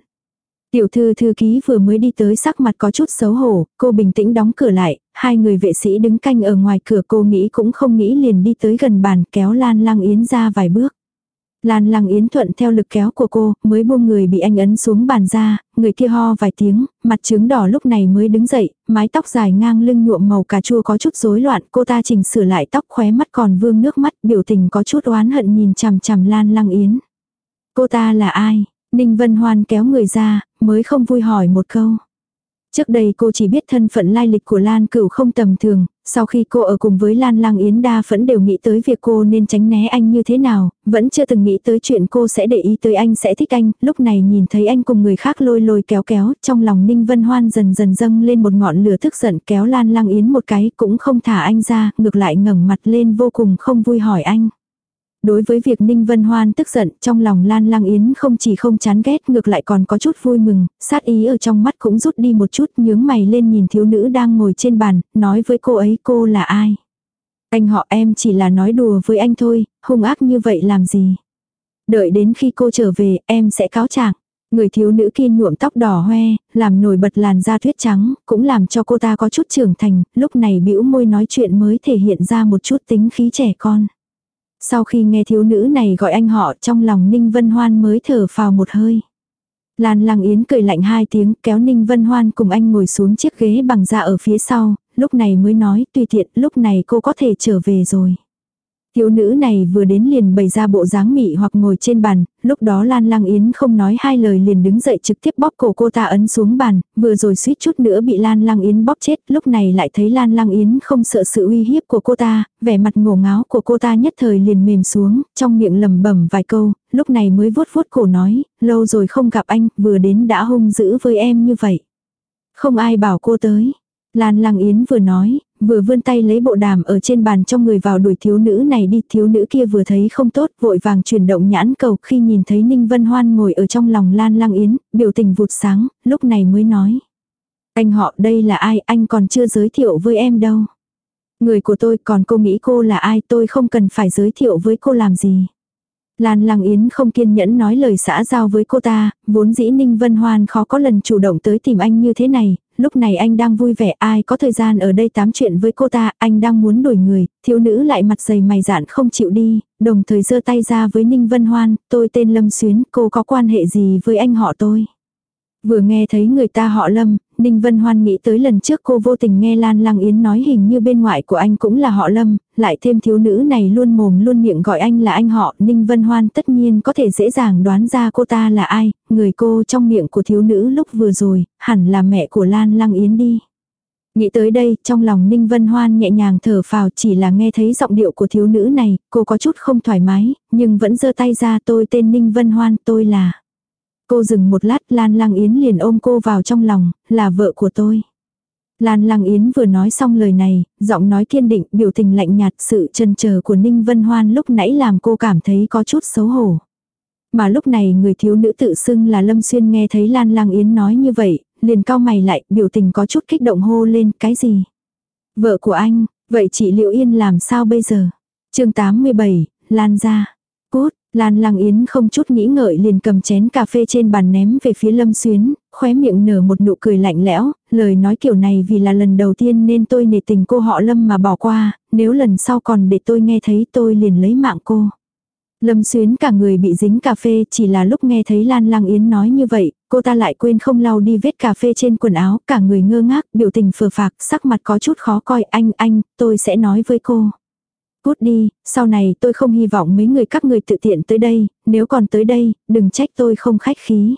Tiểu thư thư ký vừa mới đi tới sắc mặt có chút xấu hổ, cô bình tĩnh đóng cửa lại, hai người vệ sĩ đứng canh ở ngoài cửa cô nghĩ cũng không nghĩ liền đi tới gần bàn kéo Lan Lăng Yến ra vài bước. Lan Lăng Yến thuận theo lực kéo của cô, mới buông người bị anh ấn xuống bàn ra, người kia ho vài tiếng, mặt trứng đỏ lúc này mới đứng dậy, mái tóc dài ngang lưng nhuộm màu cà chua có chút rối loạn, cô ta chỉnh sửa lại tóc khóe mắt còn vương nước mắt, biểu tình có chút oán hận nhìn chằm chằm Lan Lăng Yến. Cô ta là ai? Ninh Vân Hoan kéo người ra, mới không vui hỏi một câu. Trước đây cô chỉ biết thân phận lai lịch của Lan Cửu không tầm thường, sau khi cô ở cùng với Lan Lang Yến đa vẫn đều nghĩ tới việc cô nên tránh né anh như thế nào, vẫn chưa từng nghĩ tới chuyện cô sẽ để ý tới anh sẽ thích anh, lúc này nhìn thấy anh cùng người khác lôi lôi kéo kéo, trong lòng Ninh Vân Hoan dần dần dâng lên một ngọn lửa tức giận kéo Lan Lang Yến một cái cũng không thả anh ra, ngược lại ngẩng mặt lên vô cùng không vui hỏi anh. Đối với việc Ninh Vân Hoan tức giận, trong lòng Lan Lang Yến không chỉ không chán ghét ngược lại còn có chút vui mừng, sát ý ở trong mắt cũng rút đi một chút nhướng mày lên nhìn thiếu nữ đang ngồi trên bàn, nói với cô ấy cô là ai. Anh họ em chỉ là nói đùa với anh thôi, hung ác như vậy làm gì. Đợi đến khi cô trở về, em sẽ cáo trạng. Người thiếu nữ kia nhuộm tóc đỏ hoe, làm nổi bật làn da tuyết trắng, cũng làm cho cô ta có chút trưởng thành, lúc này bĩu môi nói chuyện mới thể hiện ra một chút tính khí trẻ con. Sau khi nghe thiếu nữ này gọi anh họ trong lòng Ninh Vân Hoan mới thở phào một hơi. Lan Lăng Yến cười lạnh hai tiếng kéo Ninh Vân Hoan cùng anh ngồi xuống chiếc ghế bằng da ở phía sau, lúc này mới nói tùy tiện lúc này cô có thể trở về rồi. Thiếu nữ này vừa đến liền bày ra bộ dáng mị hoặc ngồi trên bàn, lúc đó Lan Lang Yến không nói hai lời liền đứng dậy trực tiếp bóp cổ cô ta ấn xuống bàn, vừa rồi suýt chút nữa bị Lan Lang Yến bóp chết, lúc này lại thấy Lan Lang Yến không sợ sự uy hiếp của cô ta, vẻ mặt ngổ ngáo của cô ta nhất thời liền mềm xuống, trong miệng lẩm bẩm vài câu, lúc này mới vuốt vuốt cổ nói, lâu rồi không gặp anh, vừa đến đã hung dữ với em như vậy. Không ai bảo cô tới. Lan Lang Yến vừa nói, vừa vươn tay lấy bộ đàm ở trên bàn trong người vào đuổi thiếu nữ này đi. Thiếu nữ kia vừa thấy không tốt, vội vàng chuyển động nhãn cầu khi nhìn thấy Ninh Vân Hoan ngồi ở trong lòng Lan Lang Yến, biểu tình vụt sáng, lúc này mới nói. Anh họ đây là ai, anh còn chưa giới thiệu với em đâu. Người của tôi còn cô nghĩ cô là ai tôi không cần phải giới thiệu với cô làm gì. Lan Lăng Yến không kiên nhẫn nói lời xã giao với cô ta, vốn dĩ Ninh Vân Hoan khó có lần chủ động tới tìm anh như thế này, lúc này anh đang vui vẻ ai có thời gian ở đây tám chuyện với cô ta, anh đang muốn đổi người, thiếu nữ lại mặt dày mày dạn không chịu đi, đồng thời giơ tay ra với Ninh Vân Hoan, tôi tên Lâm Xuyến, cô có quan hệ gì với anh họ tôi. Vừa nghe thấy người ta họ Lâm, Ninh Vân Hoan nghĩ tới lần trước cô vô tình nghe Lan Lăng Yến nói hình như bên ngoại của anh cũng là họ Lâm, lại thêm thiếu nữ này luôn mồm luôn miệng gọi anh là anh họ, Ninh Vân Hoan tất nhiên có thể dễ dàng đoán ra cô ta là ai, người cô trong miệng của thiếu nữ lúc vừa rồi, hẳn là mẹ của Lan Lăng Yến đi. Nghĩ tới đây, trong lòng Ninh Vân Hoan nhẹ nhàng thở phào chỉ là nghe thấy giọng điệu của thiếu nữ này, cô có chút không thoải mái, nhưng vẫn giơ tay ra tôi tên Ninh Vân Hoan, tôi là... Cô dừng một lát Lan Lăng Yến liền ôm cô vào trong lòng, là vợ của tôi. Lan Lăng Yến vừa nói xong lời này, giọng nói kiên định, biểu tình lạnh nhạt, sự chần chờ của Ninh Vân Hoan lúc nãy làm cô cảm thấy có chút xấu hổ. Mà lúc này người thiếu nữ tự xưng là Lâm Xuyên nghe thấy Lan Lăng Yến nói như vậy, liền cao mày lại, biểu tình có chút kích động hô lên, cái gì? Vợ của anh, vậy chị Liệu Yên làm sao bây giờ? chương 87, Lan ra. Lan Lăng Yến không chút nghĩ ngợi liền cầm chén cà phê trên bàn ném về phía Lâm Xuyến, khóe miệng nở một nụ cười lạnh lẽo, lời nói kiểu này vì là lần đầu tiên nên tôi nể tình cô họ Lâm mà bỏ qua, nếu lần sau còn để tôi nghe thấy tôi liền lấy mạng cô. Lâm Xuyến cả người bị dính cà phê chỉ là lúc nghe thấy Lan Lăng Yến nói như vậy, cô ta lại quên không lau đi vết cà phê trên quần áo, cả người ngơ ngác, biểu tình phờ phạc, sắc mặt có chút khó coi, anh, anh, tôi sẽ nói với cô. Cút đi, sau này tôi không hy vọng mấy người các người tự tiện tới đây, nếu còn tới đây, đừng trách tôi không khách khí.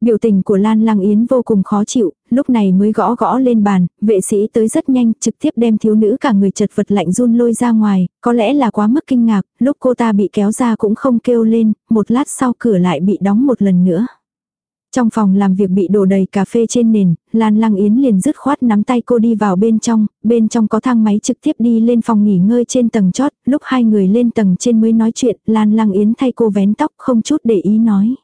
Biểu tình của Lan Lăng Yến vô cùng khó chịu, lúc này mới gõ gõ lên bàn, vệ sĩ tới rất nhanh, trực tiếp đem thiếu nữ cả người chật vật lạnh run lôi ra ngoài, có lẽ là quá mức kinh ngạc, lúc cô ta bị kéo ra cũng không kêu lên, một lát sau cửa lại bị đóng một lần nữa. Trong phòng làm việc bị đổ đầy cà phê trên nền, Lan Lăng Yến liền dứt khoát nắm tay cô đi vào bên trong, bên trong có thang máy trực tiếp đi lên phòng nghỉ ngơi trên tầng chót, lúc hai người lên tầng trên mới nói chuyện, Lan Lăng Yến thay cô vén tóc không chút để ý nói.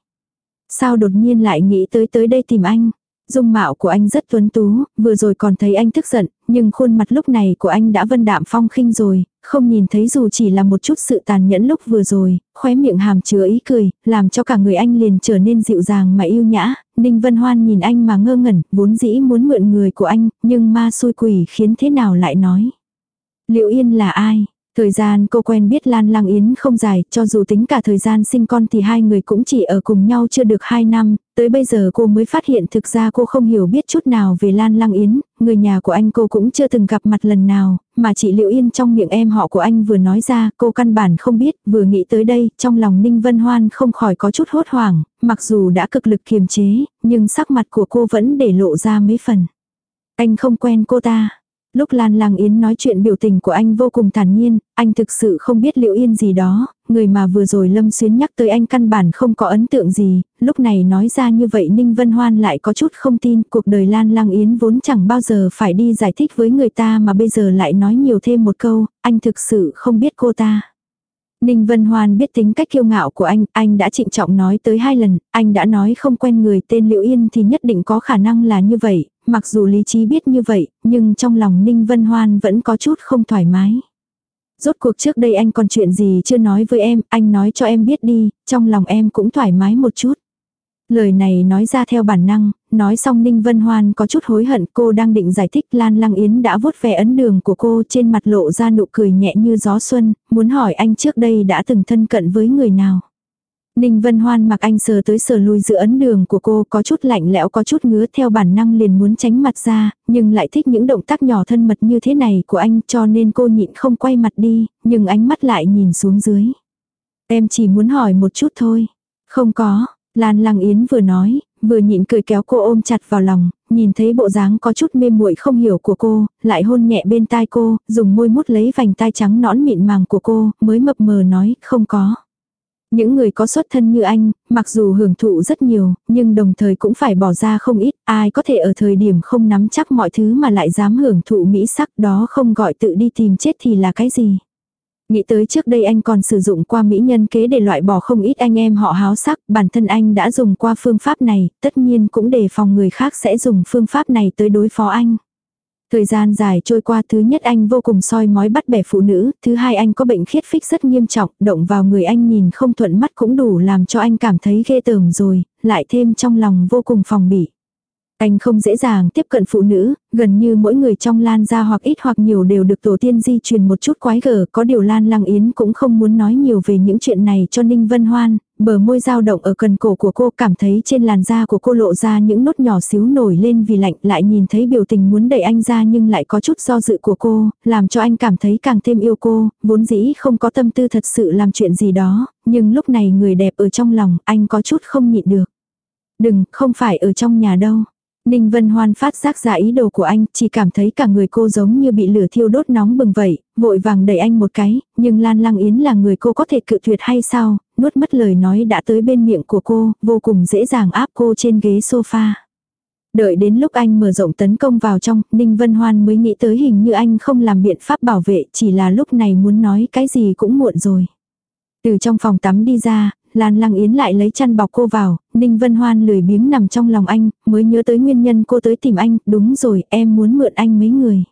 Sao đột nhiên lại nghĩ tới tới đây tìm anh? Dung mạo của anh rất tuấn tú, vừa rồi còn thấy anh tức giận, nhưng khuôn mặt lúc này của anh đã vân đạm phong khinh rồi, không nhìn thấy dù chỉ là một chút sự tàn nhẫn lúc vừa rồi, khóe miệng hàm chứa ý cười, làm cho cả người anh liền trở nên dịu dàng mà yêu nhã. Ninh Vân Hoan nhìn anh mà ngơ ngẩn, vốn dĩ muốn mượn người của anh, nhưng ma xui quỷ khiến thế nào lại nói. Liệu Yên là ai? Thời gian cô quen biết Lan Lang Yến không dài, cho dù tính cả thời gian sinh con thì hai người cũng chỉ ở cùng nhau chưa được hai năm, tới bây giờ cô mới phát hiện thực ra cô không hiểu biết chút nào về Lan Lang Yến, người nhà của anh cô cũng chưa từng gặp mặt lần nào, mà chị Liệu Yên trong miệng em họ của anh vừa nói ra, cô căn bản không biết, vừa nghĩ tới đây, trong lòng Ninh Vân Hoan không khỏi có chút hốt hoảng, mặc dù đã cực lực kiềm chế, nhưng sắc mặt của cô vẫn để lộ ra mấy phần. Anh không quen cô ta. Lúc Lan Lang Yến nói chuyện biểu tình của anh vô cùng thản nhiên, anh thực sự không biết liệu yên gì đó, người mà vừa rồi Lâm Xuyến nhắc tới anh căn bản không có ấn tượng gì, lúc này nói ra như vậy Ninh Vân Hoan lại có chút không tin, cuộc đời Lan Lang Yến vốn chẳng bao giờ phải đi giải thích với người ta mà bây giờ lại nói nhiều thêm một câu, anh thực sự không biết cô ta. Ninh Vân Hoan biết tính cách kiêu ngạo của anh, anh đã trịnh trọng nói tới hai lần, anh đã nói không quen người tên Liễu Yên thì nhất định có khả năng là như vậy, mặc dù lý trí biết như vậy, nhưng trong lòng Ninh Vân Hoan vẫn có chút không thoải mái. Rốt cuộc trước đây anh còn chuyện gì chưa nói với em, anh nói cho em biết đi, trong lòng em cũng thoải mái một chút. Lời này nói ra theo bản năng, nói xong Ninh Vân Hoan có chút hối hận cô đang định giải thích Lan Lăng Yến đã vuốt ve ấn đường của cô trên mặt lộ ra nụ cười nhẹ như gió xuân, muốn hỏi anh trước đây đã từng thân cận với người nào. Ninh Vân Hoan mặc anh sờ tới sờ lui giữa ấn đường của cô có chút lạnh lẽo có chút ngứa theo bản năng liền muốn tránh mặt ra, nhưng lại thích những động tác nhỏ thân mật như thế này của anh cho nên cô nhịn không quay mặt đi, nhưng ánh mắt lại nhìn xuống dưới. Em chỉ muốn hỏi một chút thôi. Không có, Lan Lăng Yến vừa nói, vừa nhịn cười kéo cô ôm chặt vào lòng, nhìn thấy bộ dáng có chút mê muội không hiểu của cô, lại hôn nhẹ bên tai cô, dùng môi mút lấy vành tai trắng nõn mịn màng của cô, mới mập mờ nói, không có. Những người có xuất thân như anh, mặc dù hưởng thụ rất nhiều, nhưng đồng thời cũng phải bỏ ra không ít, ai có thể ở thời điểm không nắm chắc mọi thứ mà lại dám hưởng thụ mỹ sắc đó không gọi tự đi tìm chết thì là cái gì. Nghĩ tới trước đây anh còn sử dụng qua mỹ nhân kế để loại bỏ không ít anh em họ háo sắc, bản thân anh đã dùng qua phương pháp này, tất nhiên cũng đề phòng người khác sẽ dùng phương pháp này tới đối phó anh. Thời gian dài trôi qua thứ nhất anh vô cùng soi mói bắt bẻ phụ nữ, thứ hai anh có bệnh khiết phích rất nghiêm trọng, động vào người anh nhìn không thuận mắt cũng đủ làm cho anh cảm thấy ghê tởm rồi, lại thêm trong lòng vô cùng phòng bị. Anh không dễ dàng tiếp cận phụ nữ, gần như mỗi người trong Lan gia hoặc ít hoặc nhiều đều được tổ tiên di truyền một chút quái gở, có điều Lan Lăng Yến cũng không muốn nói nhiều về những chuyện này cho Ninh Vân Hoan, bờ môi dao động ở cần cổ của cô cảm thấy trên làn da của cô lộ ra những nốt nhỏ xíu nổi lên vì lạnh lại nhìn thấy biểu tình muốn đẩy anh ra nhưng lại có chút do dự của cô, làm cho anh cảm thấy càng thêm yêu cô, vốn dĩ không có tâm tư thật sự làm chuyện gì đó, nhưng lúc này người đẹp ở trong lòng anh có chút không nhịn được. Đừng, không phải ở trong nhà đâu. Ninh Vân Hoan phát giác ra ý đồ của anh, chỉ cảm thấy cả người cô giống như bị lửa thiêu đốt nóng bừng vậy, vội vàng đẩy anh một cái, nhưng Lan Lăng Yến là người cô có thể cự tuyệt hay sao, nuốt mất lời nói đã tới bên miệng của cô, vô cùng dễ dàng áp cô trên ghế sofa. Đợi đến lúc anh mở rộng tấn công vào trong, Ninh Vân Hoan mới nghĩ tới hình như anh không làm biện pháp bảo vệ, chỉ là lúc này muốn nói cái gì cũng muộn rồi. Từ trong phòng tắm đi ra, Lan Lăng Yến lại lấy chăn bọc cô vào, Ninh Vân Hoan lười biếng nằm trong lòng anh, mới nhớ tới nguyên nhân cô tới tìm anh, đúng rồi, em muốn mượn anh mấy người.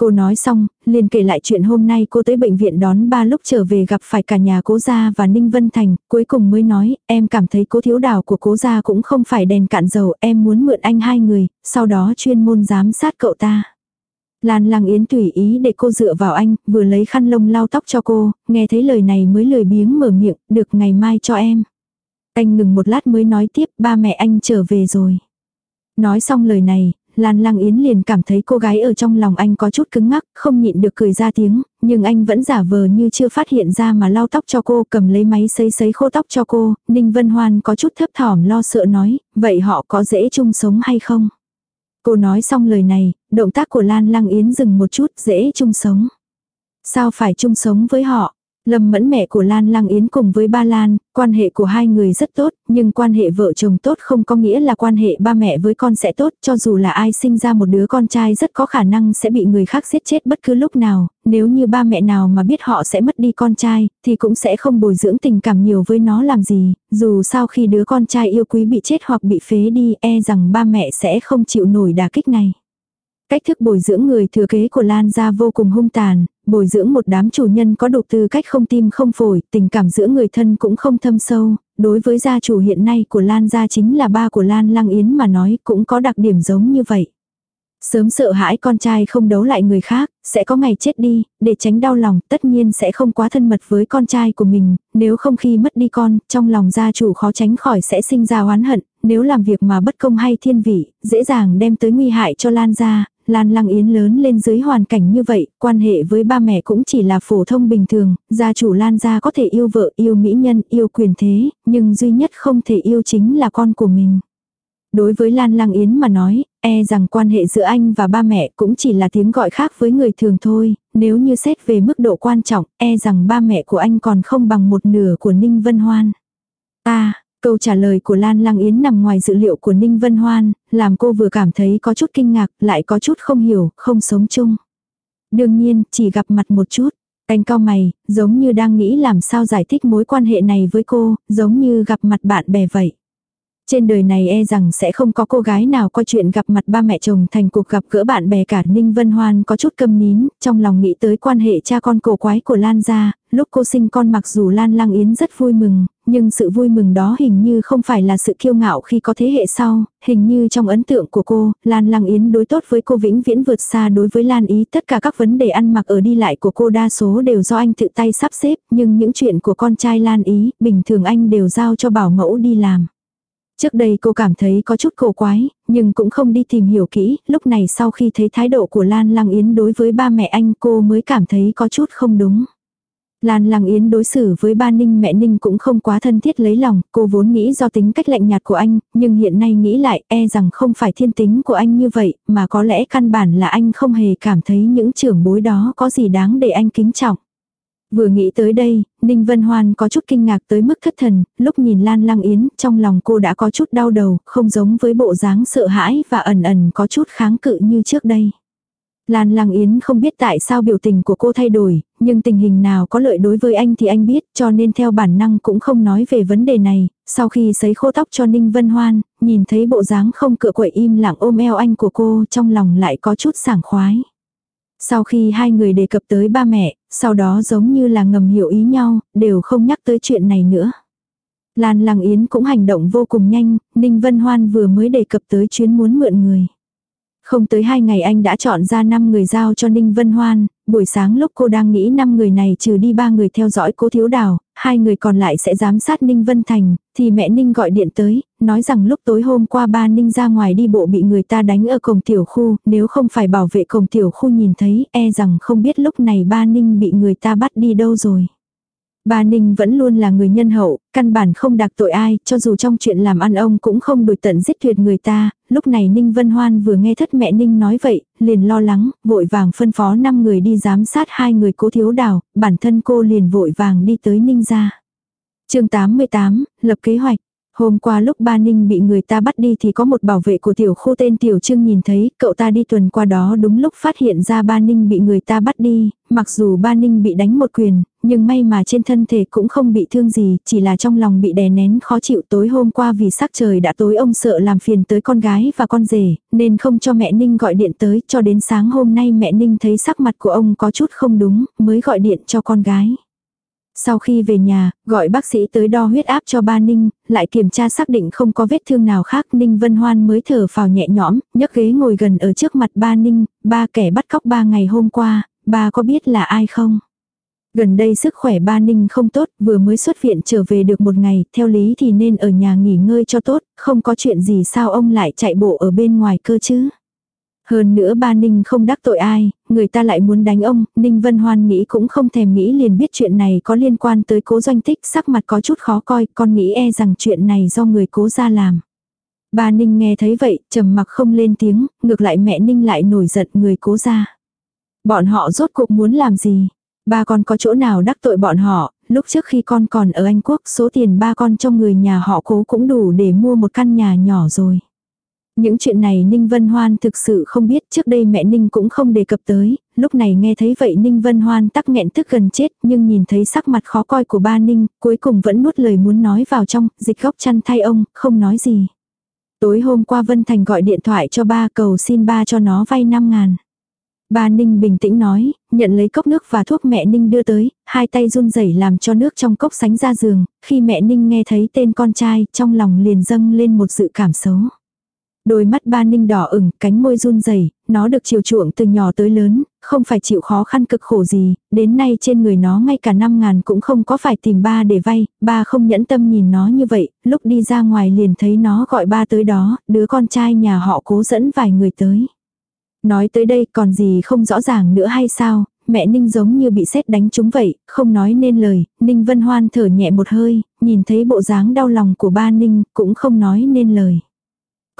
Cô nói xong, liền kể lại chuyện hôm nay cô tới bệnh viện đón ba lúc trở về gặp phải cả nhà cố gia và Ninh Vân Thành, cuối cùng mới nói, em cảm thấy cố thiếu đào của cố gia cũng không phải đèn cạn dầu, em muốn mượn anh hai người, sau đó chuyên môn giám sát cậu ta. Lan Lăng Yến tùy ý để cô dựa vào anh, vừa lấy khăn lông lau tóc cho cô, nghe thấy lời này mới lười biếng mở miệng, được ngày mai cho em. Anh ngừng một lát mới nói tiếp, ba mẹ anh trở về rồi. Nói xong lời này, Lan Lăng Yến liền cảm thấy cô gái ở trong lòng anh có chút cứng ngắc, không nhịn được cười ra tiếng, nhưng anh vẫn giả vờ như chưa phát hiện ra mà lau tóc cho cô, cầm lấy máy sấy sấy khô tóc cho cô, Ninh Vân Hoan có chút thấp thỏm lo sợ nói, vậy họ có dễ chung sống hay không? Cô nói xong lời này, động tác của Lan Lăng Yến dừng một chút dễ chung sống. Sao phải chung sống với họ? Lâm mẫn mẹ của Lan Lăng Yến cùng với ba Lan, quan hệ của hai người rất tốt, nhưng quan hệ vợ chồng tốt không có nghĩa là quan hệ ba mẹ với con sẽ tốt, cho dù là ai sinh ra một đứa con trai rất có khả năng sẽ bị người khác giết chết bất cứ lúc nào, nếu như ba mẹ nào mà biết họ sẽ mất đi con trai, thì cũng sẽ không bồi dưỡng tình cảm nhiều với nó làm gì, dù sao khi đứa con trai yêu quý bị chết hoặc bị phế đi e rằng ba mẹ sẽ không chịu nổi đả kích này. Cách thức bồi dưỡng người thừa kế của Lan gia vô cùng hung tàn, bồi dưỡng một đám chủ nhân có độc tư cách không tim không phổi, tình cảm giữa người thân cũng không thâm sâu, đối với gia chủ hiện nay của Lan gia chính là ba của Lan Lăng Yến mà nói cũng có đặc điểm giống như vậy. Sớm sợ hãi con trai không đấu lại người khác, sẽ có ngày chết đi, để tránh đau lòng, tất nhiên sẽ không quá thân mật với con trai của mình, nếu không khi mất đi con, trong lòng gia chủ khó tránh khỏi sẽ sinh ra oán hận, nếu làm việc mà bất công hay thiên vị, dễ dàng đem tới nguy hại cho Lan gia, Lan Lăng Yến lớn lên dưới hoàn cảnh như vậy, quan hệ với ba mẹ cũng chỉ là phổ thông bình thường, gia chủ Lan gia có thể yêu vợ, yêu mỹ nhân, yêu quyền thế, nhưng duy nhất không thể yêu chính là con của mình. Đối với Lan Lăng Yến mà nói, e rằng quan hệ giữa anh và ba mẹ cũng chỉ là tiếng gọi khác với người thường thôi, nếu như xét về mức độ quan trọng, e rằng ba mẹ của anh còn không bằng một nửa của Ninh Vân Hoan. À. Câu trả lời của Lan Lăng Yến nằm ngoài dự liệu của Ninh Vân Hoan, làm cô vừa cảm thấy có chút kinh ngạc, lại có chút không hiểu, không sống chung. Đương nhiên, chỉ gặp mặt một chút. Anh cao mày, giống như đang nghĩ làm sao giải thích mối quan hệ này với cô, giống như gặp mặt bạn bè vậy. Trên đời này e rằng sẽ không có cô gái nào coi chuyện gặp mặt ba mẹ chồng thành cuộc gặp gỡ bạn bè cả Ninh Vân Hoan có chút câm nín, trong lòng nghĩ tới quan hệ cha con cổ quái của Lan gia, lúc cô sinh con mặc dù Lan Lăng Yến rất vui mừng, nhưng sự vui mừng đó hình như không phải là sự kiêu ngạo khi có thế hệ sau, hình như trong ấn tượng của cô, Lan Lăng Yến đối tốt với cô vĩnh viễn vượt xa đối với Lan Ý, tất cả các vấn đề ăn mặc ở đi lại của cô đa số đều do anh tự tay sắp xếp, nhưng những chuyện của con trai Lan Ý, bình thường anh đều giao cho bảo mẫu đi làm. Trước đây cô cảm thấy có chút cổ quái, nhưng cũng không đi tìm hiểu kỹ, lúc này sau khi thấy thái độ của Lan Lăng Yến đối với ba mẹ anh cô mới cảm thấy có chút không đúng. Lan Lăng Yến đối xử với ba Ninh mẹ Ninh cũng không quá thân thiết lấy lòng, cô vốn nghĩ do tính cách lạnh nhạt của anh, nhưng hiện nay nghĩ lại e rằng không phải thiên tính của anh như vậy, mà có lẽ căn bản là anh không hề cảm thấy những trưởng bối đó có gì đáng để anh kính trọng. Vừa nghĩ tới đây, Ninh Vân Hoan có chút kinh ngạc tới mức thất thần, lúc nhìn Lan Lăng Yến, trong lòng cô đã có chút đau đầu, không giống với bộ dáng sợ hãi và ẩn ẩn có chút kháng cự như trước đây. Lan Lăng Yến không biết tại sao biểu tình của cô thay đổi, nhưng tình hình nào có lợi đối với anh thì anh biết, cho nên theo bản năng cũng không nói về vấn đề này. Sau khi sấy khô tóc cho Ninh Vân Hoan, nhìn thấy bộ dáng không cựa quậy im lặng ôm eo anh của cô trong lòng lại có chút sảng khoái. Sau khi hai người đề cập tới ba mẹ, sau đó giống như là ngầm hiểu ý nhau, đều không nhắc tới chuyện này nữa. Lan Lăng Yến cũng hành động vô cùng nhanh, Ninh Vân Hoan vừa mới đề cập tới chuyến muốn mượn người. Không tới hai ngày anh đã chọn ra 5 người giao cho Ninh Vân Hoan, buổi sáng lúc cô đang nghĩ 5 người này trừ đi ba người theo dõi cô thiếu đào, hai người còn lại sẽ giám sát Ninh Vân Thành, thì mẹ Ninh gọi điện tới, nói rằng lúc tối hôm qua ba Ninh ra ngoài đi bộ bị người ta đánh ở cổng tiểu khu, nếu không phải bảo vệ cổng tiểu khu nhìn thấy, e rằng không biết lúc này ba Ninh bị người ta bắt đi đâu rồi. Ba Ninh vẫn luôn là người nhân hậu, căn bản không đặc tội ai, cho dù trong chuyện làm ăn ông cũng không đuổi tận giết tuyệt người ta, lúc này Ninh Vân Hoan vừa nghe thất mẹ Ninh nói vậy, liền lo lắng, vội vàng phân phó 5 người đi giám sát hai người cố thiếu đào, bản thân cô liền vội vàng đi tới Ninh ra. chương 88, lập kế hoạch. Hôm qua lúc ba Ninh bị người ta bắt đi thì có một bảo vệ của tiểu khu tên Tiểu Trương nhìn thấy, cậu ta đi tuần qua đó đúng lúc phát hiện ra ba Ninh bị người ta bắt đi, mặc dù ba Ninh bị đánh một quyền, nhưng may mà trên thân thể cũng không bị thương gì, chỉ là trong lòng bị đè nén khó chịu tối hôm qua vì sắc trời đã tối ông sợ làm phiền tới con gái và con rể, nên không cho mẹ Ninh gọi điện tới, cho đến sáng hôm nay mẹ Ninh thấy sắc mặt của ông có chút không đúng, mới gọi điện cho con gái. Sau khi về nhà, gọi bác sĩ tới đo huyết áp cho ba Ninh, lại kiểm tra xác định không có vết thương nào khác Ninh Vân Hoan mới thở phào nhẹ nhõm, nhấc ghế ngồi gần ở trước mặt ba Ninh, ba kẻ bắt cóc ba ngày hôm qua, ba có biết là ai không? Gần đây sức khỏe ba Ninh không tốt, vừa mới xuất viện trở về được một ngày, theo lý thì nên ở nhà nghỉ ngơi cho tốt, không có chuyện gì sao ông lại chạy bộ ở bên ngoài cơ chứ? Hơn nữa ba Ninh không đắc tội ai, người ta lại muốn đánh ông, Ninh Vân Hoan nghĩ cũng không thèm nghĩ liền biết chuyện này có liên quan tới cố doanh tích, sắc mặt có chút khó coi, con nghĩ e rằng chuyện này do người cố ra làm. Ba Ninh nghe thấy vậy, trầm mặc không lên tiếng, ngược lại mẹ Ninh lại nổi giận người cố ra. Bọn họ rốt cuộc muốn làm gì? Ba con có chỗ nào đắc tội bọn họ, lúc trước khi con còn ở Anh Quốc số tiền ba con trong người nhà họ cố cũng đủ để mua một căn nhà nhỏ rồi. Những chuyện này Ninh Vân Hoan thực sự không biết trước đây mẹ Ninh cũng không đề cập tới, lúc này nghe thấy vậy Ninh Vân Hoan tắc nghẹn tức gần chết nhưng nhìn thấy sắc mặt khó coi của ba Ninh, cuối cùng vẫn nuốt lời muốn nói vào trong, dịch góc chăn thay ông, không nói gì. Tối hôm qua Vân Thành gọi điện thoại cho ba cầu xin ba cho nó vay 5 ngàn. Ba Ninh bình tĩnh nói, nhận lấy cốc nước và thuốc mẹ Ninh đưa tới, hai tay run rẩy làm cho nước trong cốc sánh ra giường, khi mẹ Ninh nghe thấy tên con trai, trong lòng liền dâng lên một sự cảm xấu. Đôi mắt ba ninh đỏ ửng, cánh môi run rẩy, nó được chiều chuộng từ nhỏ tới lớn, không phải chịu khó khăn cực khổ gì, đến nay trên người nó ngay cả năm ngàn cũng không có phải tìm ba để vay, ba không nhẫn tâm nhìn nó như vậy, lúc đi ra ngoài liền thấy nó gọi ba tới đó, đứa con trai nhà họ cố dẫn vài người tới. Nói tới đây còn gì không rõ ràng nữa hay sao, mẹ Ninh giống như bị sét đánh trúng vậy, không nói nên lời, Ninh Vân Hoan thở nhẹ một hơi, nhìn thấy bộ dáng đau lòng của ba Ninh, cũng không nói nên lời.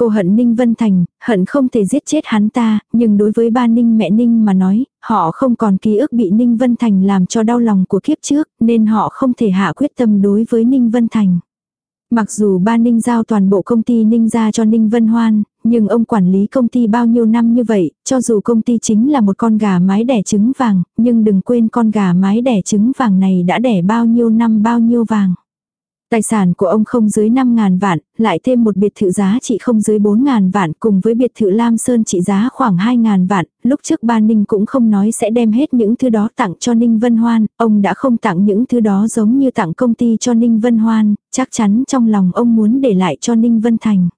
Cô hận Ninh Vân Thành, hận không thể giết chết hắn ta, nhưng đối với ba Ninh mẹ Ninh mà nói, họ không còn ký ức bị Ninh Vân Thành làm cho đau lòng của kiếp trước, nên họ không thể hạ quyết tâm đối với Ninh Vân Thành. Mặc dù ba Ninh giao toàn bộ công ty Ninh ra cho Ninh Vân Hoan, nhưng ông quản lý công ty bao nhiêu năm như vậy, cho dù công ty chính là một con gà mái đẻ trứng vàng, nhưng đừng quên con gà mái đẻ trứng vàng này đã đẻ bao nhiêu năm bao nhiêu vàng. Tài sản của ông không dưới 5.000 vạn, lại thêm một biệt thự giá trị không dưới 4.000 vạn cùng với biệt thự Lam Sơn trị giá khoảng 2.000 vạn, lúc trước ba Ninh cũng không nói sẽ đem hết những thứ đó tặng cho Ninh Vân Hoan, ông đã không tặng những thứ đó giống như tặng công ty cho Ninh Vân Hoan, chắc chắn trong lòng ông muốn để lại cho Ninh Vân Thành.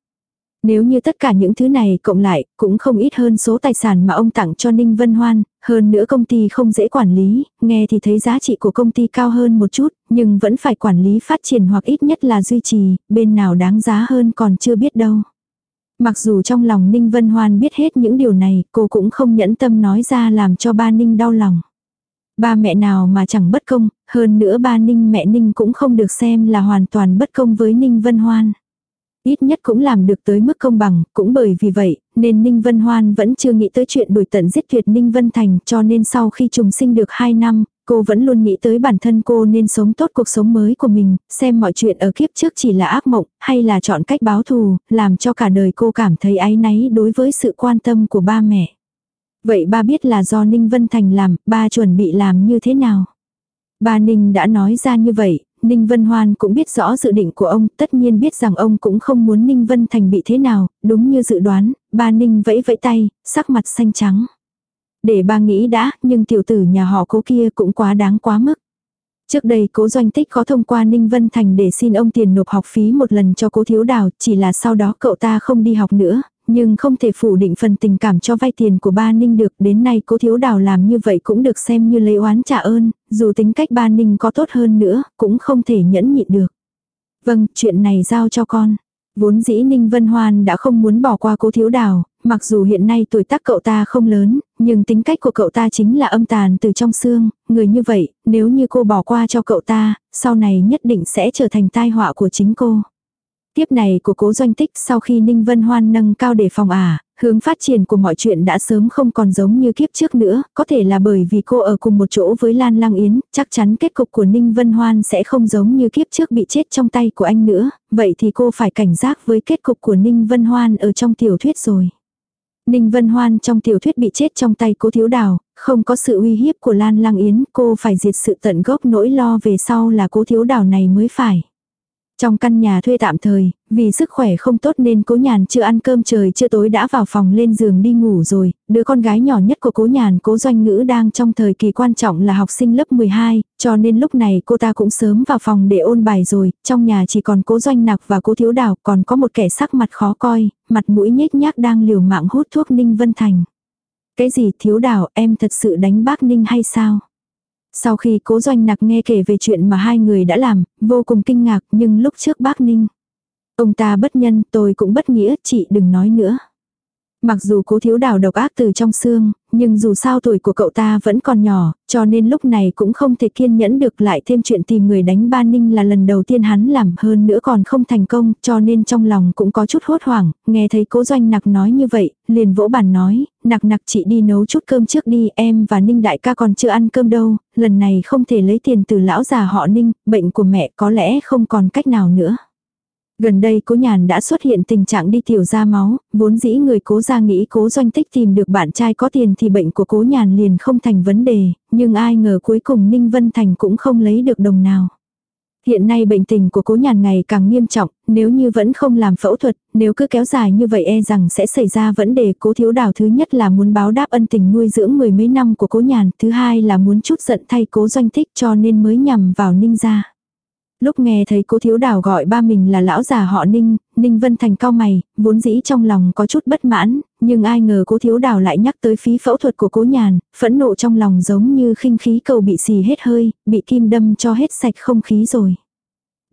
Nếu như tất cả những thứ này cộng lại, cũng không ít hơn số tài sản mà ông tặng cho Ninh Vân Hoan, hơn nữa công ty không dễ quản lý, nghe thì thấy giá trị của công ty cao hơn một chút, nhưng vẫn phải quản lý phát triển hoặc ít nhất là duy trì, bên nào đáng giá hơn còn chưa biết đâu. Mặc dù trong lòng Ninh Vân Hoan biết hết những điều này, cô cũng không nhẫn tâm nói ra làm cho ba Ninh đau lòng. Ba mẹ nào mà chẳng bất công, hơn nữa ba Ninh mẹ Ninh cũng không được xem là hoàn toàn bất công với Ninh Vân Hoan. Ít nhất cũng làm được tới mức công bằng, cũng bởi vì vậy, nên Ninh Vân Hoan vẫn chưa nghĩ tới chuyện đuổi tận giết tuyệt Ninh Vân Thành cho nên sau khi trùng sinh được 2 năm, cô vẫn luôn nghĩ tới bản thân cô nên sống tốt cuộc sống mới của mình, xem mọi chuyện ở kiếp trước chỉ là ác mộng, hay là chọn cách báo thù, làm cho cả đời cô cảm thấy áy náy đối với sự quan tâm của ba mẹ. Vậy ba biết là do Ninh Vân Thành làm, ba chuẩn bị làm như thế nào? Ba Ninh đã nói ra như vậy, Ninh Vân Hoan cũng biết rõ dự định của ông, tất nhiên biết rằng ông cũng không muốn Ninh Vân Thành bị thế nào, đúng như dự đoán, ba Ninh vẫy vẫy tay, sắc mặt xanh trắng. Để ba nghĩ đã, nhưng tiểu tử nhà họ cố kia cũng quá đáng quá mức. Trước đây cố doanh tích có thông qua Ninh Vân Thành để xin ông tiền nộp học phí một lần cho cố thiếu đào, chỉ là sau đó cậu ta không đi học nữa, nhưng không thể phủ định phần tình cảm cho vay tiền của ba Ninh được. Đến nay cố thiếu đào làm như vậy cũng được xem như lấy oán trả ơn, dù tính cách ba Ninh có tốt hơn nữa, cũng không thể nhẫn nhịn được. Vâng, chuyện này giao cho con. Vốn dĩ Ninh Vân Hoan đã không muốn bỏ qua cố thiếu đào, mặc dù hiện nay tuổi tác cậu ta không lớn, nhưng tính cách của cậu ta chính là âm tàn từ trong xương, người như vậy, nếu như cô bỏ qua cho cậu ta, sau này nhất định sẽ trở thành tai họa của chính cô. Tiếp này của cố doanh tích sau khi Ninh Vân Hoan nâng cao để phòng ả, hướng phát triển của mọi chuyện đã sớm không còn giống như kiếp trước nữa, có thể là bởi vì cô ở cùng một chỗ với Lan Lang Yến, chắc chắn kết cục của Ninh Vân Hoan sẽ không giống như kiếp trước bị chết trong tay của anh nữa, vậy thì cô phải cảnh giác với kết cục của Ninh Vân Hoan ở trong tiểu thuyết rồi. Ninh Vân Hoan trong tiểu thuyết bị chết trong tay cố thiếu đào, không có sự uy hiếp của Lan Lang Yến, cô phải diệt sự tận gốc nỗi lo về sau là cố thiếu đào này mới phải. Trong căn nhà thuê tạm thời, vì sức khỏe không tốt nên cố nhàn chưa ăn cơm trời chưa tối đã vào phòng lên giường đi ngủ rồi, đứa con gái nhỏ nhất của cố nhàn cố doanh ngữ đang trong thời kỳ quan trọng là học sinh lớp 12, cho nên lúc này cô ta cũng sớm vào phòng để ôn bài rồi, trong nhà chỉ còn cố doanh nặc và cố thiếu đào còn có một kẻ sắc mặt khó coi, mặt mũi nhếch nhác đang liều mạng hút thuốc Ninh Vân Thành. Cái gì thiếu đào em thật sự đánh bác Ninh hay sao? Sau khi cố doanh nặc nghe kể về chuyện mà hai người đã làm, vô cùng kinh ngạc nhưng lúc trước bác Ninh. Ông ta bất nhân, tôi cũng bất nghĩa, chị đừng nói nữa. Mặc dù cố thiếu đào độc ác từ trong xương, nhưng dù sao tuổi của cậu ta vẫn còn nhỏ, cho nên lúc này cũng không thể kiên nhẫn được lại thêm chuyện tìm người đánh ba ninh là lần đầu tiên hắn làm hơn nữa còn không thành công, cho nên trong lòng cũng có chút hốt hoảng, nghe thấy cố doanh nặc nói như vậy, liền vỗ bàn nói, nặc nặc chị đi nấu chút cơm trước đi, em và ninh đại ca còn chưa ăn cơm đâu, lần này không thể lấy tiền từ lão già họ ninh, bệnh của mẹ có lẽ không còn cách nào nữa. Gần đây cố nhàn đã xuất hiện tình trạng đi tiểu ra máu, vốn dĩ người cố ra nghĩ cố doanh tích tìm được bạn trai có tiền thì bệnh của cố nhàn liền không thành vấn đề, nhưng ai ngờ cuối cùng Ninh Vân Thành cũng không lấy được đồng nào. Hiện nay bệnh tình của cố nhàn ngày càng nghiêm trọng, nếu như vẫn không làm phẫu thuật, nếu cứ kéo dài như vậy e rằng sẽ xảy ra vấn đề cố thiếu đào thứ nhất là muốn báo đáp ân tình nuôi dưỡng mười mấy năm của cố nhàn, thứ hai là muốn chút giận thay cố doanh tích cho nên mới nhằm vào ninh gia. Lúc nghe thấy cố thiếu đảo gọi ba mình là lão già họ Ninh, Ninh Vân Thành cao mày, vốn dĩ trong lòng có chút bất mãn, nhưng ai ngờ cố thiếu đảo lại nhắc tới phí phẫu thuật của cố nhàn, phẫn nộ trong lòng giống như khinh khí cầu bị xì hết hơi, bị kim đâm cho hết sạch không khí rồi.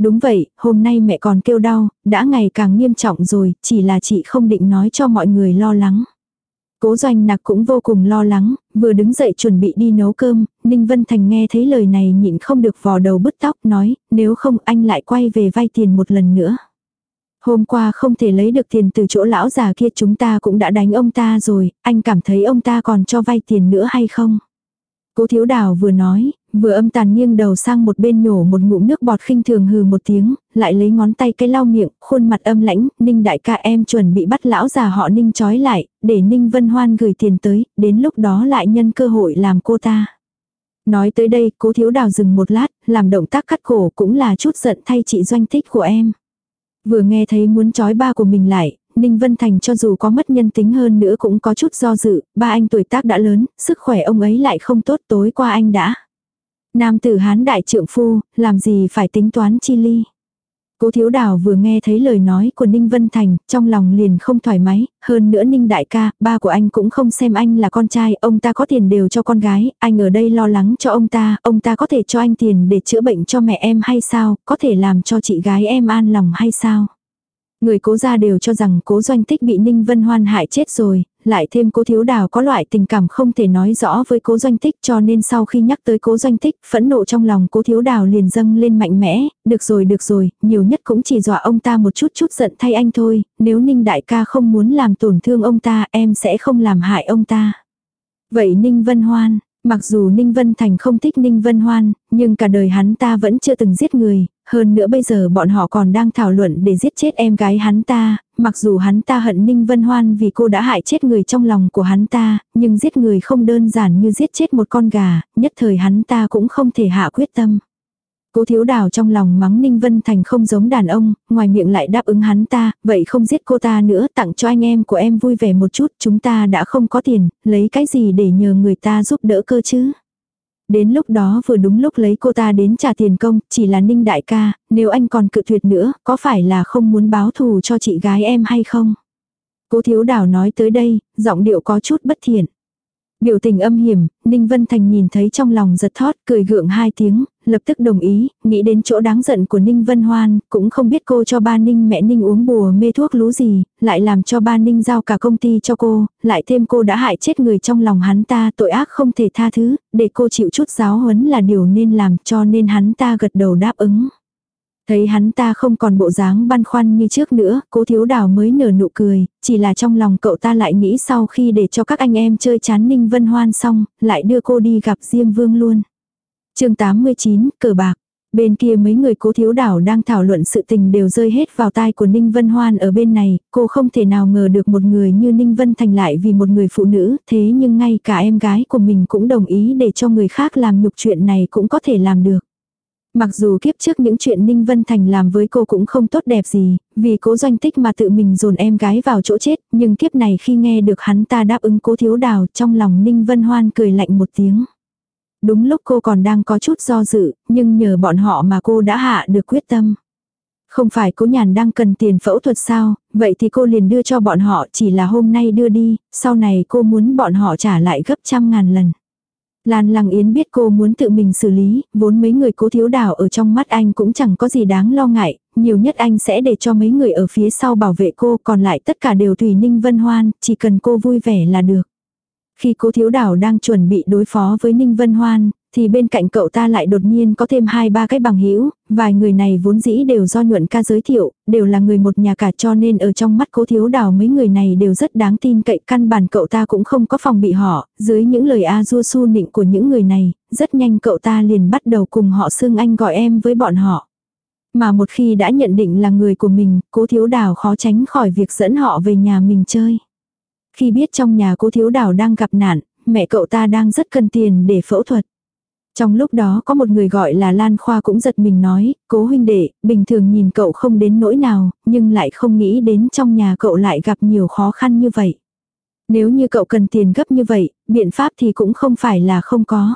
Đúng vậy, hôm nay mẹ còn kêu đau, đã ngày càng nghiêm trọng rồi, chỉ là chị không định nói cho mọi người lo lắng. Cố doanh nạc cũng vô cùng lo lắng, vừa đứng dậy chuẩn bị đi nấu cơm, Ninh Vân Thành nghe thấy lời này nhịn không được vò đầu bứt tóc nói, nếu không anh lại quay về vay tiền một lần nữa. Hôm qua không thể lấy được tiền từ chỗ lão già kia chúng ta cũng đã đánh ông ta rồi, anh cảm thấy ông ta còn cho vay tiền nữa hay không? Cố thiếu đào vừa nói, vừa âm tàn nghiêng đầu sang một bên nhổ một ngụm nước bọt khinh thường hừ một tiếng, lại lấy ngón tay cái lau miệng, khuôn mặt âm lãnh, ninh đại ca em chuẩn bị bắt lão già họ ninh trói lại, để ninh vân hoan gửi tiền tới, đến lúc đó lại nhân cơ hội làm cô ta. Nói tới đây, cố thiếu đào dừng một lát, làm động tác cắt cổ cũng là chút giận thay chị doanh tích của em. Vừa nghe thấy muốn trói ba của mình lại, Ninh Vân Thành cho dù có mất nhân tính hơn nữa cũng có chút do dự, ba anh tuổi tác đã lớn, sức khỏe ông ấy lại không tốt tối qua anh đã. Nam tử hán đại trượng phu, làm gì phải tính toán chi ly. Cố thiếu đào vừa nghe thấy lời nói của Ninh Vân Thành, trong lòng liền không thoải mái, hơn nữa Ninh đại ca, ba của anh cũng không xem anh là con trai, ông ta có tiền đều cho con gái, anh ở đây lo lắng cho ông ta, ông ta có thể cho anh tiền để chữa bệnh cho mẹ em hay sao, có thể làm cho chị gái em an lòng hay sao. Người cố gia đều cho rằng cố doanh tích bị Ninh Vân Hoan hại chết rồi, lại thêm cố thiếu đào có loại tình cảm không thể nói rõ với cố doanh tích cho nên sau khi nhắc tới cố doanh tích, phẫn nộ trong lòng cố thiếu đào liền dâng lên mạnh mẽ, được rồi được rồi, nhiều nhất cũng chỉ dọa ông ta một chút chút giận thay anh thôi, nếu Ninh đại ca không muốn làm tổn thương ông ta em sẽ không làm hại ông ta. Vậy Ninh Vân Hoan, Mặc dù Ninh Vân Thành không thích Ninh Vân Hoan, nhưng cả đời hắn ta vẫn chưa từng giết người, hơn nữa bây giờ bọn họ còn đang thảo luận để giết chết em gái hắn ta, mặc dù hắn ta hận Ninh Vân Hoan vì cô đã hại chết người trong lòng của hắn ta, nhưng giết người không đơn giản như giết chết một con gà, nhất thời hắn ta cũng không thể hạ quyết tâm. Cố thiếu đào trong lòng mắng Ninh Vân Thành không giống đàn ông, ngoài miệng lại đáp ứng hắn ta, vậy không giết cô ta nữa, tặng cho anh em của em vui vẻ một chút, chúng ta đã không có tiền, lấy cái gì để nhờ người ta giúp đỡ cơ chứ. Đến lúc đó vừa đúng lúc lấy cô ta đến trả tiền công, chỉ là Ninh đại ca, nếu anh còn cự tuyệt nữa, có phải là không muốn báo thù cho chị gái em hay không? Cố thiếu đào nói tới đây, giọng điệu có chút bất thiện. Biểu tình âm hiểm, Ninh Vân Thành nhìn thấy trong lòng giật thót, cười gượng hai tiếng, lập tức đồng ý, nghĩ đến chỗ đáng giận của Ninh Vân Hoan, cũng không biết cô cho ba Ninh mẹ Ninh uống bùa mê thuốc lú gì, lại làm cho ba Ninh giao cả công ty cho cô, lại thêm cô đã hại chết người trong lòng hắn ta, tội ác không thể tha thứ, để cô chịu chút giáo huấn là điều nên làm cho nên hắn ta gật đầu đáp ứng. Thấy hắn ta không còn bộ dáng băn khoăn như trước nữa, cố thiếu đào mới nở nụ cười, chỉ là trong lòng cậu ta lại nghĩ sau khi để cho các anh em chơi chán ninh vân hoan xong, lại đưa cô đi gặp Diêm Vương luôn. chương 89, cờ bạc. Bên kia mấy người cố thiếu đảo đang thảo luận sự tình đều rơi hết vào tai của Ninh Vân Hoan ở bên này, cô không thể nào ngờ được một người như Ninh Vân Thành lại vì một người phụ nữ, thế nhưng ngay cả em gái của mình cũng đồng ý để cho người khác làm nhục chuyện này cũng có thể làm được. Mặc dù kiếp trước những chuyện Ninh Vân Thành làm với cô cũng không tốt đẹp gì, vì cố doanh tích mà tự mình dồn em gái vào chỗ chết, nhưng kiếp này khi nghe được hắn ta đáp ứng cố thiếu đào trong lòng Ninh Vân Hoan cười lạnh một tiếng. Đúng lúc cô còn đang có chút do dự, nhưng nhờ bọn họ mà cô đã hạ được quyết tâm. Không phải cố nhàn đang cần tiền phẫu thuật sao, vậy thì cô liền đưa cho bọn họ chỉ là hôm nay đưa đi, sau này cô muốn bọn họ trả lại gấp trăm ngàn lần. Lan Lăng Yến biết cô muốn tự mình xử lý, vốn mấy người cố thiếu đảo ở trong mắt anh cũng chẳng có gì đáng lo ngại, nhiều nhất anh sẽ để cho mấy người ở phía sau bảo vệ cô, còn lại tất cả đều tùy Ninh Vân Hoan, chỉ cần cô vui vẻ là được. Khi cố thiếu đảo đang chuẩn bị đối phó với Ninh Vân Hoan, thì bên cạnh cậu ta lại đột nhiên có thêm hai ba cái bằng hữu vài người này vốn dĩ đều do nhuận ca giới thiệu, đều là người một nhà cả cho nên ở trong mắt cố thiếu đào mấy người này đều rất đáng tin cậy căn bản cậu ta cũng không có phòng bị họ, dưới những lời a du su nịnh của những người này, rất nhanh cậu ta liền bắt đầu cùng họ xưng anh gọi em với bọn họ. Mà một khi đã nhận định là người của mình, cố thiếu đào khó tránh khỏi việc dẫn họ về nhà mình chơi. Khi biết trong nhà cố thiếu đào đang gặp nạn, mẹ cậu ta đang rất cần tiền để phẫu thuật. Trong lúc đó có một người gọi là Lan Khoa cũng giật mình nói, cố huynh đệ, bình thường nhìn cậu không đến nỗi nào, nhưng lại không nghĩ đến trong nhà cậu lại gặp nhiều khó khăn như vậy. Nếu như cậu cần tiền gấp như vậy, biện pháp thì cũng không phải là không có.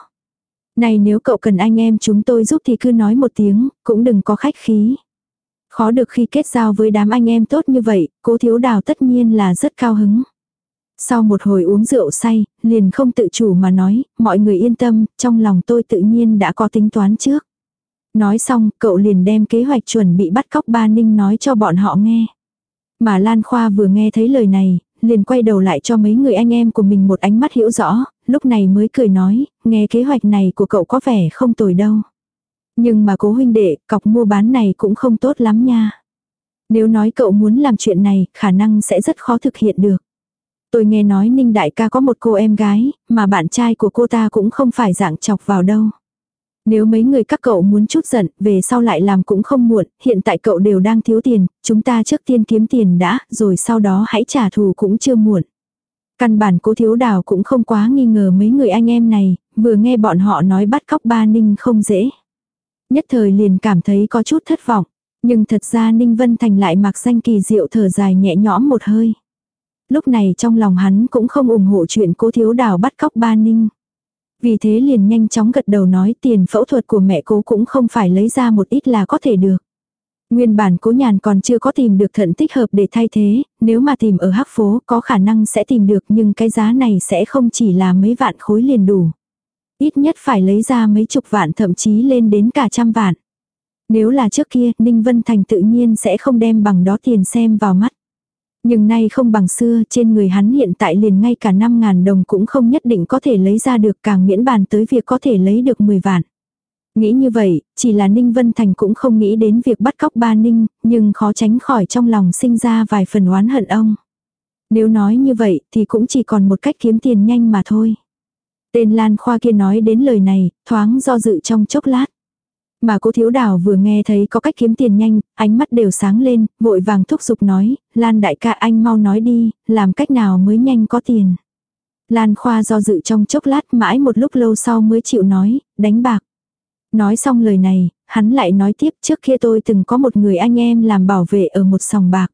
Này nếu cậu cần anh em chúng tôi giúp thì cứ nói một tiếng, cũng đừng có khách khí. Khó được khi kết giao với đám anh em tốt như vậy, cố thiếu đào tất nhiên là rất cao hứng. Sau một hồi uống rượu say, liền không tự chủ mà nói, mọi người yên tâm, trong lòng tôi tự nhiên đã có tính toán trước. Nói xong, cậu liền đem kế hoạch chuẩn bị bắt cóc ba ninh nói cho bọn họ nghe. Mà Lan Khoa vừa nghe thấy lời này, liền quay đầu lại cho mấy người anh em của mình một ánh mắt hiểu rõ, lúc này mới cười nói, nghe kế hoạch này của cậu có vẻ không tồi đâu. Nhưng mà cố huynh đệ, cọc mua bán này cũng không tốt lắm nha. Nếu nói cậu muốn làm chuyện này, khả năng sẽ rất khó thực hiện được. Tôi nghe nói Ninh Đại ca có một cô em gái, mà bạn trai của cô ta cũng không phải dạng chọc vào đâu. Nếu mấy người các cậu muốn chút giận, về sau lại làm cũng không muộn, hiện tại cậu đều đang thiếu tiền, chúng ta trước tiên kiếm tiền đã, rồi sau đó hãy trả thù cũng chưa muộn. Căn bản cô thiếu đào cũng không quá nghi ngờ mấy người anh em này, vừa nghe bọn họ nói bắt cóc ba ninh không dễ. Nhất thời liền cảm thấy có chút thất vọng. Nhưng thật ra Ninh Vân Thành lại mặc danh kỳ diệu thở dài nhẹ nhõm một hơi. Lúc này trong lòng hắn cũng không ủng hộ chuyện cố thiếu đào bắt cóc ba Ninh. Vì thế liền nhanh chóng gật đầu nói tiền phẫu thuật của mẹ cố cũng không phải lấy ra một ít là có thể được. Nguyên bản cố nhàn còn chưa có tìm được thận tích hợp để thay thế, nếu mà tìm ở hắc phố có khả năng sẽ tìm được nhưng cái giá này sẽ không chỉ là mấy vạn khối liền đủ. Ít nhất phải lấy ra mấy chục vạn thậm chí lên đến cả trăm vạn. Nếu là trước kia, Ninh Vân Thành tự nhiên sẽ không đem bằng đó tiền xem vào mắt. Nhưng nay không bằng xưa, trên người hắn hiện tại liền ngay cả 5.000 đồng cũng không nhất định có thể lấy ra được càng miễn bàn tới việc có thể lấy được 10 vạn. Nghĩ như vậy, chỉ là Ninh Vân Thành cũng không nghĩ đến việc bắt cóc ba Ninh, nhưng khó tránh khỏi trong lòng sinh ra vài phần oán hận ông. Nếu nói như vậy thì cũng chỉ còn một cách kiếm tiền nhanh mà thôi. Tên Lan Khoa kia nói đến lời này, thoáng do dự trong chốc lát. Mà cô thiếu đào vừa nghe thấy có cách kiếm tiền nhanh, ánh mắt đều sáng lên, vội vàng thúc giục nói, Lan đại ca anh mau nói đi, làm cách nào mới nhanh có tiền. Lan Khoa do dự trong chốc lát mãi một lúc lâu sau mới chịu nói, đánh bạc. Nói xong lời này, hắn lại nói tiếp trước kia tôi từng có một người anh em làm bảo vệ ở một sòng bạc.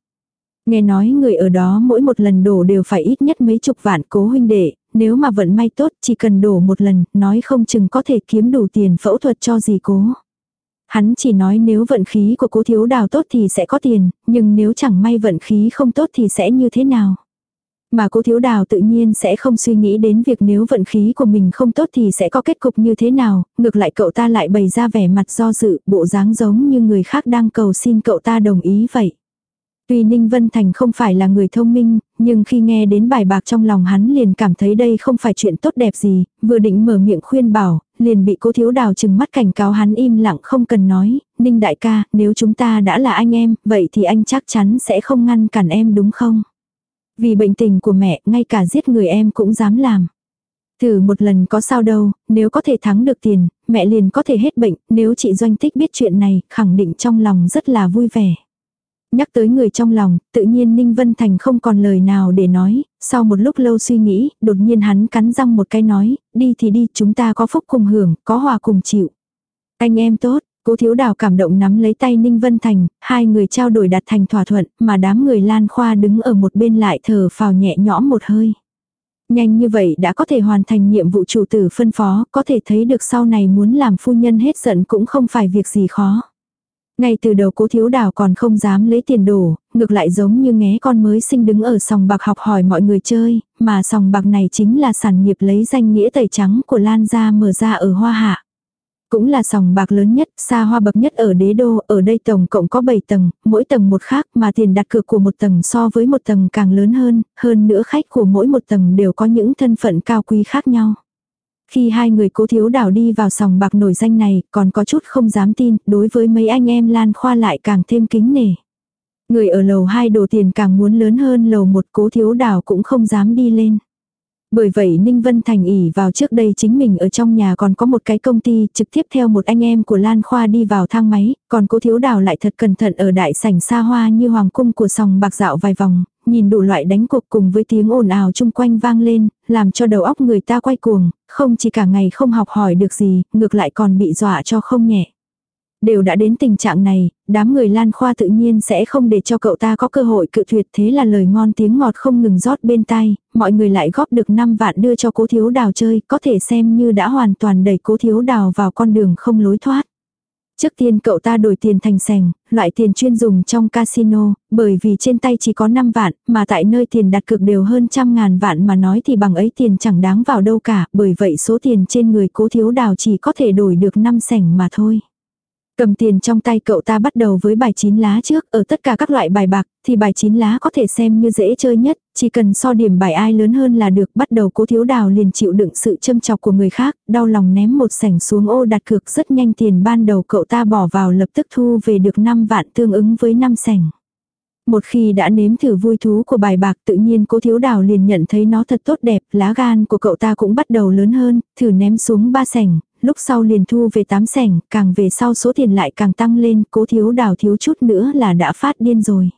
Nghe nói người ở đó mỗi một lần đổ đều phải ít nhất mấy chục vạn cố huynh đệ, nếu mà vận may tốt chỉ cần đổ một lần, nói không chừng có thể kiếm đủ tiền phẫu thuật cho gì cố. Hắn chỉ nói nếu vận khí của cố thiếu đào tốt thì sẽ có tiền, nhưng nếu chẳng may vận khí không tốt thì sẽ như thế nào. Mà cố thiếu đào tự nhiên sẽ không suy nghĩ đến việc nếu vận khí của mình không tốt thì sẽ có kết cục như thế nào, ngược lại cậu ta lại bày ra vẻ mặt do dự, bộ dáng giống như người khác đang cầu xin cậu ta đồng ý vậy. Tuy Ninh Vân Thành không phải là người thông minh, nhưng khi nghe đến bài bạc trong lòng hắn liền cảm thấy đây không phải chuyện tốt đẹp gì, vừa định mở miệng khuyên bảo, liền bị cố thiếu đào chừng mắt cảnh cáo hắn im lặng không cần nói, Ninh đại ca, nếu chúng ta đã là anh em, vậy thì anh chắc chắn sẽ không ngăn cản em đúng không? Vì bệnh tình của mẹ, ngay cả giết người em cũng dám làm. Thử một lần có sao đâu, nếu có thể thắng được tiền, mẹ liền có thể hết bệnh, nếu chị Doanh Tích biết chuyện này, khẳng định trong lòng rất là vui vẻ. Nhắc tới người trong lòng, tự nhiên Ninh Vân Thành không còn lời nào để nói, sau một lúc lâu suy nghĩ, đột nhiên hắn cắn răng một cái nói, đi thì đi, chúng ta có phúc cùng hưởng, có hòa cùng chịu. Anh em tốt, Cố thiếu đào cảm động nắm lấy tay Ninh Vân Thành, hai người trao đổi đặt thành thỏa thuận, mà đám người Lan Khoa đứng ở một bên lại thở phào nhẹ nhõm một hơi. Nhanh như vậy đã có thể hoàn thành nhiệm vụ chủ tử phân phó, có thể thấy được sau này muốn làm phu nhân hết giận cũng không phải việc gì khó. Ngay từ đầu cố thiếu đào còn không dám lấy tiền đổ, ngược lại giống như nghé con mới sinh đứng ở sòng bạc học hỏi mọi người chơi, mà sòng bạc này chính là sản nghiệp lấy danh nghĩa tẩy trắng của Lan gia mở ra ở Hoa Hạ. Cũng là sòng bạc lớn nhất, xa hoa bậc nhất ở đế đô, ở đây tổng cộng có 7 tầng, mỗi tầng một khác mà tiền đặt cược của một tầng so với một tầng càng lớn hơn, hơn nữa khách của mỗi một tầng đều có những thân phận cao quý khác nhau. Khi hai người cố thiếu đảo đi vào sòng bạc nổi danh này, còn có chút không dám tin, đối với mấy anh em Lan Khoa lại càng thêm kính nể. Người ở lầu 2 đổ tiền càng muốn lớn hơn lầu 1 cố thiếu đảo cũng không dám đi lên. Bởi vậy Ninh Vân Thành ỉ vào trước đây chính mình ở trong nhà còn có một cái công ty trực tiếp theo một anh em của Lan Khoa đi vào thang máy, còn cố thiếu đào lại thật cẩn thận ở đại sảnh xa hoa như hoàng cung của sòng bạc dạo vài vòng, nhìn đủ loại đánh cuộc cùng với tiếng ồn ào chung quanh vang lên, làm cho đầu óc người ta quay cuồng, không chỉ cả ngày không học hỏi được gì, ngược lại còn bị dọa cho không nhẹ. Đều đã đến tình trạng này, đám người Lan Khoa tự nhiên sẽ không để cho cậu ta có cơ hội cự tuyệt thế là lời ngon tiếng ngọt không ngừng rót bên tai, mọi người lại góp được 5 vạn đưa cho cố thiếu đào chơi, có thể xem như đã hoàn toàn đẩy cố thiếu đào vào con đường không lối thoát. Trước tiên cậu ta đổi tiền thành sành, loại tiền chuyên dùng trong casino, bởi vì trên tay chỉ có 5 vạn, mà tại nơi tiền đặt cược đều hơn trăm ngàn vạn mà nói thì bằng ấy tiền chẳng đáng vào đâu cả, bởi vậy số tiền trên người cố thiếu đào chỉ có thể đổi được 5 sảnh mà thôi. Cầm tiền trong tay cậu ta bắt đầu với bài 9 lá trước, ở tất cả các loại bài bạc, thì bài 9 lá có thể xem như dễ chơi nhất, chỉ cần so điểm bài ai lớn hơn là được, bắt đầu cố thiếu đào liền chịu đựng sự châm chọc của người khác, đau lòng ném một sảnh xuống ô đặt cược rất nhanh tiền ban đầu cậu ta bỏ vào lập tức thu về được 5 vạn tương ứng với 5 sảnh. Một khi đã nếm thử vui thú của bài bạc tự nhiên cố thiếu đào liền nhận thấy nó thật tốt đẹp, lá gan của cậu ta cũng bắt đầu lớn hơn, thử ném xuống ba sảnh, lúc sau liền thu về tám sảnh, càng về sau số tiền lại càng tăng lên, cố thiếu đào thiếu chút nữa là đã phát điên rồi.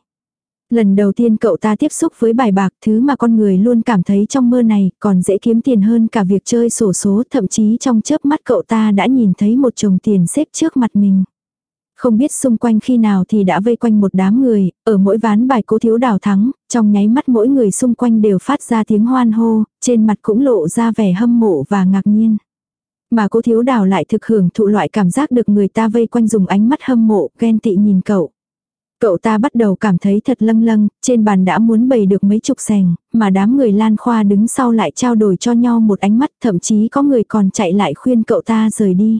Lần đầu tiên cậu ta tiếp xúc với bài bạc thứ mà con người luôn cảm thấy trong mơ này còn dễ kiếm tiền hơn cả việc chơi sổ số thậm chí trong chớp mắt cậu ta đã nhìn thấy một chồng tiền xếp trước mặt mình. Không biết xung quanh khi nào thì đã vây quanh một đám người, ở mỗi ván bài cố thiếu đào thắng, trong nháy mắt mỗi người xung quanh đều phát ra tiếng hoan hô, trên mặt cũng lộ ra vẻ hâm mộ và ngạc nhiên. Mà cố thiếu đào lại thực hưởng thụ loại cảm giác được người ta vây quanh dùng ánh mắt hâm mộ, ghen tị nhìn cậu. Cậu ta bắt đầu cảm thấy thật lâng lâng, trên bàn đã muốn bày được mấy chục sành mà đám người lan khoa đứng sau lại trao đổi cho nhau một ánh mắt, thậm chí có người còn chạy lại khuyên cậu ta rời đi.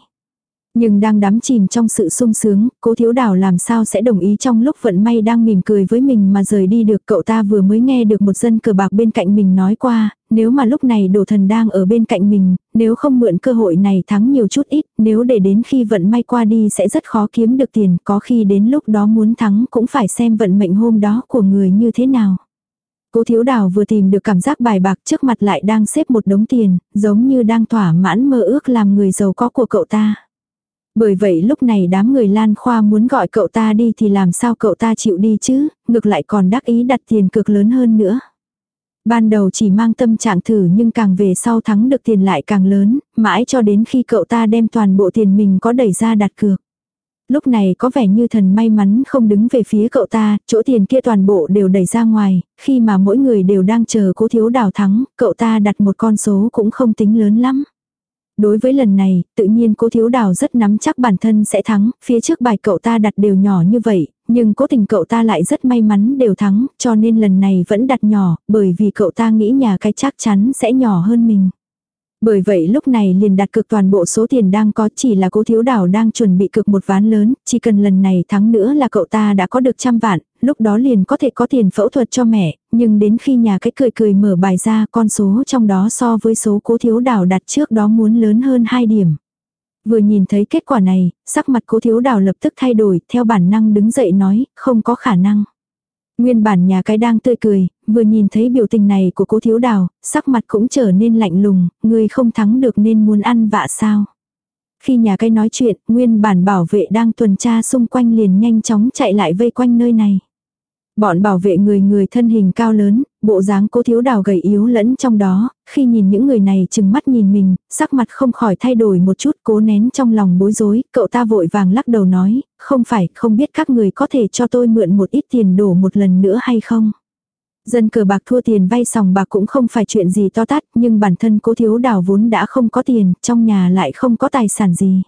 Nhưng đang đắm chìm trong sự sung sướng, cố thiếu đảo làm sao sẽ đồng ý trong lúc vận may đang mỉm cười với mình mà rời đi được cậu ta vừa mới nghe được một dân cờ bạc bên cạnh mình nói qua, nếu mà lúc này đồ thần đang ở bên cạnh mình, nếu không mượn cơ hội này thắng nhiều chút ít, nếu để đến khi vận may qua đi sẽ rất khó kiếm được tiền, có khi đến lúc đó muốn thắng cũng phải xem vận mệnh hôm đó của người như thế nào. Cố thiếu đào vừa tìm được cảm giác bài bạc trước mặt lại đang xếp một đống tiền, giống như đang thỏa mãn mơ ước làm người giàu có của cậu ta. Bởi vậy lúc này đám người Lan Khoa muốn gọi cậu ta đi thì làm sao cậu ta chịu đi chứ, ngược lại còn đắc ý đặt tiền cực lớn hơn nữa. Ban đầu chỉ mang tâm trạng thử nhưng càng về sau thắng được tiền lại càng lớn, mãi cho đến khi cậu ta đem toàn bộ tiền mình có đẩy ra đặt cược. Lúc này có vẻ như thần may mắn không đứng về phía cậu ta, chỗ tiền kia toàn bộ đều đẩy ra ngoài, khi mà mỗi người đều đang chờ cố thiếu đào thắng, cậu ta đặt một con số cũng không tính lớn lắm. Đối với lần này, tự nhiên cố thiếu đào rất nắm chắc bản thân sẽ thắng, phía trước bài cậu ta đặt đều nhỏ như vậy, nhưng cố tình cậu ta lại rất may mắn đều thắng, cho nên lần này vẫn đặt nhỏ, bởi vì cậu ta nghĩ nhà cái chắc chắn sẽ nhỏ hơn mình. Bởi vậy lúc này liền đặt cược toàn bộ số tiền đang có chỉ là cố thiếu đảo đang chuẩn bị cược một ván lớn, chỉ cần lần này thắng nữa là cậu ta đã có được trăm vạn, lúc đó liền có thể có tiền phẫu thuật cho mẹ, nhưng đến khi nhà cái cười cười mở bài ra con số trong đó so với số cố thiếu đảo đặt trước đó muốn lớn hơn 2 điểm. Vừa nhìn thấy kết quả này, sắc mặt cố thiếu đảo lập tức thay đổi, theo bản năng đứng dậy nói, không có khả năng. Nguyên bản nhà cái đang tươi cười, vừa nhìn thấy biểu tình này của cố thiếu đào, sắc mặt cũng trở nên lạnh lùng, người không thắng được nên muốn ăn vạ sao. Khi nhà cái nói chuyện, nguyên bản bảo vệ đang tuần tra xung quanh liền nhanh chóng chạy lại vây quanh nơi này. Bọn bảo vệ người người thân hình cao lớn, bộ dáng cố thiếu đào gầy yếu lẫn trong đó, khi nhìn những người này chừng mắt nhìn mình, sắc mặt không khỏi thay đổi một chút cố nén trong lòng bối rối, cậu ta vội vàng lắc đầu nói, không phải, không biết các người có thể cho tôi mượn một ít tiền đổ một lần nữa hay không. Dân cờ bạc thua tiền vay sòng bạc cũng không phải chuyện gì to tát, nhưng bản thân cố thiếu đào vốn đã không có tiền, trong nhà lại không có tài sản gì.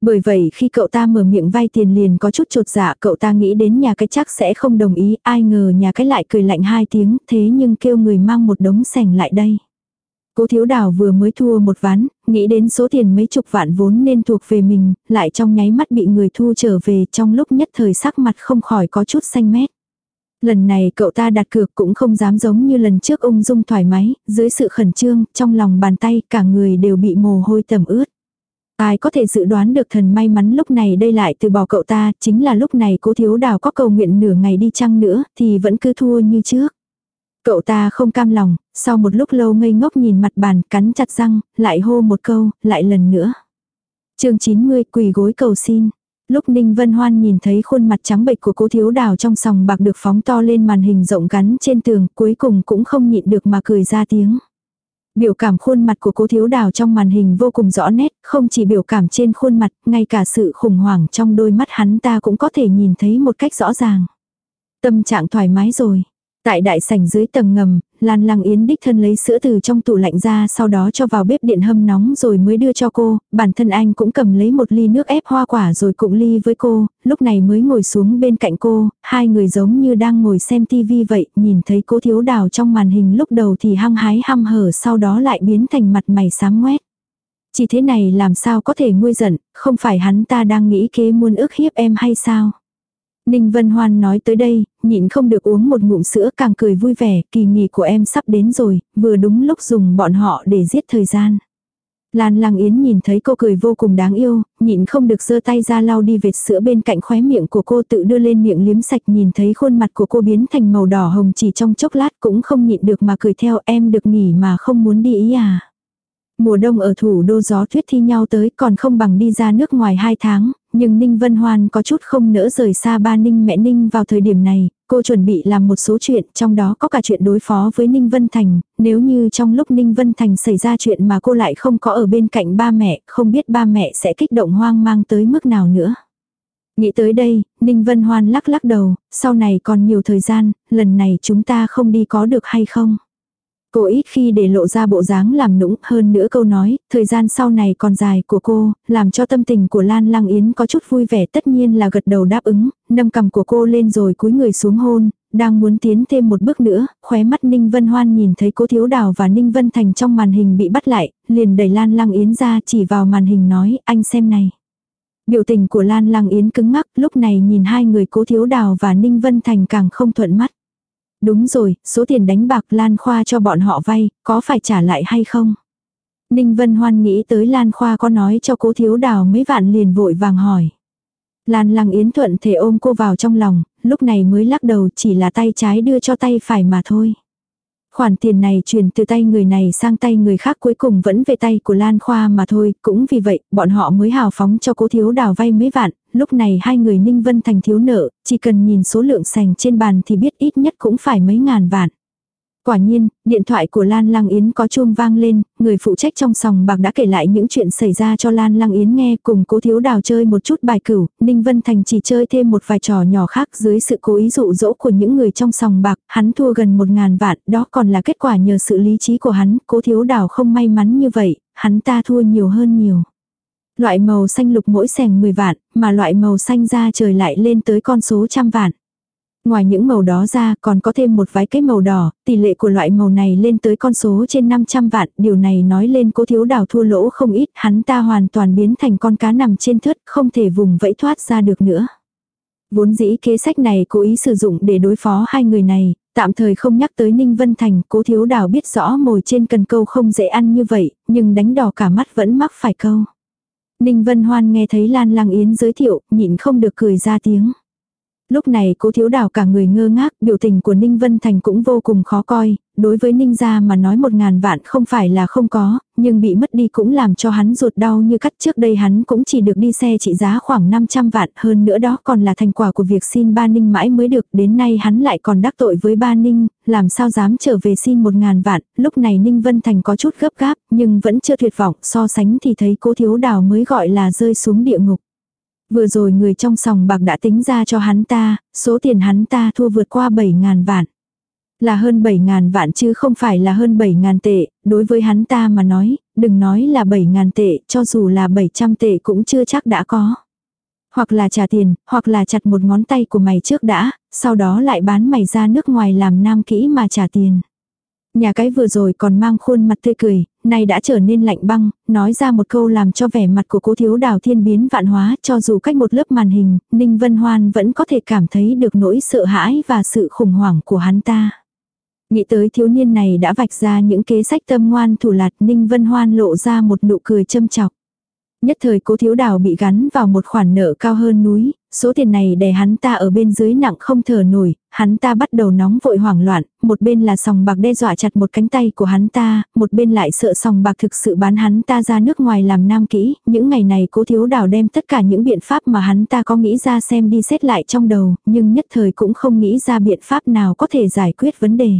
Bởi vậy khi cậu ta mở miệng vay tiền liền có chút trột dạ cậu ta nghĩ đến nhà cái chắc sẽ không đồng ý ai ngờ nhà cái lại cười lạnh hai tiếng thế nhưng kêu người mang một đống sành lại đây. Cố thiếu đào vừa mới thua một ván, nghĩ đến số tiền mấy chục vạn vốn nên thuộc về mình, lại trong nháy mắt bị người thu trở về trong lúc nhất thời sắc mặt không khỏi có chút xanh mét. Lần này cậu ta đặt cược cũng không dám giống như lần trước ung dung thoải mái, dưới sự khẩn trương, trong lòng bàn tay cả người đều bị mồ hôi tầm ướt. Ai có thể dự đoán được thần may mắn lúc này đây lại từ bỏ cậu ta, chính là lúc này cố thiếu đào có cầu nguyện nửa ngày đi chăng nữa, thì vẫn cứ thua như trước. Cậu ta không cam lòng, sau một lúc lâu ngây ngốc nhìn mặt bàn, cắn chặt răng, lại hô một câu, lại lần nữa. chương 90 quỳ gối cầu xin. Lúc Ninh Vân Hoan nhìn thấy khuôn mặt trắng bệch của cố thiếu đào trong sòng bạc được phóng to lên màn hình rộng gắn trên tường, cuối cùng cũng không nhịn được mà cười ra tiếng. Biểu cảm khuôn mặt của cố thiếu đào trong màn hình vô cùng rõ nét, không chỉ biểu cảm trên khuôn mặt, ngay cả sự khủng hoảng trong đôi mắt hắn ta cũng có thể nhìn thấy một cách rõ ràng. Tâm trạng thoải mái rồi. Tại đại sảnh dưới tầng ngầm, Lan Lăng Yến đích thân lấy sữa từ trong tủ lạnh ra sau đó cho vào bếp điện hâm nóng rồi mới đưa cho cô, bản thân anh cũng cầm lấy một ly nước ép hoa quả rồi cụng ly với cô, lúc này mới ngồi xuống bên cạnh cô, hai người giống như đang ngồi xem tivi vậy, nhìn thấy cô thiếu đào trong màn hình lúc đầu thì hăng hái hăm hở sau đó lại biến thành mặt mày sáng ngoét. Chỉ thế này làm sao có thể nguôi giận, không phải hắn ta đang nghĩ kế muốn ức hiếp em hay sao? Ninh Vân Hoan nói tới đây, nhịn không được uống một ngụm sữa càng cười vui vẻ, kỳ nghỉ của em sắp đến rồi, vừa đúng lúc dùng bọn họ để giết thời gian. Lan Lăng Yến nhìn thấy cô cười vô cùng đáng yêu, nhịn không được giơ tay ra lau đi vệt sữa bên cạnh khóe miệng của cô tự đưa lên miệng liếm sạch nhìn thấy khuôn mặt của cô biến thành màu đỏ hồng chỉ trong chốc lát cũng không nhịn được mà cười theo em được nghỉ mà không muốn đi ý à. Mùa đông ở thủ đô gió tuyết thi nhau tới còn không bằng đi ra nước ngoài 2 tháng, nhưng Ninh Vân Hoan có chút không nỡ rời xa ba Ninh mẹ Ninh vào thời điểm này, cô chuẩn bị làm một số chuyện, trong đó có cả chuyện đối phó với Ninh Vân Thành, nếu như trong lúc Ninh Vân Thành xảy ra chuyện mà cô lại không có ở bên cạnh ba mẹ, không biết ba mẹ sẽ kích động hoang mang tới mức nào nữa. Nghĩ tới đây, Ninh Vân Hoan lắc lắc đầu, sau này còn nhiều thời gian, lần này chúng ta không đi có được hay không? Cô ít khi để lộ ra bộ dáng làm nũng hơn nữa câu nói, thời gian sau này còn dài của cô, làm cho tâm tình của Lan Lăng Yến có chút vui vẻ tất nhiên là gật đầu đáp ứng, nâng cầm của cô lên rồi cúi người xuống hôn, đang muốn tiến thêm một bước nữa, khóe mắt Ninh Vân Hoan nhìn thấy cố thiếu đào và Ninh Vân Thành trong màn hình bị bắt lại, liền đẩy Lan Lăng Yến ra chỉ vào màn hình nói, anh xem này. Biểu tình của Lan Lăng Yến cứng ngắc, lúc này nhìn hai người cố thiếu đào và Ninh Vân Thành càng không thuận mắt. Đúng rồi, số tiền đánh bạc Lan Khoa cho bọn họ vay, có phải trả lại hay không? Ninh Vân Hoan nghĩ tới Lan Khoa có nói cho cố thiếu đào mấy vạn liền vội vàng hỏi. Lan Lăng Yến thuận thể ôm cô vào trong lòng, lúc này mới lắc đầu chỉ là tay trái đưa cho tay phải mà thôi. Khoản tiền này chuyển từ tay người này sang tay người khác cuối cùng vẫn về tay của Lan Khoa mà thôi, cũng vì vậy, bọn họ mới hào phóng cho cố thiếu đào vay mấy vạn, lúc này hai người Ninh Vân Thành thiếu nợ, chỉ cần nhìn số lượng sành trên bàn thì biết ít nhất cũng phải mấy ngàn vạn. Quả nhiên, điện thoại của Lan Lăng Yến có chuông vang lên, người phụ trách trong sòng bạc đã kể lại những chuyện xảy ra cho Lan Lăng Yến nghe cùng cố thiếu đào chơi một chút bài cửu, Ninh Vân Thành chỉ chơi thêm một vài trò nhỏ khác dưới sự cố ý dụ dỗ của những người trong sòng bạc, hắn thua gần một ngàn vạn, đó còn là kết quả nhờ sự lý trí của hắn, cố thiếu đào không may mắn như vậy, hắn ta thua nhiều hơn nhiều. Loại màu xanh lục mỗi sẻng 10 vạn, mà loại màu xanh da trời lại lên tới con số trăm vạn. Ngoài những màu đó ra còn có thêm một vài cái màu đỏ, tỷ lệ của loại màu này lên tới con số trên 500 vạn, điều này nói lên cố thiếu đào thua lỗ không ít, hắn ta hoàn toàn biến thành con cá nằm trên thớt, không thể vùng vẫy thoát ra được nữa. Vốn dĩ kế sách này cố ý sử dụng để đối phó hai người này, tạm thời không nhắc tới Ninh Vân Thành, cố thiếu đào biết rõ mồi trên cần câu không dễ ăn như vậy, nhưng đánh đỏ cả mắt vẫn mắc phải câu. Ninh Vân Hoan nghe thấy Lan Lăng Yến giới thiệu, nhịn không được cười ra tiếng. Lúc này cố thiếu đào cả người ngơ ngác, biểu tình của Ninh Vân Thành cũng vô cùng khó coi, đối với Ninh gia mà nói một ngàn vạn không phải là không có, nhưng bị mất đi cũng làm cho hắn ruột đau như cắt. Trước đây hắn cũng chỉ được đi xe trị giá khoảng 500 vạn, hơn nữa đó còn là thành quả của việc xin ba Ninh mãi mới được, đến nay hắn lại còn đắc tội với ba Ninh, làm sao dám trở về xin một ngàn vạn, lúc này Ninh Vân Thành có chút gấp gáp, nhưng vẫn chưa tuyệt vọng, so sánh thì thấy cố thiếu đào mới gọi là rơi xuống địa ngục. Vừa rồi người trong sòng bạc đã tính ra cho hắn ta, số tiền hắn ta thua vượt qua 7.000 vạn. Là hơn 7.000 vạn chứ không phải là hơn 7.000 tệ, đối với hắn ta mà nói, đừng nói là 7.000 tệ, cho dù là 700 tệ cũng chưa chắc đã có. Hoặc là trả tiền, hoặc là chặt một ngón tay của mày trước đã, sau đó lại bán mày ra nước ngoài làm nam kỹ mà trả tiền. Nhà cái vừa rồi còn mang khuôn mặt tươi cười, nay đã trở nên lạnh băng, nói ra một câu làm cho vẻ mặt của cố thiếu đào thiên biến vạn hóa, cho dù cách một lớp màn hình, Ninh Vân Hoan vẫn có thể cảm thấy được nỗi sợ hãi và sự khủng hoảng của hắn ta. Nghĩ tới thiếu niên này đã vạch ra những kế sách tâm ngoan thủ lạt Ninh Vân Hoan lộ ra một nụ cười châm chọc. Nhất thời cố thiếu đào bị gắn vào một khoản nợ cao hơn núi, số tiền này đè hắn ta ở bên dưới nặng không thở nổi, hắn ta bắt đầu nóng vội hoảng loạn, một bên là sòng bạc đe dọa chặt một cánh tay của hắn ta, một bên lại sợ sòng bạc thực sự bán hắn ta ra nước ngoài làm nam kỹ, những ngày này cố thiếu đào đem tất cả những biện pháp mà hắn ta có nghĩ ra xem đi xét lại trong đầu, nhưng nhất thời cũng không nghĩ ra biện pháp nào có thể giải quyết vấn đề.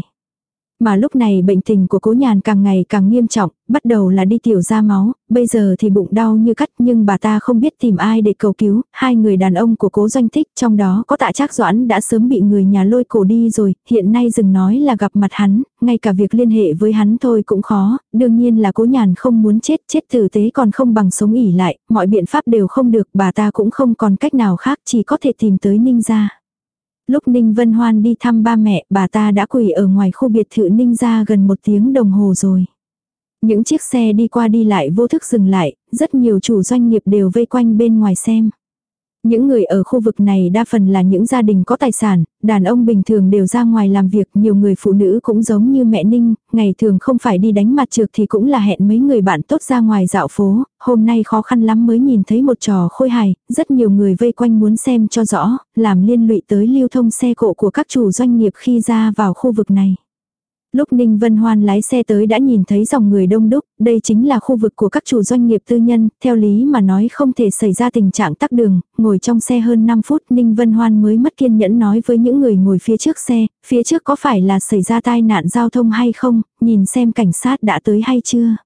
Mà lúc này bệnh tình của cố nhàn càng ngày càng nghiêm trọng, bắt đầu là đi tiểu ra máu, bây giờ thì bụng đau như cắt nhưng bà ta không biết tìm ai để cầu cứu, hai người đàn ông của cố doanh thích trong đó có tạ trác doãn đã sớm bị người nhà lôi cổ đi rồi, hiện nay dừng nói là gặp mặt hắn, ngay cả việc liên hệ với hắn thôi cũng khó, đương nhiên là cố nhàn không muốn chết, chết tử tế còn không bằng sống ỉ lại, mọi biện pháp đều không được, bà ta cũng không còn cách nào khác chỉ có thể tìm tới ninh gia. Lúc Ninh Vân Hoan đi thăm ba mẹ, bà ta đã quỳ ở ngoài khu biệt thự Ninh ra gần một tiếng đồng hồ rồi. Những chiếc xe đi qua đi lại vô thức dừng lại, rất nhiều chủ doanh nghiệp đều vây quanh bên ngoài xem. Những người ở khu vực này đa phần là những gia đình có tài sản, đàn ông bình thường đều ra ngoài làm việc, nhiều người phụ nữ cũng giống như mẹ Ninh, ngày thường không phải đi đánh mặt trược thì cũng là hẹn mấy người bạn tốt ra ngoài dạo phố, hôm nay khó khăn lắm mới nhìn thấy một trò khôi hài, rất nhiều người vây quanh muốn xem cho rõ, làm liên lụy tới lưu thông xe cộ của các chủ doanh nghiệp khi ra vào khu vực này. Lúc Ninh Vân Hoan lái xe tới đã nhìn thấy dòng người đông đúc, đây chính là khu vực của các chủ doanh nghiệp tư nhân, theo lý mà nói không thể xảy ra tình trạng tắc đường, ngồi trong xe hơn 5 phút Ninh Vân Hoan mới mất kiên nhẫn nói với những người ngồi phía trước xe, phía trước có phải là xảy ra tai nạn giao thông hay không, nhìn xem cảnh sát đã tới hay chưa.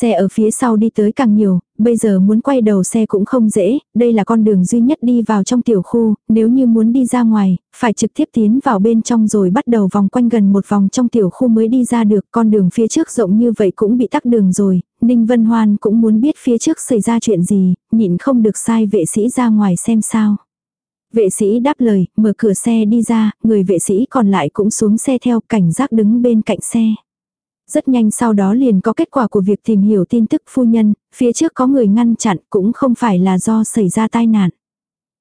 Xe ở phía sau đi tới càng nhiều, bây giờ muốn quay đầu xe cũng không dễ, đây là con đường duy nhất đi vào trong tiểu khu, nếu như muốn đi ra ngoài, phải trực tiếp tiến vào bên trong rồi bắt đầu vòng quanh gần một vòng trong tiểu khu mới đi ra được, con đường phía trước rộng như vậy cũng bị tắc đường rồi, Ninh Vân Hoan cũng muốn biết phía trước xảy ra chuyện gì, nhịn không được sai vệ sĩ ra ngoài xem sao. Vệ sĩ đáp lời, mở cửa xe đi ra, người vệ sĩ còn lại cũng xuống xe theo cảnh giác đứng bên cạnh xe. Rất nhanh sau đó liền có kết quả của việc tìm hiểu tin tức phu nhân, phía trước có người ngăn chặn cũng không phải là do xảy ra tai nạn.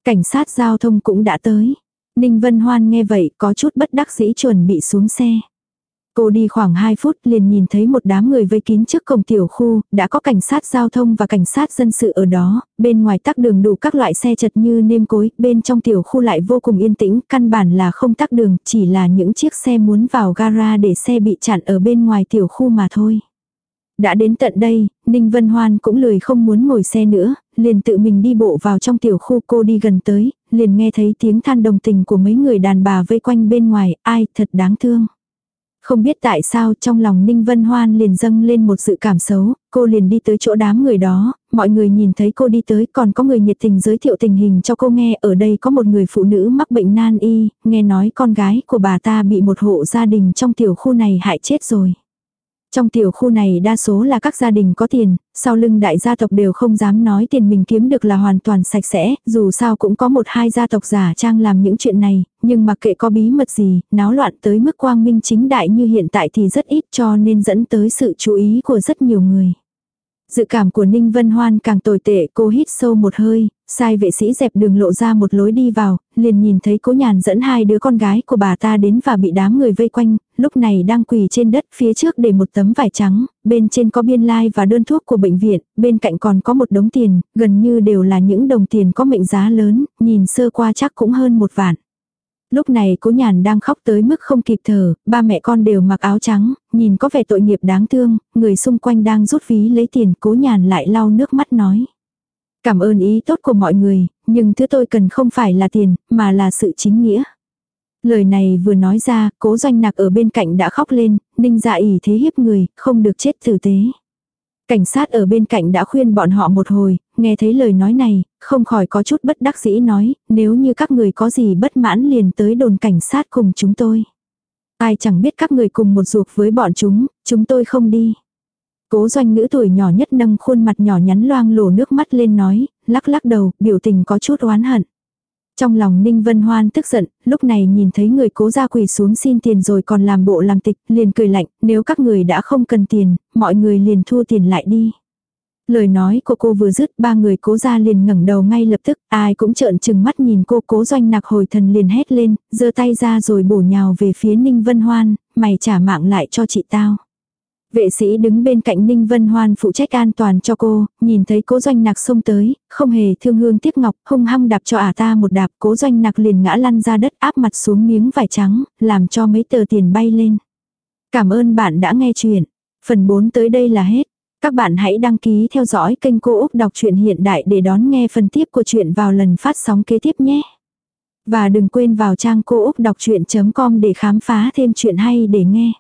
Cảnh sát giao thông cũng đã tới. Ninh Vân Hoan nghe vậy có chút bất đắc dĩ chuẩn bị xuống xe. Cô đi khoảng 2 phút liền nhìn thấy một đám người vây kín trước cổng tiểu khu, đã có cảnh sát giao thông và cảnh sát dân sự ở đó, bên ngoài tắc đường đủ các loại xe chật như nêm cối, bên trong tiểu khu lại vô cùng yên tĩnh, căn bản là không tắc đường, chỉ là những chiếc xe muốn vào gara để xe bị chặn ở bên ngoài tiểu khu mà thôi. Đã đến tận đây, Ninh Vân Hoan cũng lười không muốn ngồi xe nữa, liền tự mình đi bộ vào trong tiểu khu cô đi gần tới, liền nghe thấy tiếng than đồng tình của mấy người đàn bà vây quanh bên ngoài, ai thật đáng thương. Không biết tại sao trong lòng Ninh Vân Hoan liền dâng lên một sự cảm xấu, cô liền đi tới chỗ đám người đó, mọi người nhìn thấy cô đi tới còn có người nhiệt tình giới thiệu tình hình cho cô nghe ở đây có một người phụ nữ mắc bệnh nan y, nghe nói con gái của bà ta bị một hộ gia đình trong tiểu khu này hại chết rồi. Trong tiểu khu này đa số là các gia đình có tiền, sau lưng đại gia tộc đều không dám nói tiền mình kiếm được là hoàn toàn sạch sẽ, dù sao cũng có một hai gia tộc giả trang làm những chuyện này, nhưng mặc kệ có bí mật gì, náo loạn tới mức quang minh chính đại như hiện tại thì rất ít cho nên dẫn tới sự chú ý của rất nhiều người. Dự cảm của Ninh Vân Hoan càng tồi tệ cô hít sâu một hơi, sai vệ sĩ dẹp đường lộ ra một lối đi vào, liền nhìn thấy cố nhàn dẫn hai đứa con gái của bà ta đến và bị đám người vây quanh, lúc này đang quỳ trên đất phía trước để một tấm vải trắng, bên trên có biên lai like và đơn thuốc của bệnh viện, bên cạnh còn có một đống tiền, gần như đều là những đồng tiền có mệnh giá lớn, nhìn sơ qua chắc cũng hơn một vạn. Lúc này cố nhàn đang khóc tới mức không kịp thở, ba mẹ con đều mặc áo trắng, nhìn có vẻ tội nghiệp đáng thương, người xung quanh đang rút ví lấy tiền cố nhàn lại lau nước mắt nói. Cảm ơn ý tốt của mọi người, nhưng thứ tôi cần không phải là tiền, mà là sự chính nghĩa. Lời này vừa nói ra, cố doanh nạc ở bên cạnh đã khóc lên, ninh dạ ỉ thế hiếp người, không được chết tử tế. Cảnh sát ở bên cạnh đã khuyên bọn họ một hồi, nghe thấy lời nói này, không khỏi có chút bất đắc dĩ nói, nếu như các người có gì bất mãn liền tới đồn cảnh sát cùng chúng tôi. Ai chẳng biết các người cùng một ruột với bọn chúng, chúng tôi không đi. Cố doanh ngữ tuổi nhỏ nhất nâng khuôn mặt nhỏ nhắn loang lổ nước mắt lên nói, lắc lắc đầu, biểu tình có chút oán hận. Trong lòng Ninh Vân Hoan tức giận, lúc này nhìn thấy người cố gia quỳ xuống xin tiền rồi còn làm bộ làm tịch, liền cười lạnh, nếu các người đã không cần tiền, mọi người liền thua tiền lại đi. Lời nói của cô vừa dứt ba người cố gia liền ngẩng đầu ngay lập tức, ai cũng trợn trừng mắt nhìn cô cố doanh nặc hồi thần liền hét lên, giơ tay ra rồi bổ nhào về phía Ninh Vân Hoan, mày trả mạng lại cho chị tao. Vệ sĩ đứng bên cạnh Ninh Vân Hoan phụ trách an toàn cho cô, nhìn thấy cố doanh nặc xông tới, không hề thương hương tiếc ngọc, hung hăng đạp cho ả ta một đạp, cố doanh nặc liền ngã lăn ra đất áp mặt xuống miếng vải trắng, làm cho mấy tờ tiền bay lên. Cảm ơn bạn đã nghe chuyện. Phần 4 tới đây là hết. Các bạn hãy đăng ký theo dõi kênh Cô Úc Đọc truyện Hiện Đại để đón nghe phần tiếp của chuyện vào lần phát sóng kế tiếp nhé. Và đừng quên vào trang cô úc đọc chuyện.com để khám phá thêm chuyện hay để nghe.